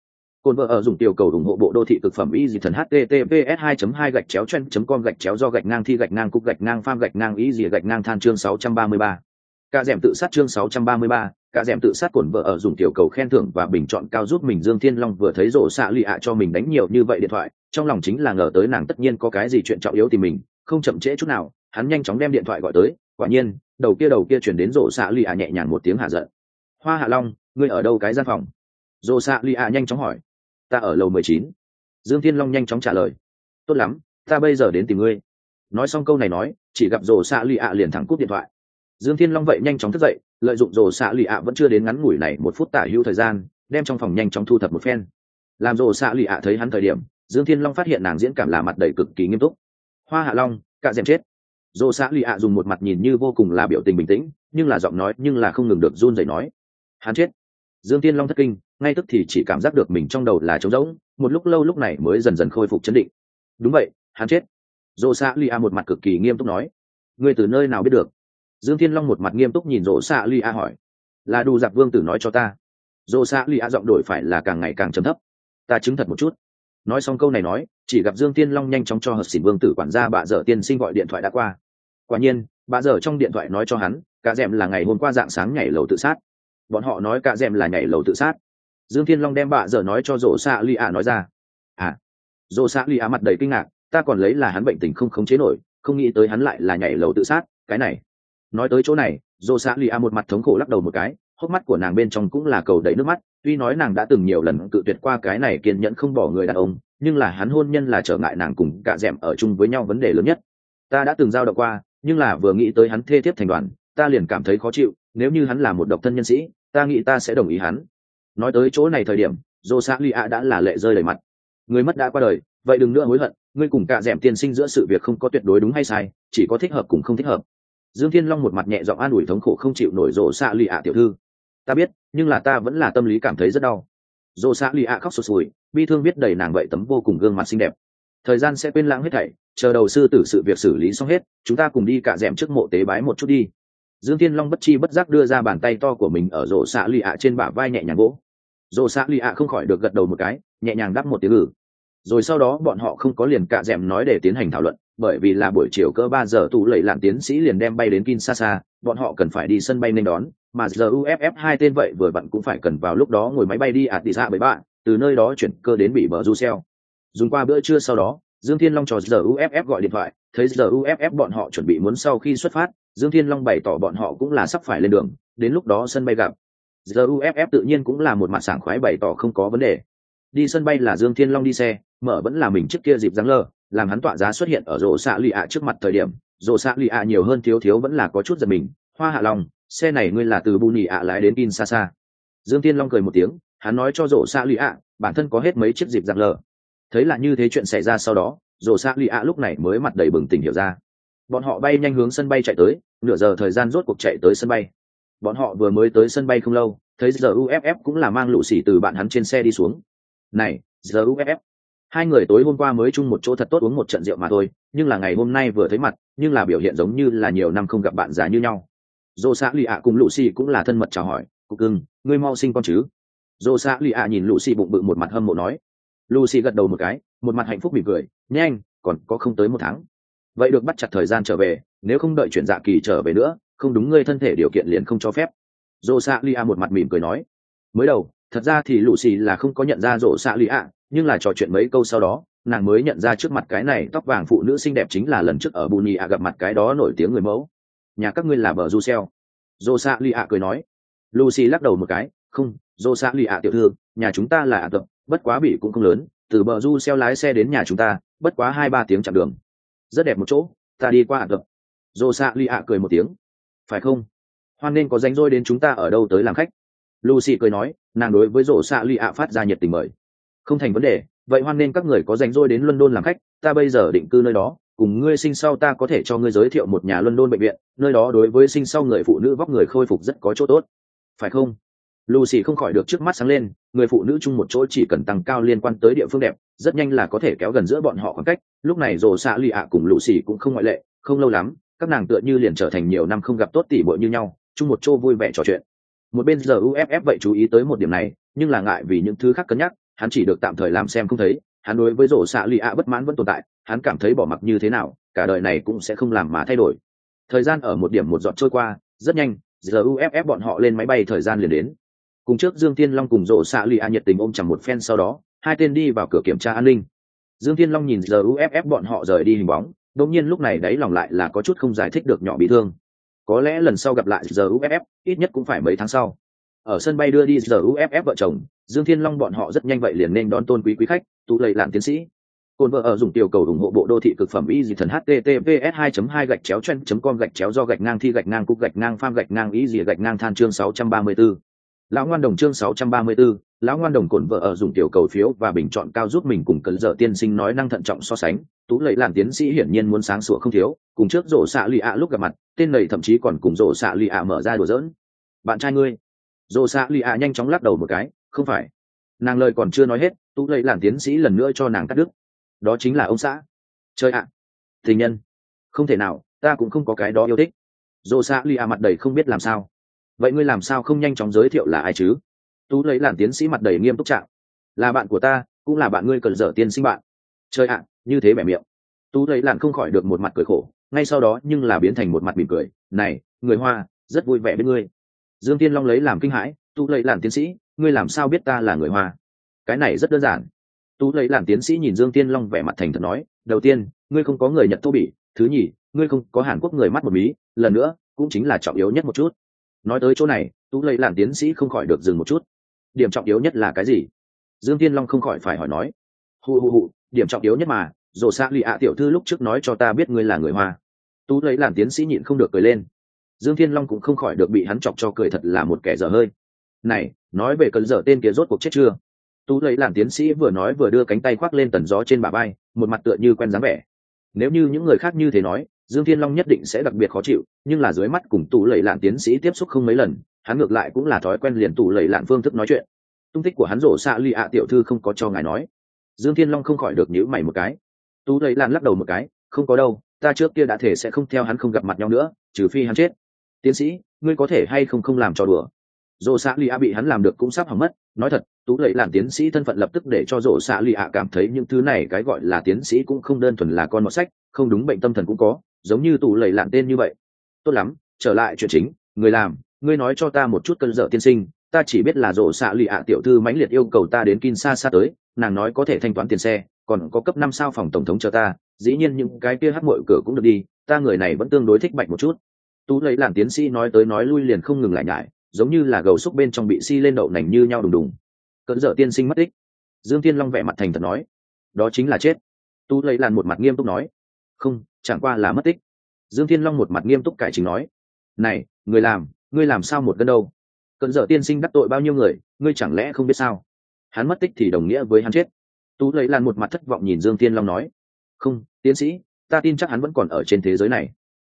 Speaker 1: Cồn vợ ở dùng tiểu cầu ủng hộ bộ đô thị cực phẩm y dị thần https 2 2 gạch chéo chen com gạch chéo do gạch ngang thi gạch ngang cục gạch ngang pham gạch ngang y dị gạch ngang than chương 633. ca dẻm tự sát chương 633, cả dẻm tự sát cồn vợ ở dùng tiểu cầu khen thưởng và bình chọn cao giúp mình. Dương Thiên Long vừa thấy rổ xạ lụy ạ cho mình đánh nhiều như vậy điện thoại, trong lòng chính là ngờ tới nàng tất nhiên có cái gì chuyện trọng yếu tìm mình, không chậm trễ chút nào, hắn nhanh chóng đem điện thoại gọi tới, quả nhiên, đầu kia đầu kia chuyển đến rổ xạ lụy ạ nhẹ nhàng một tiếng hạ giận. Hoa Hạ Long, ngươi ở đâu cái gian phòng? Rổ xạ lụy ạ nhanh chóng hỏi. Ta ở lầu mười chín. Dương thiên long nhanh chóng trả lời. Tốt lắm ta bây giờ đến tìm ngươi. Nói xong câu này nói chỉ gặp rồ xạ lì ạ liền thẳng cúp điện thoại. Dương thiên long vậy nhanh chóng thức dậy lợi dụng rồ xạ lì ạ vẫn chưa đến ngắn ngủi này một phút tả hữu thời gian, đem trong phòng nhanh chóng thu thập một phen. Làm rồ xạ lì ạ thấy hắn thời điểm, dương thiên long phát hiện nàng diễn cảm là mặt đầy cực kỳ nghiêm túc. Hoa hạ long cạ dèm chết. Rồ xạ lì ạ dùng một mặt nhìn như vô cùng là biểu tình bình tĩnh, nhưng là giọng nói nhưng là không ngừng được run rẩy nói. Hắn chết. Dương thiên long thất kinh, ngay tức thì chỉ cảm giác được mình trong đầu là trống rỗng, một lúc lâu lúc này mới dần dần khôi phục chấn định. Đúng vậy, hắn chết. Dô xạ lia một mặt cực kỳ nghiêm túc nói. Ngươi từ nơi nào biết được? Dương thiên long một mặt nghiêm túc nhìn rộ xạ lia hỏi, là đủ giặc vương tử nói cho ta rộ xạ lia giọng đổi phải là càng ngày càng trầm thấp. Ta chứng thật một chút. Nói xong câu này nói, chỉ gặp dương thiên long nhanh chóng cho hợp xỉn vương tử quản gia bà dở tiên sinh gọi điện thoại đã qua. Quả nhiên, bà dở trong điện thoại nói cho hắn, cả d là ngày hôm qua dạng sáng nhảy lầu tự sát. Bọn họ nói cả d là nhảy lầu tự sát. Dương thiên long đem bà dở nói cho rổ xạ li a nói ra à. Rổ xạ li a mặt đầy kinh ngạc, ta còn lấy là hắn bệnh tình không khống chế nổi, không nghĩ tới hắn lại là nhảy lầu tự sát, cái này nói tới chỗ này dô xạ lì a một mặt thống khổ lắc đầu một cái, hốc mắt của nàng bên trong cũng là cầu đầy nước mắt, tuy nói nàng đã từng nhiều lần cự tuyệt qua cái này kiên nhẫn không bỏ người đàn ông, nhưng là hắn hôn nhân là trở ngại nàng cùng cả d ở chung với nhau vấn đề lớn nhất. Ta đã từng giao động qua, nhưng là vừa nghĩ tới hắn thê thiếp thành đoàn, ta liền cảm thấy khó chịu, nếu như hắn là một độc thân nhân sĩ, ta nghĩ ta sẽ đồng ý hắn. Nói tới chỗ này thời điểm dô xã lì a đã là lệ rơi đầy mặt. Người mất đã qua đời, vậy đừng nữa hối hận, ngươi cùng cạ d ẻ m tiên sinh giữa sự việc không có tuyệt đối đúng hay sai, chỉ có thích hợp cùng không thích hợp dương thiên long một mặt nhẹ giọng an ủi thống khổ không chịu nổi rộ xạ lì ạ tiểu thư. Ta biết, nhưng là ta vẫn là tâm lý cảm thấy rất đau. Rộ xạ lì ạ khóc sụt sùi, bi thương biết đầy nàng vậy tấm vô cùng gương mặt xinh đẹp. Thời gian sẽ quên lãng hết thảy, chờ đầu sư tử sự việc xử lý xong hết, chúng ta cùng đi cả d m trước mộ tế bái một chút đi. Dương thiên long bất chi bất giác đưa ra bàn tay to của mình ở rộ xạ lì ạ trên bả vai nhẹ nhàng gỗ rộ xạ lì ạ không khỏi được gật đầu một cái, nhẹ nhàng đáp một tiếng ngử rồi sau đó bọn họ không có liền cạ d nói để tiến hành thảo luận bởi vì là buổi chiều cơ ba giờ tù lầy lạng tiến sĩ liền đem bay đến Kinshasa, bọn họ cần phải đi sân bay nên đón, mà giờ UFF hai tên vậy vừa vặn cũng phải cần vào lúc đó ngồi máy bay đi ạt đi ra bởi bạn từ nơi đó chuyển cơ đến bị bờ Rusel. Dùng qua bữa trưa sau đó, Dương Thiên Long cho giờ UFF gọi điện thoại, thấy giờ UFF bọn họ chuẩn bị muốn sau khi xuất phát, Dương Thiên Long bày tỏ bọn họ cũng là sắp phải lên đường, đến lúc đó sân bay gặp, giờ uff tự nhiên cũng là một mặt sảng khoái bày tỏ không có vấn đề đi sân bay là dương thiên long đi xe, mở vẫn là mình trước kia dịp giáng lờ, làm hắn tọa giá xuất hiện ở rổ xạ lì ạ trước mặt thời điểm. Rổ xạ lì ạ nhiều hơn thiếu thiếu vẫn là có chút giật mình. Hoa hạ long, xe này ngươi là từ bù nhì ạ lái đến in xa xa dương thiên long cười một tiếng, hắn nói cho rổ xạ lì ạ, bản thân có hết mấy chiếc dịp giáng lờ. Thấy là như thế chuyện xảy ra sau đó, rổ xạ lì ạ lúc này mới mặt đầy bừng tỉnh hiểu ra. Bọn họ bay nhanh hướng sân bay chạy tới, nửa giờ thời gian rốt cuộc chạy tới sân bay. Bọn họ vừa mới tới sân bay không lâu, thấy giờ uff cũng là mang lũ xỉ từ bạn hắn trên xe đi xuống này giờ uff hai người tối hôm qua mới chung một chỗ thật tốt uống một trận rượu mà thôi, nhưng là ngày hôm nay vừa thấy mặt, nhưng là biểu hiện giống như là nhiều năm không gặp bạn già như nhau. Dô xã lì ạ cùng lũ xì cũng là thân mật chào hỏi cục cưng, ngươi mau sinh con chứ? Dô xã lì ạ nhìn lũ xì bụng bự một mặt hâm mộ nói. Lũ xì gật đầu một cái, một mặt hạnh phúc mỉm cười, nhanh, còn có không tới một tháng. Vậy được bắt chặt thời gian trở về, nếu không đợi chuyển dạ kỳ trở về nữa, không đúng ngươi thân thể điều kiện liền không cho phép. Dô xã lì ạ một mặt mỉm cười nói. Mới đầu thật ra thì lũ xì là không có nhận ra rổ xạ lì ạ, nhưng là trò chuyện mấy câu sau đó, nàng mới nhận ra trước mặt cái này tóc vàng phụ nữ xinh đẹp chính là lần trước ở bù nhì ạ gặp mặt cái đó nổi tiếng người mẫu. Nhà các ngươi là bờ du xeo. Rổ xạ lì ạ cười nói. Lucy lắc đầu một cái, không rổ xạ lì ạ tiểu thư, nhà chúng ta là ạ tập bất quá bị cũng không lớn, từ bờ du xeo lái xe đến nhà chúng ta, bất quá hai ba tiếng chặng đường. Rất đẹp một chỗ, ta đi qua ạ tập rổ xạ lì ạ cười một tiếng. Phải không? Hoan nên có danh rôi đến chúng ta ở đâu tới làm khách. Lucy cười nói nàng đối với rổ xạ lì ạ phát ra nhiệt tình mời. Không thành vấn đề, vậy hoan nên các người có danh rôi đến london làm khách, ta bây giờ định cư nơi đó, cùng ngươi sinh sau ta có thể cho ngươi giới thiệu một nhà london bệnh viện, nơi đó đối với sinh sau người phụ nữ vóc người khôi phục rất có chỗ tốt. Phải không? Lucy không khỏi được trước mắt sáng lên, người phụ nữ chung một chỗ chỉ cần tăng cao liên quan tới địa phương đẹp, rất nhanh là có thể kéo gần giữa bọn họ khoảng cách. Lúc này rồ xạ lì ạ cùng lucy cũng không ngoại lệ, không lâu lắm, các nàng tựa như liền trở thành nhiều năm không gặp tốt tỉ bội như nhau, chung một chỗ vui vẻ trò chuyện một bên giờ uff vậy chú ý tới một điểm này, nhưng là ngại vì những thứ khác cân nhắc, hắn chỉ được tạm thời làm xem không thấy, hắn đối với rổ xạ lì ạ bất mãn vẫn tồn tại, hắn cảm thấy bỏ mặc như thế nào, cả đời này cũng sẽ không làm mà thay đổi. Thời gian ở một điểm một giọt trôi qua, rất nhanh, giờ uff bọn họ lên máy bay thời gian liền đến. Cùng trước dương Thiên long cùng rổ xạ lì ạ nhiệt tình ôm chẳng một phen sau đó, hai tên đi vào cửa kiểm tra an ninh. Dương Thiên long nhìn giờ uff bọn họ rời đi hình bóng, đột nhiên lúc này đấy lòng lại là có chút không giải thích được nhỏ bị thương có lẽ lần sau gặp lại giờ uff ít nhất cũng phải mấy tháng sau ở sân bay đưa đi giờ uff vợ chồng, dương thiên long bọn họ rất nhanh vậy liền nên đón tôn quý quý khách, tụ lầy lạn tiến sĩ cồn vợ ở dùng tiểu cầu ủng hộ bộ đô thị cực phẩm y dị thần https 2 2 gạch chéo chen com gạch chéo do gạch ngang thi gạch ngang cục gạch ngang pham gạch ngang y dị gạch ngang than chương 634 lão ngoan đồng chương 634, lão ngoan đồng cổn vợ ở dùng tiểu cầu phiếu và bình chọn cao giúp mình cùng cấn giờ tiên sinh nói năng thận trọng so sánh. Tú lệ làm tiến sĩ hiển nhiên muốn sáng sủa không thiếu cùng trước rổ xạ lì ạ lúc gặp mặt tên này thậm chí còn cùng rổ xạ lì ạ mở ra đùa giỡn. Bạn trai ngươi. Rổ xạ lì ạ nhanh chóng lắc đầu một cái không phải. Nàng lời còn chưa nói hết tú lệ làm tiến sĩ lần nữa cho nàng cắt đứt. Đó chính là ông xã. Chơi ạ. Tình nhân. Không thể nào ta cũng không có cái đó yêu thích. Rổ xạ lì ạ mặt đầy không biết làm sao vậy ngươi làm sao không nhanh chóng giới thiệu là ai chứ? Tú lấy làn tiến sĩ mặt đầy nghiêm túc trạng là bạn của ta, cũng là bạn ngươi cần dở tiên sinh bạn. Chơi ạ, như thế bẻ miệng. Tú lấy làn không khỏi được một mặt cười khổ, ngay sau đó nhưng là biến thành một mặt mỉm cười. Này, người hoa, rất vui vẻ với ngươi. Dương tiên long lấy làm kinh hãi, tú lấy làn tiến sĩ, ngươi làm sao biết ta là người hoa? Cái này rất đơn giản. Tú lấy làn tiến sĩ nhìn dương tiên long vẻ mặt thành thật nói, đầu tiên, ngươi không có người nhật thô bỉ, thứ nhì, ngươi không có hàn quốc người mắt một mí, lần nữa, cũng chính là trọng yếu nhất một chút nói tới chỗ này, tú lây làn tiến sĩ không khỏi được dừng một chút. Điểm trọng yếu nhất là cái gì? Dương tiên long không khỏi phải hỏi nói. Hù hù hù, điểm trọng yếu nhất mà dồ xa lụy ạ tiểu thư lúc trước nói cho ta biết ngươi là người hoa. Tú lây làm tiến sĩ nhịn không được cười lên. Dương thiên long cũng không khỏi được bị hắn chọc cho cười thật là một kẻ dở hơi. Này, nói về cơn dở tên kia rốt cuộc chết chưa? Tú lấy làm tiến sĩ vừa nói vừa đưa cánh tay khoác lên tần gió trên bà bay một mặt tựa như quen dáng vẻ. Nếu như những người khác như thế nói dương thiên long nhất định sẽ đặc biệt khó chịu, nhưng là dưới mắt cùng tù lầy lạn tiến sĩ tiếp xúc không mấy lần, hắn ngược lại cũng là thói quen liền tủ lầy lạn phương thức nói chuyện. Tung tích của hắn rổ xạ ly ạ tiểu thư không có cho ngài nói. Dương thiên long không khỏi được nhữ mày một cái. Tú lầy lạn lắc đầu một cái, không có đâu, ta trước kia đã thể sẽ không theo hắn không gặp mặt nhau nữa, trừ phi hắn chết. Tiến sĩ, ngươi có thể hay không không làm trò đùa? Rổ xạ ly ạ bị hắn làm được cũng sắp hỏng mất, nói thật tú lầy lạn tiến sĩ thân phận lập tức để cho rổ xạ ly ạ cảm thấy những thứ này cái gọi là tiến sĩ cũng không đơn thuần là con mọt sách, không đúng bệnh tâm thần cũng có giống như tủ lầy lạn tên như vậy. Tốt lắm trở lại chuyện chính người làm ngươi nói cho ta một chút cơn dở tiên sinh ta chỉ biết là rổ xạ lụy ạ tiểu thư mãnh liệt yêu cầu ta đến kin xa xa tới nàng nói có thể thanh toán tiền xe còn có cấp năm sao phòng tổng thống cho ta dĩ nhiên những cái kia hát mội cửa cũng được đi ta người này vẫn tương đối thích bạch một chút. Tú lấy làm tiến sĩ nói tới nói lui liền không ngừng lại nhại, giống như là gầu xúc bên trong bị si lên đậu nành như nhau đùng đùng. Cẩn dở tiên sinh mất tích. Dương tiên long vẻ mặt thành thật nói đó chính là chết. Tú lấy làn một mặt nghiêm túc nói không chẳng qua là mất tích. Dương thiên long một mặt nghiêm túc cải chính nói, này, người làm, ngươi làm sao một cân đâu? Cận dở tiên sinh đắc tội bao nhiêu người, ngươi chẳng lẽ không biết sao? Hắn mất tích thì đồng nghĩa với hắn chết. Tú lấy lan một mặt thất vọng nhìn dương tiên long nói, không, tiến sĩ, ta tin chắc hắn vẫn còn ở trên thế giới này.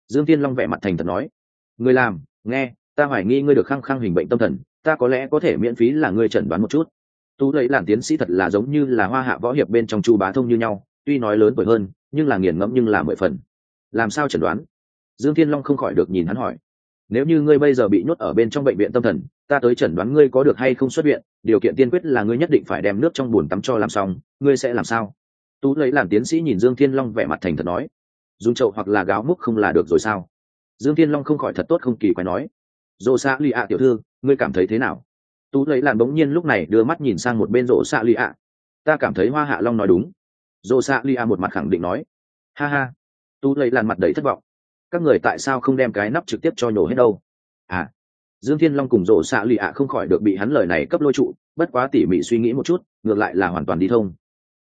Speaker 1: Dương tiên long vẻ mặt thành thật nói, người làm, nghe, ta hoài nghi ngươi được khăng khăng hình bệnh tâm thần, ta có lẽ có thể miễn phí là ngươi chẩn đoán một chút. Tú lấy Lan tiến sĩ thật là giống như là hoa hạ võ hiệp bên trong chu bá thông như nhau, tuy nói lớn tuổi hơn nhưng là nghiền ngẫm nhưng là mười phần. Làm sao chẩn đoán? Dương thiên long không khỏi được nhìn hắn hỏi. Nếu như ngươi bây giờ bị nhốt ở bên trong bệnh viện tâm thần, ta tới chẩn đoán ngươi có được hay không xuất viện, điều kiện tiên quyết là ngươi nhất định phải đem nước trong bùn tắm cho làm xong, ngươi sẽ làm sao? Tú lấy làm tiến sĩ nhìn dương thiên long vẻ mặt thành thật nói. Dùng chậu hoặc là gáo múc không là được rồi sao? Dương thiên long không khỏi thật tốt không kỳ quái nói. Dồ xạ lì ạ, tiểu thư, ngươi cảm thấy thế nào? Tú lấy làm bỗng nhiên lúc này đưa mắt nhìn sang một bên rộ xạ lì ạ. Ta cảm thấy hoa hạ long nói đúng dô xạ lì một mặt khẳng định nói, ha ha tú lấy làn mặt đầy thất vọng. Các người tại sao không đem cái nắp trực tiếp cho nhổ hết đâu? À dương thiên long cùng rộ xạ lì ạ không khỏi được bị hắn lời này cấp lôi trụ, bất quá tỉ mỉ suy nghĩ một chút, ngược lại là hoàn toàn đi thông.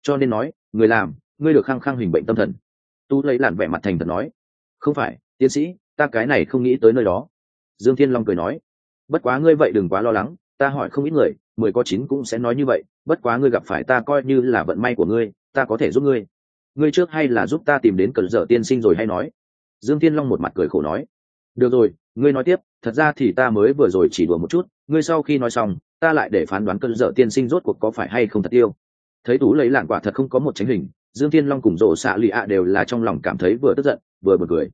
Speaker 1: Cho nên nói, người làm, ngươi được khăng khăng hình bệnh tâm thần. Tu lấy làn vẻ mặt thành thật nói, không phải, tiến sĩ, ta cái này không nghĩ tới nơi đó. Dương thiên long cười nói, bất quá ngươi vậy đừng quá lo lắng, ta hỏi không ít người, mười có chín cũng sẽ nói như vậy, bất quá ngươi gặp phải ta coi như là vận may của ngươi ta có thể giúp ngươi. Ngươi trước hay là giúp ta tìm đến cờ dở tiên sinh rồi hay nói? Dương thiên long một mặt cười khổ nói. Được rồi, ngươi nói tiếp, thật ra thì ta mới vừa rồi chỉ đùa một chút, ngươi sau khi nói xong, ta lại để phán đoán cơn dở tiên sinh rốt cuộc có phải hay không thật yêu. Thấy tú lấy lạn quả thật không có một tránh hình, dương thiên long cùng rộ xạ lì ạ đều là trong lòng cảm thấy vừa tức giận, vừa bật cười.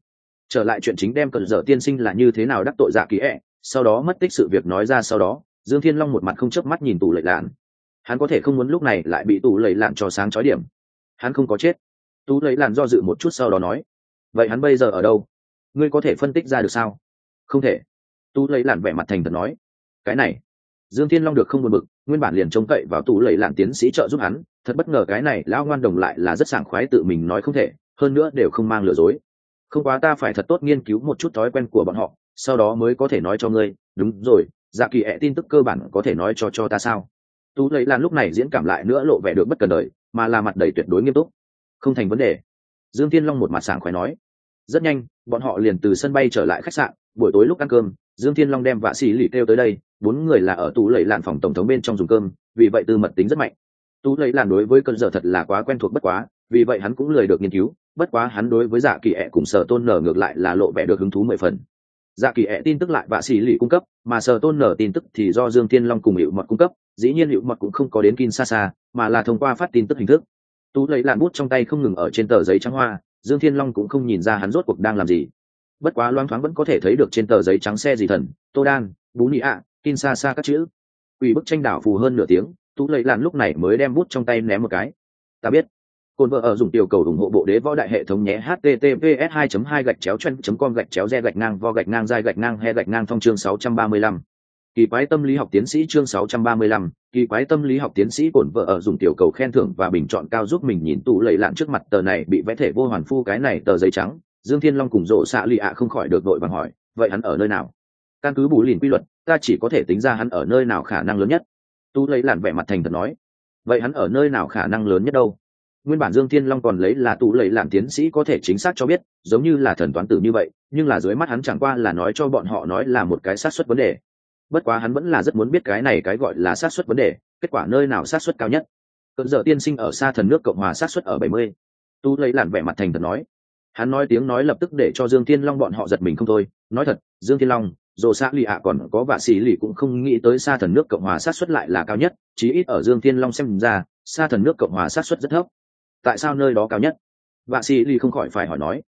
Speaker 1: Trở lại chuyện chính đem cơn dở tiên sinh là như thế nào đắc tội dạ ký ẹ, sau đó mất tích sự việc nói ra sau đó, dương thiên long một mặt không chớp mắt nhìn tù lệ lạn hắn có thể không muốn lúc này lại bị tù lầy lạn cho sáng chói điểm. Hắn không có chết. Tú lấy lạn do dự một chút sau đó nói, vậy hắn bây giờ ở đâu? Ngươi có thể phân tích ra được sao? Không thể. Tú lấy lạn vẻ mặt thành thật nói, cái này, dương thiên long được không buồn bực, nguyên bản liền trông cậy vào tú lầy lạn tiến sĩ trợ giúp hắn, thật bất ngờ cái này lão ngoan đồng lại là rất sảng khoái tự mình nói không thể, hơn nữa đều không mang lừa dối. Không quá ta phải thật tốt nghiên cứu một chút thói quen của bọn họ, sau đó mới có thể nói cho ngươi, đúng rồi dạ kỳ ẹ tin tức cơ bản có thể nói cho cho ta sao? Tú lấy lan lúc này diễn cảm lại nữa lộ vẻ được bất cần đời, mà là mặt đầy tuyệt đối nghiêm túc. Không thành vấn đề. Dương tiên long một mặt sảng khoái nói. Rất nhanh, bọn họ liền từ sân bay trở lại khách sạn, buổi tối lúc ăn cơm, dương thiên long đem vạ xì lì kêu tới đây, bốn người là ở tú lấy lạn phòng tổng thống bên trong dùng cơm, vì vậy tư mật tính rất mạnh. Tú lấy lạn đối với cơn giờ thật là quá quen thuộc bất quá, vì vậy hắn cũng lười được nghiên cứu, bất quá hắn đối với dạ kỳ ẹ cùng sở tôn nở ngược lại là lộ vẻ được hứng thú mười phần. Dạ kỳ ẹ tin tức lại vạ xì lì cung cấp, mà sở tôn nở tin tức thì do dương thiên long cùng hiệu mật cung cấp dĩ nhiên hiệu mật cũng không có đến kinshasa, mà là thông qua phát tin tức hình thức. Tú lấy lạn bút trong tay không ngừng ở trên tờ giấy trắng hoa, dương thiên long cũng không nhìn ra hắn rốt cuộc đang làm gì. Bất quá loáng thoáng vẫn có thể thấy được trên tờ giấy trắng xe gì thần, tô đan, bú nị ạ, Kinshasa xa xa các chữ. Quỷ bức tranh đảo phù hơn nửa tiếng, tú lấy làn lúc này mới đem bút trong tay ném một cái. Ta biết. Cồn vợ ở dùng tiểu cầu ủng hộ bộ đế võ đại hệ thống nhé, https 2 2 gạch chéo chân com gạch chéo re gạch ngang vo gạch ngang dai gạch ngang he gạch ngang thông chương 635 kỳ quái tâm lý học tiến sĩ chương 635, kỳ quái tâm lý học tiến sĩ cổn vợ ở dùng tiểu cầu khen thưởng và bình chọn cao giúp mình nhìn tủ lầy lạn trước mặt tờ này bị vẽ thể vô hoàn phu cái này tờ giấy trắng. Dương thiên long cùng rộ xạ lì ạ không khỏi được đội bằng hỏi vậy hắn ở nơi nào? Căn cứ bù lìn quy luật ta chỉ có thể tính ra hắn ở nơi nào khả năng lớn nhất. Tu lấy làn vẻ mặt thành thật nói vậy hắn ở nơi nào khả năng lớn nhất đâu? Nguyên bản dương thiên long còn lấy là tu lầy làn tiến sĩ có thể chính xác cho biết giống như là thần toán tử như vậy nhưng là dưới mắt hắn chẳng qua là nói cho bọn họ nói là một cái xác suất vấn đề bất quá hắn vẫn là rất muốn biết cái này cái gọi là xác suất vấn đề, kết quả nơi nào xác suất cao nhất. Cận giờ tiên sinh ở xa thần nước cộng hòa xác suất ở bảy mươi. Tu lấy làn vẻ mặt thành thật nói. Hắn nói tiếng nói lập tức để cho dương thiên long bọn họ giật mình không thôi. Nói thật, dương thiên long, dù xã lì ạ còn có vạ xì lì cũng không nghĩ tới xa thần nước cộng hòa sát xuất lại là cao nhất, chí ít ở dương thiên long xem ra, xa thần nước cộng hòa sát xuất rất thấp. Tại sao nơi đó cao nhất? Vạ xì lì không khỏi phải hỏi nói.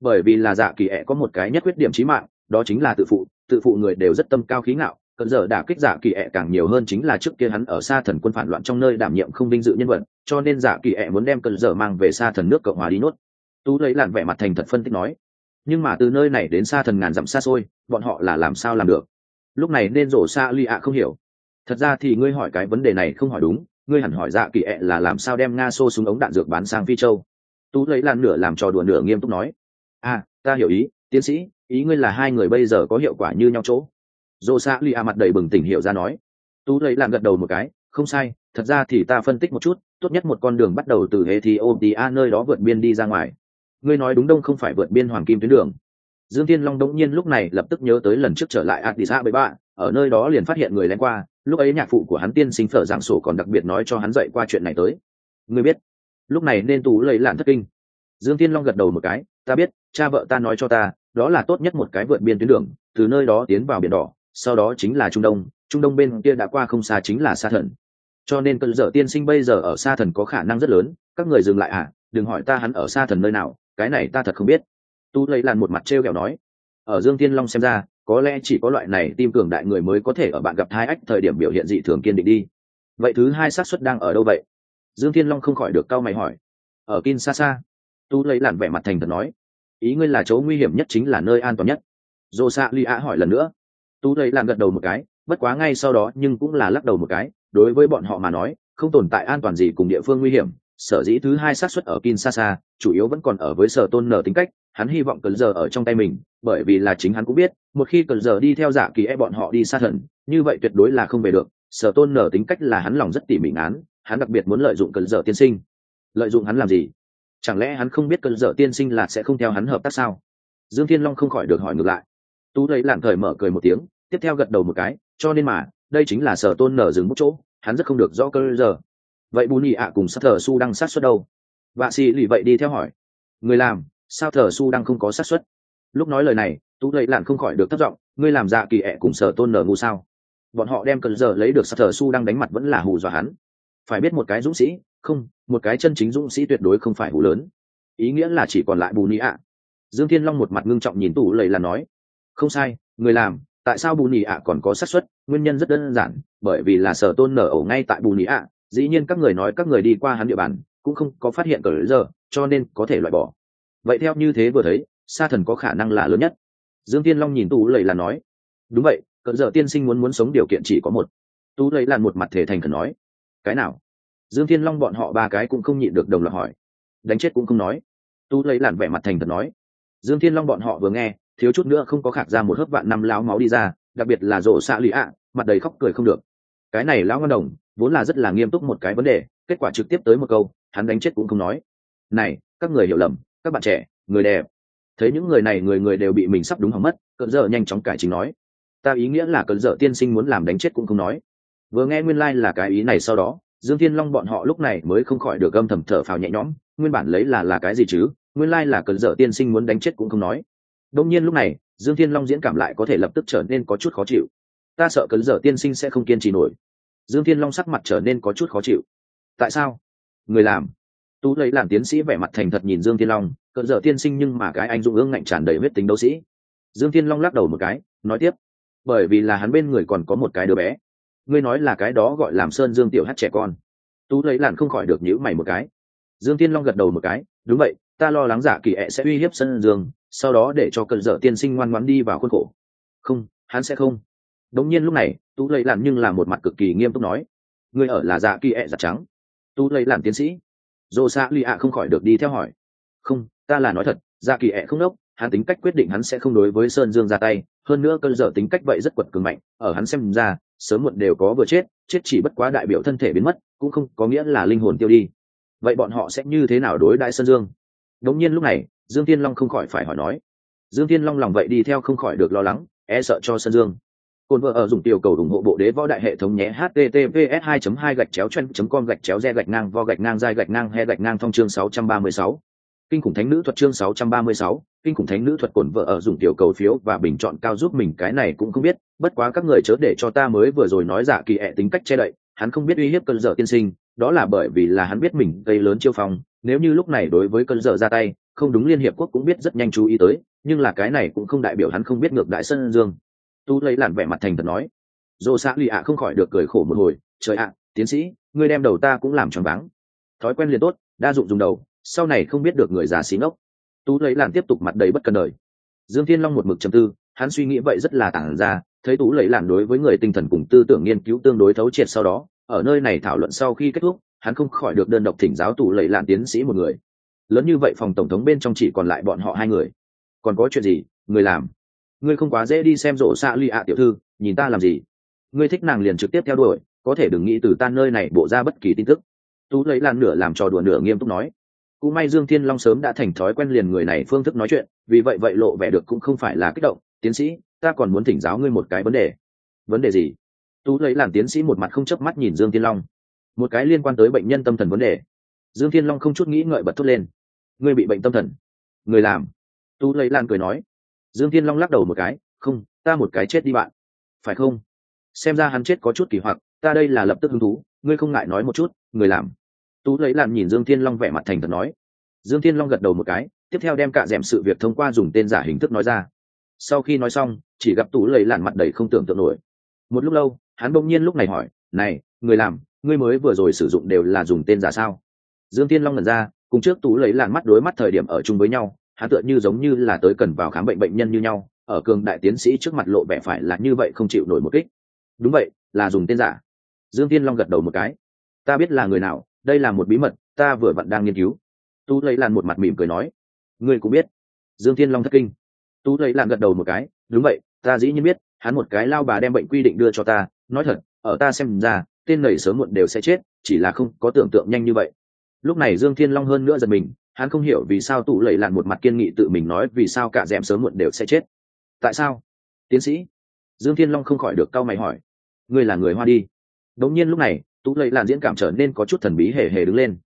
Speaker 1: Bởi vì là dạ kỳ ẹ có một cái nhất khuyết điểm trí mạng, đó chính là tự phụ tự phụ người đều rất tâm cao khí ngạo cận giờ đả kích giả kỳ ẹ càng nhiều hơn chính là trước kia hắn ở xa thần quân phản loạn trong nơi đảm nhiệm không vinh dự nhân vật, cho nên giả kỳ ẹ muốn đem cận giờ mang về xa thần nước cộng hòa đi nốt. Tú lấy làn vẻ mặt thành thật phân tích nói, nhưng mà từ nơi này đến xa thần ngàn dặm xa xôi, bọn họ là làm sao làm được? Lúc này nên rổ xa ly ạ không hiểu. Thật ra thì ngươi hỏi cái vấn đề này không hỏi đúng, ngươi hẳn hỏi dạ kỳ ẹ là làm sao đem nga xô súng ống đạn dược bán sang phi châu. Tú lấy làn nửa làm trò đùa nửa nghiêm túc nói à ta hiểu ý, tiến sĩ, ý ngươi là hai người bây giờ có hiệu quả như nhau chỗ dô xa ly a mặt đầy bừng tỉnh hiểu ra nói. Tú lấy làm gật đầu một cái, không sai, thật ra thì ta phân tích một chút, tốt nhất một con đường bắt đầu từ ethiopia nơi đó vượt biên đi ra ngoài. Ngươi nói đúng đông không phải vượt biên hoàng kim tuyến đường. Dương tiên long đống nhiên lúc này lập tức nhớ tới lần trước trở lại addis ababa ở nơi đó liền phát hiện người lén qua, lúc ấy nhạc phụ của hắn tiên sinh phở giảng sổ còn đặc biệt nói cho hắn dậy qua chuyện này tới. Ngươi biết, lúc này nên tú lấy lạn thất kinh. Dương tiên long gật đầu một cái, ta biết, cha vợ ta nói cho ta, đó là tốt nhất một cái vượt biên tuyến đường, từ nơi đó tiến vào biển đỏ sau đó chính là trung đông trung đông bên kia đã qua không xa chính là xa thần. Cho nên cơn dở tiên sinh bây giờ ở xa thần có khả năng rất lớn, các người dừng lại à đừng hỏi ta hắn ở xa thần nơi nào, cái này ta thật không biết. Tu lấy làn một mặt t r e o kẹo nói, ở dương tiên long xem ra, có lẽ chỉ có loại này tim cường đại người mới có thể ở bạn gặp hai ách thời điểm biểu hiện dị thường kiên định đi. Vậy thứ hai xác suất đang ở đâu vậy? Dương thiên long không khỏi được cau mày hỏi. Ở kinshasa. Tu lấy làn vẻ mặt thành thật nói, ý ngươi là chỗ nguy hiểm nhất chính là nơi an toàn nhất. Dô xạ li ạ hỏi lần nữa tu lấy làm gật đầu một cái bất quá ngay sau đó nhưng cũng là lắc đầu một cái đối với bọn họ mà nói không tồn tại an toàn gì cùng địa phương nguy hiểm sở dĩ thứ hai xác suất ở Kinshasa, chủ yếu vẫn còn ở với sở tôn nở tính cách, hắn hy vọng cần giờ ở trong tay mình, bởi vì là chính hắn cũng biết, một khi cần giờ đi theo giả kỳ e bọn họ đi xa thần, như vậy tuyệt đối là không về được, sở tôn nở tính cách là hắn lòng rất tỉ mỉ án, hắn đặc biệt muốn lợi dụng cần giờ tiên sinh. Lợi dụng hắn làm gì? Chẳng lẽ hắn không biết cần giờ tiên sinh là sẽ không theo hắn hợp tác sao? Dương Thiên Long không khỏi được hỏi ngược lại. Tú lấy lạng thời mở cười một tiếng, tiếp theo gật đầu một cái, cho nên mà, đây chính là sở tôn nở dừng một chỗ, hắn rất không được rõ cơ giờ. Vậy bù nhị ạ cùng sát thờ su đang sát xuất đâu? Vạ xì lì vậy đi theo hỏi. Người làm sao thờ su đang không có sát xuất? Lúc nói lời này tú lấy lạng không khỏi được thất vọng ngươi làm dạ kỳ ẹ cùng sở tôn nở ngu sao? Bọn họ đem cần giờ lấy được sát thờ su đang đánh mặt vẫn là hù dọa hắn. Phải biết một cái dũng sĩ không một cái chân chính dũng sĩ tuyệt đối không phải hù lớn. Ý nghĩa là chỉ còn lại bù nhị ạ. Dương thiên long một mặt ngưng trọng nhìn tủ lầy là nói không sai, người làm, tại sao bù nhị ạ còn có xác suất? Nguyên nhân rất đơn giản, bởi vì là sở tôn nở ẩu ngay tại bù nhị ạ. Dĩ nhiên các người nói các người đi qua hắn địa bàn, cũng không có phát hiện cờ giờ, cho nên có thể loại bỏ. Vậy theo như thế vừa thấy, sa thần có khả năng là lớn nhất. Dương tiên long nhìn tú lầy là nói, đúng vậy, cờ giờ tiên sinh muốn muốn sống điều kiện chỉ có một. Tú lầy là một mặt thể thành khẩn nói, cái nào? Dương thiên long bọn họ ba cái cũng không nhịn được đồng loạt hỏi, đánh chết cũng không nói. Tú lấy làn vẻ mặt thành thật nói, dương thiên long bọn họ vừa nghe thiếu chút nữa không có khạc ra một hớp vạn năm láo máu đi ra, đặc biệt là rổ xạ lì ạ, mặt đầy khóc cười không được. Cái này lão ngân đồng, vốn là rất là nghiêm túc một cái vấn đề, kết quả trực tiếp tới một câu, hắn đánh chết cũng không nói. Này, các người hiểu lầm, các bạn trẻ, người đẹp. Thấy những người này người người đều bị mình sắp đúng hỏng mất cận dở nhanh chóng cải chính nói. Ta ý nghĩa là cận dở tiên sinh muốn làm đánh chết cũng không nói. Vừa nghe nguyên lai、like、là cái ý này sau đó, dương thiên long bọn họ lúc này mới không khỏi được gâm thầm thở phào nhẹ nhõm, nguyên bản lấy là là cái gì chứ? Nguyên lai、like、là cận dở tiên sinh muốn đánh chết cũng không nói đông nhiên lúc này, dương thiên long diễn cảm lại có thể lập tức trở nên có chút khó chịu. Ta sợ cấn dở tiên sinh sẽ không kiên trì nổi. Dương thiên long sắc mặt trở nên có chút khó chịu. Tại sao? Người làm. Tú lấy làm tiến sĩ vẻ mặt thành thật nhìn dương thiên long cỡ dở tiên sinh nhưng mà cái anh dũng ương ngạnh tràn đầy huyết tính đấu sĩ. Dương thiên long lắc đầu một cái, nói tiếp. Bởi vì là hắn bên người còn có một cái đứa bé. Ngươi nói là cái đó gọi làm sơn dương tiểu hát trẻ con. Tú lấy làn không khỏi được nhữ mày một cái. Dương thiên long gật đầu một cái, đúng vậy, ta lo lắng giả kỳ ẹ sẽ uy hiếp sơn dương sau đó để cho cận dở tiên sinh ngoan ngoãn đi vào khuôn khổ. Không, hắn sẽ không. Đống nhiên lúc này, tú lầy lặn nhưng là một mặt cực kỳ nghiêm túc nói người ở là dạ kỳ ẹ giặt trắng. Tú lầy lặn tiến sĩ. Dô xa lì ạ không khỏi được đi theo hỏi, không, ta là nói thật dạ kỳ ẹ không đốc, hắn tính cách quyết định hắn sẽ không đối với sơn dương ra tay, hơn nữa cơn dở tính cách vậy rất quật cường mạnh, ở hắn xem ra, sớm muộn đều có vừa chết chết chỉ bất quá đại biểu thân thể biến mất, cũng không có nghĩa là linh hồn tiêu đi. Vậy bọn họ sẽ như thế nào đối đại sơn dương? Đống nhiên lúc này dương tiên long không khỏi phải hỏi nói dương tiên long lòng vậy đi theo không khỏi được lo lắng e sợ cho sơn dương Côn vợ ở dùng tiểu cầu ủng hộ bộ đế võ đại hệ thống nhé https 2 2 gạch chéo chen com gạch chéo re gạch ngang vo gạch ngang dai gạch ngang he gạch ngang thông chương 636. Kinh khủng thánh nữ thuật chương 636, kinh khủng thánh nữ thuật cổn vợ ở dùng tiểu cầu phiếu và bình chọn cao giúp mình cái này cũng không biết, bất quá các người chớ để cho ta mới vừa rồi nói giả kỳ ẹ tính cách che đậy, hắn không biết uy hiếp cơn dở tiên sinh, đó là bởi vì là hắn biết mình gây lớn chiêu phong, nếu như lúc này đối với cơn dở ra tay, không đúng liên hiệp quốc cũng biết rất nhanh chú ý tới, nhưng là cái này cũng không đại biểu hắn không biết ngược đại sân dương. Tu lấy làn vẻ mặt thành thật nói. Dồ xã lì ạ không khỏi được cười khổ một hồi trời ạ tiến sĩ ngươi đem đầu ta cũng làm tròn vắng thói quen liền tốt đa dụng dùng đầu sau này không biết được người già xí ngốc. Tú lấy làn tiếp tục mặt đầy bất cần đời. Dương thiên long một mực trầm tư hắn suy nghĩ vậy rất là tản ra thấy tú lấy làn đối với người tinh thần cùng tư tưởng nghiên cứu tương đối thấu triệt sau đó ở nơi này thảo luận sau khi kết thúc hắn không khỏi được đơn độc thỉnh giáo tủ lấy làn tiến sĩ một người lớn như vậy phòng tổng thống bên trong chỉ còn lại bọn họ hai người. Còn có chuyện gì? Người làm. Ngươi không quá dễ đi xem rộ xạ lì ạ, tiểu thư. Nhìn ta làm gì? Ngươi thích nàng liền trực tiếp theo đuổi. Có thể đừng nghĩ từ ta nơi này bộ ra bất kỳ tin tức. Tú lấy lan nửa làm trò đùa nửa nghiêm túc nói. Cú may dương thiên long sớm đã thành thói quen liền người này phương thức nói chuyện, vì vậy vậy lộ vẻ được cũng không phải là kích động. Tiến sĩ, ta còn muốn thỉnh giáo ngươi một cái vấn đề. Vấn đề gì? Tú lấy làm tiến sĩ một mặt không chớp mắt nhìn dương thiên long. Một cái liên quan tới bệnh nhân tâm thần vấn đề. Dương thiên long không chút nghĩ ngợi bật thốt lên ngươi bị bệnh tâm thần. Người làm. Tú lấy lan cười nói. Dương thiên long lắc đầu một cái, không, ta một cái chết đi bạn. Phải không? Xem ra hắn chết có chút kỳ hoặc, ta đây là lập tức hứng thú, ngươi không ngại nói một chút, người làm. Tú lấy lan nhìn dương thiên long vẻ mặt thành thật nói. Dương thiên long gật đầu một cái, tiếp theo đem cả d sự việc thông qua dùng tên giả hình thức nói ra. Sau khi nói xong, chỉ gặp tú lấy lan mặt đầy không tưởng tượng nổi. Một lúc lâu, hắn bỗng nhiên lúc này hỏi, này, người làm, ngươi mới vừa rồi sử dụng đều là dùng tên giả sao? Dương thiên long lần ra cùng trước tú lấy làn mắt đối mắt thời điểm ở chung với nhau, hắn tựa như giống như là tới cần vào khám bệnh bệnh nhân như nhau, ở cường đại tiến sĩ trước mặt lộ vẻ phải là như vậy không chịu nổi một kích. Đúng vậy, là dùng tên giả. Dương tiên long gật đầu một cái. Ta biết là người nào, đây là một bí mật, ta vừa vặn đang nghiên cứu. Tú lấy làn một mặt mỉm cười nói. Ngươi cũng biết. Dương tiên long thất kinh. Tú lấy làn gật đầu một cái. Đúng vậy, ta dĩ nhiên biết, hắn một cái lao bà đem bệnh quy định đưa cho ta. Nói thật, ở ta xem ra, tên này sớm muộn đều sẽ chết, chỉ là không có tưởng tượng nhanh như vậy lúc này dương thiên long hơn nữa giật mình, hắn không hiểu vì sao tụ lầy lặn một mặt kiên nghị tự mình nói vì sao cả d sớm muộn đều sẽ chết. Tại sao? Tiến sĩ. Dương thiên long không khỏi được cau mày hỏi. Ngươi là người hoa đi. Đống nhiên lúc này, tụ lầy lặn diễn cảm trở nên có chút thần bí hề hề đứng lên.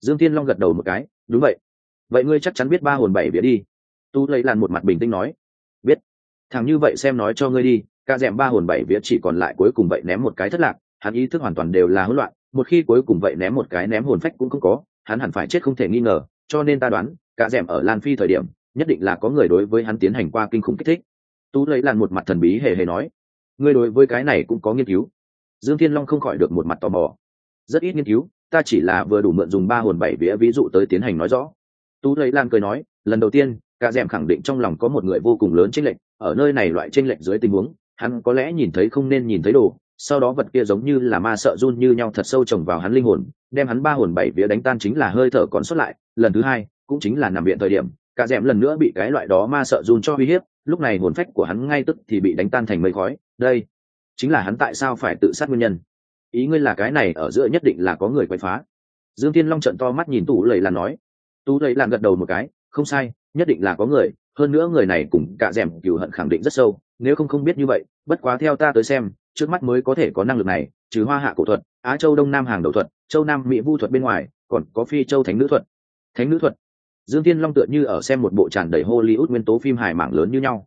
Speaker 1: Dương thiên long gật đầu một cái, đúng vậy. Vậy ngươi chắc chắn biết ba hồn bảy vía đi. Tụ lầy lặn một mặt bình tĩnh nói. Biết. Thằng như vậy xem nói cho ngươi đi ca d ba hồn bảy vía chỉ còn lại cuối cùng vậy ném một cái thất lạc, hắn ý thức hoàn toàn đều là hỗn loạn một khi cuối cùng vậy ném một cái ném hồn phách cũng không có, hắn hẳn phải chết không thể nghi ngờ, cho nên ta đoán, cả d ở lan phi thời điểm, nhất định là có người đối với hắn tiến hành qua kinh khủng kích thích. Tú lấy làn một mặt thần bí hề hề nói, ngươi đối với cái này cũng có nghiên cứu. Dương thiên long không khỏi được một mặt tò mò. Rất ít nghiên cứu, ta chỉ là vừa đủ mượn dùng ba hồn bảy vía ví dụ tới tiến hành nói rõ. Tú lấy lan cười nói, lần đầu tiên, cả d khẳng định trong lòng có một người vô cùng lớn tranh lệch, ở nơi này loại tranh lệch dưới tình huống, hắn có lẽ nhìn thấy không nên nhìn thấy đồ sau đó vật kia giống như là ma sợ run như nhau thật sâu trồng vào hắn linh hồn, đem hắn ba hồn bảy vía đánh tan chính là hơi thở còn sót lại. Lần thứ hai, cũng chính là nằm viện thời điểm, cả d lần nữa bị cái loại đó ma sợ run cho uy hiếp, lúc này hồn phách của hắn ngay tức thì bị đánh tan thành mây khói. Đây chính là hắn tại sao phải tự sát nguyên nhân? Ý ngươi là cái này ở giữa nhất định là có người quậy phá. Dương thiên long trận to mắt nhìn tủ lầy là nói. Tú lầy là gật đầu một cái, không sai, nhất định là có người, hơn nữa người này cùng cả rèm cừu hận khẳng định rất sâu, nếu không không biết như vậy, bất quá theo ta tới xem trước mắt mới có thể có năng lực này, trừ hoa hạ cổ thuật, á châu đông nam hàng đầu thuật, châu nam mỹ vu thuật bên ngoài, còn có phi châu thánh nữ thuật. Thánh nữ thuật? Dương tiên long tựa như ở xem một bộ tràn đầy hollywood nguyên tố phim hài mảng lớn như nhau.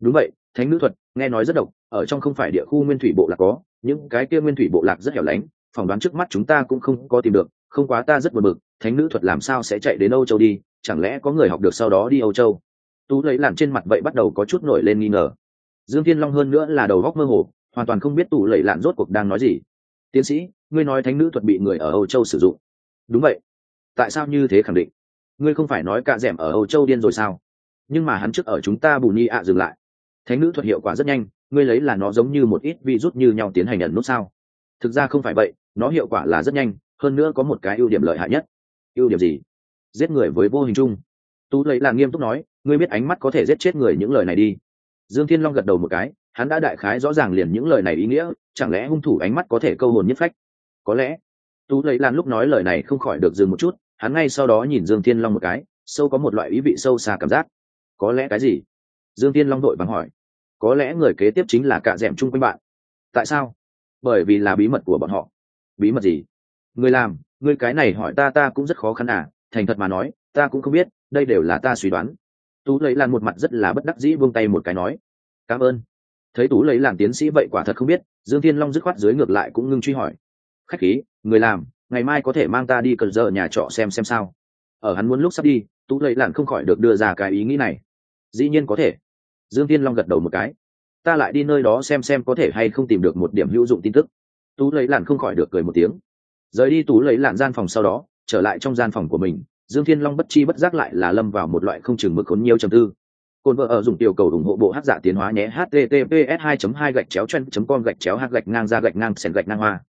Speaker 1: Đúng vậy, thánh nữ thuật, nghe nói rất độc, ở trong không phải địa khu nguyên thủy bộ lạc có, những cái kia nguyên thủy bộ lạc rất hẻo lánh, phỏng đoán trước mắt chúng ta cũng không có tìm được, không quá ta rất buồn bực, thánh nữ thuật làm sao sẽ chạy đến âu châu đi, chẳng lẽ có người học được sau đó đi âu châu? Tú lấy làm trên mặt vậy bắt đầu có chút nổi lên nghi ngờ. Dương thiên long hơn nữa là đầu góc mơ hồ hoàn toàn không biết tủ lẩy lạn rốt cuộc đang nói gì. Tiến sĩ, ngươi nói thánh nữ thuật bị người ở âu châu sử dụng. Đúng vậy. Tại sao như thế khẳng định? Ngươi không phải nói cạ d ở âu châu điên rồi sao? Nhưng mà hắn trước ở chúng ta bù nhi ạ dừng lại. Thánh nữ thuật hiệu quả rất nhanh, ngươi lấy là nó giống như một ít vi rút như nhau tiến hành nhận nút sao? Thực ra không phải vậy, nó hiệu quả là rất nhanh, hơn nữa có một cái ưu điểm lợi hại nhất. Ưu điểm gì? Giết người với vô hình chung. Tú lấy là nghiêm túc nói, ngươi biết ánh mắt có thể giết chết người những lời này đi. Dương thiên long gật đầu một cái hắn đã đại khái rõ ràng liền những lời này ý nghĩa, chẳng lẽ hung thủ ánh mắt có thể câu hồn nhất phách? Có lẽ. Tú lấy lan lúc nói lời này không khỏi được dừng một chút, hắn ngay sau đó nhìn dương thiên long một cái, sâu có một loại ý vị sâu xa cảm giác. Có lẽ cái gì? Dương thiên long đội bằng hỏi. Có lẽ người kế tiếp chính là cạ d ẻ m chung quanh bạn. Tại sao? Bởi vì là bí mật của bọn họ. Bí mật gì? Người làm, người cái này hỏi ta ta cũng rất khó khăn à thành thật mà nói, ta cũng không biết, đây đều là ta suy đoán. Tú lấy lan một mặt rất là bất đắc dĩ vung tay một cái nói. Cảm ơn thấy tú lấy làm tiến sĩ vậy quả thật không biết, dương thiên long dứt khoát dưới ngược lại cũng ngưng truy hỏi. Khách khí, người làm, ngày mai có thể mang ta đi cần giờ nhà trọ xem xem sao. Ở hắn muốn lúc sắp đi, tú lấy lặn không khỏi được đưa ra cái ý nghĩ này. Dĩ nhiên có thể. Dương thiên long gật đầu một cái. Ta lại đi nơi đó xem xem có thể hay không tìm được một điểm hữu dụng tin tức. Tú lấy lặn không khỏi được cười một tiếng. Rời đi tú lấy lặn gian phòng sau đó, trở lại trong gian phòng của mình, dương thiên long bất chi bất giác lại là lâm vào một loại không chừng mực khốn nhiều trầm tư. Côn vợ ở dùng tiểu cầu ủng hộ bộ hát giả tiến hóa nhé, https 2 2 gạch chéo chân com gạch chéo hát gạch ngang ra gạch ngang sèn gạch ngang hoa.